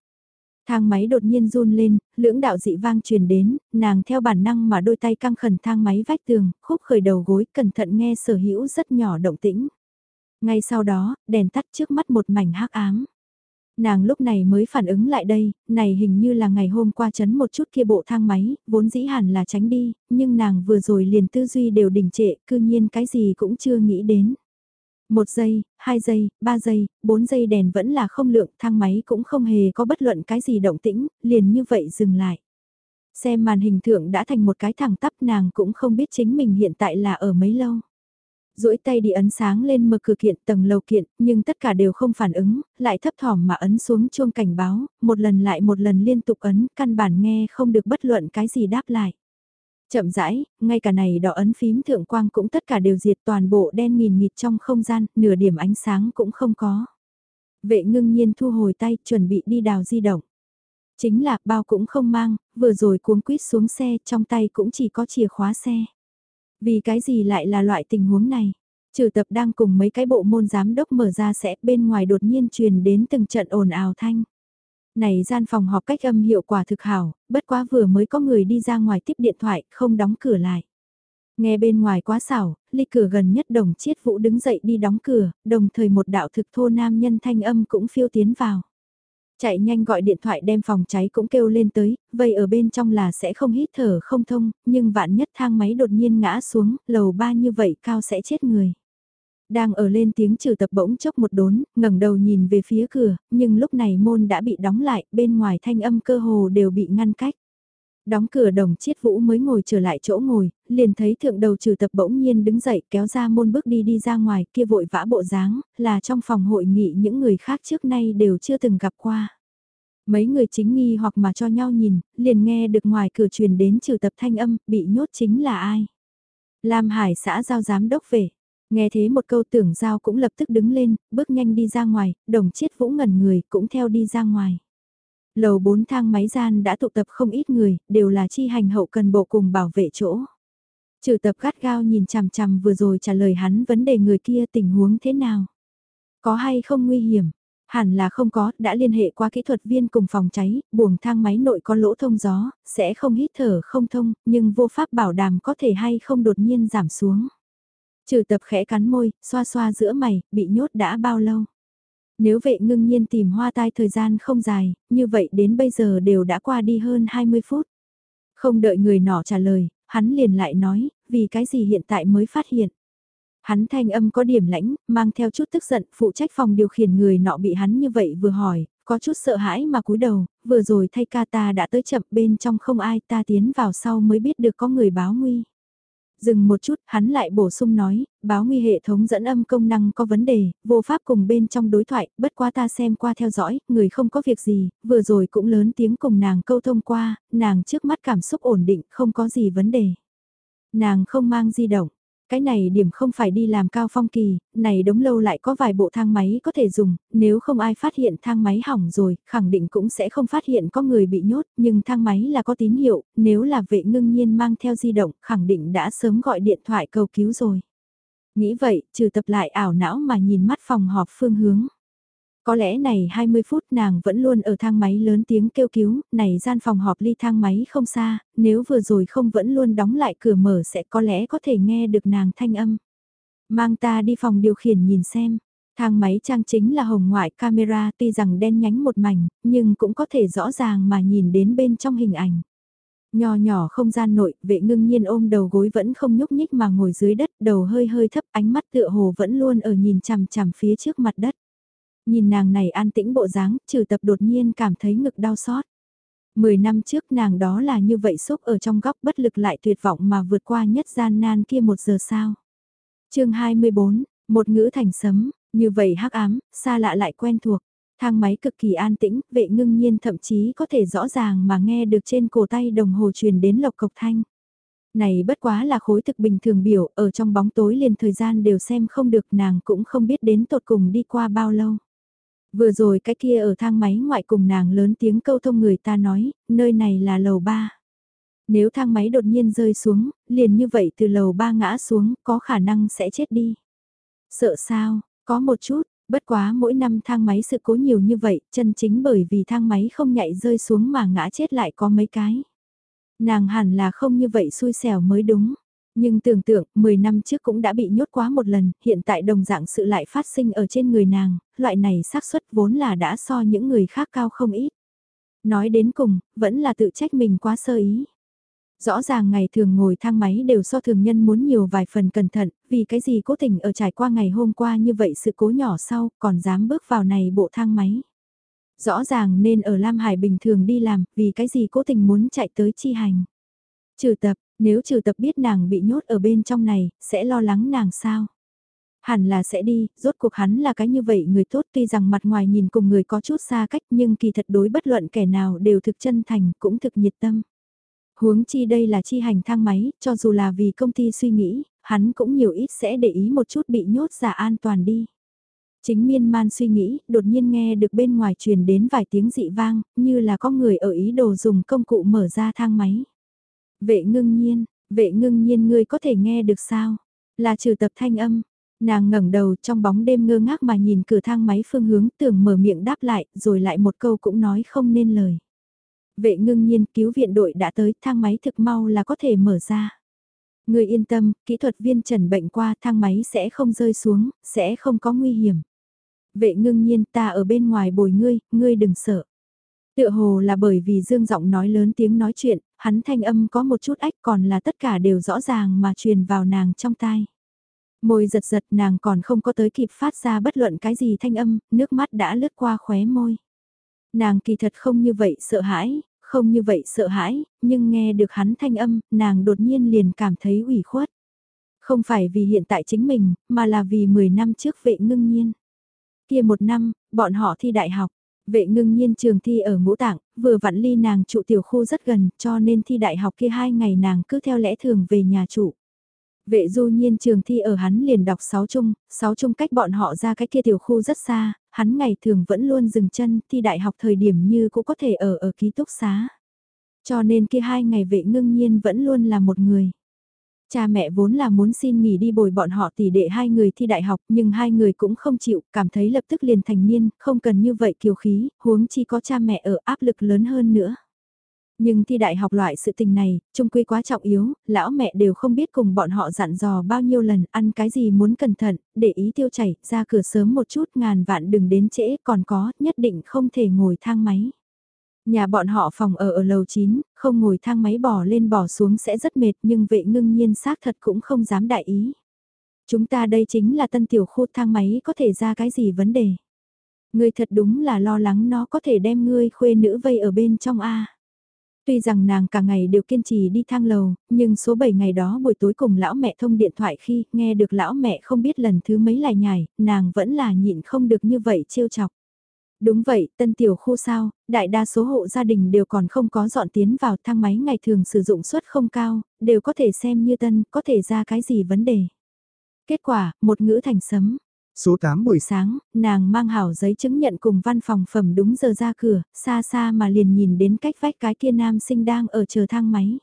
Thang máy đột nhiên run lên, lưỡng đạo dị vang truyền đến, nàng theo bản năng mà đôi tay căng khẩn thang máy vách tường, khúc khởi đầu gối cẩn thận nghe sở hữu rất nhỏ động tĩnh. Ngay sau đó, đèn tắt trước mắt một mảnh hắc ám. Nàng lúc này mới phản ứng lại đây, này hình như là ngày hôm qua chấn một chút kia bộ thang máy, vốn dĩ hẳn là tránh đi, nhưng nàng vừa rồi liền tư duy đều đình trệ, cư nhiên cái gì cũng chưa nghĩ đến. Một giây, hai giây, ba giây, bốn giây đèn vẫn là không lượng, thang máy cũng không hề có bất luận cái gì động tĩnh, liền như vậy dừng lại. Xem màn hình thượng đã thành một cái thẳng tắp nàng cũng không biết chính mình hiện tại là ở mấy lâu duỗi tay đi ấn sáng lên mở cửa kiện tầng lầu kiện, nhưng tất cả đều không phản ứng, lại thấp thỏm mà ấn xuống chuông cảnh báo, một lần lại một lần liên tục ấn, căn bản nghe không được bất luận cái gì đáp lại. Chậm rãi, ngay cả này đỏ ấn phím thượng quang cũng tất cả đều diệt toàn bộ đen nghìn nghịt trong không gian, nửa điểm ánh sáng cũng không có. Vệ ngưng nhiên thu hồi tay, chuẩn bị đi đào di động. Chính là bao cũng không mang, vừa rồi cuống quýt xuống xe, trong tay cũng chỉ có chìa khóa xe. Vì cái gì lại là loại tình huống này? Trừ tập đang cùng mấy cái bộ môn giám đốc mở ra sẽ bên ngoài đột nhiên truyền đến từng trận ồn ào thanh. Này gian phòng họp cách âm hiệu quả thực hảo, bất quá vừa mới có người đi ra ngoài tiếp điện thoại, không đóng cửa lại. Nghe bên ngoài quá xảo, ly cửa gần nhất đồng chiết vũ đứng dậy đi đóng cửa, đồng thời một đạo thực thô nam nhân thanh âm cũng phiêu tiến vào. Chạy nhanh gọi điện thoại đem phòng cháy cũng kêu lên tới, vậy ở bên trong là sẽ không hít thở không thông, nhưng vạn nhất thang máy đột nhiên ngã xuống, lầu ba như vậy cao sẽ chết người. Đang ở lên tiếng trừ tập bỗng chốc một đốn, ngẩng đầu nhìn về phía cửa, nhưng lúc này môn đã bị đóng lại, bên ngoài thanh âm cơ hồ đều bị ngăn cách. Đóng cửa đồng chiết vũ mới ngồi trở lại chỗ ngồi, liền thấy thượng đầu trừ tập bỗng nhiên đứng dậy kéo ra môn bước đi đi ra ngoài kia vội vã bộ dáng, là trong phòng hội nghị những người khác trước nay đều chưa từng gặp qua. Mấy người chính nghi hoặc mà cho nhau nhìn, liền nghe được ngoài cửa truyền đến trừ tập thanh âm, bị nhốt chính là ai. Lam Hải xã giao giám đốc về. Nghe thế một câu tưởng giao cũng lập tức đứng lên, bước nhanh đi ra ngoài, đồng chiết vũ ngẩn người cũng theo đi ra ngoài. Lầu 4 thang máy gian đã tụ tập không ít người, đều là chi hành hậu cần bộ cùng bảo vệ chỗ. Trừ tập gắt gao nhìn chằm chằm vừa rồi trả lời hắn vấn đề người kia tình huống thế nào. Có hay không nguy hiểm? Hẳn là không có, đã liên hệ qua kỹ thuật viên cùng phòng cháy, buồng thang máy nội có lỗ thông gió, sẽ không hít thở không thông, nhưng vô pháp bảo đảm có thể hay không đột nhiên giảm xuống. Trừ tập khẽ cắn môi, xoa xoa giữa mày, bị nhốt đã bao lâu? Nếu vệ ngưng nhiên tìm hoa tai thời gian không dài, như vậy đến bây giờ đều đã qua đi hơn 20 phút. Không đợi người nọ trả lời, hắn liền lại nói, vì cái gì hiện tại mới phát hiện. Hắn thanh âm có điểm lãnh, mang theo chút tức giận, phụ trách phòng điều khiển người nọ bị hắn như vậy vừa hỏi, có chút sợ hãi mà cúi đầu, vừa rồi thay ca ta đã tới chậm bên trong không ai ta tiến vào sau mới biết được có người báo nguy. Dừng một chút, hắn lại bổ sung nói, báo nguy hệ thống dẫn âm công năng có vấn đề, vô pháp cùng bên trong đối thoại, bất quá ta xem qua theo dõi, người không có việc gì, vừa rồi cũng lớn tiếng cùng nàng câu thông qua, nàng trước mắt cảm xúc ổn định, không có gì vấn đề. Nàng không mang di động, cái này điểm không phải đi làm cao phong kỳ, này đống lâu lại có vài bộ thang máy có thể dùng, nếu không ai phát hiện thang máy hỏng rồi, khẳng định cũng sẽ không phát hiện có người bị nhốt, nhưng thang máy là có tín hiệu, nếu là vệ ngưng nhiên mang theo di động, khẳng định đã sớm gọi điện thoại cầu cứu rồi. Nghĩ vậy, trừ tập lại ảo não mà nhìn mắt phòng họp phương hướng. Có lẽ này 20 phút nàng vẫn luôn ở thang máy lớn tiếng kêu cứu, này gian phòng họp ly thang máy không xa, nếu vừa rồi không vẫn luôn đóng lại cửa mở sẽ có lẽ có thể nghe được nàng thanh âm. Mang ta đi phòng điều khiển nhìn xem, thang máy trang chính là hồng ngoại camera tuy rằng đen nhánh một mảnh, nhưng cũng có thể rõ ràng mà nhìn đến bên trong hình ảnh. Nhỏ nhỏ không gian nội, vệ ngưng nhiên ôm đầu gối vẫn không nhúc nhích mà ngồi dưới đất, đầu hơi hơi thấp ánh mắt tựa hồ vẫn luôn ở nhìn chằm chằm phía trước mặt đất. Nhìn nàng này an tĩnh bộ dáng, trừ tập đột nhiên cảm thấy ngực đau xót. Mười năm trước nàng đó là như vậy xúc ở trong góc bất lực lại tuyệt vọng mà vượt qua nhất gian nan kia một giờ sao. chương 24, một ngữ thành sấm, như vậy hắc ám, xa lạ lại quen thuộc. Thang máy cực kỳ an tĩnh, vệ ngưng nhiên thậm chí có thể rõ ràng mà nghe được trên cổ tay đồng hồ truyền đến lộc cộc thanh. Này bất quá là khối thực bình thường biểu, ở trong bóng tối liền thời gian đều xem không được nàng cũng không biết đến tột cùng đi qua bao lâu. Vừa rồi cái kia ở thang máy ngoại cùng nàng lớn tiếng câu thông người ta nói, nơi này là lầu 3. Nếu thang máy đột nhiên rơi xuống, liền như vậy từ lầu 3 ngã xuống, có khả năng sẽ chết đi. Sợ sao, có một chút, bất quá mỗi năm thang máy sự cố nhiều như vậy, chân chính bởi vì thang máy không nhạy rơi xuống mà ngã chết lại có mấy cái. Nàng hẳn là không như vậy xui xẻo mới đúng. Nhưng tưởng tượng, 10 năm trước cũng đã bị nhốt quá một lần, hiện tại đồng dạng sự lại phát sinh ở trên người nàng, loại này xác suất vốn là đã so những người khác cao không ít. Nói đến cùng, vẫn là tự trách mình quá sơ ý. Rõ ràng ngày thường ngồi thang máy đều so thường nhân muốn nhiều vài phần cẩn thận, vì cái gì cố tình ở trải qua ngày hôm qua như vậy sự cố nhỏ sau còn dám bước vào này bộ thang máy. Rõ ràng nên ở Lam Hải bình thường đi làm, vì cái gì cố tình muốn chạy tới chi hành. Trừ tập, nếu trừ tập biết nàng bị nhốt ở bên trong này, sẽ lo lắng nàng sao? Hẳn là sẽ đi, rốt cuộc hắn là cái như vậy người tốt tuy rằng mặt ngoài nhìn cùng người có chút xa cách nhưng kỳ thật đối bất luận kẻ nào đều thực chân thành cũng thực nhiệt tâm. Huống chi đây là chi hành thang máy, cho dù là vì công ty suy nghĩ, hắn cũng nhiều ít sẽ để ý một chút bị nhốt giả an toàn đi. Chính miên man suy nghĩ, đột nhiên nghe được bên ngoài truyền đến vài tiếng dị vang, như là có người ở ý đồ dùng công cụ mở ra thang máy. Vệ ngưng nhiên, vệ ngưng nhiên ngươi có thể nghe được sao? Là trừ tập thanh âm. Nàng ngẩng đầu trong bóng đêm ngơ ngác mà nhìn cửa thang máy phương hướng tưởng mở miệng đáp lại rồi lại một câu cũng nói không nên lời. Vệ ngưng nhiên cứu viện đội đã tới thang máy thực mau là có thể mở ra. Người yên tâm, kỹ thuật viên trần bệnh qua thang máy sẽ không rơi xuống, sẽ không có nguy hiểm. Vệ ngưng nhiên ta ở bên ngoài bồi ngươi, ngươi đừng sợ. Tựa hồ là bởi vì dương giọng nói lớn tiếng nói chuyện, hắn thanh âm có một chút ách còn là tất cả đều rõ ràng mà truyền vào nàng trong tai. Môi giật giật nàng còn không có tới kịp phát ra bất luận cái gì thanh âm, nước mắt đã lướt qua khóe môi. Nàng kỳ thật không như vậy sợ hãi, không như vậy sợ hãi, nhưng nghe được hắn thanh âm, nàng đột nhiên liền cảm thấy ủy khuất. Không phải vì hiện tại chính mình, mà là vì 10 năm trước vệ ngưng nhiên. Kia một năm, bọn họ thi đại học. Vệ ngưng nhiên trường thi ở ngũ tạng, vừa vặn ly nàng trụ tiểu khu rất gần, cho nên thi đại học kia hai ngày nàng cứ theo lẽ thường về nhà trụ. Vệ du nhiên trường thi ở hắn liền đọc 6 chung, 6 chung cách bọn họ ra cái kia tiểu khu rất xa, hắn ngày thường vẫn luôn dừng chân thi đại học thời điểm như cũng có thể ở ở ký túc xá. Cho nên kia hai ngày vệ ngưng nhiên vẫn luôn là một người. Cha mẹ vốn là muốn xin nghỉ đi bồi bọn họ tỷ đệ hai người thi đại học nhưng hai người cũng không chịu, cảm thấy lập tức liền thành niên, không cần như vậy kiều khí, huống chi có cha mẹ ở áp lực lớn hơn nữa. Nhưng thi đại học loại sự tình này, trung quy quá trọng yếu, lão mẹ đều không biết cùng bọn họ dặn dò bao nhiêu lần, ăn cái gì muốn cẩn thận, để ý tiêu chảy, ra cửa sớm một chút ngàn vạn đừng đến trễ, còn có, nhất định không thể ngồi thang máy. Nhà bọn họ phòng ở ở lầu 9, không ngồi thang máy bỏ lên bỏ xuống sẽ rất mệt nhưng vệ ngưng nhiên xác thật cũng không dám đại ý. Chúng ta đây chính là tân tiểu khu thang máy có thể ra cái gì vấn đề. Ngươi thật đúng là lo lắng nó có thể đem ngươi khuê nữ vây ở bên trong A. Tuy rằng nàng cả ngày đều kiên trì đi thang lầu, nhưng số 7 ngày đó buổi tối cùng lão mẹ thông điện thoại khi nghe được lão mẹ không biết lần thứ mấy lại nhảy, nàng vẫn là nhịn không được như vậy trêu chọc. Đúng vậy, tân tiểu khu sao, đại đa số hộ gia đình đều còn không có dọn tiến vào thang máy ngày thường sử dụng suất không cao, đều có thể xem như tân, có thể ra cái gì vấn đề. Kết quả, một ngữ thành sấm. Số 8 buổi sáng, nàng mang hảo giấy chứng nhận cùng văn phòng phẩm đúng giờ ra cửa, xa xa mà liền nhìn đến cách vách cái kia nam sinh đang ở chờ thang máy.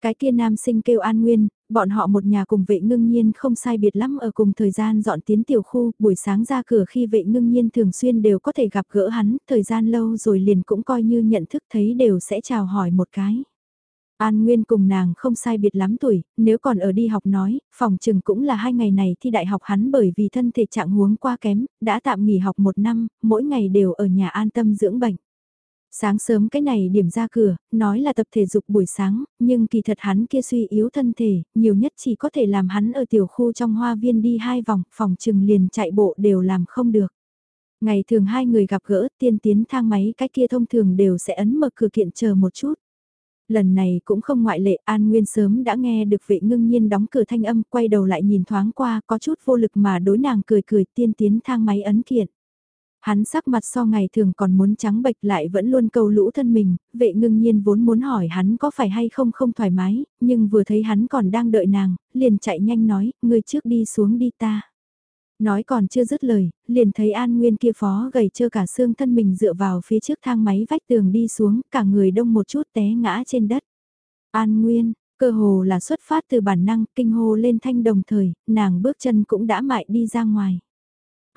Cái kia nam sinh kêu An Nguyên, bọn họ một nhà cùng vệ ngưng nhiên không sai biệt lắm ở cùng thời gian dọn tiến tiểu khu, buổi sáng ra cửa khi vệ ngưng nhiên thường xuyên đều có thể gặp gỡ hắn, thời gian lâu rồi liền cũng coi như nhận thức thấy đều sẽ chào hỏi một cái. An Nguyên cùng nàng không sai biệt lắm tuổi, nếu còn ở đi học nói, phòng trừng cũng là hai ngày này thi đại học hắn bởi vì thân thể trạng huống qua kém, đã tạm nghỉ học một năm, mỗi ngày đều ở nhà an tâm dưỡng bệnh. Sáng sớm cái này điểm ra cửa, nói là tập thể dục buổi sáng, nhưng kỳ thật hắn kia suy yếu thân thể, nhiều nhất chỉ có thể làm hắn ở tiểu khu trong hoa viên đi hai vòng, phòng trừng liền chạy bộ đều làm không được. Ngày thường hai người gặp gỡ tiên tiến thang máy cái kia thông thường đều sẽ ấn mở cửa kiện chờ một chút. Lần này cũng không ngoại lệ An Nguyên sớm đã nghe được vệ ngưng nhiên đóng cửa thanh âm quay đầu lại nhìn thoáng qua có chút vô lực mà đối nàng cười cười tiên tiến thang máy ấn kiện. Hắn sắc mặt so ngày thường còn muốn trắng bệch lại vẫn luôn cầu lũ thân mình, vệ ngưng nhiên vốn muốn hỏi hắn có phải hay không không thoải mái, nhưng vừa thấy hắn còn đang đợi nàng, liền chạy nhanh nói, người trước đi xuống đi ta. Nói còn chưa dứt lời, liền thấy An Nguyên kia phó gầy trơ cả xương thân mình dựa vào phía trước thang máy vách tường đi xuống, cả người đông một chút té ngã trên đất. An Nguyên, cơ hồ là xuất phát từ bản năng, kinh hô lên thanh đồng thời, nàng bước chân cũng đã mại đi ra ngoài.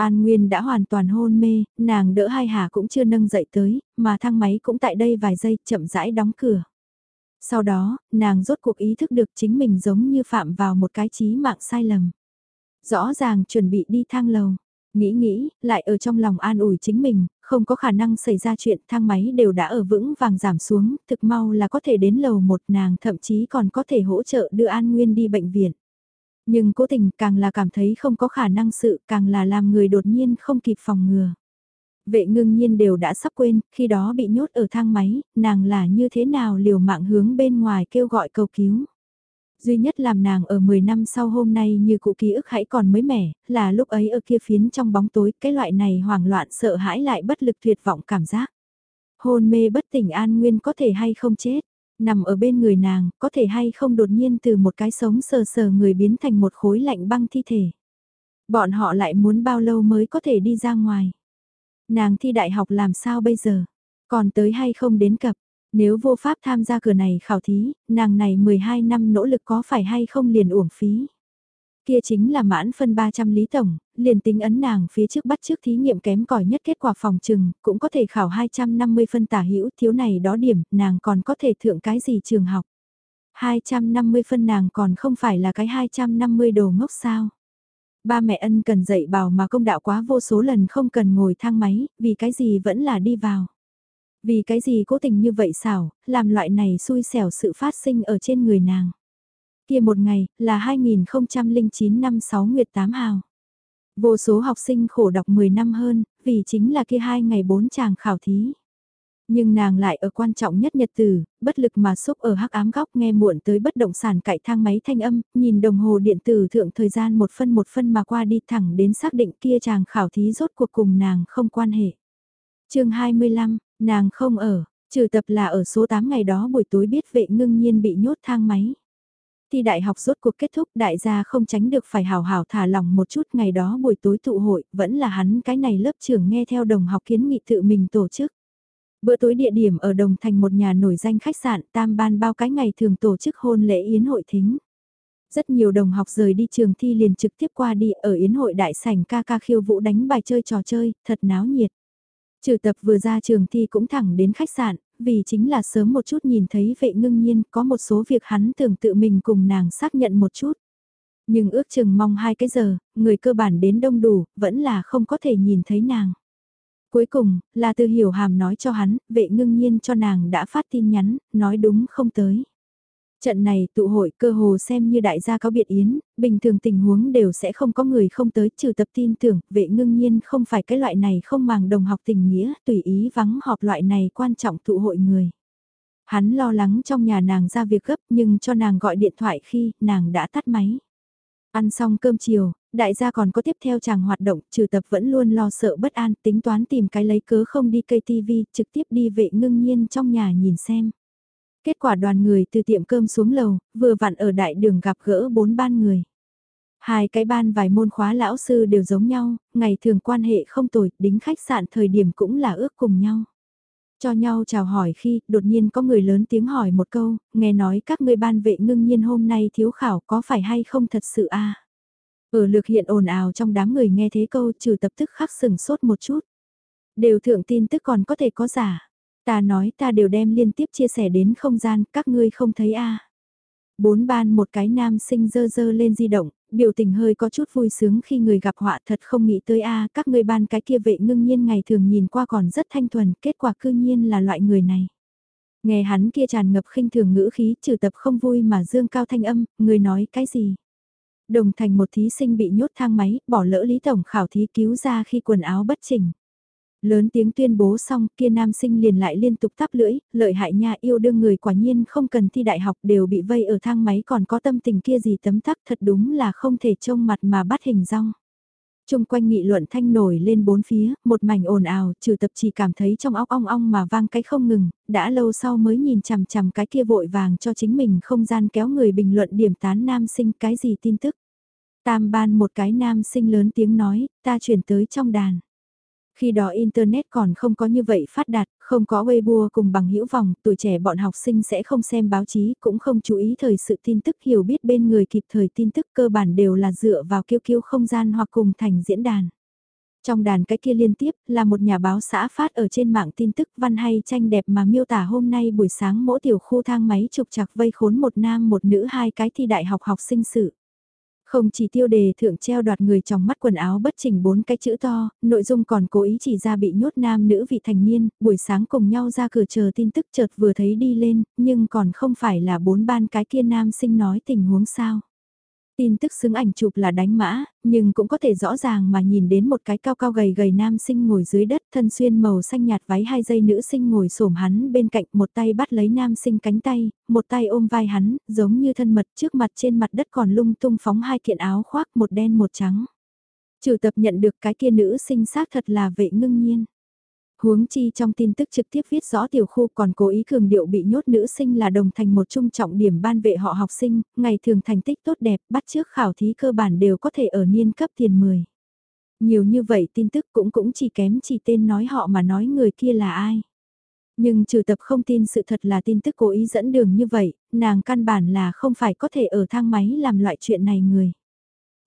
An Nguyên đã hoàn toàn hôn mê, nàng đỡ hai hà cũng chưa nâng dậy tới, mà thang máy cũng tại đây vài giây chậm rãi đóng cửa. Sau đó, nàng rốt cuộc ý thức được chính mình giống như phạm vào một cái trí mạng sai lầm. Rõ ràng chuẩn bị đi thang lầu, nghĩ nghĩ, lại ở trong lòng an ủi chính mình, không có khả năng xảy ra chuyện thang máy đều đã ở vững vàng giảm xuống, thực mau là có thể đến lầu một nàng thậm chí còn có thể hỗ trợ đưa An Nguyên đi bệnh viện. Nhưng cố tình càng là cảm thấy không có khả năng sự càng là làm người đột nhiên không kịp phòng ngừa. Vệ ngưng nhiên đều đã sắp quên, khi đó bị nhốt ở thang máy, nàng là như thế nào liều mạng hướng bên ngoài kêu gọi cầu cứu. Duy nhất làm nàng ở 10 năm sau hôm nay như cụ ký ức hãy còn mới mẻ, là lúc ấy ở kia phiến trong bóng tối, cái loại này hoảng loạn sợ hãi lại bất lực tuyệt vọng cảm giác. Hôn mê bất tỉnh an nguyên có thể hay không chết, nằm ở bên người nàng, có thể hay không đột nhiên từ một cái sống sờ sờ người biến thành một khối lạnh băng thi thể. Bọn họ lại muốn bao lâu mới có thể đi ra ngoài. Nàng thi đại học làm sao bây giờ? Còn tới hay không đến cập? Nếu vô pháp tham gia cửa này khảo thí, nàng này 12 năm nỗ lực có phải hay không liền uổng phí? Kia chính là mãn phân 300 lý tổng, liền tính ấn nàng phía trước bắt trước thí nghiệm kém cỏi nhất kết quả phòng trừng, cũng có thể khảo 250 phân tả hữu thiếu này đó điểm, nàng còn có thể thượng cái gì trường học. 250 phân nàng còn không phải là cái 250 đồ ngốc sao. Ba mẹ ân cần dạy bảo mà công đạo quá vô số lần không cần ngồi thang máy, vì cái gì vẫn là đi vào. Vì cái gì cố tình như vậy xảo, làm loại này xui xẻo sự phát sinh ở trên người nàng. Kia một ngày, là 2009 năm 6 Nguyệt 8 Hào. Vô số học sinh khổ đọc 10 năm hơn, vì chính là kia hai ngày bốn chàng khảo thí. Nhưng nàng lại ở quan trọng nhất nhật tử, bất lực mà xúc ở hắc ám góc nghe muộn tới bất động sản cậy thang máy thanh âm, nhìn đồng hồ điện tử thượng thời gian một phân một phân mà qua đi thẳng đến xác định kia chàng khảo thí rốt cuộc cùng nàng không quan hệ. chương 25, nàng không ở, trừ tập là ở số 8 ngày đó buổi tối biết vệ ngưng nhiên bị nhốt thang máy. Thi đại học rốt cuộc kết thúc đại gia không tránh được phải hào hào thả lòng một chút ngày đó buổi tối tụ hội, vẫn là hắn cái này lớp trưởng nghe theo đồng học kiến nghị tự mình tổ chức. Bữa tối địa điểm ở Đồng Thành một nhà nổi danh khách sạn tam ban bao cái ngày thường tổ chức hôn lễ yến hội thính. Rất nhiều đồng học rời đi trường thi liền trực tiếp qua đi ở yến hội đại sảnh ca ca khiêu vũ đánh bài chơi trò chơi, thật náo nhiệt. Trừ tập vừa ra trường thi cũng thẳng đến khách sạn, vì chính là sớm một chút nhìn thấy vệ ngưng nhiên có một số việc hắn tưởng tự mình cùng nàng xác nhận một chút. Nhưng ước chừng mong hai cái giờ, người cơ bản đến đông đủ, vẫn là không có thể nhìn thấy nàng. Cuối cùng, là từ hiểu hàm nói cho hắn, vệ ngưng nhiên cho nàng đã phát tin nhắn, nói đúng không tới. Trận này tụ hội cơ hồ xem như đại gia có biệt yến, bình thường tình huống đều sẽ không có người không tới trừ tập tin tưởng, vệ ngưng nhiên không phải cái loại này không màng đồng học tình nghĩa, tùy ý vắng họp loại này quan trọng tụ hội người. Hắn lo lắng trong nhà nàng ra việc gấp nhưng cho nàng gọi điện thoại khi nàng đã tắt máy. Ăn xong cơm chiều, đại gia còn có tiếp theo chàng hoạt động, trừ tập vẫn luôn lo sợ bất an, tính toán tìm cái lấy cớ không đi cây tivi trực tiếp đi vệ ngưng nhiên trong nhà nhìn xem. Kết quả đoàn người từ tiệm cơm xuống lầu, vừa vặn ở đại đường gặp gỡ bốn ban người. Hai cái ban vài môn khóa lão sư đều giống nhau, ngày thường quan hệ không tồi, đính khách sạn thời điểm cũng là ước cùng nhau. Cho nhau chào hỏi khi, đột nhiên có người lớn tiếng hỏi một câu, nghe nói các ngươi ban vệ ngưng nhiên hôm nay thiếu khảo có phải hay không thật sự a Ở lực hiện ồn ào trong đám người nghe thế câu trừ tập tức khắc sừng sốt một chút. Đều thượng tin tức còn có thể có giả. Ta nói ta đều đem liên tiếp chia sẻ đến không gian, các ngươi không thấy a Bốn ban một cái nam sinh dơ dơ lên di động, biểu tình hơi có chút vui sướng khi người gặp họa thật không nghĩ tới a các ngươi ban cái kia vệ ngưng nhiên ngày thường nhìn qua còn rất thanh thuần, kết quả cư nhiên là loại người này. Nghe hắn kia tràn ngập khinh thường ngữ khí trừ tập không vui mà dương cao thanh âm, người nói cái gì. Đồng thành một thí sinh bị nhốt thang máy, bỏ lỡ lý tổng khảo thí cứu ra khi quần áo bất chỉnh. Lớn tiếng tuyên bố xong kia nam sinh liền lại liên tục tắp lưỡi, lợi hại nha yêu đương người quả nhiên không cần thi đại học đều bị vây ở thang máy còn có tâm tình kia gì tấm tắc thật đúng là không thể trông mặt mà bắt hình rong. Trung quanh nghị luận thanh nổi lên bốn phía, một mảnh ồn ào, trừ tập chỉ cảm thấy trong óc ong ong mà vang cái không ngừng, đã lâu sau mới nhìn chằm chằm cái kia vội vàng cho chính mình không gian kéo người bình luận điểm tán nam sinh cái gì tin tức. Tam ban một cái nam sinh lớn tiếng nói, ta chuyển tới trong đàn. Khi đó Internet còn không có như vậy phát đạt, không có Weibo cùng bằng hữu vòng, tuổi trẻ bọn học sinh sẽ không xem báo chí, cũng không chú ý thời sự tin tức hiểu biết bên người kịp thời tin tức cơ bản đều là dựa vào kiêu kiêu không gian hoặc cùng thành diễn đàn. Trong đàn cái kia liên tiếp là một nhà báo xã phát ở trên mạng tin tức văn hay tranh đẹp mà miêu tả hôm nay buổi sáng mỗi tiểu khu thang máy trục chặt vây khốn một nam một nữ hai cái thi đại học học sinh sự. Không chỉ tiêu đề thượng treo đoạt người trong mắt quần áo bất chỉnh bốn cái chữ to, nội dung còn cố ý chỉ ra bị nhốt nam nữ vị thành niên, buổi sáng cùng nhau ra cửa chờ tin tức chợt vừa thấy đi lên, nhưng còn không phải là bốn ban cái kia nam sinh nói tình huống sao. Tin tức xứng ảnh chụp là đánh mã, nhưng cũng có thể rõ ràng mà nhìn đến một cái cao cao gầy gầy nam sinh ngồi dưới đất thân xuyên màu xanh nhạt váy hai dây nữ sinh ngồi xổm hắn bên cạnh một tay bắt lấy nam sinh cánh tay, một tay ôm vai hắn, giống như thân mật trước mặt trên mặt đất còn lung tung phóng hai kiện áo khoác một đen một trắng. Trừ tập nhận được cái kia nữ sinh xác thật là vệ ngưng nhiên. Huống chi trong tin tức trực tiếp viết rõ tiểu khu còn cố ý cường điệu bị nhốt nữ sinh là đồng thành một trung trọng điểm ban vệ họ học sinh, ngày thường thành tích tốt đẹp, bắt trước khảo thí cơ bản đều có thể ở niên cấp tiền 10. Nhiều như vậy tin tức cũng cũng chỉ kém chỉ tên nói họ mà nói người kia là ai. Nhưng trừ tập không tin sự thật là tin tức cố ý dẫn đường như vậy, nàng căn bản là không phải có thể ở thang máy làm loại chuyện này người.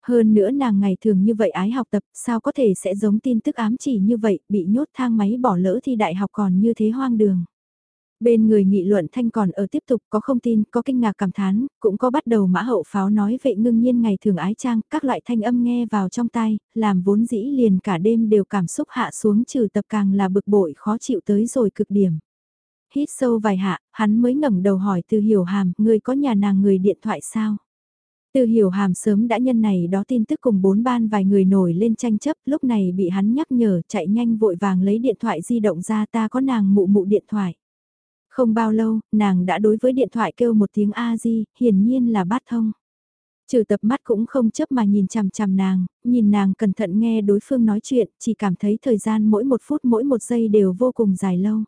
Hơn nữa nàng ngày thường như vậy ái học tập, sao có thể sẽ giống tin tức ám chỉ như vậy, bị nhốt thang máy bỏ lỡ thi đại học còn như thế hoang đường. Bên người nghị luận thanh còn ở tiếp tục có không tin, có kinh ngạc cảm thán, cũng có bắt đầu mã hậu pháo nói vệ ngưng nhiên ngày thường ái trang, các loại thanh âm nghe vào trong tai, làm vốn dĩ liền cả đêm đều cảm xúc hạ xuống trừ tập càng là bực bội khó chịu tới rồi cực điểm. Hít sâu vài hạ, hắn mới ngẩng đầu hỏi từ hiểu hàm, người có nhà nàng người điện thoại sao? Từ hiểu hàm sớm đã nhân này đó tin tức cùng bốn ban vài người nổi lên tranh chấp, lúc này bị hắn nhắc nhở chạy nhanh vội vàng lấy điện thoại di động ra ta có nàng mụ mụ điện thoại. Không bao lâu, nàng đã đối với điện thoại kêu một tiếng A-di, hiển nhiên là bát thông. Trừ tập mắt cũng không chấp mà nhìn chằm chằm nàng, nhìn nàng cẩn thận nghe đối phương nói chuyện, chỉ cảm thấy thời gian mỗi một phút mỗi một giây đều vô cùng dài lâu.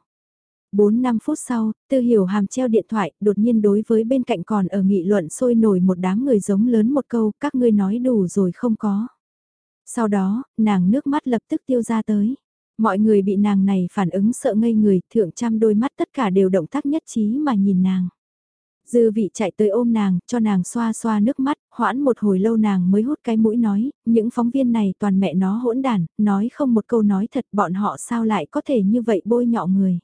4-5 phút sau, tư hiểu hàm treo điện thoại, đột nhiên đối với bên cạnh còn ở nghị luận sôi nổi một đám người giống lớn một câu, các ngươi nói đủ rồi không có. Sau đó, nàng nước mắt lập tức tiêu ra tới. Mọi người bị nàng này phản ứng sợ ngây người, thượng trăm đôi mắt tất cả đều động tác nhất trí mà nhìn nàng. Dư vị chạy tới ôm nàng, cho nàng xoa xoa nước mắt, hoãn một hồi lâu nàng mới hút cái mũi nói, những phóng viên này toàn mẹ nó hỗn đàn, nói không một câu nói thật bọn họ sao lại có thể như vậy bôi nhọ người.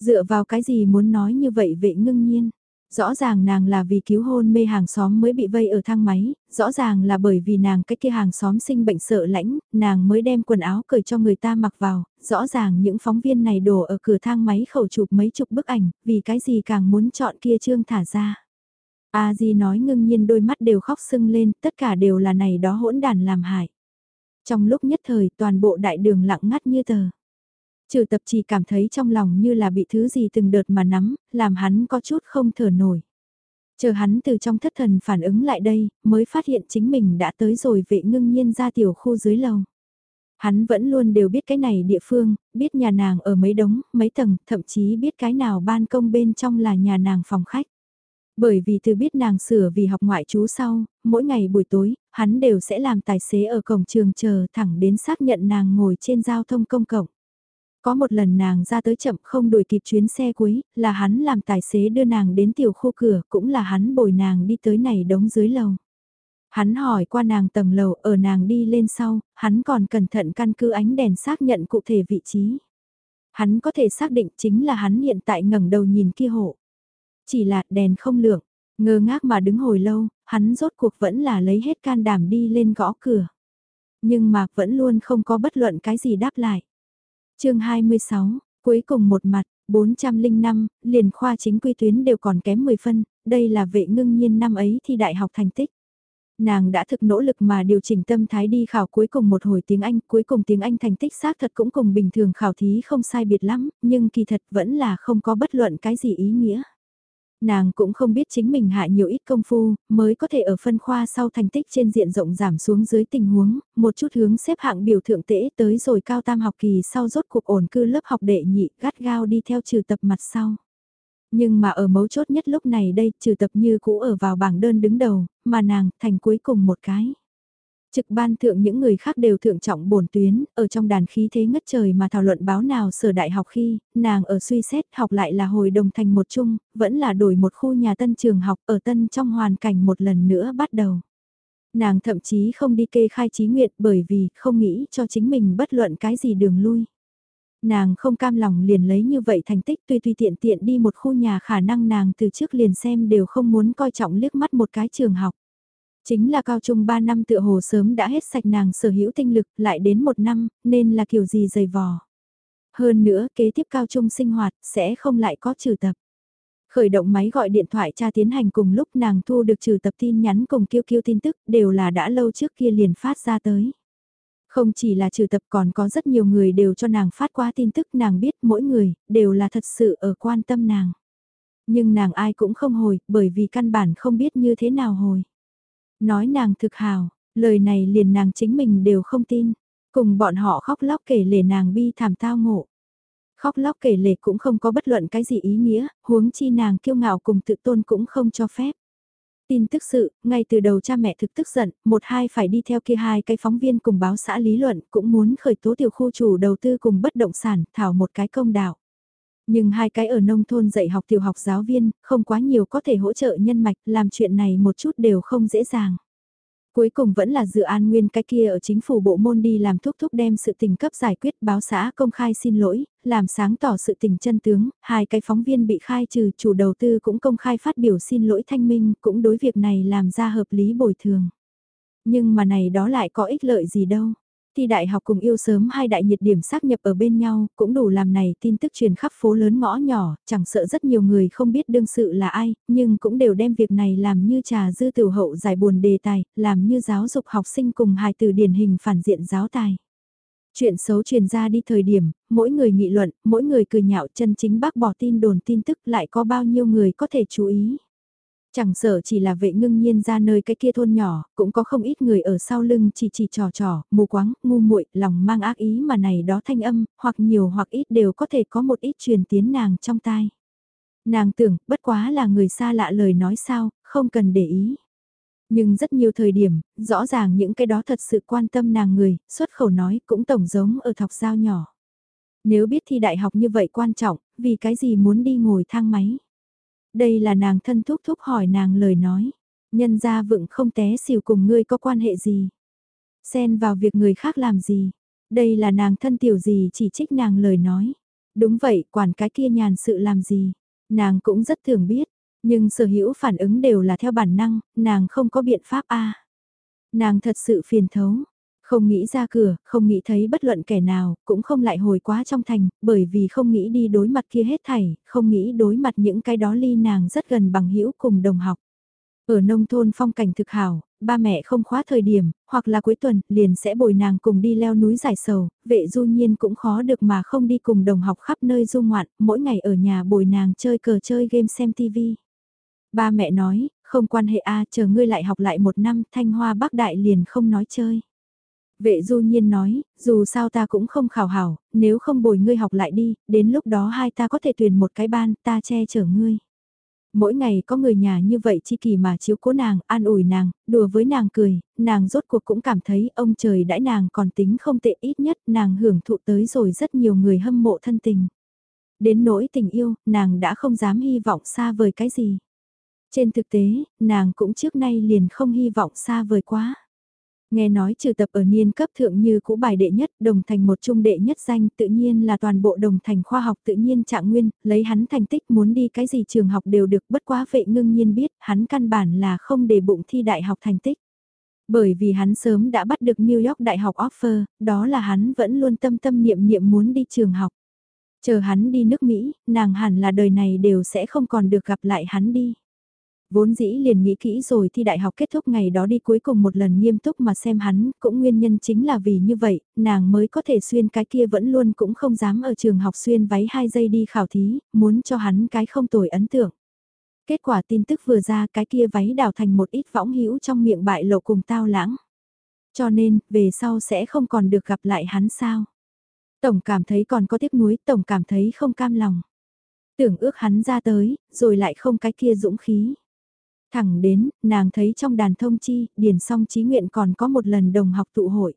Dựa vào cái gì muốn nói như vậy vệ ngưng nhiên? Rõ ràng nàng là vì cứu hôn mê hàng xóm mới bị vây ở thang máy, rõ ràng là bởi vì nàng cái kia hàng xóm sinh bệnh sợ lãnh, nàng mới đem quần áo cởi cho người ta mặc vào, rõ ràng những phóng viên này đổ ở cửa thang máy khẩu chụp mấy chục bức ảnh, vì cái gì càng muốn chọn kia trương thả ra. A Di nói ngưng nhiên đôi mắt đều khóc sưng lên, tất cả đều là này đó hỗn đàn làm hại. Trong lúc nhất thời toàn bộ đại đường lặng ngắt như tờ. Trừ tập chỉ cảm thấy trong lòng như là bị thứ gì từng đợt mà nắm, làm hắn có chút không thở nổi. Chờ hắn từ trong thất thần phản ứng lại đây, mới phát hiện chính mình đã tới rồi vệ ngưng nhiên ra tiểu khu dưới lầu. Hắn vẫn luôn đều biết cái này địa phương, biết nhà nàng ở mấy đống, mấy tầng, thậm chí biết cái nào ban công bên trong là nhà nàng phòng khách. Bởi vì từ biết nàng sửa vì học ngoại trú sau, mỗi ngày buổi tối, hắn đều sẽ làm tài xế ở cổng trường chờ thẳng đến xác nhận nàng ngồi trên giao thông công cộng. Có một lần nàng ra tới chậm không đuổi kịp chuyến xe cuối, là hắn làm tài xế đưa nàng đến tiểu khu cửa, cũng là hắn bồi nàng đi tới này đống dưới lầu. Hắn hỏi qua nàng tầng lầu, ở nàng đi lên sau, hắn còn cẩn thận căn cứ ánh đèn xác nhận cụ thể vị trí. Hắn có thể xác định chính là hắn hiện tại ngẩng đầu nhìn kia hộ. Chỉ là đèn không lượng, ngơ ngác mà đứng hồi lâu, hắn rốt cuộc vẫn là lấy hết can đảm đi lên gõ cửa. Nhưng mà vẫn luôn không có bất luận cái gì đáp lại chương 26, cuối cùng một mặt, 405, liền khoa chính quy tuyến đều còn kém 10 phân, đây là vệ ngưng nhiên năm ấy thi đại học thành tích. Nàng đã thực nỗ lực mà điều chỉnh tâm thái đi khảo cuối cùng một hồi tiếng Anh, cuối cùng tiếng Anh thành tích xác thật cũng cùng bình thường khảo thí không sai biệt lắm, nhưng kỳ thật vẫn là không có bất luận cái gì ý nghĩa. Nàng cũng không biết chính mình hạ nhiều ít công phu, mới có thể ở phân khoa sau thành tích trên diện rộng giảm xuống dưới tình huống, một chút hướng xếp hạng biểu thượng tễ tới rồi cao tam học kỳ sau rốt cuộc ổn cư lớp học đệ nhị gắt gao đi theo trừ tập mặt sau. Nhưng mà ở mấu chốt nhất lúc này đây trừ tập như cũ ở vào bảng đơn đứng đầu, mà nàng thành cuối cùng một cái. Trực ban thượng những người khác đều thượng trọng bổn tuyến, ở trong đàn khí thế ngất trời mà thảo luận báo nào sở đại học khi, nàng ở suy xét học lại là hồi đồng thành một chung, vẫn là đổi một khu nhà tân trường học ở tân trong hoàn cảnh một lần nữa bắt đầu. Nàng thậm chí không đi kê khai trí nguyện bởi vì không nghĩ cho chính mình bất luận cái gì đường lui. Nàng không cam lòng liền lấy như vậy thành tích tùy tùy tiện tiện đi một khu nhà khả năng nàng từ trước liền xem đều không muốn coi trọng liếc mắt một cái trường học. Chính là cao trung 3 năm tựa hồ sớm đã hết sạch nàng sở hữu tinh lực, lại đến một năm, nên là kiểu gì dày vò. Hơn nữa, kế tiếp cao trung sinh hoạt sẽ không lại có trừ tập. Khởi động máy gọi điện thoại cha tiến hành cùng lúc nàng thu được trừ tập tin nhắn cùng kêu kêu tin tức, đều là đã lâu trước kia liền phát ra tới. Không chỉ là trừ tập còn có rất nhiều người đều cho nàng phát qua tin tức nàng biết mỗi người đều là thật sự ở quan tâm nàng. Nhưng nàng ai cũng không hồi, bởi vì căn bản không biết như thế nào hồi. Nói nàng thực hào, lời này liền nàng chính mình đều không tin. Cùng bọn họ khóc lóc kể lể nàng bi thảm tao ngộ. Khóc lóc kể lể cũng không có bất luận cái gì ý nghĩa, huống chi nàng kiêu ngạo cùng tự tôn cũng không cho phép. Tin tức sự, ngay từ đầu cha mẹ thực tức giận, một hai phải đi theo kia hai cái phóng viên cùng báo xã lý luận cũng muốn khởi tố tiểu khu chủ đầu tư cùng bất động sản, thảo một cái công đạo. Nhưng hai cái ở nông thôn dạy học tiểu học giáo viên, không quá nhiều có thể hỗ trợ nhân mạch, làm chuyện này một chút đều không dễ dàng. Cuối cùng vẫn là dự an nguyên cái kia ở chính phủ bộ môn đi làm thúc thúc đem sự tình cấp giải quyết báo xã công khai xin lỗi, làm sáng tỏ sự tình chân tướng, hai cái phóng viên bị khai trừ chủ đầu tư cũng công khai phát biểu xin lỗi thanh minh cũng đối việc này làm ra hợp lý bồi thường. Nhưng mà này đó lại có ích lợi gì đâu thi đại học cùng yêu sớm hai đại nhiệt điểm xác nhập ở bên nhau, cũng đủ làm này tin tức truyền khắp phố lớn ngõ nhỏ, chẳng sợ rất nhiều người không biết đương sự là ai, nhưng cũng đều đem việc này làm như trà dư tiểu hậu giải buồn đề tài, làm như giáo dục học sinh cùng hài từ điển hình phản diện giáo tài. Chuyện xấu truyền ra đi thời điểm, mỗi người nghị luận, mỗi người cười nhạo chân chính bác bỏ tin đồn tin tức lại có bao nhiêu người có thể chú ý. Chẳng sợ chỉ là vệ ngưng nhiên ra nơi cái kia thôn nhỏ, cũng có không ít người ở sau lưng chỉ chỉ trò trò, mù quáng, ngu muội, lòng mang ác ý mà này đó thanh âm, hoặc nhiều hoặc ít đều có thể có một ít truyền tiến nàng trong tai. Nàng tưởng, bất quá là người xa lạ lời nói sao, không cần để ý. Nhưng rất nhiều thời điểm, rõ ràng những cái đó thật sự quan tâm nàng người, xuất khẩu nói cũng tổng giống ở thọc dao nhỏ. Nếu biết thi đại học như vậy quan trọng, vì cái gì muốn đi ngồi thang máy? Đây là nàng thân thúc thúc hỏi nàng lời nói. Nhân gia vựng không té xỉu cùng ngươi có quan hệ gì. Xen vào việc người khác làm gì. Đây là nàng thân tiểu gì chỉ trích nàng lời nói. Đúng vậy, quản cái kia nhàn sự làm gì. Nàng cũng rất thường biết. Nhưng sở hữu phản ứng đều là theo bản năng, nàng không có biện pháp a Nàng thật sự phiền thấu, không nghĩ ra cửa, không nghĩ thấy bất luận kẻ nào, cũng không lại hồi quá trong thành, bởi vì không nghĩ đi đối mặt kia hết thảy, không nghĩ đối mặt những cái đó ly nàng rất gần bằng hữu cùng đồng học. Ở nông thôn phong cảnh thực hảo, ba mẹ không khóa thời điểm, hoặc là cuối tuần, liền sẽ bồi nàng cùng đi leo núi giải sầu, vệ du nhiên cũng khó được mà không đi cùng đồng học khắp nơi du ngoạn, mỗi ngày ở nhà bồi nàng chơi cờ chơi game xem tivi. Ba mẹ nói, không quan hệ a chờ ngươi lại học lại một năm, thanh hoa bắc đại liền không nói chơi. Vệ du nhiên nói, dù sao ta cũng không khảo hảo, nếu không bồi ngươi học lại đi, đến lúc đó hai ta có thể tuyển một cái ban, ta che chở ngươi. Mỗi ngày có người nhà như vậy chi kỳ mà chiếu cố nàng, an ủi nàng, đùa với nàng cười, nàng rốt cuộc cũng cảm thấy ông trời đãi nàng còn tính không tệ ít nhất nàng hưởng thụ tới rồi rất nhiều người hâm mộ thân tình. Đến nỗi tình yêu, nàng đã không dám hy vọng xa vời cái gì. Trên thực tế, nàng cũng trước nay liền không hy vọng xa vời quá. Nghe nói trừ tập ở niên cấp thượng như cũ bài đệ nhất, đồng thành một trung đệ nhất danh tự nhiên là toàn bộ đồng thành khoa học tự nhiên trạng nguyên, lấy hắn thành tích muốn đi cái gì trường học đều được bất quá vệ ngưng nhiên biết, hắn căn bản là không để bụng thi đại học thành tích. Bởi vì hắn sớm đã bắt được New York Đại học offer, đó là hắn vẫn luôn tâm tâm niệm niệm muốn đi trường học. Chờ hắn đi nước Mỹ, nàng hẳn là đời này đều sẽ không còn được gặp lại hắn đi. Vốn dĩ liền nghĩ kỹ rồi thi đại học kết thúc ngày đó đi cuối cùng một lần nghiêm túc mà xem hắn, cũng nguyên nhân chính là vì như vậy, nàng mới có thể xuyên cái kia vẫn luôn cũng không dám ở trường học xuyên váy hai giây đi khảo thí, muốn cho hắn cái không tồi ấn tượng. Kết quả tin tức vừa ra cái kia váy đào thành một ít võng hữu trong miệng bại lộ cùng tao lãng. Cho nên, về sau sẽ không còn được gặp lại hắn sao. Tổng cảm thấy còn có tiếc nuối, tổng cảm thấy không cam lòng. Tưởng ước hắn ra tới, rồi lại không cái kia dũng khí. Thẳng đến, nàng thấy trong đàn thông chi, điền song trí nguyện còn có một lần đồng học tụ hội.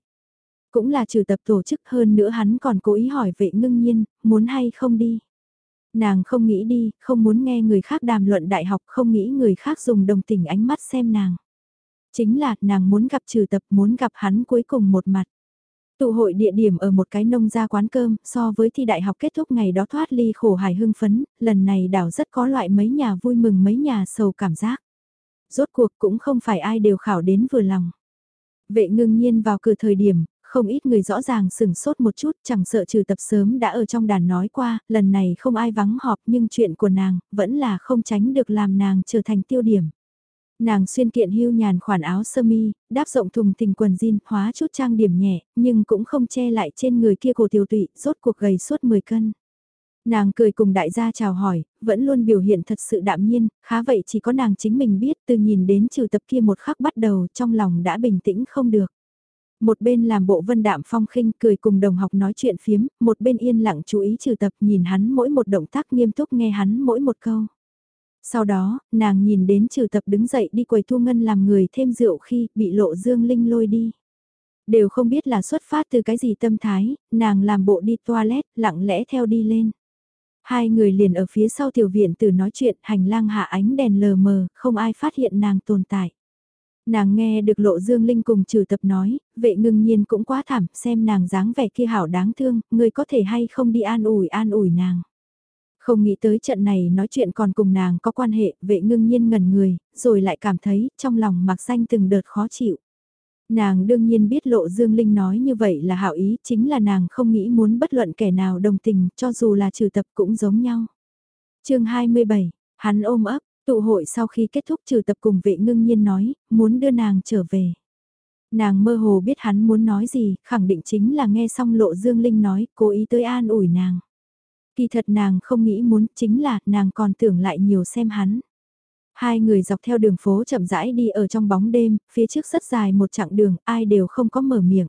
Cũng là trừ tập tổ chức hơn nữa hắn còn cố ý hỏi vệ ngưng nhiên, muốn hay không đi. Nàng không nghĩ đi, không muốn nghe người khác đàm luận đại học, không nghĩ người khác dùng đồng tình ánh mắt xem nàng. Chính là nàng muốn gặp trừ tập muốn gặp hắn cuối cùng một mặt. Tụ hội địa điểm ở một cái nông gia quán cơm, so với thi đại học kết thúc ngày đó thoát ly khổ hài hưng phấn, lần này đảo rất có loại mấy nhà vui mừng mấy nhà sầu cảm giác. Rốt cuộc cũng không phải ai đều khảo đến vừa lòng. Vệ ngưng nhiên vào cửa thời điểm, không ít người rõ ràng sừng sốt một chút, chẳng sợ trừ tập sớm đã ở trong đàn nói qua, lần này không ai vắng họp nhưng chuyện của nàng, vẫn là không tránh được làm nàng trở thành tiêu điểm. Nàng xuyên kiện hưu nhàn khoản áo sơ mi, đáp rộng thùng tình quần jean, hóa chút trang điểm nhẹ, nhưng cũng không che lại trên người kia cổ tiêu tụy, rốt cuộc gầy suốt 10 cân. Nàng cười cùng đại gia chào hỏi, vẫn luôn biểu hiện thật sự đạm nhiên, khá vậy chỉ có nàng chính mình biết từ nhìn đến trừ tập kia một khắc bắt đầu trong lòng đã bình tĩnh không được. Một bên làm bộ vân đạm phong khinh cười cùng đồng học nói chuyện phiếm, một bên yên lặng chú ý trừ tập nhìn hắn mỗi một động tác nghiêm túc nghe hắn mỗi một câu. Sau đó, nàng nhìn đến trừ tập đứng dậy đi quầy thu ngân làm người thêm rượu khi bị lộ dương linh lôi đi. Đều không biết là xuất phát từ cái gì tâm thái, nàng làm bộ đi toilet, lặng lẽ theo đi lên. Hai người liền ở phía sau tiểu viện từ nói chuyện hành lang hạ ánh đèn lờ mờ, không ai phát hiện nàng tồn tại. Nàng nghe được lộ dương linh cùng trừ tập nói, vệ ngưng nhiên cũng quá thảm, xem nàng dáng vẻ kia hảo đáng thương, người có thể hay không đi an ủi an ủi nàng. Không nghĩ tới trận này nói chuyện còn cùng nàng có quan hệ, vệ ngưng nhiên ngẩn người, rồi lại cảm thấy trong lòng mặc danh từng đợt khó chịu. Nàng đương nhiên biết lộ Dương Linh nói như vậy là hảo ý, chính là nàng không nghĩ muốn bất luận kẻ nào đồng tình, cho dù là trừ tập cũng giống nhau. chương 27, hắn ôm ấp, tụ hội sau khi kết thúc trừ tập cùng vệ ngưng nhiên nói, muốn đưa nàng trở về. Nàng mơ hồ biết hắn muốn nói gì, khẳng định chính là nghe xong lộ Dương Linh nói, cố ý tới an ủi nàng. Kỳ thật nàng không nghĩ muốn, chính là nàng còn tưởng lại nhiều xem hắn. Hai người dọc theo đường phố chậm rãi đi ở trong bóng đêm, phía trước rất dài một chặng đường, ai đều không có mở miệng.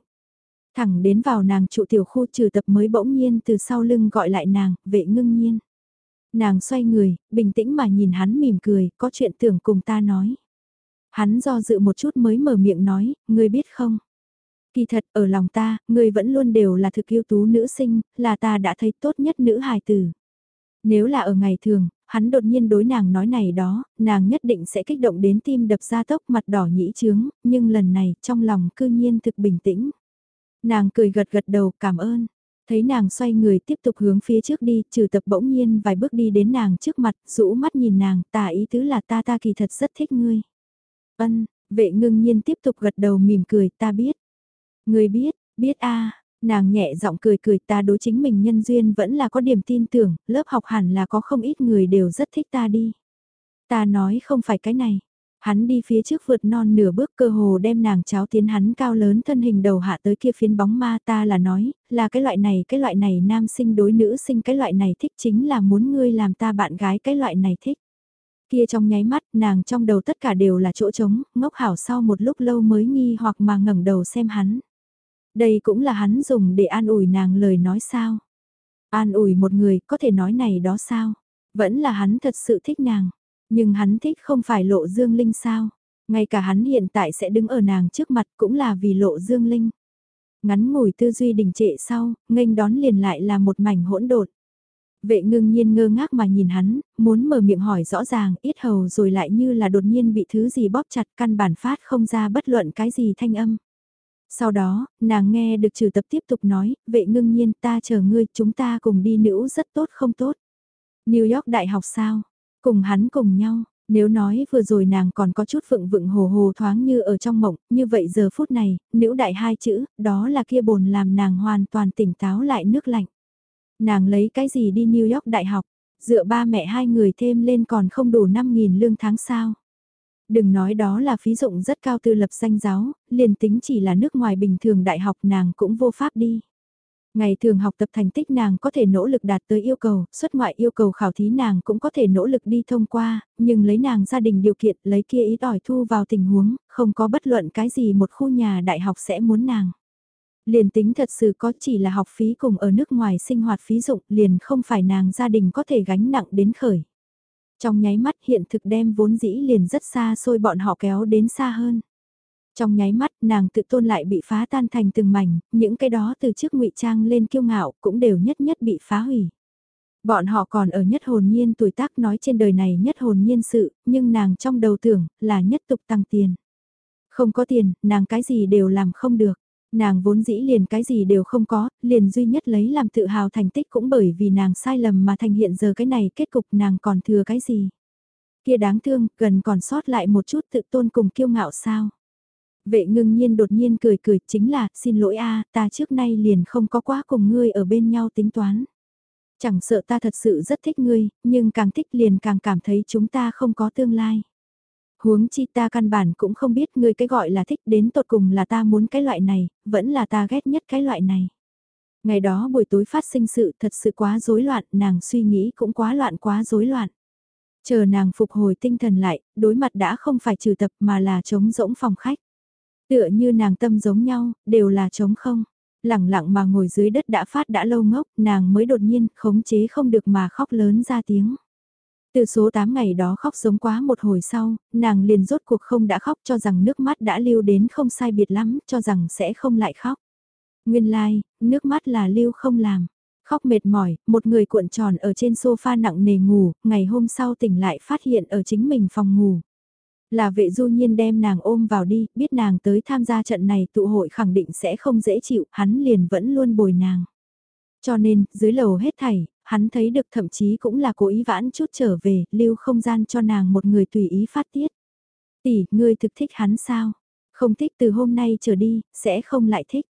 Thẳng đến vào nàng trụ tiểu khu trừ tập mới bỗng nhiên từ sau lưng gọi lại nàng, vệ ngưng nhiên. Nàng xoay người, bình tĩnh mà nhìn hắn mỉm cười, có chuyện tưởng cùng ta nói. Hắn do dự một chút mới mở miệng nói, ngươi biết không? Kỳ thật, ở lòng ta, ngươi vẫn luôn đều là thực yêu tú nữ sinh, là ta đã thấy tốt nhất nữ hài tử. Nếu là ở ngày thường, hắn đột nhiên đối nàng nói này đó, nàng nhất định sẽ kích động đến tim đập ra tốc mặt đỏ nhĩ trướng, nhưng lần này trong lòng cư nhiên thực bình tĩnh. Nàng cười gật gật đầu cảm ơn. Thấy nàng xoay người tiếp tục hướng phía trước đi, trừ tập bỗng nhiên vài bước đi đến nàng trước mặt, rũ mắt nhìn nàng, tà ý tứ là ta ta kỳ thật rất thích ngươi. Ân, vệ ngưng nhiên tiếp tục gật đầu mỉm cười, ta biết. Ngươi biết, biết a Nàng nhẹ giọng cười cười ta đối chính mình nhân duyên vẫn là có điểm tin tưởng, lớp học hẳn là có không ít người đều rất thích ta đi. Ta nói không phải cái này. Hắn đi phía trước vượt non nửa bước cơ hồ đem nàng cháo tiến hắn cao lớn thân hình đầu hạ tới kia phiến bóng ma ta là nói, là cái loại này cái loại này nam sinh đối nữ sinh cái loại này thích chính là muốn ngươi làm ta bạn gái cái loại này thích. Kia trong nháy mắt nàng trong đầu tất cả đều là chỗ trống, ngốc hảo sau một lúc lâu mới nghi hoặc mà ngẩng đầu xem hắn. Đây cũng là hắn dùng để an ủi nàng lời nói sao. An ủi một người có thể nói này đó sao. Vẫn là hắn thật sự thích nàng. Nhưng hắn thích không phải lộ dương linh sao. Ngay cả hắn hiện tại sẽ đứng ở nàng trước mặt cũng là vì lộ dương linh. Ngắn ngủi tư duy đình trệ sau, nghênh đón liền lại là một mảnh hỗn độn. Vệ ngưng nhiên ngơ ngác mà nhìn hắn, muốn mở miệng hỏi rõ ràng, ít hầu rồi lại như là đột nhiên bị thứ gì bóp chặt căn bản phát không ra bất luận cái gì thanh âm. Sau đó, nàng nghe được trừ tập tiếp tục nói, vệ ngưng nhiên ta chờ ngươi, chúng ta cùng đi nữ rất tốt không tốt. New York Đại học sao? Cùng hắn cùng nhau, nếu nói vừa rồi nàng còn có chút vựng vựng hồ hồ thoáng như ở trong mộng, như vậy giờ phút này, nữ đại hai chữ, đó là kia bồn làm nàng hoàn toàn tỉnh táo lại nước lạnh. Nàng lấy cái gì đi New York Đại học, dựa ba mẹ hai người thêm lên còn không đủ 5.000 lương tháng sao. Đừng nói đó là phí dụng rất cao tư lập danh giáo, liền tính chỉ là nước ngoài bình thường đại học nàng cũng vô pháp đi. Ngày thường học tập thành tích nàng có thể nỗ lực đạt tới yêu cầu, xuất ngoại yêu cầu khảo thí nàng cũng có thể nỗ lực đi thông qua, nhưng lấy nàng gia đình điều kiện lấy kia ý đòi thu vào tình huống, không có bất luận cái gì một khu nhà đại học sẽ muốn nàng. Liền tính thật sự có chỉ là học phí cùng ở nước ngoài sinh hoạt phí dụng liền không phải nàng gia đình có thể gánh nặng đến khởi. Trong nháy mắt hiện thực đem vốn dĩ liền rất xa xôi bọn họ kéo đến xa hơn. Trong nháy mắt nàng tự tôn lại bị phá tan thành từng mảnh, những cái đó từ trước ngụy trang lên kiêu ngạo cũng đều nhất nhất bị phá hủy. Bọn họ còn ở nhất hồn nhiên tuổi tác nói trên đời này nhất hồn nhiên sự, nhưng nàng trong đầu tưởng là nhất tục tăng tiền. Không có tiền, nàng cái gì đều làm không được. Nàng vốn dĩ liền cái gì đều không có, liền duy nhất lấy làm tự hào thành tích cũng bởi vì nàng sai lầm mà thành hiện giờ cái này kết cục nàng còn thừa cái gì. Kia đáng thương, gần còn sót lại một chút tự tôn cùng kiêu ngạo sao. Vệ ngưng nhiên đột nhiên cười cười chính là, xin lỗi a ta trước nay liền không có quá cùng ngươi ở bên nhau tính toán. Chẳng sợ ta thật sự rất thích ngươi, nhưng càng thích liền càng cảm thấy chúng ta không có tương lai. Huống chi ta căn bản cũng không biết ngươi cái gọi là thích đến tột cùng là ta muốn cái loại này, vẫn là ta ghét nhất cái loại này. Ngày đó buổi tối phát sinh sự thật sự quá rối loạn, nàng suy nghĩ cũng quá loạn quá rối loạn. Chờ nàng phục hồi tinh thần lại, đối mặt đã không phải trừ tập mà là trống rỗng phòng khách. Tựa như nàng tâm giống nhau, đều là trống không. Lặng lặng mà ngồi dưới đất đã phát đã lâu ngốc, nàng mới đột nhiên khống chế không được mà khóc lớn ra tiếng. Từ số 8 ngày đó khóc giống quá một hồi sau, nàng liền rốt cuộc không đã khóc cho rằng nước mắt đã lưu đến không sai biệt lắm, cho rằng sẽ không lại khóc. Nguyên lai, like, nước mắt là lưu không làm. Khóc mệt mỏi, một người cuộn tròn ở trên sofa nặng nề ngủ, ngày hôm sau tỉnh lại phát hiện ở chính mình phòng ngủ. Là vệ du nhiên đem nàng ôm vào đi, biết nàng tới tham gia trận này tụ hội khẳng định sẽ không dễ chịu, hắn liền vẫn luôn bồi nàng. Cho nên, dưới lầu hết thảy, hắn thấy được thậm chí cũng là cố ý vãn chút trở về, lưu không gian cho nàng một người tùy ý phát tiết. Tỷ, ngươi thực thích hắn sao? Không thích từ hôm nay trở đi, sẽ không lại thích.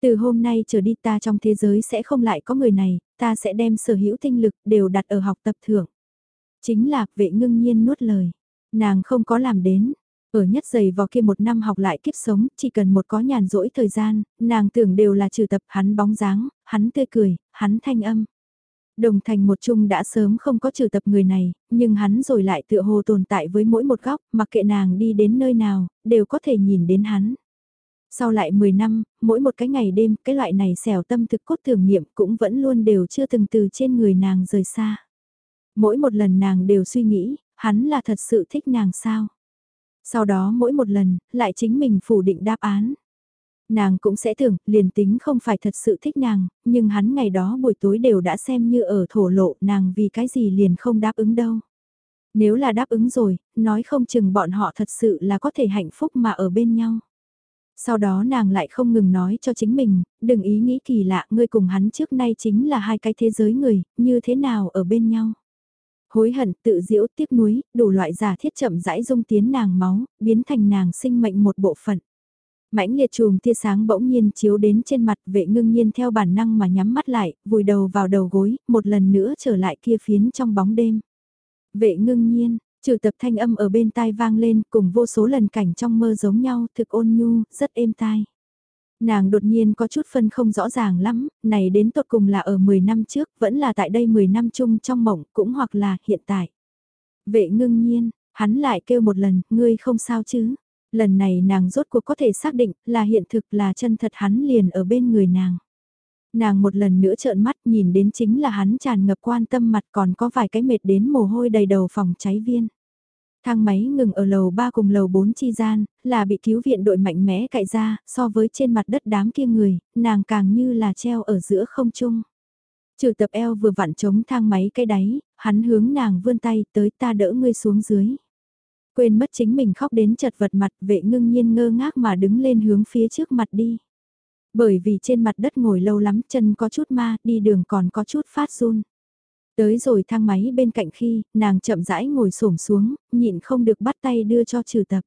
Từ hôm nay trở đi ta trong thế giới sẽ không lại có người này, ta sẽ đem sở hữu tinh lực đều đặt ở học tập thưởng. Chính là vệ ngưng nhiên nuốt lời. Nàng không có làm đến. Ở nhất giày vào kia một năm học lại kiếp sống, chỉ cần một có nhàn rỗi thời gian, nàng tưởng đều là trừ tập hắn bóng dáng, hắn tươi cười, hắn thanh âm. Đồng thành một chung đã sớm không có trừ tập người này, nhưng hắn rồi lại tựa hồ tồn tại với mỗi một góc, mặc kệ nàng đi đến nơi nào, đều có thể nhìn đến hắn. Sau lại 10 năm, mỗi một cái ngày đêm, cái loại này xẻo tâm thực cốt thử nghiệm cũng vẫn luôn đều chưa từng từ trên người nàng rời xa. Mỗi một lần nàng đều suy nghĩ, hắn là thật sự thích nàng sao? Sau đó mỗi một lần, lại chính mình phủ định đáp án. Nàng cũng sẽ tưởng, liền tính không phải thật sự thích nàng, nhưng hắn ngày đó buổi tối đều đã xem như ở thổ lộ nàng vì cái gì liền không đáp ứng đâu. Nếu là đáp ứng rồi, nói không chừng bọn họ thật sự là có thể hạnh phúc mà ở bên nhau. Sau đó nàng lại không ngừng nói cho chính mình, đừng ý nghĩ kỳ lạ, ngươi cùng hắn trước nay chính là hai cái thế giới người, như thế nào ở bên nhau. Hối hận, tự diễu, tiếc nuối, đủ loại giả thiết chậm rãi dung tiến nàng máu, biến thành nàng sinh mệnh một bộ phận. Mãnh liệt chùm tia sáng bỗng nhiên chiếu đến trên mặt vệ ngưng nhiên theo bản năng mà nhắm mắt lại, vùi đầu vào đầu gối, một lần nữa trở lại kia phiến trong bóng đêm. Vệ ngưng nhiên, trừ tập thanh âm ở bên tai vang lên cùng vô số lần cảnh trong mơ giống nhau thực ôn nhu, rất êm tai. Nàng đột nhiên có chút phân không rõ ràng lắm, này đến tột cùng là ở 10 năm trước, vẫn là tại đây 10 năm chung trong mộng, cũng hoặc là hiện tại. Vệ ngưng nhiên, hắn lại kêu một lần, ngươi không sao chứ. Lần này nàng rốt cuộc có thể xác định là hiện thực là chân thật hắn liền ở bên người nàng. Nàng một lần nữa trợn mắt nhìn đến chính là hắn tràn ngập quan tâm mặt còn có vài cái mệt đến mồ hôi đầy đầu phòng cháy viên. Thang máy ngừng ở lầu 3 cùng lầu 4 chi gian, là bị cứu viện đội mạnh mẽ cậy ra, so với trên mặt đất đám kia người, nàng càng như là treo ở giữa không trung. Trừ tập eo vừa vặn chống thang máy cái đáy, hắn hướng nàng vươn tay tới ta đỡ ngươi xuống dưới. Quên mất chính mình khóc đến chật vật mặt vệ ngưng nhiên ngơ ngác mà đứng lên hướng phía trước mặt đi. Bởi vì trên mặt đất ngồi lâu lắm chân có chút ma, đi đường còn có chút phát run. Tới rồi thang máy bên cạnh khi, nàng chậm rãi ngồi xổm xuống, nhịn không được bắt tay đưa cho trừ tập.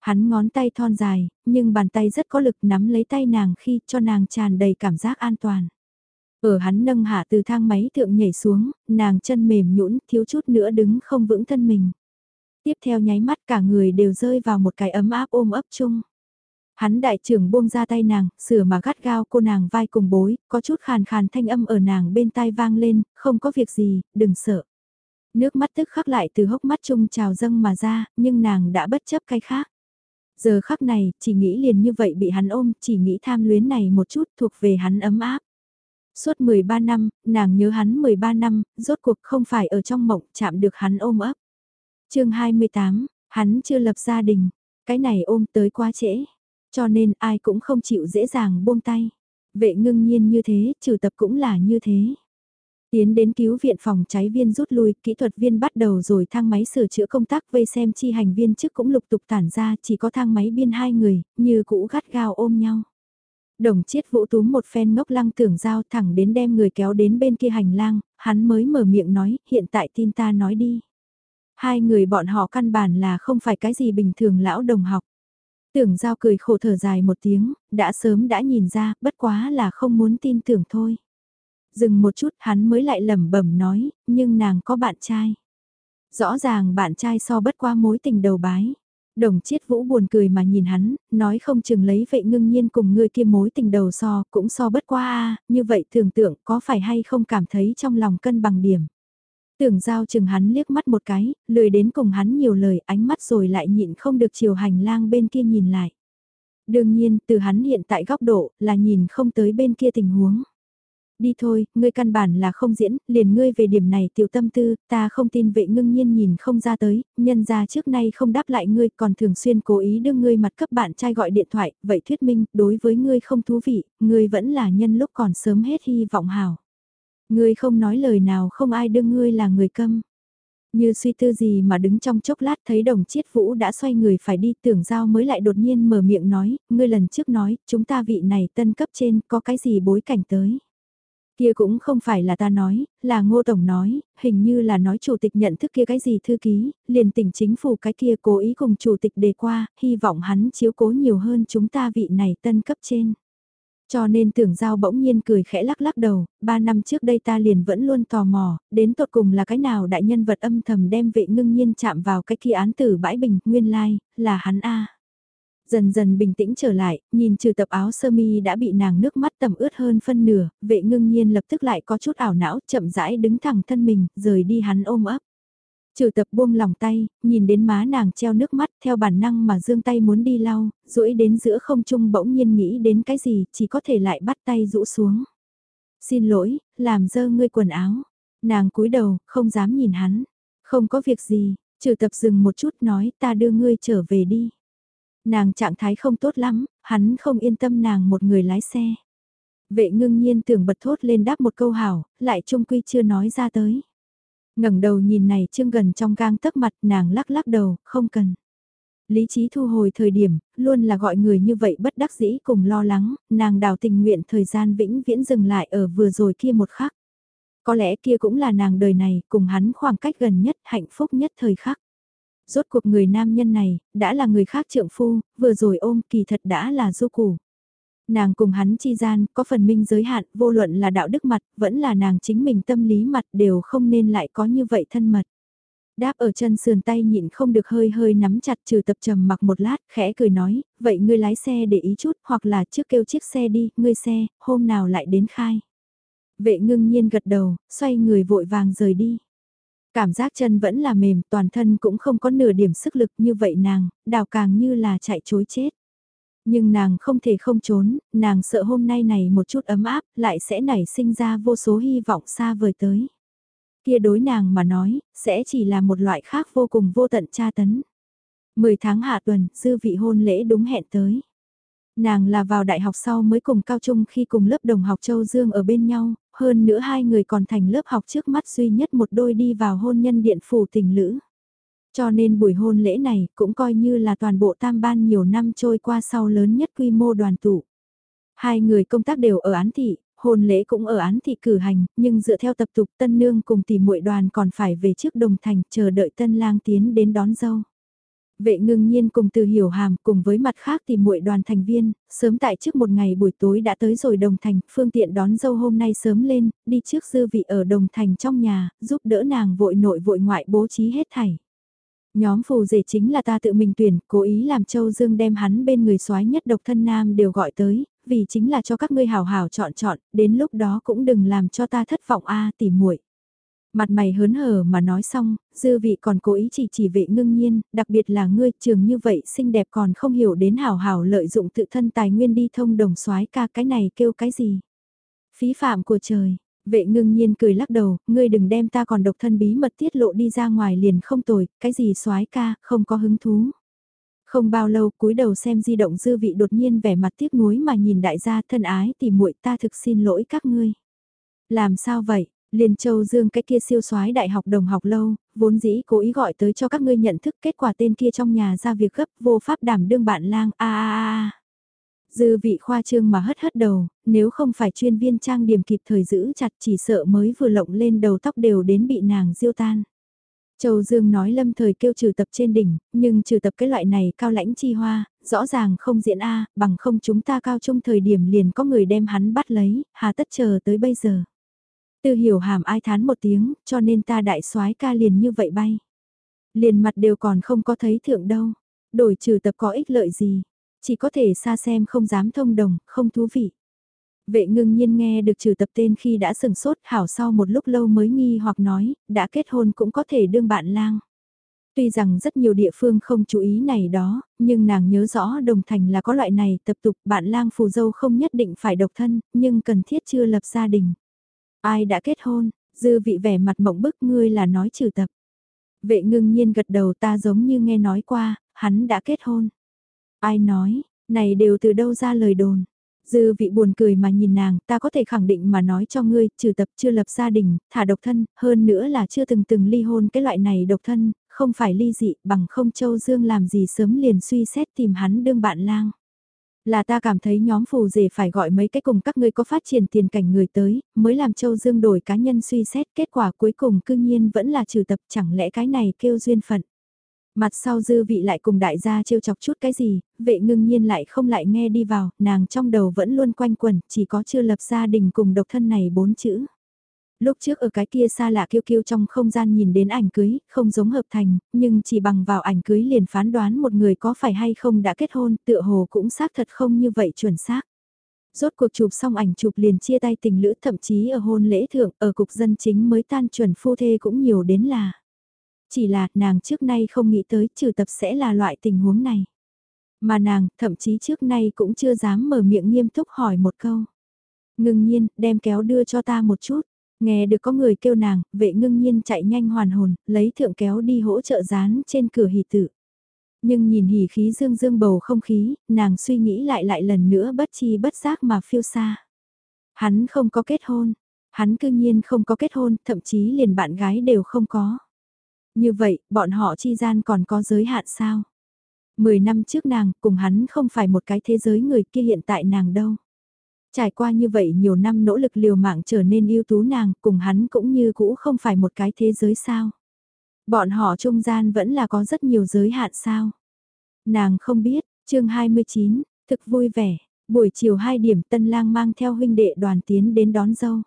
Hắn ngón tay thon dài, nhưng bàn tay rất có lực nắm lấy tay nàng khi cho nàng tràn đầy cảm giác an toàn. Ở hắn nâng hạ từ thang máy thượng nhảy xuống, nàng chân mềm nhũn thiếu chút nữa đứng không vững thân mình. Tiếp theo nháy mắt cả người đều rơi vào một cái ấm áp ôm ấp chung. Hắn đại trưởng buông ra tay nàng, sửa mà gắt gao cô nàng vai cùng bối, có chút khàn khàn thanh âm ở nàng bên tai vang lên, không có việc gì, đừng sợ. Nước mắt tức khắc lại từ hốc mắt chung trào dâng mà ra, nhưng nàng đã bất chấp cái khác. Giờ khắc này, chỉ nghĩ liền như vậy bị hắn ôm, chỉ nghĩ tham luyến này một chút thuộc về hắn ấm áp. Suốt 13 năm, nàng nhớ hắn 13 năm, rốt cuộc không phải ở trong mộng chạm được hắn ôm ấp chương 28, hắn chưa lập gia đình, cái này ôm tới quá trễ. Cho nên ai cũng không chịu dễ dàng buông tay. Vệ ngưng nhiên như thế, trừ tập cũng là như thế. Tiến đến cứu viện phòng cháy viên rút lui, kỹ thuật viên bắt đầu rồi thang máy sửa chữa công tác vây xem chi hành viên trước cũng lục tục tản ra, chỉ có thang máy biên hai người, như cũ gắt gao ôm nhau. Đồng chiết vũ túm một phen ngốc lăng tưởng giao thẳng đến đem người kéo đến bên kia hành lang, hắn mới mở miệng nói, hiện tại tin ta nói đi. Hai người bọn họ căn bản là không phải cái gì bình thường lão đồng học. Tưởng giao cười khổ thở dài một tiếng, đã sớm đã nhìn ra, bất quá là không muốn tin tưởng thôi. Dừng một chút hắn mới lại lẩm bẩm nói, nhưng nàng có bạn trai. Rõ ràng bạn trai so bất qua mối tình đầu bái. Đồng chiết vũ buồn cười mà nhìn hắn, nói không chừng lấy vậy ngưng nhiên cùng người kia mối tình đầu so, cũng so bất qua a như vậy tưởng tượng có phải hay không cảm thấy trong lòng cân bằng điểm. Tưởng giao chừng hắn liếc mắt một cái, lười đến cùng hắn nhiều lời ánh mắt rồi lại nhịn không được chiều hành lang bên kia nhìn lại. Đương nhiên, từ hắn hiện tại góc độ, là nhìn không tới bên kia tình huống. Đi thôi, ngươi căn bản là không diễn, liền ngươi về điểm này tiểu tâm tư, ta không tin vệ ngưng nhiên nhìn không ra tới, nhân ra trước nay không đáp lại ngươi còn thường xuyên cố ý đưa ngươi mặt cấp bạn trai gọi điện thoại, vậy thuyết minh, đối với ngươi không thú vị, ngươi vẫn là nhân lúc còn sớm hết hy vọng hào. Ngươi không nói lời nào không ai đương ngươi là người câm. Như suy tư gì mà đứng trong chốc lát thấy đồng chiết vũ đã xoay người phải đi tưởng giao mới lại đột nhiên mở miệng nói, ngươi lần trước nói, chúng ta vị này tân cấp trên có cái gì bối cảnh tới. Kia cũng không phải là ta nói, là ngô tổng nói, hình như là nói chủ tịch nhận thức kia cái gì thư ký, liền tỉnh chính phủ cái kia cố ý cùng chủ tịch đề qua, hy vọng hắn chiếu cố nhiều hơn chúng ta vị này tân cấp trên. Cho nên tưởng giao bỗng nhiên cười khẽ lắc lắc đầu, ba năm trước đây ta liền vẫn luôn tò mò, đến tột cùng là cái nào đại nhân vật âm thầm đem vệ ngưng nhiên chạm vào cái kia án tử bãi bình, nguyên lai, là hắn A. Dần dần bình tĩnh trở lại, nhìn trừ tập áo sơ mi đã bị nàng nước mắt tầm ướt hơn phân nửa, vệ ngưng nhiên lập tức lại có chút ảo não, chậm rãi đứng thẳng thân mình, rời đi hắn ôm ấp. Trừ tập buông lòng tay, nhìn đến má nàng treo nước mắt theo bản năng mà dương tay muốn đi lau, rũi đến giữa không trung bỗng nhiên nghĩ đến cái gì, chỉ có thể lại bắt tay rũ xuống. Xin lỗi, làm dơ ngươi quần áo. Nàng cúi đầu, không dám nhìn hắn. Không có việc gì, trừ tập dừng một chút nói ta đưa ngươi trở về đi. Nàng trạng thái không tốt lắm, hắn không yên tâm nàng một người lái xe. Vệ ngưng nhiên tưởng bật thốt lên đáp một câu hảo, lại trung quy chưa nói ra tới ngẩng đầu nhìn này trương gần trong gang tấc mặt nàng lắc lắc đầu, không cần. Lý trí thu hồi thời điểm, luôn là gọi người như vậy bất đắc dĩ cùng lo lắng, nàng đào tình nguyện thời gian vĩnh viễn dừng lại ở vừa rồi kia một khắc. Có lẽ kia cũng là nàng đời này, cùng hắn khoảng cách gần nhất, hạnh phúc nhất thời khắc. Rốt cuộc người nam nhân này, đã là người khác trượng phu, vừa rồi ôm kỳ thật đã là du củ. Nàng cùng hắn chi gian, có phần minh giới hạn, vô luận là đạo đức mặt, vẫn là nàng chính mình tâm lý mặt đều không nên lại có như vậy thân mật. Đáp ở chân sườn tay nhịn không được hơi hơi nắm chặt trừ tập trầm mặc một lát, khẽ cười nói, vậy ngươi lái xe để ý chút, hoặc là trước kêu chiếc xe đi, ngươi xe, hôm nào lại đến khai. Vệ ngưng nhiên gật đầu, xoay người vội vàng rời đi. Cảm giác chân vẫn là mềm, toàn thân cũng không có nửa điểm sức lực như vậy nàng, đào càng như là chạy chối chết. Nhưng nàng không thể không trốn, nàng sợ hôm nay này một chút ấm áp lại sẽ nảy sinh ra vô số hy vọng xa vời tới. Kia đối nàng mà nói, sẽ chỉ là một loại khác vô cùng vô tận tra tấn. Mười tháng hạ tuần, dư vị hôn lễ đúng hẹn tới. Nàng là vào đại học sau mới cùng cao trung khi cùng lớp đồng học Châu Dương ở bên nhau, hơn nữa hai người còn thành lớp học trước mắt duy nhất một đôi đi vào hôn nhân điện phủ tình lữ. Cho nên buổi hôn lễ này cũng coi như là toàn bộ tam ban nhiều năm trôi qua sau lớn nhất quy mô đoàn tụ. Hai người công tác đều ở án thị, hôn lễ cũng ở án thị cử hành, nhưng dựa theo tập tục tân nương cùng tỷ muội đoàn còn phải về trước đồng thành chờ đợi tân lang tiến đến đón dâu. Vệ ngưng nhiên cùng từ hiểu hàm cùng với mặt khác thì muội đoàn thành viên, sớm tại trước một ngày buổi tối đã tới rồi đồng thành, phương tiện đón dâu hôm nay sớm lên, đi trước dư vị ở đồng thành trong nhà, giúp đỡ nàng vội nội vội ngoại bố trí hết thảy. Nhóm phù rể chính là ta tự mình tuyển, cố ý làm Châu Dương đem hắn bên người soái nhất độc thân nam đều gọi tới, vì chính là cho các ngươi hào hào chọn chọn, đến lúc đó cũng đừng làm cho ta thất vọng a à, tỉ muội. Mặt mày hớn hở mà nói xong, dư vị còn cố ý chỉ chỉ vệ ngưng nhiên, đặc biệt là ngươi trường như vậy xinh đẹp còn không hiểu đến hào hào lợi dụng tự thân tài nguyên đi thông đồng soái ca cái này kêu cái gì. Phí phạm của trời, Vệ ngưng nhiên cười lắc đầu, ngươi đừng đem ta còn độc thân bí mật tiết lộ đi ra ngoài liền không tồi, cái gì soái ca, không có hứng thú. Không bao lâu cúi đầu xem di động dư vị đột nhiên vẻ mặt tiếc nuối mà nhìn đại gia thân ái thì muội ta thực xin lỗi các ngươi. Làm sao vậy, Liên Châu Dương cái kia siêu soái đại học đồng học lâu, vốn dĩ cố ý gọi tới cho các ngươi nhận thức kết quả tên kia trong nhà ra việc gấp vô pháp đảm đương bạn lang a a a. Dư vị khoa trương mà hất hất đầu, nếu không phải chuyên viên trang điểm kịp thời giữ chặt chỉ sợ mới vừa lộng lên đầu tóc đều đến bị nàng diêu tan. Châu Dương nói lâm thời kêu trừ tập trên đỉnh, nhưng trừ tập cái loại này cao lãnh chi hoa, rõ ràng không diễn A, bằng không chúng ta cao trung thời điểm liền có người đem hắn bắt lấy, hà tất chờ tới bây giờ. Tư hiểu hàm ai thán một tiếng, cho nên ta đại soái ca liền như vậy bay. Liền mặt đều còn không có thấy thượng đâu, đổi trừ tập có ích lợi gì, chỉ có thể xa xem không dám thông đồng, không thú vị. Vệ ngưng nhiên nghe được trừ tập tên khi đã sừng sốt hảo sau một lúc lâu mới nghi hoặc nói, đã kết hôn cũng có thể đương bạn lang. Tuy rằng rất nhiều địa phương không chú ý này đó, nhưng nàng nhớ rõ đồng thành là có loại này tập tục bạn lang phù dâu không nhất định phải độc thân, nhưng cần thiết chưa lập gia đình. Ai đã kết hôn, dư vị vẻ mặt mộng bức ngươi là nói trừ tập. Vệ ngưng nhiên gật đầu ta giống như nghe nói qua, hắn đã kết hôn. Ai nói, này đều từ đâu ra lời đồn. Dư vị buồn cười mà nhìn nàng, ta có thể khẳng định mà nói cho ngươi, trừ tập chưa lập gia đình, thả độc thân, hơn nữa là chưa từng từng ly hôn cái loại này độc thân, không phải ly dị, bằng không Châu Dương làm gì sớm liền suy xét tìm hắn đương bạn lang. Là ta cảm thấy nhóm phù rể phải gọi mấy cái cùng các ngươi có phát triển tiền cảnh người tới, mới làm Châu Dương đổi cá nhân suy xét kết quả cuối cùng cương nhiên vẫn là trừ tập chẳng lẽ cái này kêu duyên phận. Mặt sau dư vị lại cùng đại gia trêu chọc chút cái gì, vệ ngưng nhiên lại không lại nghe đi vào, nàng trong đầu vẫn luôn quanh quẩn, chỉ có chưa lập gia đình cùng độc thân này bốn chữ. Lúc trước ở cái kia xa lạ kiêu kiêu trong không gian nhìn đến ảnh cưới, không giống hợp thành, nhưng chỉ bằng vào ảnh cưới liền phán đoán một người có phải hay không đã kết hôn, tựa hồ cũng xác thật không như vậy chuẩn xác. Rốt cuộc chụp xong ảnh chụp liền chia tay tình lữ thậm chí ở hôn lễ thượng, ở cục dân chính mới tan chuẩn phu thê cũng nhiều đến là. Chỉ là nàng trước nay không nghĩ tới trừ tập sẽ là loại tình huống này. Mà nàng thậm chí trước nay cũng chưa dám mở miệng nghiêm túc hỏi một câu. Ngưng nhiên, đem kéo đưa cho ta một chút. Nghe được có người kêu nàng, vệ ngưng nhiên chạy nhanh hoàn hồn, lấy thượng kéo đi hỗ trợ dán trên cửa hỷ tử. Nhưng nhìn hỉ khí dương dương bầu không khí, nàng suy nghĩ lại lại lần nữa bất chi bất giác mà phiêu xa. Hắn không có kết hôn, hắn cư nhiên không có kết hôn, thậm chí liền bạn gái đều không có. Như vậy, bọn họ chi gian còn có giới hạn sao? Mười năm trước nàng, cùng hắn không phải một cái thế giới người kia hiện tại nàng đâu. Trải qua như vậy nhiều năm nỗ lực liều mạng trở nên ưu tú nàng, cùng hắn cũng như cũ không phải một cái thế giới sao. Bọn họ trung gian vẫn là có rất nhiều giới hạn sao. Nàng không biết, chương 29, thực vui vẻ, buổi chiều 2 điểm tân lang mang theo huynh đệ đoàn tiến đến đón dâu.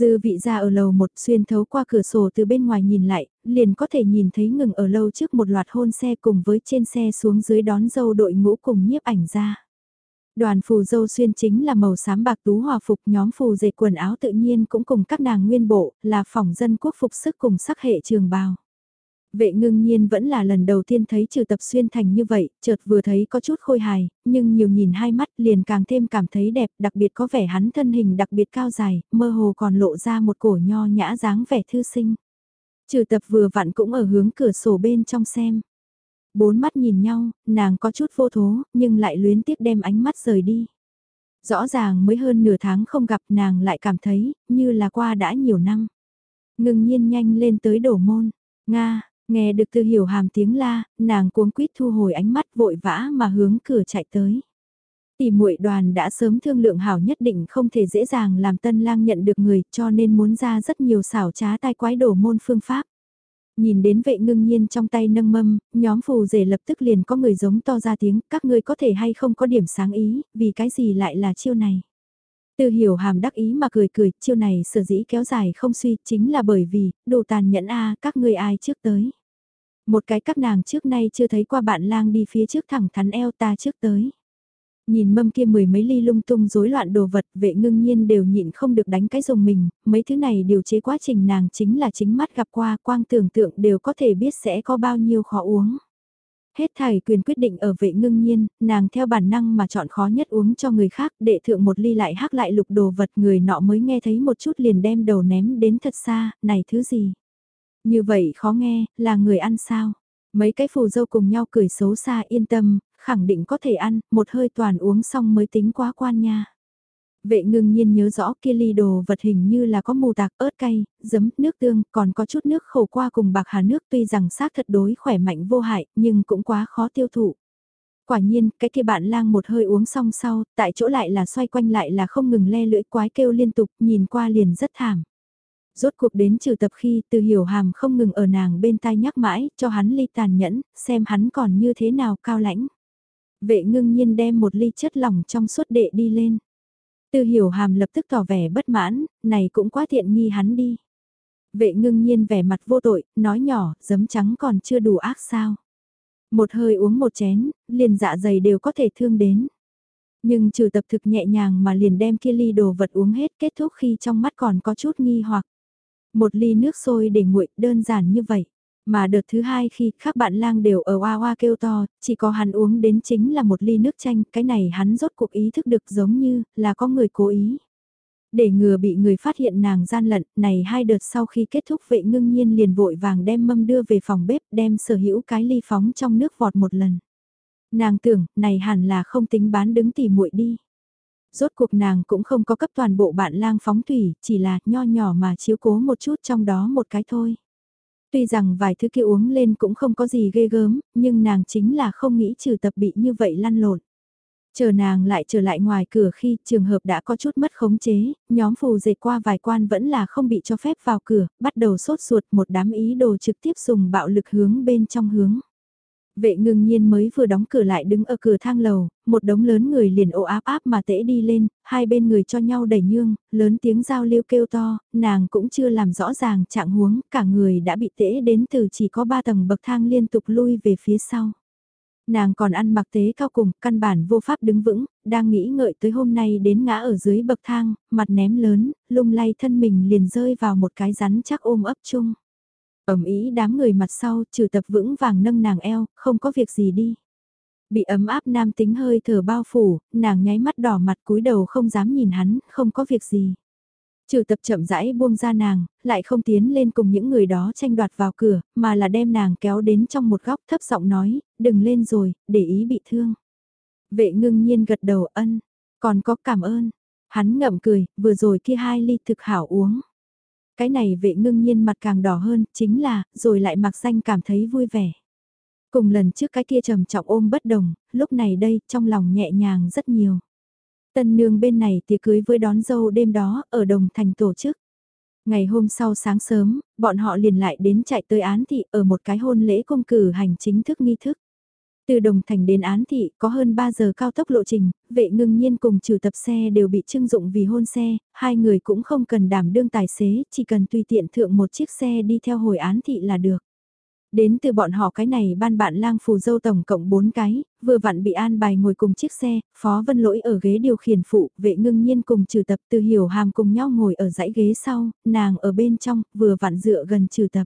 Dư vị ra ở lầu một xuyên thấu qua cửa sổ từ bên ngoài nhìn lại, liền có thể nhìn thấy ngừng ở lâu trước một loạt hôn xe cùng với trên xe xuống dưới đón dâu đội ngũ cùng nhiếp ảnh ra. Đoàn phù dâu xuyên chính là màu xám bạc tú hòa phục nhóm phù dệt quần áo tự nhiên cũng cùng các nàng nguyên bộ, là phỏng dân quốc phục sức cùng sắc hệ trường bào. Vệ ngưng nhiên vẫn là lần đầu tiên thấy trừ tập xuyên thành như vậy, chợt vừa thấy có chút khôi hài, nhưng nhiều nhìn hai mắt liền càng thêm cảm thấy đẹp, đặc biệt có vẻ hắn thân hình đặc biệt cao dài, mơ hồ còn lộ ra một cổ nho nhã dáng vẻ thư sinh. Trừ tập vừa vặn cũng ở hướng cửa sổ bên trong xem. Bốn mắt nhìn nhau, nàng có chút vô thố, nhưng lại luyến tiếc đem ánh mắt rời đi. Rõ ràng mới hơn nửa tháng không gặp nàng lại cảm thấy, như là qua đã nhiều năm. Ngừng nhiên nhanh lên tới đổ môn. Nga, Nghe được từ hiểu hàm tiếng la, nàng cuống quýt thu hồi ánh mắt vội vã mà hướng cửa chạy tới. Tỷ muội đoàn đã sớm thương lượng hảo nhất định không thể dễ dàng làm tân lang nhận được người cho nên muốn ra rất nhiều xảo trá tai quái đổ môn phương pháp. Nhìn đến vệ ngưng nhiên trong tay nâng mâm, nhóm phù rể lập tức liền có người giống to ra tiếng, các ngươi có thể hay không có điểm sáng ý, vì cái gì lại là chiêu này. Từ hiểu hàm đắc ý mà cười cười, chiêu này sở dĩ kéo dài không suy, chính là bởi vì, đồ tàn nhẫn a các ngươi ai trước tới. Một cái các nàng trước nay chưa thấy qua bạn lang đi phía trước thẳng thắn eo ta trước tới. Nhìn mâm kia mười mấy ly lung tung rối loạn đồ vật vệ ngưng nhiên đều nhịn không được đánh cái dùng mình, mấy thứ này điều chế quá trình nàng chính là chính mắt gặp qua quang tưởng tượng đều có thể biết sẽ có bao nhiêu khó uống. Hết thảy quyền quyết định ở vệ ngưng nhiên, nàng theo bản năng mà chọn khó nhất uống cho người khác để thượng một ly lại hắc lại lục đồ vật người nọ mới nghe thấy một chút liền đem đầu ném đến thật xa, này thứ gì. Như vậy khó nghe, là người ăn sao? Mấy cái phù dâu cùng nhau cười xấu xa yên tâm, khẳng định có thể ăn, một hơi toàn uống xong mới tính quá quan nha. Vệ ngưng nhiên nhớ rõ kia ly đồ vật hình như là có mù tạc ớt cay, giấm, nước tương, còn có chút nước khổ qua cùng bạc hà nước tuy rằng xác thật đối khỏe mạnh vô hại, nhưng cũng quá khó tiêu thụ. Quả nhiên, cái kia bạn lang một hơi uống xong sau, tại chỗ lại là xoay quanh lại là không ngừng le lưỡi quái kêu liên tục, nhìn qua liền rất thảm. Rốt cuộc đến trừ tập khi từ hiểu hàm không ngừng ở nàng bên tai nhắc mãi, cho hắn ly tàn nhẫn, xem hắn còn như thế nào cao lãnh. Vệ ngưng nhiên đem một ly chất lỏng trong suốt đệ đi lên tư hiểu hàm lập tức tỏ vẻ bất mãn, này cũng quá thiện nghi hắn đi. Vệ ngưng nhiên vẻ mặt vô tội, nói nhỏ, giấm trắng còn chưa đủ ác sao. Một hơi uống một chén, liền dạ dày đều có thể thương đến. Nhưng trừ tập thực nhẹ nhàng mà liền đem kia ly đồ vật uống hết kết thúc khi trong mắt còn có chút nghi hoặc. Một ly nước sôi để nguội đơn giản như vậy. Mà đợt thứ hai khi các bạn lang đều ở oa oa kêu to, chỉ có hắn uống đến chính là một ly nước chanh, cái này hắn rốt cuộc ý thức được giống như là có người cố ý. Để ngừa bị người phát hiện nàng gian lận, này hai đợt sau khi kết thúc vệ ngưng nhiên liền vội vàng đem mâm đưa về phòng bếp đem sở hữu cái ly phóng trong nước vọt một lần. Nàng tưởng, này hẳn là không tính bán đứng tỉ muội đi. Rốt cuộc nàng cũng không có cấp toàn bộ bạn lang phóng thủy, chỉ là nho nhỏ mà chiếu cố một chút trong đó một cái thôi. Tuy rằng vài thứ kia uống lên cũng không có gì ghê gớm, nhưng nàng chính là không nghĩ trừ tập bị như vậy lăn lộn. Chờ nàng lại trở lại ngoài cửa khi trường hợp đã có chút mất khống chế, nhóm phù dệt qua vài quan vẫn là không bị cho phép vào cửa, bắt đầu sốt ruột một đám ý đồ trực tiếp dùng bạo lực hướng bên trong hướng. Vệ ngưng nhiên mới vừa đóng cửa lại đứng ở cửa thang lầu, một đống lớn người liền ồ áp áp mà tễ đi lên, hai bên người cho nhau đẩy nhương, lớn tiếng giao lưu kêu to, nàng cũng chưa làm rõ ràng trạng huống, cả người đã bị tễ đến từ chỉ có ba tầng bậc thang liên tục lui về phía sau. Nàng còn ăn mặc tế cao cùng, căn bản vô pháp đứng vững, đang nghĩ ngợi tới hôm nay đến ngã ở dưới bậc thang, mặt ném lớn, lung lay thân mình liền rơi vào một cái rắn chắc ôm ấp chung. Ẩm ý đám người mặt sau, trừ tập vững vàng nâng nàng eo, không có việc gì đi. Bị ấm áp nam tính hơi thở bao phủ, nàng nháy mắt đỏ mặt cúi đầu không dám nhìn hắn, không có việc gì. Trừ tập chậm rãi buông ra nàng, lại không tiến lên cùng những người đó tranh đoạt vào cửa, mà là đem nàng kéo đến trong một góc thấp giọng nói, đừng lên rồi, để ý bị thương. Vệ ngưng nhiên gật đầu ân, còn có cảm ơn. Hắn ngậm cười, vừa rồi kia hai ly thực hảo uống. Cái này vệ ngưng nhiên mặt càng đỏ hơn, chính là, rồi lại mặc danh cảm thấy vui vẻ. Cùng lần trước cái kia trầm trọng ôm bất đồng, lúc này đây, trong lòng nhẹ nhàng rất nhiều. Tân nương bên này thì cưới với đón dâu đêm đó, ở đồng thành tổ chức. Ngày hôm sau sáng sớm, bọn họ liền lại đến chạy tới án thị ở một cái hôn lễ công cử hành chính thức nghi thức. Từ Đồng Thành đến Án Thị có hơn 3 giờ cao tốc lộ trình, vệ ngưng nhiên cùng trừ tập xe đều bị trưng dụng vì hôn xe, hai người cũng không cần đảm đương tài xế, chỉ cần tùy tiện thượng một chiếc xe đi theo hồi Án Thị là được. Đến từ bọn họ cái này ban bạn lang phù dâu tổng cộng 4 cái, vừa vặn bị an bài ngồi cùng chiếc xe, phó vân lỗi ở ghế điều khiển phụ, vệ ngưng nhiên cùng trừ tập từ hiểu hàm cùng nhau ngồi ở dãy ghế sau, nàng ở bên trong, vừa vặn dựa gần trừ tập.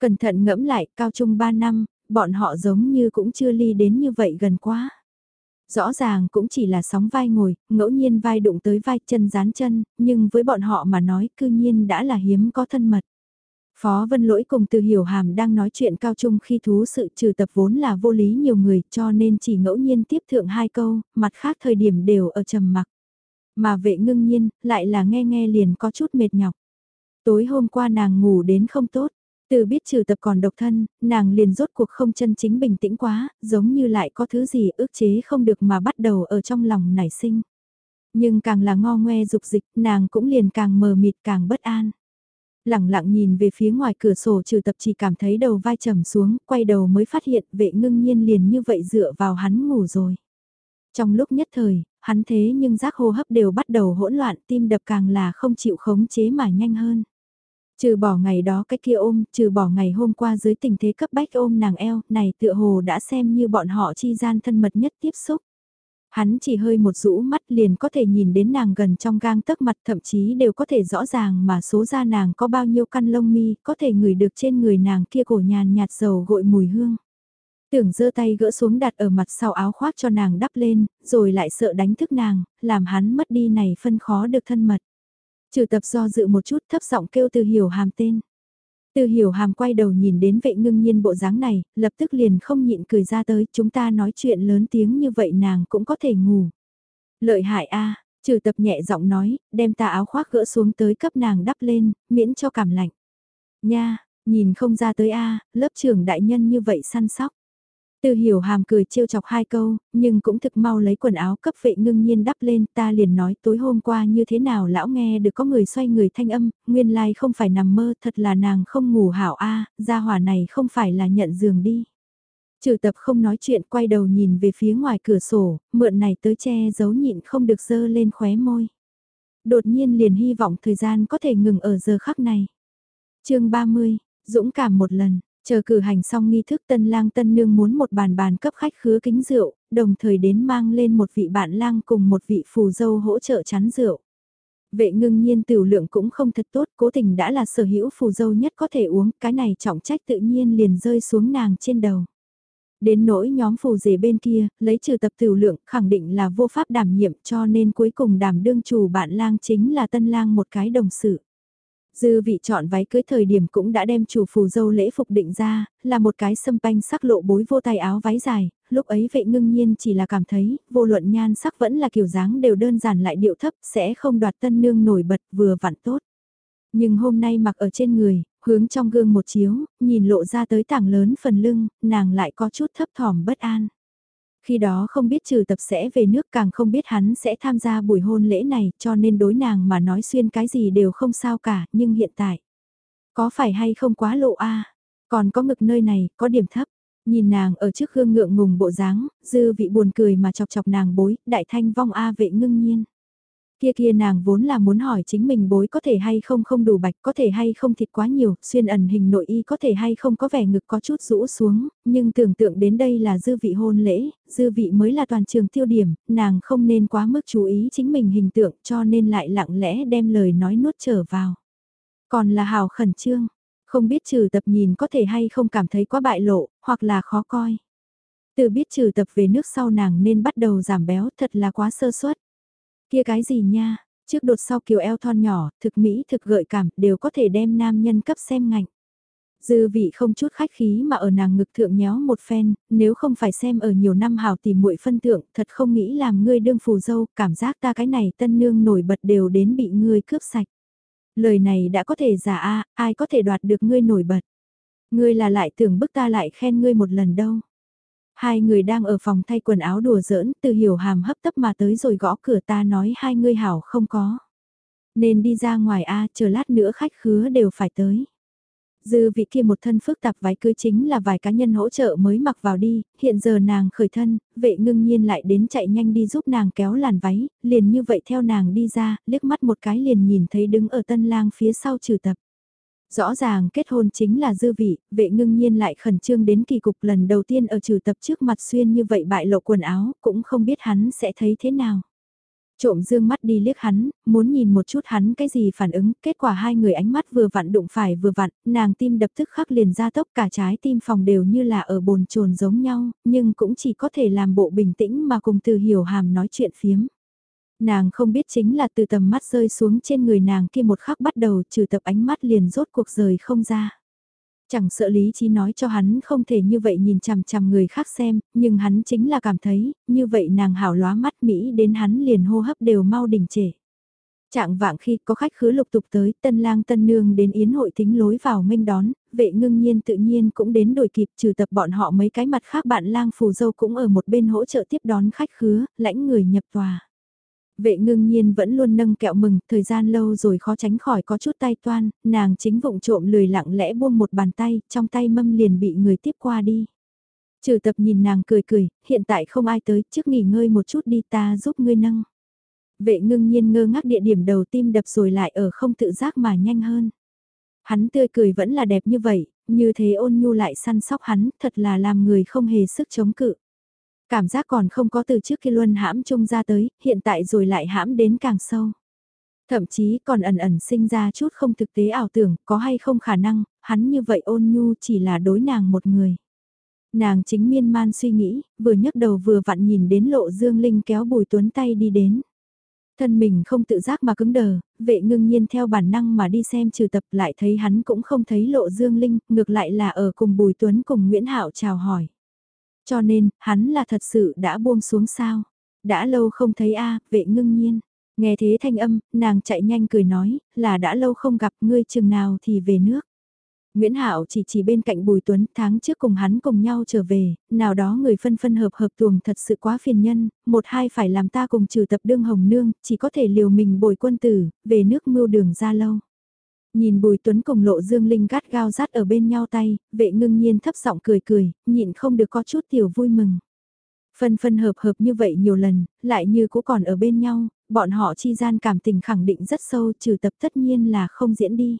Cẩn thận ngẫm lại, cao trung 3 năm, bọn họ giống như cũng chưa ly đến như vậy gần quá. Rõ ràng cũng chỉ là sóng vai ngồi, ngẫu nhiên vai đụng tới vai chân dán chân, nhưng với bọn họ mà nói cư nhiên đã là hiếm có thân mật. Phó Vân Lỗi cùng Từ Hiểu Hàm đang nói chuyện cao trung khi thú sự trừ tập vốn là vô lý nhiều người cho nên chỉ ngẫu nhiên tiếp thượng hai câu, mặt khác thời điểm đều ở trầm mặc. Mà vệ ngưng nhiên, lại là nghe nghe liền có chút mệt nhọc. Tối hôm qua nàng ngủ đến không tốt, từ biết trừ tập còn độc thân, nàng liền rốt cuộc không chân chính bình tĩnh quá, giống như lại có thứ gì ước chế không được mà bắt đầu ở trong lòng nảy sinh. Nhưng càng là ngo ngoe dục dịch, nàng cũng liền càng mờ mịt càng bất an. Lặng lặng nhìn về phía ngoài cửa sổ trừ tập chỉ cảm thấy đầu vai trầm xuống, quay đầu mới phát hiện vệ ngưng nhiên liền như vậy dựa vào hắn ngủ rồi. Trong lúc nhất thời, hắn thế nhưng giác hô hấp đều bắt đầu hỗn loạn tim đập càng là không chịu khống chế mà nhanh hơn. Trừ bỏ ngày đó cái kia ôm, trừ bỏ ngày hôm qua dưới tình thế cấp bách ôm nàng eo, này tựa hồ đã xem như bọn họ chi gian thân mật nhất tiếp xúc. Hắn chỉ hơi một rũ mắt liền có thể nhìn đến nàng gần trong gang tấc mặt thậm chí đều có thể rõ ràng mà số da nàng có bao nhiêu căn lông mi, có thể ngửi được trên người nàng kia cổ nhàn nhạt dầu gội mùi hương. Tưởng giơ tay gỡ xuống đặt ở mặt sau áo khoác cho nàng đắp lên, rồi lại sợ đánh thức nàng, làm hắn mất đi này phân khó được thân mật. Trừ tập do dự một chút thấp giọng kêu từ hiểu hàm tên. Từ hiểu hàm quay đầu nhìn đến vệ ngưng nhiên bộ dáng này, lập tức liền không nhịn cười ra tới, chúng ta nói chuyện lớn tiếng như vậy nàng cũng có thể ngủ. Lợi hại a Trừ tập nhẹ giọng nói, đem ta áo khoác gỡ xuống tới cấp nàng đắp lên, miễn cho cảm lạnh. Nha, nhìn không ra tới a lớp trưởng đại nhân như vậy săn sóc. Từ hiểu hàm cười trêu chọc hai câu, nhưng cũng thực mau lấy quần áo cấp vệ ngưng nhiên đắp lên ta liền nói tối hôm qua như thế nào lão nghe được có người xoay người thanh âm, nguyên lai không phải nằm mơ thật là nàng không ngủ hảo a gia hỏa này không phải là nhận giường đi. Trừ tập không nói chuyện quay đầu nhìn về phía ngoài cửa sổ, mượn này tới che giấu nhịn không được dơ lên khóe môi. Đột nhiên liền hy vọng thời gian có thể ngừng ở giờ khắc này. chương 30, dũng cảm một lần, chờ cử hành xong nghi thức tân lang tân nương muốn một bàn bàn cấp khách khứa kính rượu, đồng thời đến mang lên một vị bạn lang cùng một vị phù dâu hỗ trợ chắn rượu. Vệ ngưng nhiên tiểu lượng cũng không thật tốt, cố tình đã là sở hữu phù dâu nhất có thể uống, cái này trọng trách tự nhiên liền rơi xuống nàng trên đầu. Đến nỗi nhóm phù rể bên kia, lấy trừ tập tiểu lượng, khẳng định là vô pháp đảm nhiệm cho nên cuối cùng đảm đương chủ bạn lang chính là tân lang một cái đồng sự. Dư vị chọn váy cưới thời điểm cũng đã đem chủ phù dâu lễ phục định ra, là một cái sâm panh sắc lộ bối vô tay áo váy dài, lúc ấy vệ ngưng nhiên chỉ là cảm thấy, vô luận nhan sắc vẫn là kiểu dáng đều đơn giản lại điệu thấp, sẽ không đoạt tân nương nổi bật vừa vặn tốt. Nhưng hôm nay mặc ở trên người, hướng trong gương một chiếu, nhìn lộ ra tới tảng lớn phần lưng, nàng lại có chút thấp thỏm bất an. Khi đó không biết trừ tập sẽ về nước càng không biết hắn sẽ tham gia buổi hôn lễ này cho nên đối nàng mà nói xuyên cái gì đều không sao cả, nhưng hiện tại, có phải hay không quá lộ a còn có ngực nơi này, có điểm thấp. Nhìn nàng ở trước gương ngượng ngùng bộ dáng, dư vị buồn cười mà chọc chọc nàng bối, đại thanh vong A vệ ngưng nhiên. Kia kia nàng vốn là muốn hỏi chính mình bối có thể hay không không đủ bạch, có thể hay không thịt quá nhiều, xuyên ẩn hình nội y có thể hay không có vẻ ngực có chút rũ xuống, nhưng tưởng tượng đến đây là dư vị hôn lễ, dư vị mới là toàn trường tiêu điểm, nàng không nên quá mức chú ý chính mình hình tượng cho nên lại lặng lẽ đem lời nói nuốt trở vào. Còn là hào khẩn trương, không biết trừ tập nhìn có thể hay không cảm thấy quá bại lộ, hoặc là khó coi. Từ biết trừ tập về nước sau nàng nên bắt đầu giảm béo thật là quá sơ suất. Kia cái gì nha, trước đột sau kiều eo thon nhỏ, thực mỹ thực gợi cảm, đều có thể đem nam nhân cấp xem ngạnh. Dư vị không chút khách khí mà ở nàng ngực thượng nhéo một phen, nếu không phải xem ở nhiều năm hào tìm muội phân thượng, thật không nghĩ làm ngươi đương phù dâu, cảm giác ta cái này tân nương nổi bật đều đến bị ngươi cướp sạch. Lời này đã có thể giả a ai có thể đoạt được ngươi nổi bật. Ngươi là lại tưởng bức ta lại khen ngươi một lần đâu. Hai người đang ở phòng thay quần áo đùa giỡn, từ hiểu hàm hấp tấp mà tới rồi gõ cửa ta nói hai người hảo không có. Nên đi ra ngoài a chờ lát nữa khách khứa đều phải tới. Dư vị kia một thân phức tạp váy cưới chính là vài cá nhân hỗ trợ mới mặc vào đi, hiện giờ nàng khởi thân, vệ ngưng nhiên lại đến chạy nhanh đi giúp nàng kéo làn váy, liền như vậy theo nàng đi ra, liếc mắt một cái liền nhìn thấy đứng ở tân lang phía sau trừ tập. Rõ ràng kết hôn chính là dư vị, vệ ngưng nhiên lại khẩn trương đến kỳ cục lần đầu tiên ở trừ tập trước mặt xuyên như vậy bại lộ quần áo, cũng không biết hắn sẽ thấy thế nào. Trộm dương mắt đi liếc hắn, muốn nhìn một chút hắn cái gì phản ứng, kết quả hai người ánh mắt vừa vặn đụng phải vừa vặn, nàng tim đập tức khắc liền ra tốc cả trái tim phòng đều như là ở bồn chồn giống nhau, nhưng cũng chỉ có thể làm bộ bình tĩnh mà cùng từ hiểu hàm nói chuyện phiếm. Nàng không biết chính là từ tầm mắt rơi xuống trên người nàng kia một khắc bắt đầu trừ tập ánh mắt liền rốt cuộc rời không ra. Chẳng sợ lý trí nói cho hắn không thể như vậy nhìn chằm chằm người khác xem, nhưng hắn chính là cảm thấy, như vậy nàng hảo lóa mắt Mỹ đến hắn liền hô hấp đều mau đỉnh trệ. Trạng vạng khi có khách khứa lục tục tới, tân lang tân nương đến yến hội thính lối vào nghênh đón, vệ ngưng nhiên tự nhiên cũng đến đổi kịp trừ tập bọn họ mấy cái mặt khác bạn lang phù dâu cũng ở một bên hỗ trợ tiếp đón khách khứa, lãnh người nhập tòa. Vệ ngưng nhiên vẫn luôn nâng kẹo mừng, thời gian lâu rồi khó tránh khỏi có chút tay toan, nàng chính vụng trộm lười lặng lẽ buông một bàn tay, trong tay mâm liền bị người tiếp qua đi. Trừ tập nhìn nàng cười cười, hiện tại không ai tới, trước nghỉ ngơi một chút đi ta giúp ngươi nâng. Vệ ngưng nhiên ngơ ngác địa điểm đầu tim đập rồi lại ở không tự giác mà nhanh hơn. Hắn tươi cười vẫn là đẹp như vậy, như thế ôn nhu lại săn sóc hắn, thật là làm người không hề sức chống cự. Cảm giác còn không có từ trước khi luân hãm chung ra tới, hiện tại rồi lại hãm đến càng sâu. Thậm chí còn ẩn ẩn sinh ra chút không thực tế ảo tưởng, có hay không khả năng, hắn như vậy ôn nhu chỉ là đối nàng một người. Nàng chính miên man suy nghĩ, vừa nhấc đầu vừa vặn nhìn đến lộ dương linh kéo bùi tuấn tay đi đến. Thân mình không tự giác mà cứng đờ, vệ ngưng nhiên theo bản năng mà đi xem trừ tập lại thấy hắn cũng không thấy lộ dương linh, ngược lại là ở cùng bùi tuấn cùng Nguyễn Hạo chào hỏi. Cho nên, hắn là thật sự đã buông xuống sao. Đã lâu không thấy a vệ ngưng nhiên. Nghe thế thanh âm, nàng chạy nhanh cười nói, là đã lâu không gặp ngươi chừng nào thì về nước. Nguyễn Hạo chỉ chỉ bên cạnh Bùi Tuấn tháng trước cùng hắn cùng nhau trở về, nào đó người phân phân hợp hợp tuồng thật sự quá phiền nhân, một hai phải làm ta cùng trừ tập đương hồng nương, chỉ có thể liều mình bồi quân tử, về nước mưu đường ra lâu. Nhìn Bùi Tuấn cùng lộ Dương Linh gắt gao rát ở bên nhau tay, vệ ngưng nhiên thấp giọng cười cười, nhịn không được có chút tiểu vui mừng. Phân phân hợp hợp như vậy nhiều lần, lại như cũng còn ở bên nhau, bọn họ chi gian cảm tình khẳng định rất sâu trừ tập tất nhiên là không diễn đi.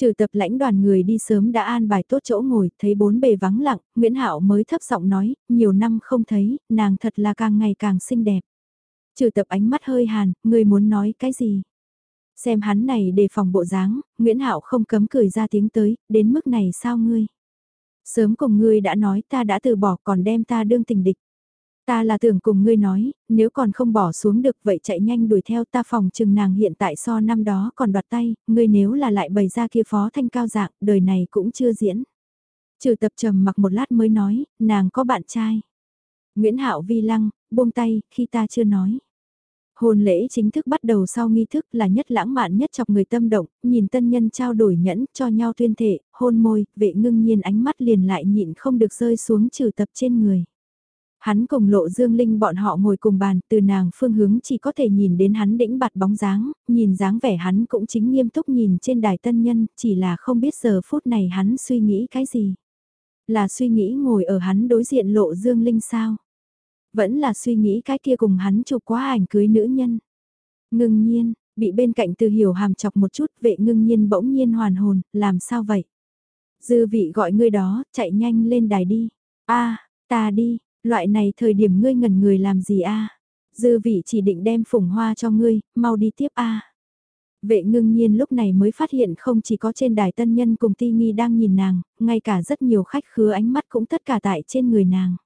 Trừ tập lãnh đoàn người đi sớm đã an bài tốt chỗ ngồi, thấy bốn bề vắng lặng, Nguyễn Hạo mới thấp giọng nói, nhiều năm không thấy, nàng thật là càng ngày càng xinh đẹp. Trừ tập ánh mắt hơi hàn, người muốn nói cái gì? Xem hắn này đề phòng bộ dáng, Nguyễn Hạo không cấm cười ra tiếng tới, đến mức này sao ngươi? Sớm cùng ngươi đã nói ta đã từ bỏ còn đem ta đương tình địch. Ta là tưởng cùng ngươi nói, nếu còn không bỏ xuống được vậy chạy nhanh đuổi theo ta phòng chừng nàng hiện tại so năm đó còn đoạt tay, ngươi nếu là lại bày ra kia phó thanh cao dạng, đời này cũng chưa diễn. Trừ tập trầm mặc một lát mới nói, nàng có bạn trai. Nguyễn Hạo vi lăng, buông tay, khi ta chưa nói. Hôn lễ chính thức bắt đầu sau nghi thức là nhất lãng mạn nhất chọc người tâm động, nhìn tân nhân trao đổi nhẫn cho nhau tuyên thể, hôn môi, vệ ngưng nhiên ánh mắt liền lại nhịn không được rơi xuống trừ tập trên người. Hắn cùng lộ dương linh bọn họ ngồi cùng bàn từ nàng phương hướng chỉ có thể nhìn đến hắn đĩnh bạt bóng dáng, nhìn dáng vẻ hắn cũng chính nghiêm túc nhìn trên đài tân nhân, chỉ là không biết giờ phút này hắn suy nghĩ cái gì. Là suy nghĩ ngồi ở hắn đối diện lộ dương linh sao? Vẫn là suy nghĩ cái kia cùng hắn chụp quá ảnh cưới nữ nhân. Ngưng nhiên, bị bên cạnh từ hiểu hàm chọc một chút vệ ngưng nhiên bỗng nhiên hoàn hồn, làm sao vậy? Dư vị gọi ngươi đó, chạy nhanh lên đài đi. a ta đi, loại này thời điểm ngươi ngẩn người làm gì a Dư vị chỉ định đem phủng hoa cho ngươi, mau đi tiếp a Vệ ngưng nhiên lúc này mới phát hiện không chỉ có trên đài tân nhân cùng ti nghi đang nhìn nàng, ngay cả rất nhiều khách khứa ánh mắt cũng tất cả tại trên người nàng.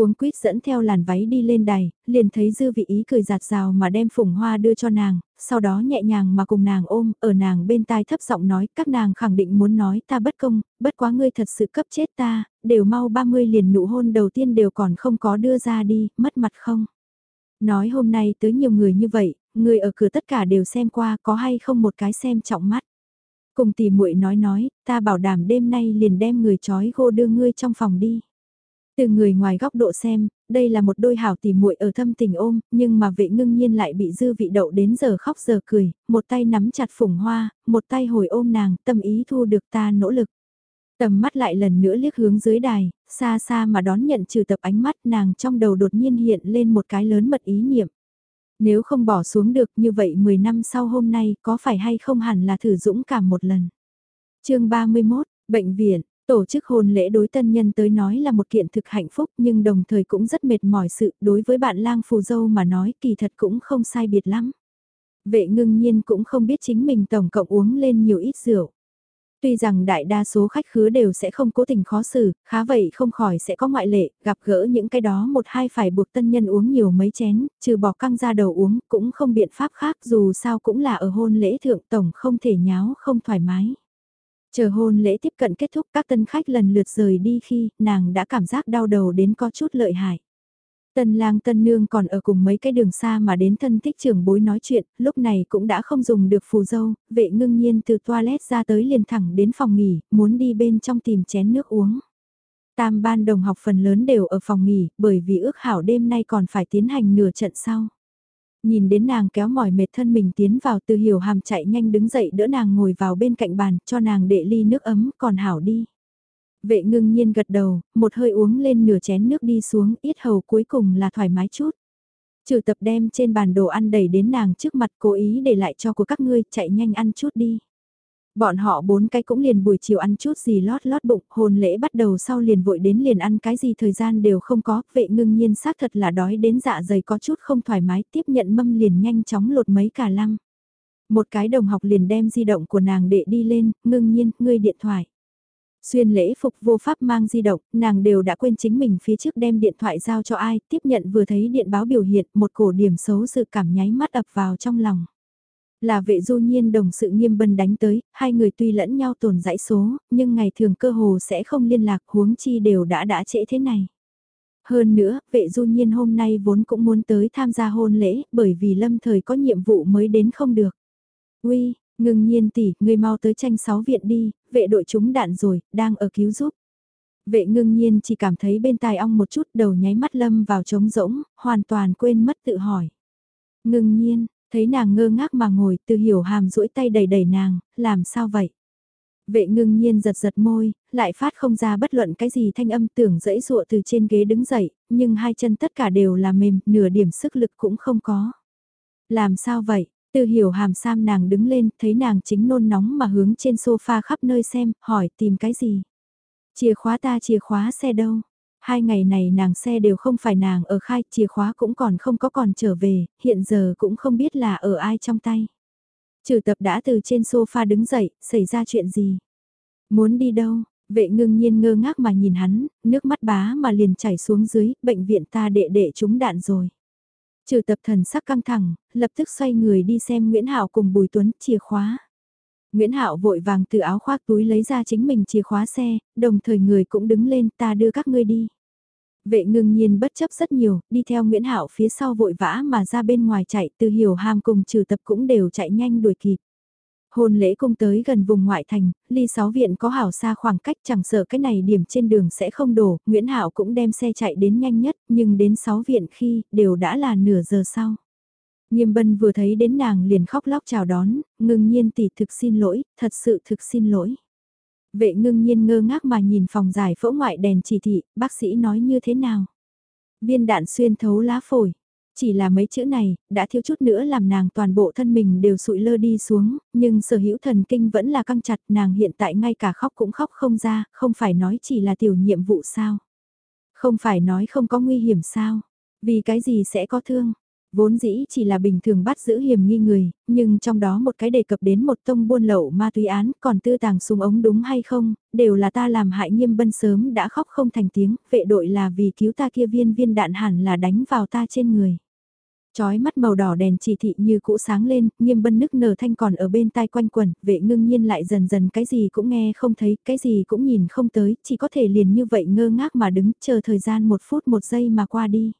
Cuống quýt dẫn theo làn váy đi lên đài, liền thấy dư vị ý cười giạt rào mà đem phủng hoa đưa cho nàng, sau đó nhẹ nhàng mà cùng nàng ôm, ở nàng bên tai thấp giọng nói, các nàng khẳng định muốn nói ta bất công, bất quá ngươi thật sự cấp chết ta, đều mau 30 liền nụ hôn đầu tiên đều còn không có đưa ra đi, mất mặt không. Nói hôm nay tới nhiều người như vậy, người ở cửa tất cả đều xem qua có hay không một cái xem trọng mắt. Cùng tỷ muội nói nói, ta bảo đảm đêm nay liền đem người chói gô đưa ngươi trong phòng đi. Từ người ngoài góc độ xem, đây là một đôi hảo tỉ muội ở thâm tình ôm, nhưng mà vệ ngưng nhiên lại bị dư vị đậu đến giờ khóc giờ cười, một tay nắm chặt phủng hoa, một tay hồi ôm nàng, tâm ý thu được ta nỗ lực. Tầm mắt lại lần nữa liếc hướng dưới đài, xa xa mà đón nhận trừ tập ánh mắt nàng trong đầu đột nhiên hiện lên một cái lớn mật ý niệm. Nếu không bỏ xuống được như vậy 10 năm sau hôm nay có phải hay không hẳn là thử dũng cảm một lần. chương 31, Bệnh viện, Tổ chức hôn lễ đối tân nhân tới nói là một kiện thực hạnh phúc nhưng đồng thời cũng rất mệt mỏi sự đối với bạn lang phù dâu mà nói kỳ thật cũng không sai biệt lắm. Vệ ngưng nhiên cũng không biết chính mình tổng cộng uống lên nhiều ít rượu. Tuy rằng đại đa số khách khứa đều sẽ không cố tình khó xử, khá vậy không khỏi sẽ có ngoại lệ, gặp gỡ những cái đó một hai phải buộc tân nhân uống nhiều mấy chén, trừ bỏ căng ra đầu uống cũng không biện pháp khác dù sao cũng là ở hôn lễ thượng tổng không thể nháo không thoải mái. Chờ hôn lễ tiếp cận kết thúc các tân khách lần lượt rời đi khi nàng đã cảm giác đau đầu đến có chút lợi hại. Tân lang tân nương còn ở cùng mấy cái đường xa mà đến thân thích trưởng bối nói chuyện, lúc này cũng đã không dùng được phù dâu, vệ ngưng nhiên từ toilet ra tới liền thẳng đến phòng nghỉ, muốn đi bên trong tìm chén nước uống. Tam ban đồng học phần lớn đều ở phòng nghỉ, bởi vì ước hảo đêm nay còn phải tiến hành nửa trận sau. Nhìn đến nàng kéo mỏi mệt thân mình tiến vào từ hiểu hàm chạy nhanh đứng dậy đỡ nàng ngồi vào bên cạnh bàn cho nàng đệ ly nước ấm còn hảo đi. Vệ ngưng nhiên gật đầu, một hơi uống lên nửa chén nước đi xuống, ít hầu cuối cùng là thoải mái chút. Trừ tập đem trên bàn đồ ăn đẩy đến nàng trước mặt cố ý để lại cho của các ngươi, chạy nhanh ăn chút đi. Bọn họ bốn cái cũng liền buổi chiều ăn chút gì lót lót bụng, hôn lễ bắt đầu sau liền vội đến liền ăn cái gì thời gian đều không có, vệ ngưng nhiên xác thật là đói đến dạ dày có chút không thoải mái, tiếp nhận mâm liền nhanh chóng lột mấy cả lăng. Một cái đồng học liền đem di động của nàng đệ đi lên, ngưng nhiên, ngươi điện thoại. Xuyên lễ phục vô pháp mang di động, nàng đều đã quên chính mình phía trước đem điện thoại giao cho ai, tiếp nhận vừa thấy điện báo biểu hiện, một cổ điểm xấu sự cảm nháy mắt ập vào trong lòng. Là vệ du nhiên đồng sự nghiêm bân đánh tới, hai người tuy lẫn nhau tồn dãy số, nhưng ngày thường cơ hồ sẽ không liên lạc huống chi đều đã đã trễ thế này. Hơn nữa, vệ du nhiên hôm nay vốn cũng muốn tới tham gia hôn lễ, bởi vì lâm thời có nhiệm vụ mới đến không được. Uy, ngừng nhiên tỷ, người mau tới tranh sáu viện đi, vệ đội chúng đạn rồi, đang ở cứu giúp. Vệ ngưng nhiên chỉ cảm thấy bên tai ong một chút đầu nháy mắt lâm vào trống rỗng, hoàn toàn quên mất tự hỏi. Ngưng nhiên, thấy nàng ngơ ngác mà ngồi từ hiểu hàm duỗi tay đầy đẩy nàng, làm sao vậy? Vệ ngưng nhiên giật giật môi, lại phát không ra bất luận cái gì thanh âm tưởng dẫy dụa từ trên ghế đứng dậy, nhưng hai chân tất cả đều là mềm, nửa điểm sức lực cũng không có. Làm sao vậy? Từ hiểu hàm sam nàng đứng lên, thấy nàng chính nôn nóng mà hướng trên sofa khắp nơi xem, hỏi tìm cái gì? Chìa khóa ta chìa khóa xe đâu? Hai ngày này nàng xe đều không phải nàng ở khai, chìa khóa cũng còn không có còn trở về, hiện giờ cũng không biết là ở ai trong tay. Trừ tập đã từ trên sofa đứng dậy, xảy ra chuyện gì? Muốn đi đâu? Vệ ngưng nhiên ngơ ngác mà nhìn hắn, nước mắt bá mà liền chảy xuống dưới, bệnh viện ta đệ đệ chúng đạn rồi. Trừ tập thần sắc căng thẳng, lập tức xoay người đi xem Nguyễn Hạo cùng Bùi Tuấn chìa khóa. Nguyễn Hạo vội vàng từ áo khoác túi lấy ra chính mình chìa khóa xe, đồng thời người cũng đứng lên ta đưa các ngươi đi. Vệ ngưng nhiên bất chấp rất nhiều, đi theo Nguyễn Hạo phía sau vội vã mà ra bên ngoài chạy từ hiểu hàm cùng trừ tập cũng đều chạy nhanh đuổi kịp. Hôn lễ cung tới gần vùng ngoại thành, ly sáu viện có hảo xa khoảng cách chẳng sợ cái này điểm trên đường sẽ không đổ, Nguyễn Hạo cũng đem xe chạy đến nhanh nhất, nhưng đến sáu viện khi, đều đã là nửa giờ sau. Nghiêm bân vừa thấy đến nàng liền khóc lóc chào đón, ngưng nhiên tỷ thực xin lỗi, thật sự thực xin lỗi. Vệ ngưng nhiên ngơ ngác mà nhìn phòng giải phẫu ngoại đèn chỉ thị, bác sĩ nói như thế nào. Viên đạn xuyên thấu lá phổi, chỉ là mấy chữ này, đã thiếu chút nữa làm nàng toàn bộ thân mình đều sụi lơ đi xuống, nhưng sở hữu thần kinh vẫn là căng chặt nàng hiện tại ngay cả khóc cũng khóc không ra, không phải nói chỉ là tiểu nhiệm vụ sao. Không phải nói không có nguy hiểm sao, vì cái gì sẽ có thương. Vốn dĩ chỉ là bình thường bắt giữ hiểm nghi người, nhưng trong đó một cái đề cập đến một tông buôn lậu ma túy án còn tư tàng súng ống đúng hay không, đều là ta làm hại nghiêm bân sớm đã khóc không thành tiếng, vệ đội là vì cứu ta kia viên viên đạn hẳn là đánh vào ta trên người. Chói mắt màu đỏ đèn chỉ thị như cũ sáng lên, nghiêm bân nức nở thanh còn ở bên tai quanh quẩn, vệ ngưng nhiên lại dần dần cái gì cũng nghe không thấy, cái gì cũng nhìn không tới, chỉ có thể liền như vậy ngơ ngác mà đứng chờ thời gian một phút một giây mà qua đi.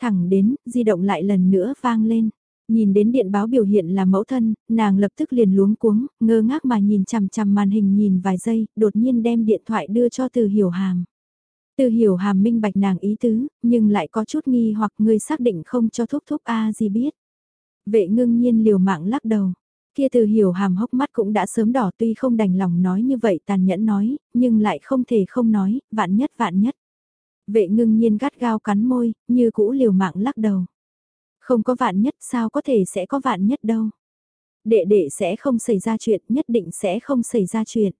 Thẳng đến, di động lại lần nữa vang lên. Nhìn đến điện báo biểu hiện là mẫu thân, nàng lập tức liền luống cuống, ngơ ngác mà nhìn chằm chằm màn hình nhìn vài giây, đột nhiên đem điện thoại đưa cho từ hiểu hàm. Từ hiểu hàm minh bạch nàng ý tứ, nhưng lại có chút nghi hoặc người xác định không cho thúc thúc A gì biết. Vệ ngưng nhiên liều mạng lắc đầu. Kia từ hiểu hàm hốc mắt cũng đã sớm đỏ tuy không đành lòng nói như vậy tàn nhẫn nói, nhưng lại không thể không nói, vạn nhất vạn nhất. Vệ ngưng nhiên gắt gao cắn môi, như cũ liều mạng lắc đầu. Không có vạn nhất sao có thể sẽ có vạn nhất đâu. Đệ đệ sẽ không xảy ra chuyện, nhất định sẽ không xảy ra chuyện.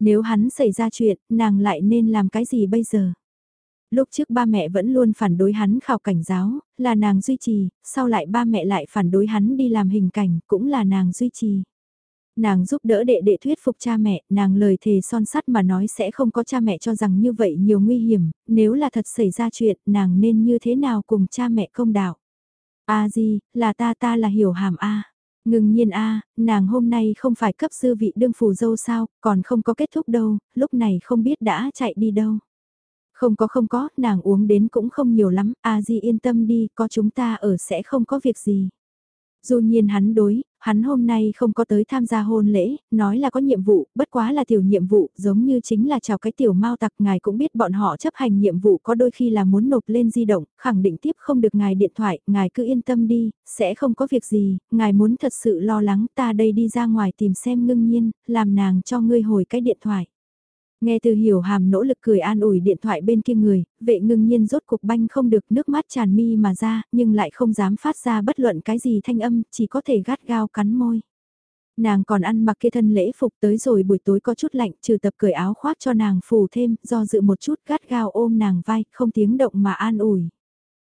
Nếu hắn xảy ra chuyện, nàng lại nên làm cái gì bây giờ? Lúc trước ba mẹ vẫn luôn phản đối hắn khảo cảnh giáo, là nàng duy trì, sau lại ba mẹ lại phản đối hắn đi làm hình cảnh, cũng là nàng duy trì. Nàng giúp đỡ đệ đệ thuyết phục cha mẹ, nàng lời thề son sắt mà nói sẽ không có cha mẹ cho rằng như vậy nhiều nguy hiểm, nếu là thật xảy ra chuyện, nàng nên như thế nào cùng cha mẹ công đạo. A gì, là ta ta là hiểu hàm A. Ngừng nhiên A, nàng hôm nay không phải cấp sư vị đương phù dâu sao, còn không có kết thúc đâu, lúc này không biết đã chạy đi đâu. Không có không có, nàng uống đến cũng không nhiều lắm, A Di yên tâm đi, có chúng ta ở sẽ không có việc gì. Dù nhiên hắn đối, hắn hôm nay không có tới tham gia hôn lễ, nói là có nhiệm vụ, bất quá là tiểu nhiệm vụ, giống như chính là chào cái tiểu mau tặc, ngài cũng biết bọn họ chấp hành nhiệm vụ có đôi khi là muốn nộp lên di động, khẳng định tiếp không được ngài điện thoại, ngài cứ yên tâm đi, sẽ không có việc gì, ngài muốn thật sự lo lắng ta đây đi ra ngoài tìm xem ngưng nhiên, làm nàng cho ngươi hồi cái điện thoại. Nghe từ hiểu hàm nỗ lực cười an ủi điện thoại bên kia người, vệ ngưng nhiên rốt cục banh không được nước mắt tràn mi mà ra, nhưng lại không dám phát ra bất luận cái gì thanh âm, chỉ có thể gắt gao cắn môi. Nàng còn ăn mặc kia thân lễ phục tới rồi buổi tối có chút lạnh trừ tập cởi áo khoác cho nàng phủ thêm, do dự một chút gắt gao ôm nàng vai, không tiếng động mà an ủi.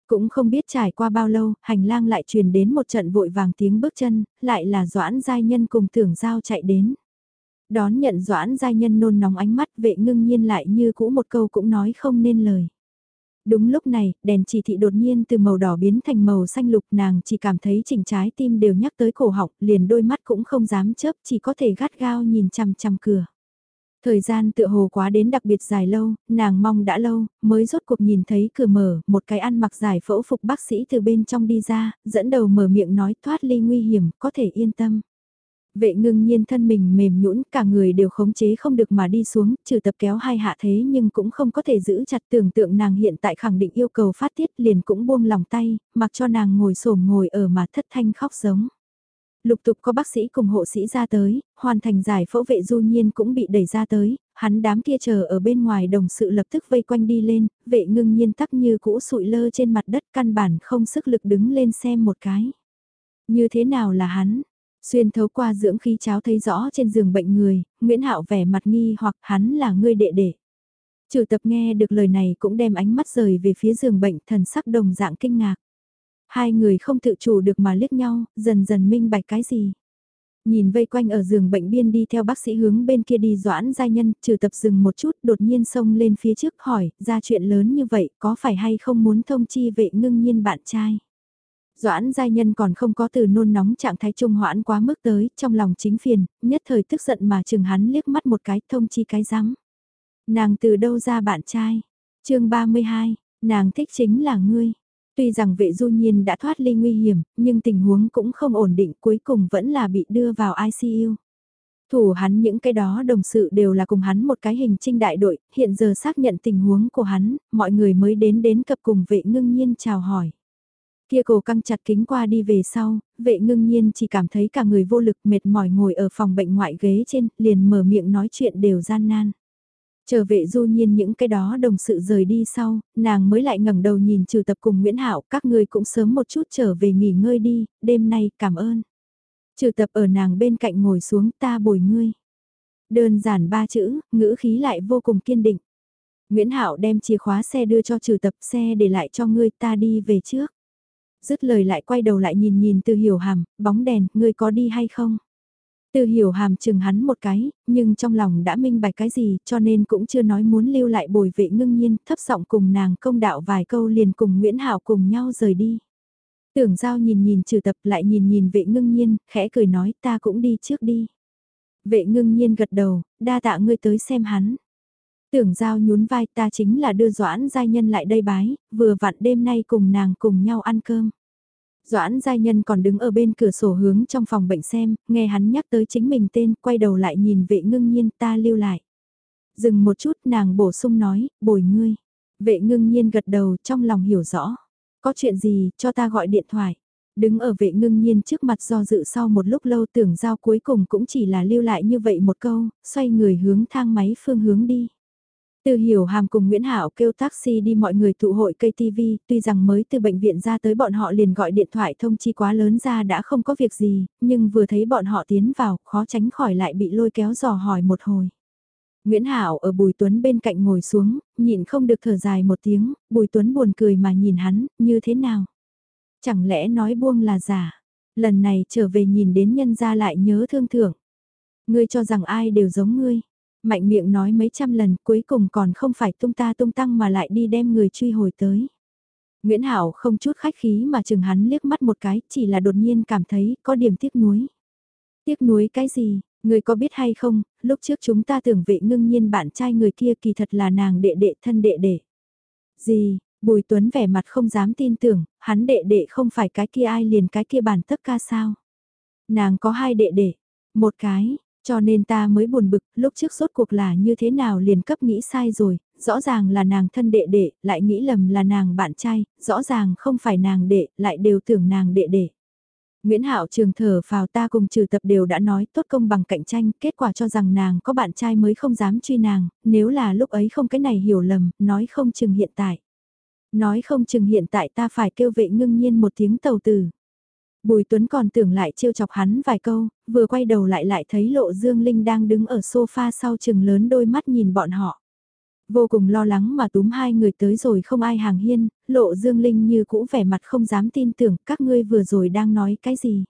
Cũng không biết trải qua bao lâu, hành lang lại truyền đến một trận vội vàng tiếng bước chân, lại là doãn giai nhân cùng tưởng giao chạy đến. Đón nhận doãn giai nhân nôn nóng ánh mắt vệ ngưng nhiên lại như cũ một câu cũng nói không nên lời. Đúng lúc này, đèn chỉ thị đột nhiên từ màu đỏ biến thành màu xanh lục nàng chỉ cảm thấy chỉnh trái tim đều nhắc tới cổ họng, liền đôi mắt cũng không dám chớp chỉ có thể gắt gao nhìn chằm chằm cửa. Thời gian tựa hồ quá đến đặc biệt dài lâu, nàng mong đã lâu, mới rốt cuộc nhìn thấy cửa mở, một cái ăn mặc giải phẫu phục bác sĩ từ bên trong đi ra, dẫn đầu mở miệng nói thoát ly nguy hiểm, có thể yên tâm. Vệ ngưng nhiên thân mình mềm nhũn cả người đều khống chế không được mà đi xuống, trừ tập kéo hai hạ thế nhưng cũng không có thể giữ chặt tưởng tượng nàng hiện tại khẳng định yêu cầu phát tiết liền cũng buông lòng tay, mặc cho nàng ngồi xổm ngồi ở mà thất thanh khóc giống. Lục tục có bác sĩ cùng hộ sĩ ra tới, hoàn thành giải phẫu vệ du nhiên cũng bị đẩy ra tới, hắn đám kia chờ ở bên ngoài đồng sự lập tức vây quanh đi lên, vệ ngưng nhiên tắc như cũ sụi lơ trên mặt đất căn bản không sức lực đứng lên xem một cái. Như thế nào là hắn? Xuyên thấu qua dưỡng khí cháo thấy rõ trên giường bệnh người, Nguyễn Hạo vẻ mặt nghi hoặc hắn là ngươi đệ đệ. Trừ tập nghe được lời này cũng đem ánh mắt rời về phía giường bệnh thần sắc đồng dạng kinh ngạc. Hai người không tự chủ được mà liếc nhau, dần dần minh bạch cái gì. Nhìn vây quanh ở giường bệnh biên đi theo bác sĩ hướng bên kia đi doãn giai nhân, trừ tập dừng một chút đột nhiên xông lên phía trước hỏi, ra chuyện lớn như vậy có phải hay không muốn thông chi vệ ngưng nhiên bạn trai. Doãn giai nhân còn không có từ nôn nóng trạng thái trung hoãn quá mức tới, trong lòng chính phiền, nhất thời tức giận mà chừng hắn liếc mắt một cái thông chi cái rắm. Nàng từ đâu ra bạn trai? chương 32, nàng thích chính là ngươi. Tuy rằng vệ du nhiên đã thoát ly nguy hiểm, nhưng tình huống cũng không ổn định cuối cùng vẫn là bị đưa vào ICU. Thủ hắn những cái đó đồng sự đều là cùng hắn một cái hình trinh đại đội, hiện giờ xác nhận tình huống của hắn, mọi người mới đến đến cập cùng vệ ngưng nhiên chào hỏi. Kia cổ căng chặt kính qua đi về sau, vệ ngưng nhiên chỉ cảm thấy cả người vô lực mệt mỏi ngồi ở phòng bệnh ngoại ghế trên, liền mở miệng nói chuyện đều gian nan. Trở vệ du nhiên những cái đó đồng sự rời đi sau, nàng mới lại ngẩng đầu nhìn trừ tập cùng Nguyễn Hạo các ngươi cũng sớm một chút trở về nghỉ ngơi đi, đêm nay cảm ơn. Trừ tập ở nàng bên cạnh ngồi xuống ta bồi ngươi. Đơn giản ba chữ, ngữ khí lại vô cùng kiên định. Nguyễn Hạo đem chìa khóa xe đưa cho trừ tập xe để lại cho ngươi ta đi về trước. Dứt lời lại quay đầu lại nhìn nhìn từ hiểu hàm, bóng đèn, ngươi có đi hay không? Từ hiểu hàm chừng hắn một cái, nhưng trong lòng đã minh bạch cái gì cho nên cũng chưa nói muốn lưu lại bồi vệ ngưng nhiên, thấp giọng cùng nàng công đạo vài câu liền cùng Nguyễn Hảo cùng nhau rời đi. Tưởng giao nhìn nhìn trừ tập lại nhìn nhìn vệ ngưng nhiên, khẽ cười nói ta cũng đi trước đi. Vệ ngưng nhiên gật đầu, đa tạ ngươi tới xem hắn. Tưởng giao nhún vai ta chính là đưa doãn giai nhân lại đây bái, vừa vặn đêm nay cùng nàng cùng nhau ăn cơm. Doãn giai nhân còn đứng ở bên cửa sổ hướng trong phòng bệnh xem, nghe hắn nhắc tới chính mình tên, quay đầu lại nhìn vệ ngưng nhiên ta lưu lại. Dừng một chút nàng bổ sung nói, bồi ngươi. Vệ ngưng nhiên gật đầu trong lòng hiểu rõ. Có chuyện gì, cho ta gọi điện thoại. Đứng ở vệ ngưng nhiên trước mặt do dự sau một lúc lâu tưởng giao cuối cùng cũng chỉ là lưu lại như vậy một câu, xoay người hướng thang máy phương hướng đi. Từ hiểu hàm cùng Nguyễn Hảo kêu taxi đi mọi người tụ hội cây TV, tuy rằng mới từ bệnh viện ra tới bọn họ liền gọi điện thoại thông chi quá lớn ra đã không có việc gì, nhưng vừa thấy bọn họ tiến vào, khó tránh khỏi lại bị lôi kéo dò hỏi một hồi. Nguyễn Hảo ở Bùi Tuấn bên cạnh ngồi xuống, nhịn không được thở dài một tiếng, Bùi Tuấn buồn cười mà nhìn hắn, như thế nào? Chẳng lẽ nói buông là giả? Lần này trở về nhìn đến nhân ra lại nhớ thương thưởng. Ngươi cho rằng ai đều giống ngươi mạnh miệng nói mấy trăm lần cuối cùng còn không phải tung ta tung tăng mà lại đi đem người truy hồi tới. Nguyễn Hảo không chút khách khí mà chừng hắn liếc mắt một cái, chỉ là đột nhiên cảm thấy có điểm tiếc nuối. Tiếc nuối cái gì, người có biết hay không, lúc trước chúng ta tưởng vệ ngưng nhiên bạn trai người kia kỳ thật là nàng đệ đệ thân đệ đệ. Gì, Bùi Tuấn vẻ mặt không dám tin tưởng, hắn đệ đệ không phải cái kia ai liền cái kia bản tất ca sao. Nàng có hai đệ đệ, một cái, cho nên ta mới buồn bực, lúc trước rốt cuộc là như thế nào liền cấp nghĩ sai rồi, rõ ràng là nàng thân đệ đệ, lại nghĩ lầm là nàng bạn trai, rõ ràng không phải nàng đệ, lại đều tưởng nàng đệ đệ. Nguyễn Hạo trường thở vào ta cùng trừ tập đều đã nói tốt công bằng cạnh tranh, kết quả cho rằng nàng có bạn trai mới không dám truy nàng, nếu là lúc ấy không cái này hiểu lầm, nói không chừng hiện tại. Nói không chừng hiện tại ta phải kêu vệ ngưng nhiên một tiếng tàu tử. Bùi Tuấn còn tưởng lại trêu chọc hắn vài câu, vừa quay đầu lại lại thấy Lộ Dương Linh đang đứng ở sofa sau chừng lớn đôi mắt nhìn bọn họ. Vô cùng lo lắng mà túm hai người tới rồi không ai hàng hiên, Lộ Dương Linh như cũ vẻ mặt không dám tin tưởng các ngươi vừa rồi đang nói cái gì.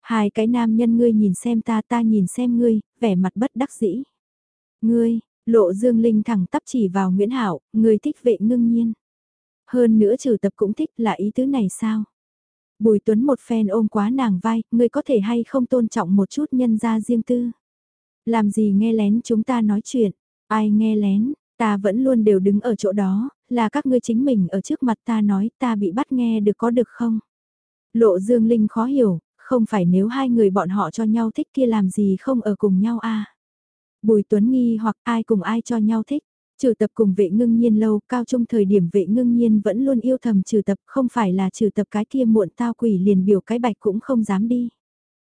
Hai cái nam nhân ngươi nhìn xem ta ta nhìn xem ngươi, vẻ mặt bất đắc dĩ. Ngươi, Lộ Dương Linh thẳng tắp chỉ vào Nguyễn Hảo, ngươi thích vệ ngưng nhiên. Hơn nữa trừ tập cũng thích là ý tứ này sao? Bùi Tuấn một phen ôm quá nàng vai, ngươi có thể hay không tôn trọng một chút nhân gia riêng tư. Làm gì nghe lén chúng ta nói chuyện, ai nghe lén, ta vẫn luôn đều đứng ở chỗ đó, là các ngươi chính mình ở trước mặt ta nói ta bị bắt nghe được có được không? Lộ Dương Linh khó hiểu, không phải nếu hai người bọn họ cho nhau thích kia làm gì không ở cùng nhau a Bùi Tuấn nghi hoặc ai cùng ai cho nhau thích. Trừ tập cùng vệ ngưng nhiên lâu, cao trung thời điểm vệ ngưng nhiên vẫn luôn yêu thầm trừ tập, không phải là trừ tập cái kia muộn tao quỷ liền biểu cái bạch cũng không dám đi.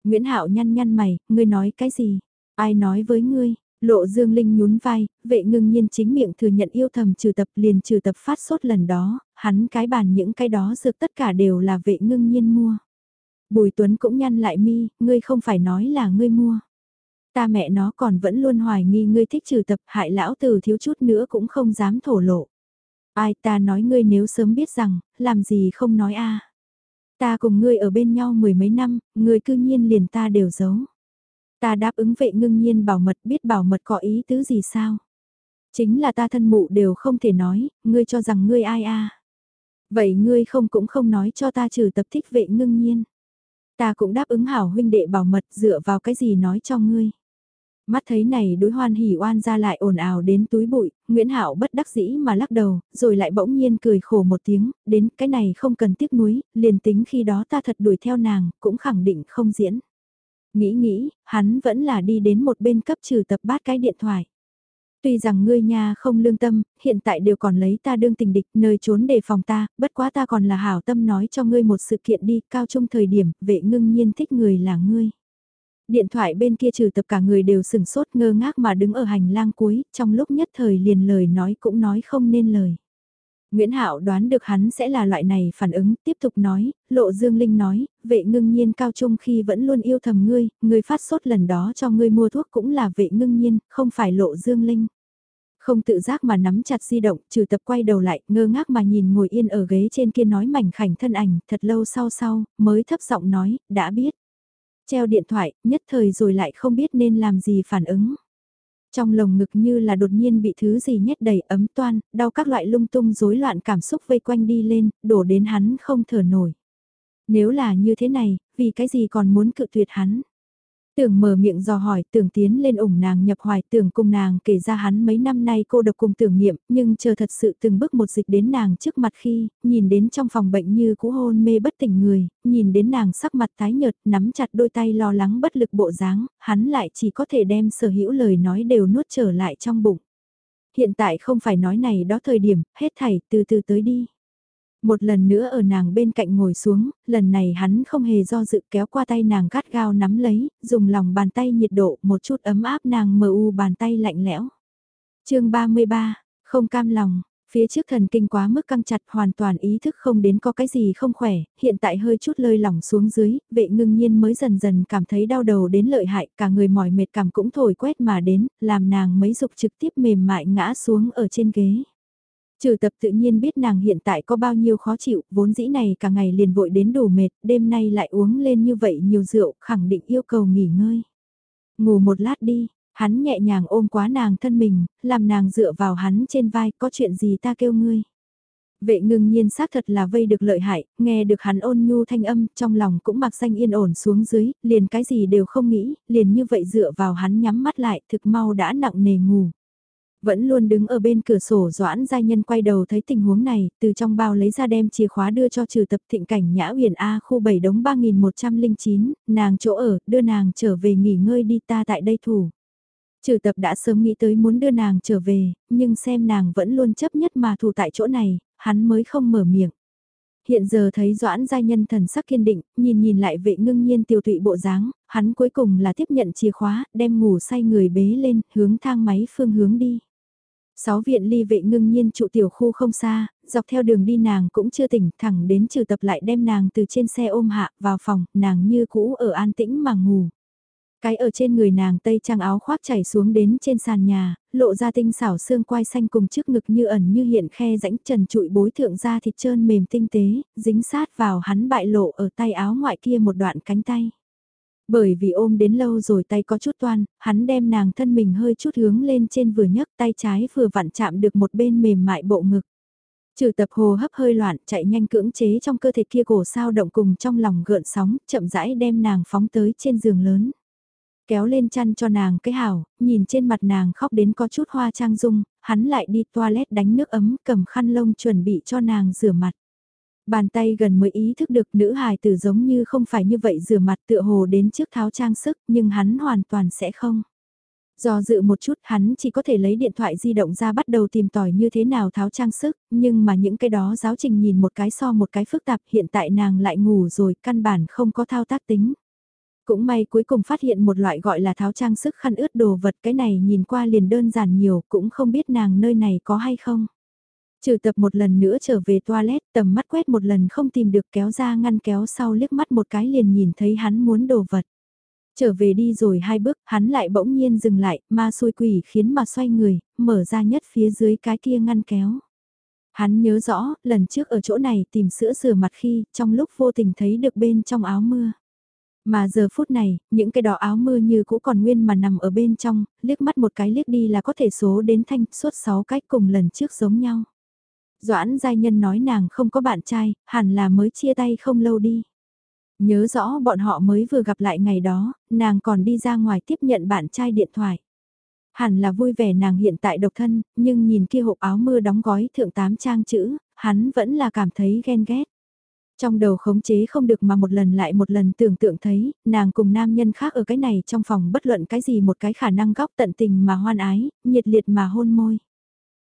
Nguyễn Hạo nhăn nhăn mày, ngươi nói cái gì? Ai nói với ngươi? Lộ Dương Linh nhún vai, vệ ngưng nhiên chính miệng thừa nhận yêu thầm trừ tập liền trừ tập phát sốt lần đó, hắn cái bàn những cái đó dược tất cả đều là vệ ngưng nhiên mua. Bùi Tuấn cũng nhăn lại mi, ngươi không phải nói là ngươi mua. Ta mẹ nó còn vẫn luôn hoài nghi ngươi thích trừ tập hại lão tử thiếu chút nữa cũng không dám thổ lộ. Ai ta nói ngươi nếu sớm biết rằng, làm gì không nói a Ta cùng ngươi ở bên nhau mười mấy năm, ngươi cư nhiên liền ta đều giấu. Ta đáp ứng vệ ngưng nhiên bảo mật biết bảo mật có ý tứ gì sao? Chính là ta thân mụ đều không thể nói, ngươi cho rằng ngươi ai a Vậy ngươi không cũng không nói cho ta trừ tập thích vệ ngưng nhiên. Ta cũng đáp ứng hảo huynh đệ bảo mật dựa vào cái gì nói cho ngươi. Mắt thấy này đối hoan hỉ oan ra lại ồn ào đến túi bụi, Nguyễn Hạo bất đắc dĩ mà lắc đầu, rồi lại bỗng nhiên cười khổ một tiếng, đến cái này không cần tiếc nuối, liền tính khi đó ta thật đuổi theo nàng, cũng khẳng định không diễn. Nghĩ nghĩ, hắn vẫn là đi đến một bên cấp trừ tập bát cái điện thoại. Tuy rằng ngươi nha không lương tâm, hiện tại đều còn lấy ta đương tình địch, nơi trốn đề phòng ta, bất quá ta còn là hảo tâm nói cho ngươi một sự kiện đi, cao trung thời điểm, vệ ngưng nhiên thích người là ngươi. Điện thoại bên kia trừ tập cả người đều sừng sốt ngơ ngác mà đứng ở hành lang cuối, trong lúc nhất thời liền lời nói cũng nói không nên lời. Nguyễn Hạo đoán được hắn sẽ là loại này phản ứng, tiếp tục nói, Lộ Dương Linh nói, vệ ngưng nhiên cao trung khi vẫn luôn yêu thầm ngươi, ngươi phát sốt lần đó cho ngươi mua thuốc cũng là vệ ngưng nhiên, không phải Lộ Dương Linh. Không tự giác mà nắm chặt di động, trừ tập quay đầu lại, ngơ ngác mà nhìn ngồi yên ở ghế trên kia nói mảnh khảnh thân ảnh, thật lâu sau sau, mới thấp giọng nói, đã biết. Treo điện thoại, nhất thời rồi lại không biết nên làm gì phản ứng. Trong lồng ngực như là đột nhiên bị thứ gì nhét đầy ấm toan, đau các loại lung tung rối loạn cảm xúc vây quanh đi lên, đổ đến hắn không thở nổi. Nếu là như thế này, vì cái gì còn muốn cự tuyệt hắn? Tưởng mở miệng dò hỏi, tưởng tiến lên ủng nàng nhập hoài, tưởng cùng nàng kể ra hắn mấy năm nay cô độc cùng tưởng niệm, nhưng chờ thật sự từng bước một dịch đến nàng trước mặt khi, nhìn đến trong phòng bệnh như cũ hôn mê bất tỉnh người, nhìn đến nàng sắc mặt tái nhợt, nắm chặt đôi tay lo lắng bất lực bộ dáng, hắn lại chỉ có thể đem sở hữu lời nói đều nuốt trở lại trong bụng. Hiện tại không phải nói này đó thời điểm, hết thảy từ từ tới đi. Một lần nữa ở nàng bên cạnh ngồi xuống, lần này hắn không hề do dự kéo qua tay nàng gắt gao nắm lấy, dùng lòng bàn tay nhiệt độ một chút ấm áp nàng mờ u bàn tay lạnh lẽo. chương 33, không cam lòng, phía trước thần kinh quá mức căng chặt hoàn toàn ý thức không đến có cái gì không khỏe, hiện tại hơi chút lơi lỏng xuống dưới, vệ ngưng nhiên mới dần dần cảm thấy đau đầu đến lợi hại, cả người mỏi mệt cảm cũng thổi quét mà đến, làm nàng mấy dục trực tiếp mềm mại ngã xuống ở trên ghế. Trừ tập tự nhiên biết nàng hiện tại có bao nhiêu khó chịu, vốn dĩ này cả ngày liền vội đến đủ mệt, đêm nay lại uống lên như vậy nhiều rượu, khẳng định yêu cầu nghỉ ngơi. Ngủ một lát đi, hắn nhẹ nhàng ôm quá nàng thân mình, làm nàng dựa vào hắn trên vai, có chuyện gì ta kêu ngươi. Vệ ngưng nhiên xác thật là vây được lợi hại, nghe được hắn ôn nhu thanh âm, trong lòng cũng mặc xanh yên ổn xuống dưới, liền cái gì đều không nghĩ, liền như vậy dựa vào hắn nhắm mắt lại, thực mau đã nặng nề ngủ. Vẫn luôn đứng ở bên cửa sổ Doãn Gia Nhân quay đầu thấy tình huống này, từ trong bao lấy ra đem chìa khóa đưa cho trừ tập thịnh cảnh Nhã Huyền A khu 7 đống 3109, nàng chỗ ở, đưa nàng trở về nghỉ ngơi đi ta tại đây thủ. Trừ tập đã sớm nghĩ tới muốn đưa nàng trở về, nhưng xem nàng vẫn luôn chấp nhất mà thủ tại chỗ này, hắn mới không mở miệng. Hiện giờ thấy Doãn Gia Nhân thần sắc kiên định, nhìn nhìn lại vệ ngưng nhiên tiêu tụy bộ dáng, hắn cuối cùng là tiếp nhận chìa khóa, đem ngủ say người bế lên, hướng thang máy phương hướng đi. Sáu viện ly vệ ngưng nhiên trụ tiểu khu không xa, dọc theo đường đi nàng cũng chưa tỉnh, thẳng đến trừ tập lại đem nàng từ trên xe ôm hạ vào phòng, nàng như cũ ở an tĩnh mà ngủ. Cái ở trên người nàng tây trang áo khoác chảy xuống đến trên sàn nhà, lộ ra tinh xảo xương quai xanh cùng trước ngực như ẩn như hiện khe rãnh trần trụi bối thượng da thịt trơn mềm tinh tế, dính sát vào hắn bại lộ ở tay áo ngoại kia một đoạn cánh tay. Bởi vì ôm đến lâu rồi tay có chút toan, hắn đem nàng thân mình hơi chút hướng lên trên vừa nhấc tay trái vừa vặn chạm được một bên mềm mại bộ ngực. Trừ tập hồ hấp hơi loạn chạy nhanh cưỡng chế trong cơ thể kia cổ sao động cùng trong lòng gợn sóng, chậm rãi đem nàng phóng tới trên giường lớn. kéo lên chăn cho nàng cái hảo, nhìn trên mặt nàng khóc đến có chút hoa trang dung, hắn lại đi toilet đánh nước ấm cầm khăn lông chuẩn bị cho nàng rửa mặt. Bàn tay gần mới ý thức được nữ hài tử giống như không phải như vậy rửa mặt tựa hồ đến trước tháo trang sức nhưng hắn hoàn toàn sẽ không. Do dự một chút hắn chỉ có thể lấy điện thoại di động ra bắt đầu tìm tòi như thế nào tháo trang sức, nhưng mà những cái đó giáo trình nhìn một cái so một cái phức tạp hiện tại nàng lại ngủ rồi căn bản không có thao tác tính. Cũng may cuối cùng phát hiện một loại gọi là tháo trang sức khăn ướt đồ vật cái này nhìn qua liền đơn giản nhiều cũng không biết nàng nơi này có hay không. Trừ tập một lần nữa trở về toilet tầm mắt quét một lần không tìm được kéo ra ngăn kéo sau liếc mắt một cái liền nhìn thấy hắn muốn đồ vật. Trở về đi rồi hai bước, hắn lại bỗng nhiên dừng lại, ma xui quỷ khiến mà xoay người, mở ra nhất phía dưới cái kia ngăn kéo. Hắn nhớ rõ, lần trước ở chỗ này tìm sữa rửa mặt khi, trong lúc vô tình thấy được bên trong áo mưa. Mà giờ phút này, những cái đỏ áo mưa như cũ còn nguyên mà nằm ở bên trong, liếc mắt một cái liếc đi là có thể số đến thanh suốt 6 cách cùng lần trước giống nhau. Doãn giai nhân nói nàng không có bạn trai, hẳn là mới chia tay không lâu đi. Nhớ rõ bọn họ mới vừa gặp lại ngày đó, nàng còn đi ra ngoài tiếp nhận bạn trai điện thoại. Hẳn là vui vẻ nàng hiện tại độc thân, nhưng nhìn kia hộp áo mưa đóng gói thượng tám trang chữ, hắn vẫn là cảm thấy ghen ghét. Trong đầu khống chế không được mà một lần lại một lần tưởng tượng thấy, nàng cùng nam nhân khác ở cái này trong phòng bất luận cái gì một cái khả năng góc tận tình mà hoan ái, nhiệt liệt mà hôn môi.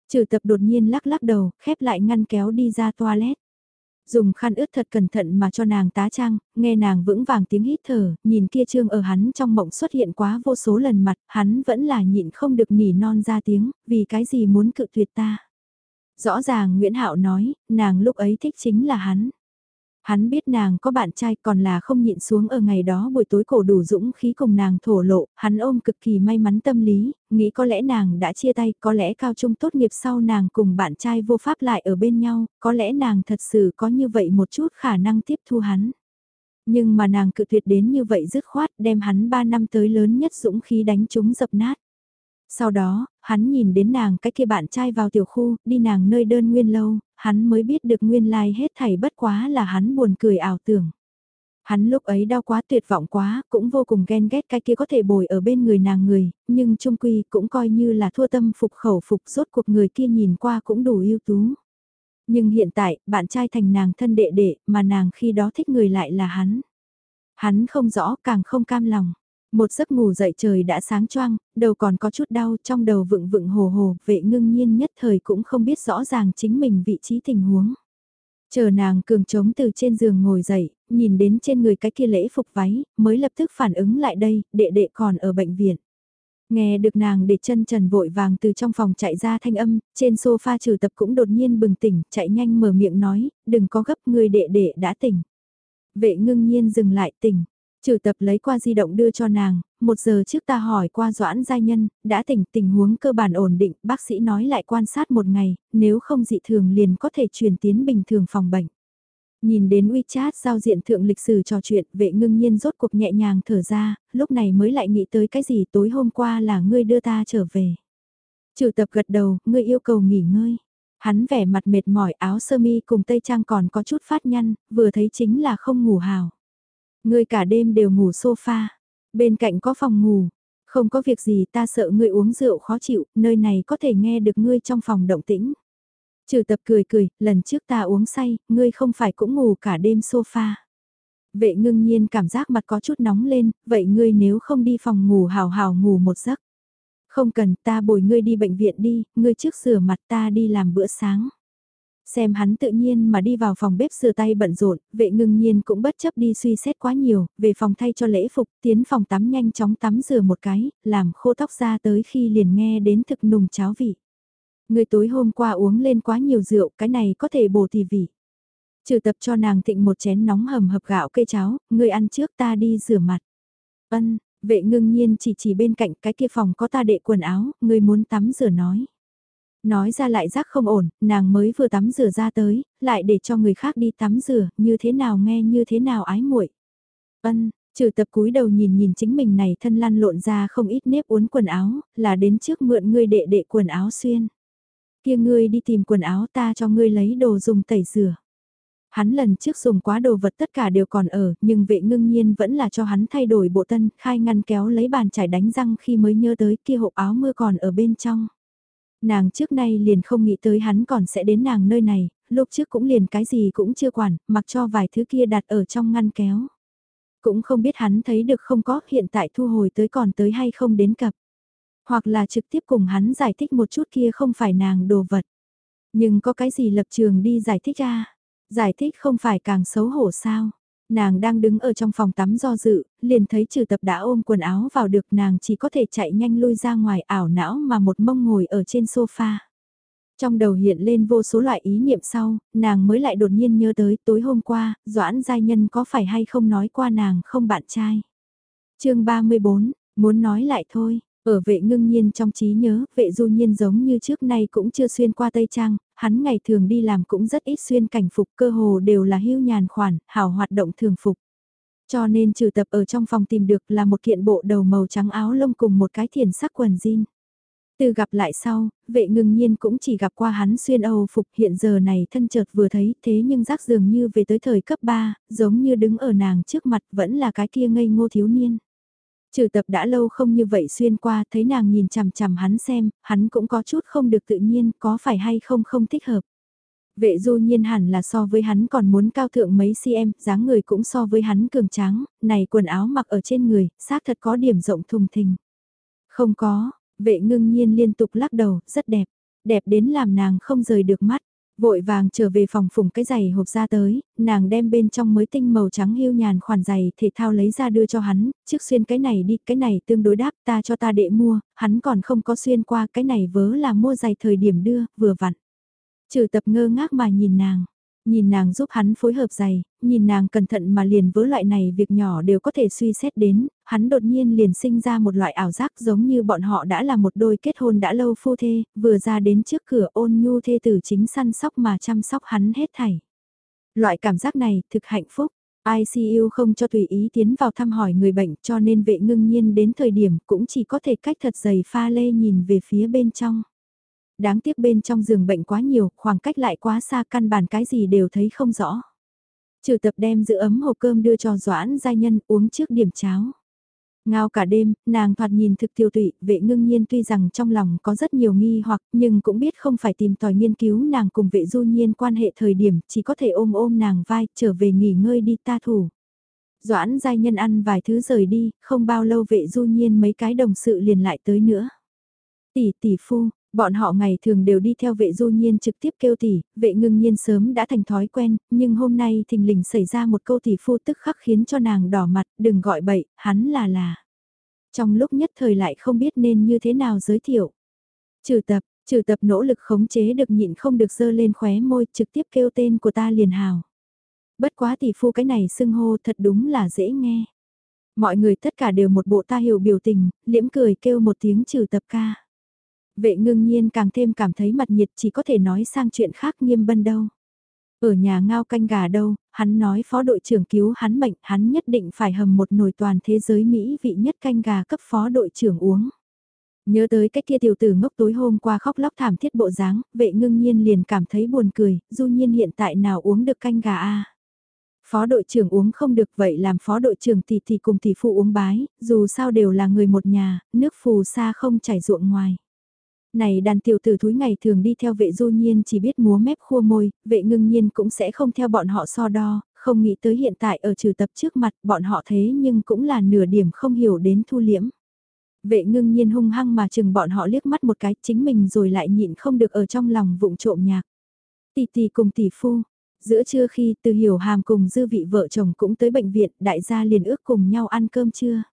Trừ tập đột nhiên lắc lắc đầu, khép lại ngăn kéo đi ra toilet. Dùng khăn ướt thật cẩn thận mà cho nàng tá trang, nghe nàng vững vàng tiếng hít thở, nhìn kia trương ở hắn trong mộng xuất hiện quá vô số lần mặt, hắn vẫn là nhịn không được nỉ non ra tiếng, vì cái gì muốn cự tuyệt ta. Rõ ràng Nguyễn Hạo nói, nàng lúc ấy thích chính là hắn. Hắn biết nàng có bạn trai còn là không nhịn xuống ở ngày đó buổi tối cổ đủ dũng khí cùng nàng thổ lộ, hắn ôm cực kỳ may mắn tâm lý, nghĩ có lẽ nàng đã chia tay, có lẽ cao trung tốt nghiệp sau nàng cùng bạn trai vô pháp lại ở bên nhau, có lẽ nàng thật sự có như vậy một chút khả năng tiếp thu hắn. Nhưng mà nàng cự tuyệt đến như vậy dứt khoát đem hắn 3 năm tới lớn nhất dũng khí đánh chúng dập nát. Sau đó, hắn nhìn đến nàng cái kia bạn trai vào tiểu khu, đi nàng nơi đơn nguyên lâu, hắn mới biết được nguyên lai like hết thảy bất quá là hắn buồn cười ảo tưởng. Hắn lúc ấy đau quá tuyệt vọng quá, cũng vô cùng ghen ghét cái kia có thể bồi ở bên người nàng người, nhưng trung quy cũng coi như là thua tâm phục khẩu phục rốt cuộc người kia nhìn qua cũng đủ ưu tú. Nhưng hiện tại, bạn trai thành nàng thân đệ đệ, mà nàng khi đó thích người lại là hắn. Hắn không rõ càng không cam lòng. Một giấc ngủ dậy trời đã sáng choang, đầu còn có chút đau, trong đầu vựng vựng hồ hồ, vệ ngưng nhiên nhất thời cũng không biết rõ ràng chính mình vị trí tình huống. Chờ nàng cường trống từ trên giường ngồi dậy, nhìn đến trên người cái kia lễ phục váy, mới lập tức phản ứng lại đây, đệ đệ còn ở bệnh viện. Nghe được nàng để chân trần vội vàng từ trong phòng chạy ra thanh âm, trên sofa trừ tập cũng đột nhiên bừng tỉnh, chạy nhanh mở miệng nói, đừng có gấp người đệ đệ đã tỉnh. Vệ ngưng nhiên dừng lại tỉnh, Trừ tập lấy qua di động đưa cho nàng, một giờ trước ta hỏi qua Doãn Giai Nhân, đã tỉnh tình huống cơ bản ổn định, bác sĩ nói lại quan sát một ngày, nếu không dị thường liền có thể truyền tiến bình thường phòng bệnh. Nhìn đến WeChat giao diện thượng lịch sử trò chuyện, vệ ngưng nhiên rốt cuộc nhẹ nhàng thở ra, lúc này mới lại nghĩ tới cái gì tối hôm qua là ngươi đưa ta trở về. Trừ tập gật đầu, ngươi yêu cầu nghỉ ngơi. Hắn vẻ mặt mệt mỏi áo sơ mi cùng tây trang còn có chút phát nhăn, vừa thấy chính là không ngủ hào. Ngươi cả đêm đều ngủ sofa, bên cạnh có phòng ngủ, không có việc gì ta sợ ngươi uống rượu khó chịu, nơi này có thể nghe được ngươi trong phòng động tĩnh. Trừ tập cười cười, lần trước ta uống say, ngươi không phải cũng ngủ cả đêm sofa. Vệ ngưng nhiên cảm giác mặt có chút nóng lên, vậy ngươi nếu không đi phòng ngủ hào hào ngủ một giấc. Không cần ta bồi ngươi đi bệnh viện đi, ngươi trước rửa mặt ta đi làm bữa sáng. Xem hắn tự nhiên mà đi vào phòng bếp rửa tay bận rộn, vệ ngưng nhiên cũng bất chấp đi suy xét quá nhiều, về phòng thay cho lễ phục, tiến phòng tắm nhanh chóng tắm rửa một cái, làm khô tóc ra tới khi liền nghe đến thực nùng cháo vị. Người tối hôm qua uống lên quá nhiều rượu, cái này có thể bổ thì vị. Trừ tập cho nàng thịnh một chén nóng hầm hập gạo cây cháo, người ăn trước ta đi rửa mặt. Ân, vệ ngưng nhiên chỉ chỉ bên cạnh cái kia phòng có ta đệ quần áo, người muốn tắm rửa nói. Nói ra lại giác không ổn, nàng mới vừa tắm rửa ra tới, lại để cho người khác đi tắm rửa, như thế nào nghe như thế nào ái muội. Ân, trừ tập cúi đầu nhìn nhìn chính mình này thân lăn lộn ra không ít nếp uốn quần áo, là đến trước mượn ngươi đệ đệ quần áo xuyên. Kia ngươi đi tìm quần áo ta cho ngươi lấy đồ dùng tẩy rửa. Hắn lần trước dùng quá đồ vật tất cả đều còn ở, nhưng vệ ngưng nhiên vẫn là cho hắn thay đổi bộ tân, khai ngăn kéo lấy bàn chải đánh răng khi mới nhớ tới kia hộp áo mưa còn ở bên trong. Nàng trước nay liền không nghĩ tới hắn còn sẽ đến nàng nơi này, lúc trước cũng liền cái gì cũng chưa quản, mặc cho vài thứ kia đặt ở trong ngăn kéo. Cũng không biết hắn thấy được không có, hiện tại thu hồi tới còn tới hay không đến cập. Hoặc là trực tiếp cùng hắn giải thích một chút kia không phải nàng đồ vật. Nhưng có cái gì lập trường đi giải thích ra? Giải thích không phải càng xấu hổ sao? Nàng đang đứng ở trong phòng tắm do dự, liền thấy trừ tập đã ôm quần áo vào được nàng chỉ có thể chạy nhanh lui ra ngoài ảo não mà một mông ngồi ở trên sofa. Trong đầu hiện lên vô số loại ý niệm sau, nàng mới lại đột nhiên nhớ tới tối hôm qua, Doãn Giai Nhân có phải hay không nói qua nàng không bạn trai. chương 34, muốn nói lại thôi, ở vệ ngưng nhiên trong trí nhớ, vệ du nhiên giống như trước nay cũng chưa xuyên qua Tây Trang, hắn ngày thường đi làm cũng rất ít xuyên cảnh phục cơ hồ đều là hưu nhàn khoản, hảo hoạt động thường phục. Cho nên trừ tập ở trong phòng tìm được là một kiện bộ đầu màu trắng áo lông cùng một cái thiền sắc quần jean. Từ gặp lại sau, vệ ngừng nhiên cũng chỉ gặp qua hắn xuyên Âu phục hiện giờ này thân chợt vừa thấy thế nhưng rác dường như về tới thời cấp 3, giống như đứng ở nàng trước mặt vẫn là cái kia ngây ngô thiếu niên. Trừ tập đã lâu không như vậy xuyên qua thấy nàng nhìn chằm chằm hắn xem, hắn cũng có chút không được tự nhiên có phải hay không không thích hợp. Vệ du nhiên hẳn là so với hắn còn muốn cao thượng mấy cm, dáng người cũng so với hắn cường tráng, này quần áo mặc ở trên người, xác thật có điểm rộng thùng thình. Không có, vệ ngưng nhiên liên tục lắc đầu, rất đẹp, đẹp đến làm nàng không rời được mắt. Vội vàng trở về phòng phùng cái giày hộp ra tới, nàng đem bên trong mới tinh màu trắng hưu nhàn khoản giày thể thao lấy ra đưa cho hắn, trước xuyên cái này đi, cái này tương đối đáp ta cho ta đệ mua, hắn còn không có xuyên qua cái này vớ là mua giày thời điểm đưa, vừa vặn. Trừ tập ngơ ngác mà nhìn nàng, nhìn nàng giúp hắn phối hợp giày, nhìn nàng cẩn thận mà liền với loại này việc nhỏ đều có thể suy xét đến, hắn đột nhiên liền sinh ra một loại ảo giác giống như bọn họ đã là một đôi kết hôn đã lâu phu thê, vừa ra đến trước cửa ôn nhu thê tử chính săn sóc mà chăm sóc hắn hết thảy. Loại cảm giác này thực hạnh phúc. ICU không cho tùy ý tiến vào thăm hỏi người bệnh cho nên vệ ngưng nhiên đến thời điểm cũng chỉ có thể cách thật dày pha lê nhìn về phía bên trong. Đáng tiếc bên trong giường bệnh quá nhiều, khoảng cách lại quá xa căn bản cái gì đều thấy không rõ. Trừ tập đem giữ ấm hộp cơm đưa cho Doãn Giai Nhân uống trước điểm cháo. Ngao cả đêm, nàng thoạt nhìn thực tiêu tụy, vệ ngưng nhiên tuy rằng trong lòng có rất nhiều nghi hoặc nhưng cũng biết không phải tìm tòi nghiên cứu nàng cùng vệ du nhiên quan hệ thời điểm, chỉ có thể ôm ôm nàng vai, trở về nghỉ ngơi đi ta thủ. Doãn giai nhân ăn vài thứ rời đi, không bao lâu vệ du nhiên mấy cái đồng sự liền lại tới nữa. Tỷ tỷ phu, Bọn họ ngày thường đều đi theo vệ du nhiên trực tiếp kêu tỷ, vệ ngưng nhiên sớm đã thành thói quen, nhưng hôm nay thình lình xảy ra một câu tỷ phu tức khắc khiến cho nàng đỏ mặt, đừng gọi bậy, hắn là là. Trong lúc nhất thời lại không biết nên như thế nào giới thiệu. Trừ tập, trừ tập nỗ lực khống chế được nhịn không được dơ lên khóe môi trực tiếp kêu tên của ta liền hào. Bất quá tỷ phu cái này xưng hô thật đúng là dễ nghe. Mọi người tất cả đều một bộ ta hiểu biểu tình, liễm cười kêu một tiếng trừ tập ca. Vệ ngưng nhiên càng thêm cảm thấy mặt nhiệt chỉ có thể nói sang chuyện khác nghiêm bân đâu. Ở nhà ngao canh gà đâu, hắn nói phó đội trưởng cứu hắn mệnh, hắn nhất định phải hầm một nồi toàn thế giới Mỹ vị nhất canh gà cấp phó đội trưởng uống. Nhớ tới cách kia tiểu tử ngốc tối hôm qua khóc lóc thảm thiết bộ dáng, vệ ngưng nhiên liền cảm thấy buồn cười, du nhiên hiện tại nào uống được canh gà a Phó đội trưởng uống không được vậy làm phó đội trưởng tỷ tỷ cùng tỷ phụ uống bái, dù sao đều là người một nhà, nước phù sa không chảy ruộng ngoài. Này đàn tiểu tử thúi ngày thường đi theo vệ du nhiên chỉ biết múa mép khua môi, vệ ngưng nhiên cũng sẽ không theo bọn họ so đo, không nghĩ tới hiện tại ở trừ tập trước mặt bọn họ thế nhưng cũng là nửa điểm không hiểu đến thu liễm. Vệ ngưng nhiên hung hăng mà chừng bọn họ liếc mắt một cái chính mình rồi lại nhịn không được ở trong lòng vụng trộm nhạc. Tỷ tỷ cùng tỷ phu, giữa trưa khi từ hiểu hàm cùng dư vị vợ chồng cũng tới bệnh viện đại gia liền ước cùng nhau ăn cơm trưa.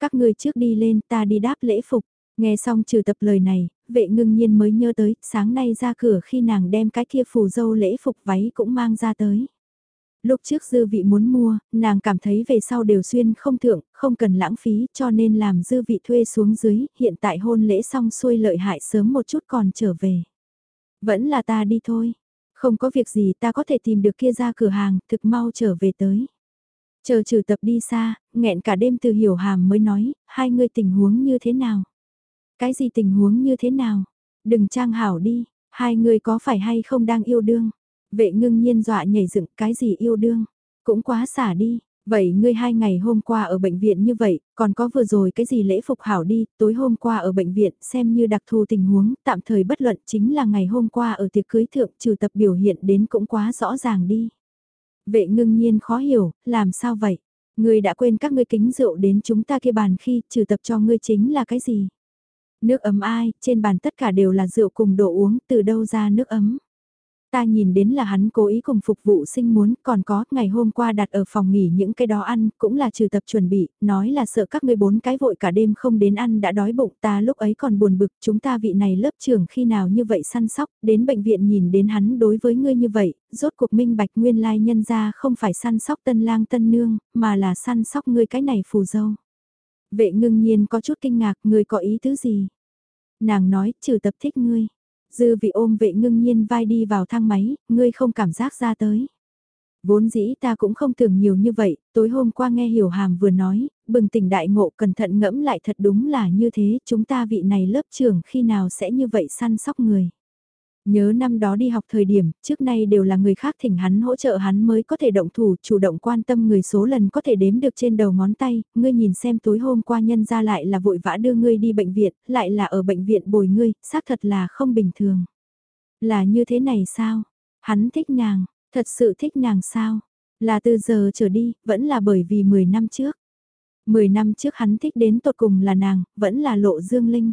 Các người trước đi lên ta đi đáp lễ phục. Nghe xong trừ tập lời này, vệ ngưng nhiên mới nhớ tới, sáng nay ra cửa khi nàng đem cái kia phù dâu lễ phục váy cũng mang ra tới. Lúc trước dư vị muốn mua, nàng cảm thấy về sau đều xuyên không thượng, không cần lãng phí cho nên làm dư vị thuê xuống dưới, hiện tại hôn lễ xong xuôi lợi hại sớm một chút còn trở về. Vẫn là ta đi thôi, không có việc gì ta có thể tìm được kia ra cửa hàng, thực mau trở về tới. Chờ trừ tập đi xa, nghẹn cả đêm từ hiểu hàm mới nói, hai người tình huống như thế nào. Cái gì tình huống như thế nào? Đừng trang hảo đi, hai người có phải hay không đang yêu đương? Vệ ngưng nhiên dọa nhảy dựng cái gì yêu đương, cũng quá xả đi. Vậy ngươi hai ngày hôm qua ở bệnh viện như vậy, còn có vừa rồi cái gì lễ phục hảo đi, tối hôm qua ở bệnh viện xem như đặc thù tình huống, tạm thời bất luận chính là ngày hôm qua ở tiệc cưới thượng trừ tập biểu hiện đến cũng quá rõ ràng đi. Vệ ngưng nhiên khó hiểu, làm sao vậy? Ngươi đã quên các ngươi kính rượu đến chúng ta kia bàn khi trừ tập cho ngươi chính là cái gì? Nước ấm ai, trên bàn tất cả đều là rượu cùng đồ uống, từ đâu ra nước ấm? Ta nhìn đến là hắn cố ý cùng phục vụ sinh muốn, còn có, ngày hôm qua đặt ở phòng nghỉ những cái đó ăn, cũng là trừ tập chuẩn bị, nói là sợ các ngươi bốn cái vội cả đêm không đến ăn đã đói bụng ta lúc ấy còn buồn bực, chúng ta vị này lớp trưởng khi nào như vậy săn sóc, đến bệnh viện nhìn đến hắn đối với ngươi như vậy, rốt cuộc minh bạch nguyên lai nhân ra không phải săn sóc tân lang tân nương, mà là săn sóc ngươi cái này phù dâu. Vệ ngưng nhiên có chút kinh ngạc, ngươi có ý tứ gì? Nàng nói, trừ tập thích ngươi. Dư vị ôm vệ ngưng nhiên vai đi vào thang máy, ngươi không cảm giác ra tới. Vốn dĩ ta cũng không tưởng nhiều như vậy, tối hôm qua nghe hiểu hàm vừa nói, bừng tỉnh đại ngộ cẩn thận ngẫm lại thật đúng là như thế, chúng ta vị này lớp trưởng khi nào sẽ như vậy săn sóc người. Nhớ năm đó đi học thời điểm, trước nay đều là người khác thỉnh hắn hỗ trợ hắn mới có thể động thủ, chủ động quan tâm người số lần có thể đếm được trên đầu ngón tay, ngươi nhìn xem tối hôm qua nhân ra lại là vội vã đưa ngươi đi bệnh viện, lại là ở bệnh viện bồi ngươi, xác thật là không bình thường. Là như thế này sao? Hắn thích nàng, thật sự thích nàng sao? Là từ giờ trở đi, vẫn là bởi vì 10 năm trước. 10 năm trước hắn thích đến tột cùng là nàng, vẫn là lộ dương linh.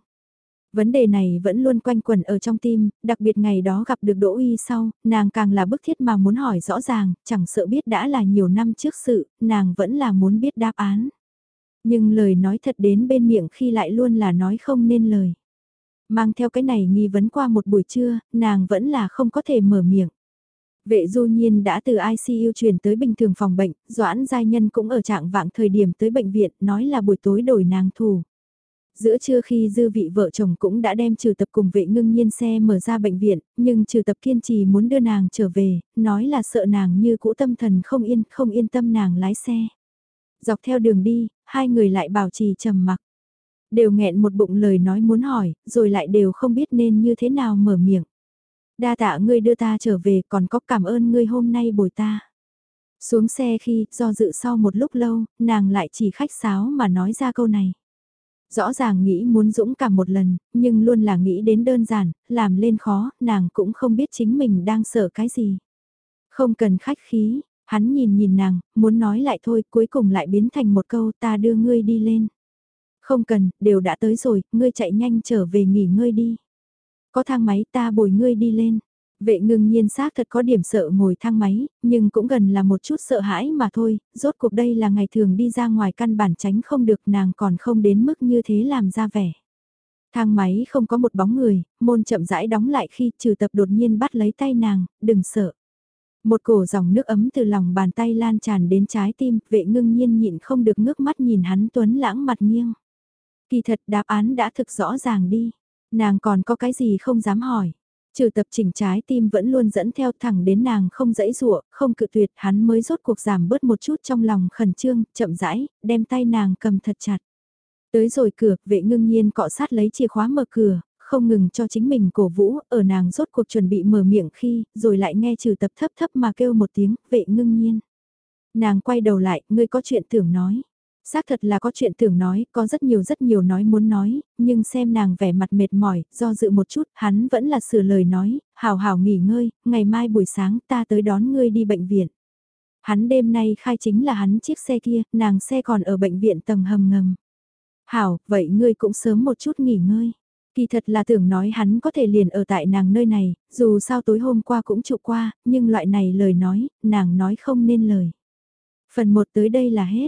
Vấn đề này vẫn luôn quanh quẩn ở trong tim, đặc biệt ngày đó gặp được Đỗ Uy sau, nàng càng là bức thiết mà muốn hỏi rõ ràng, chẳng sợ biết đã là nhiều năm trước sự, nàng vẫn là muốn biết đáp án. Nhưng lời nói thật đến bên miệng khi lại luôn là nói không nên lời. Mang theo cái này nghi vấn qua một buổi trưa, nàng vẫn là không có thể mở miệng. Vệ du nhiên đã từ ICU chuyển tới bình thường phòng bệnh, Doãn Giai Nhân cũng ở trạng vạng thời điểm tới bệnh viện, nói là buổi tối đổi nàng thủ. Giữa trưa khi dư vị vợ chồng cũng đã đem trừ tập cùng vệ ngưng nhiên xe mở ra bệnh viện, nhưng trừ tập kiên trì muốn đưa nàng trở về, nói là sợ nàng như cũ tâm thần không yên, không yên tâm nàng lái xe. Dọc theo đường đi, hai người lại bảo trì trầm mặc. Đều nghẹn một bụng lời nói muốn hỏi, rồi lại đều không biết nên như thế nào mở miệng. Đa tạ ngươi đưa ta trở về còn có cảm ơn ngươi hôm nay bồi ta. Xuống xe khi, do dự sau một lúc lâu, nàng lại chỉ khách sáo mà nói ra câu này. Rõ ràng nghĩ muốn dũng cảm một lần, nhưng luôn là nghĩ đến đơn giản, làm lên khó, nàng cũng không biết chính mình đang sợ cái gì. Không cần khách khí, hắn nhìn nhìn nàng, muốn nói lại thôi, cuối cùng lại biến thành một câu ta đưa ngươi đi lên. Không cần, đều đã tới rồi, ngươi chạy nhanh trở về nghỉ ngơi đi. Có thang máy ta bồi ngươi đi lên. Vệ ngưng nhiên xác thật có điểm sợ ngồi thang máy, nhưng cũng gần là một chút sợ hãi mà thôi, rốt cuộc đây là ngày thường đi ra ngoài căn bản tránh không được nàng còn không đến mức như thế làm ra vẻ. Thang máy không có một bóng người, môn chậm rãi đóng lại khi trừ tập đột nhiên bắt lấy tay nàng, đừng sợ. Một cổ dòng nước ấm từ lòng bàn tay lan tràn đến trái tim, vệ ngưng nhiên nhịn không được ngước mắt nhìn hắn tuấn lãng mặt nghiêng. Kỳ thật đáp án đã thực rõ ràng đi, nàng còn có cái gì không dám hỏi. Trừ tập chỉnh trái tim vẫn luôn dẫn theo thẳng đến nàng không dãy dụa, không cự tuyệt, hắn mới rốt cuộc giảm bớt một chút trong lòng khẩn trương, chậm rãi, đem tay nàng cầm thật chặt. Tới rồi cửa, vệ ngưng nhiên cọ sát lấy chìa khóa mở cửa, không ngừng cho chính mình cổ vũ, ở nàng rốt cuộc chuẩn bị mở miệng khi, rồi lại nghe trừ tập thấp thấp mà kêu một tiếng, vệ ngưng nhiên. Nàng quay đầu lại, ngươi có chuyện tưởng nói. Xác thật là có chuyện tưởng nói, có rất nhiều rất nhiều nói muốn nói, nhưng xem nàng vẻ mặt mệt mỏi, do dự một chút, hắn vẫn là sửa lời nói, hào hào nghỉ ngơi, ngày mai buổi sáng ta tới đón ngươi đi bệnh viện. Hắn đêm nay khai chính là hắn chiếc xe kia, nàng xe còn ở bệnh viện tầng hầm ngầm. Hảo, vậy ngươi cũng sớm một chút nghỉ ngơi. Kỳ thật là tưởng nói hắn có thể liền ở tại nàng nơi này, dù sao tối hôm qua cũng trụ qua, nhưng loại này lời nói, nàng nói không nên lời. Phần 1 tới đây là hết.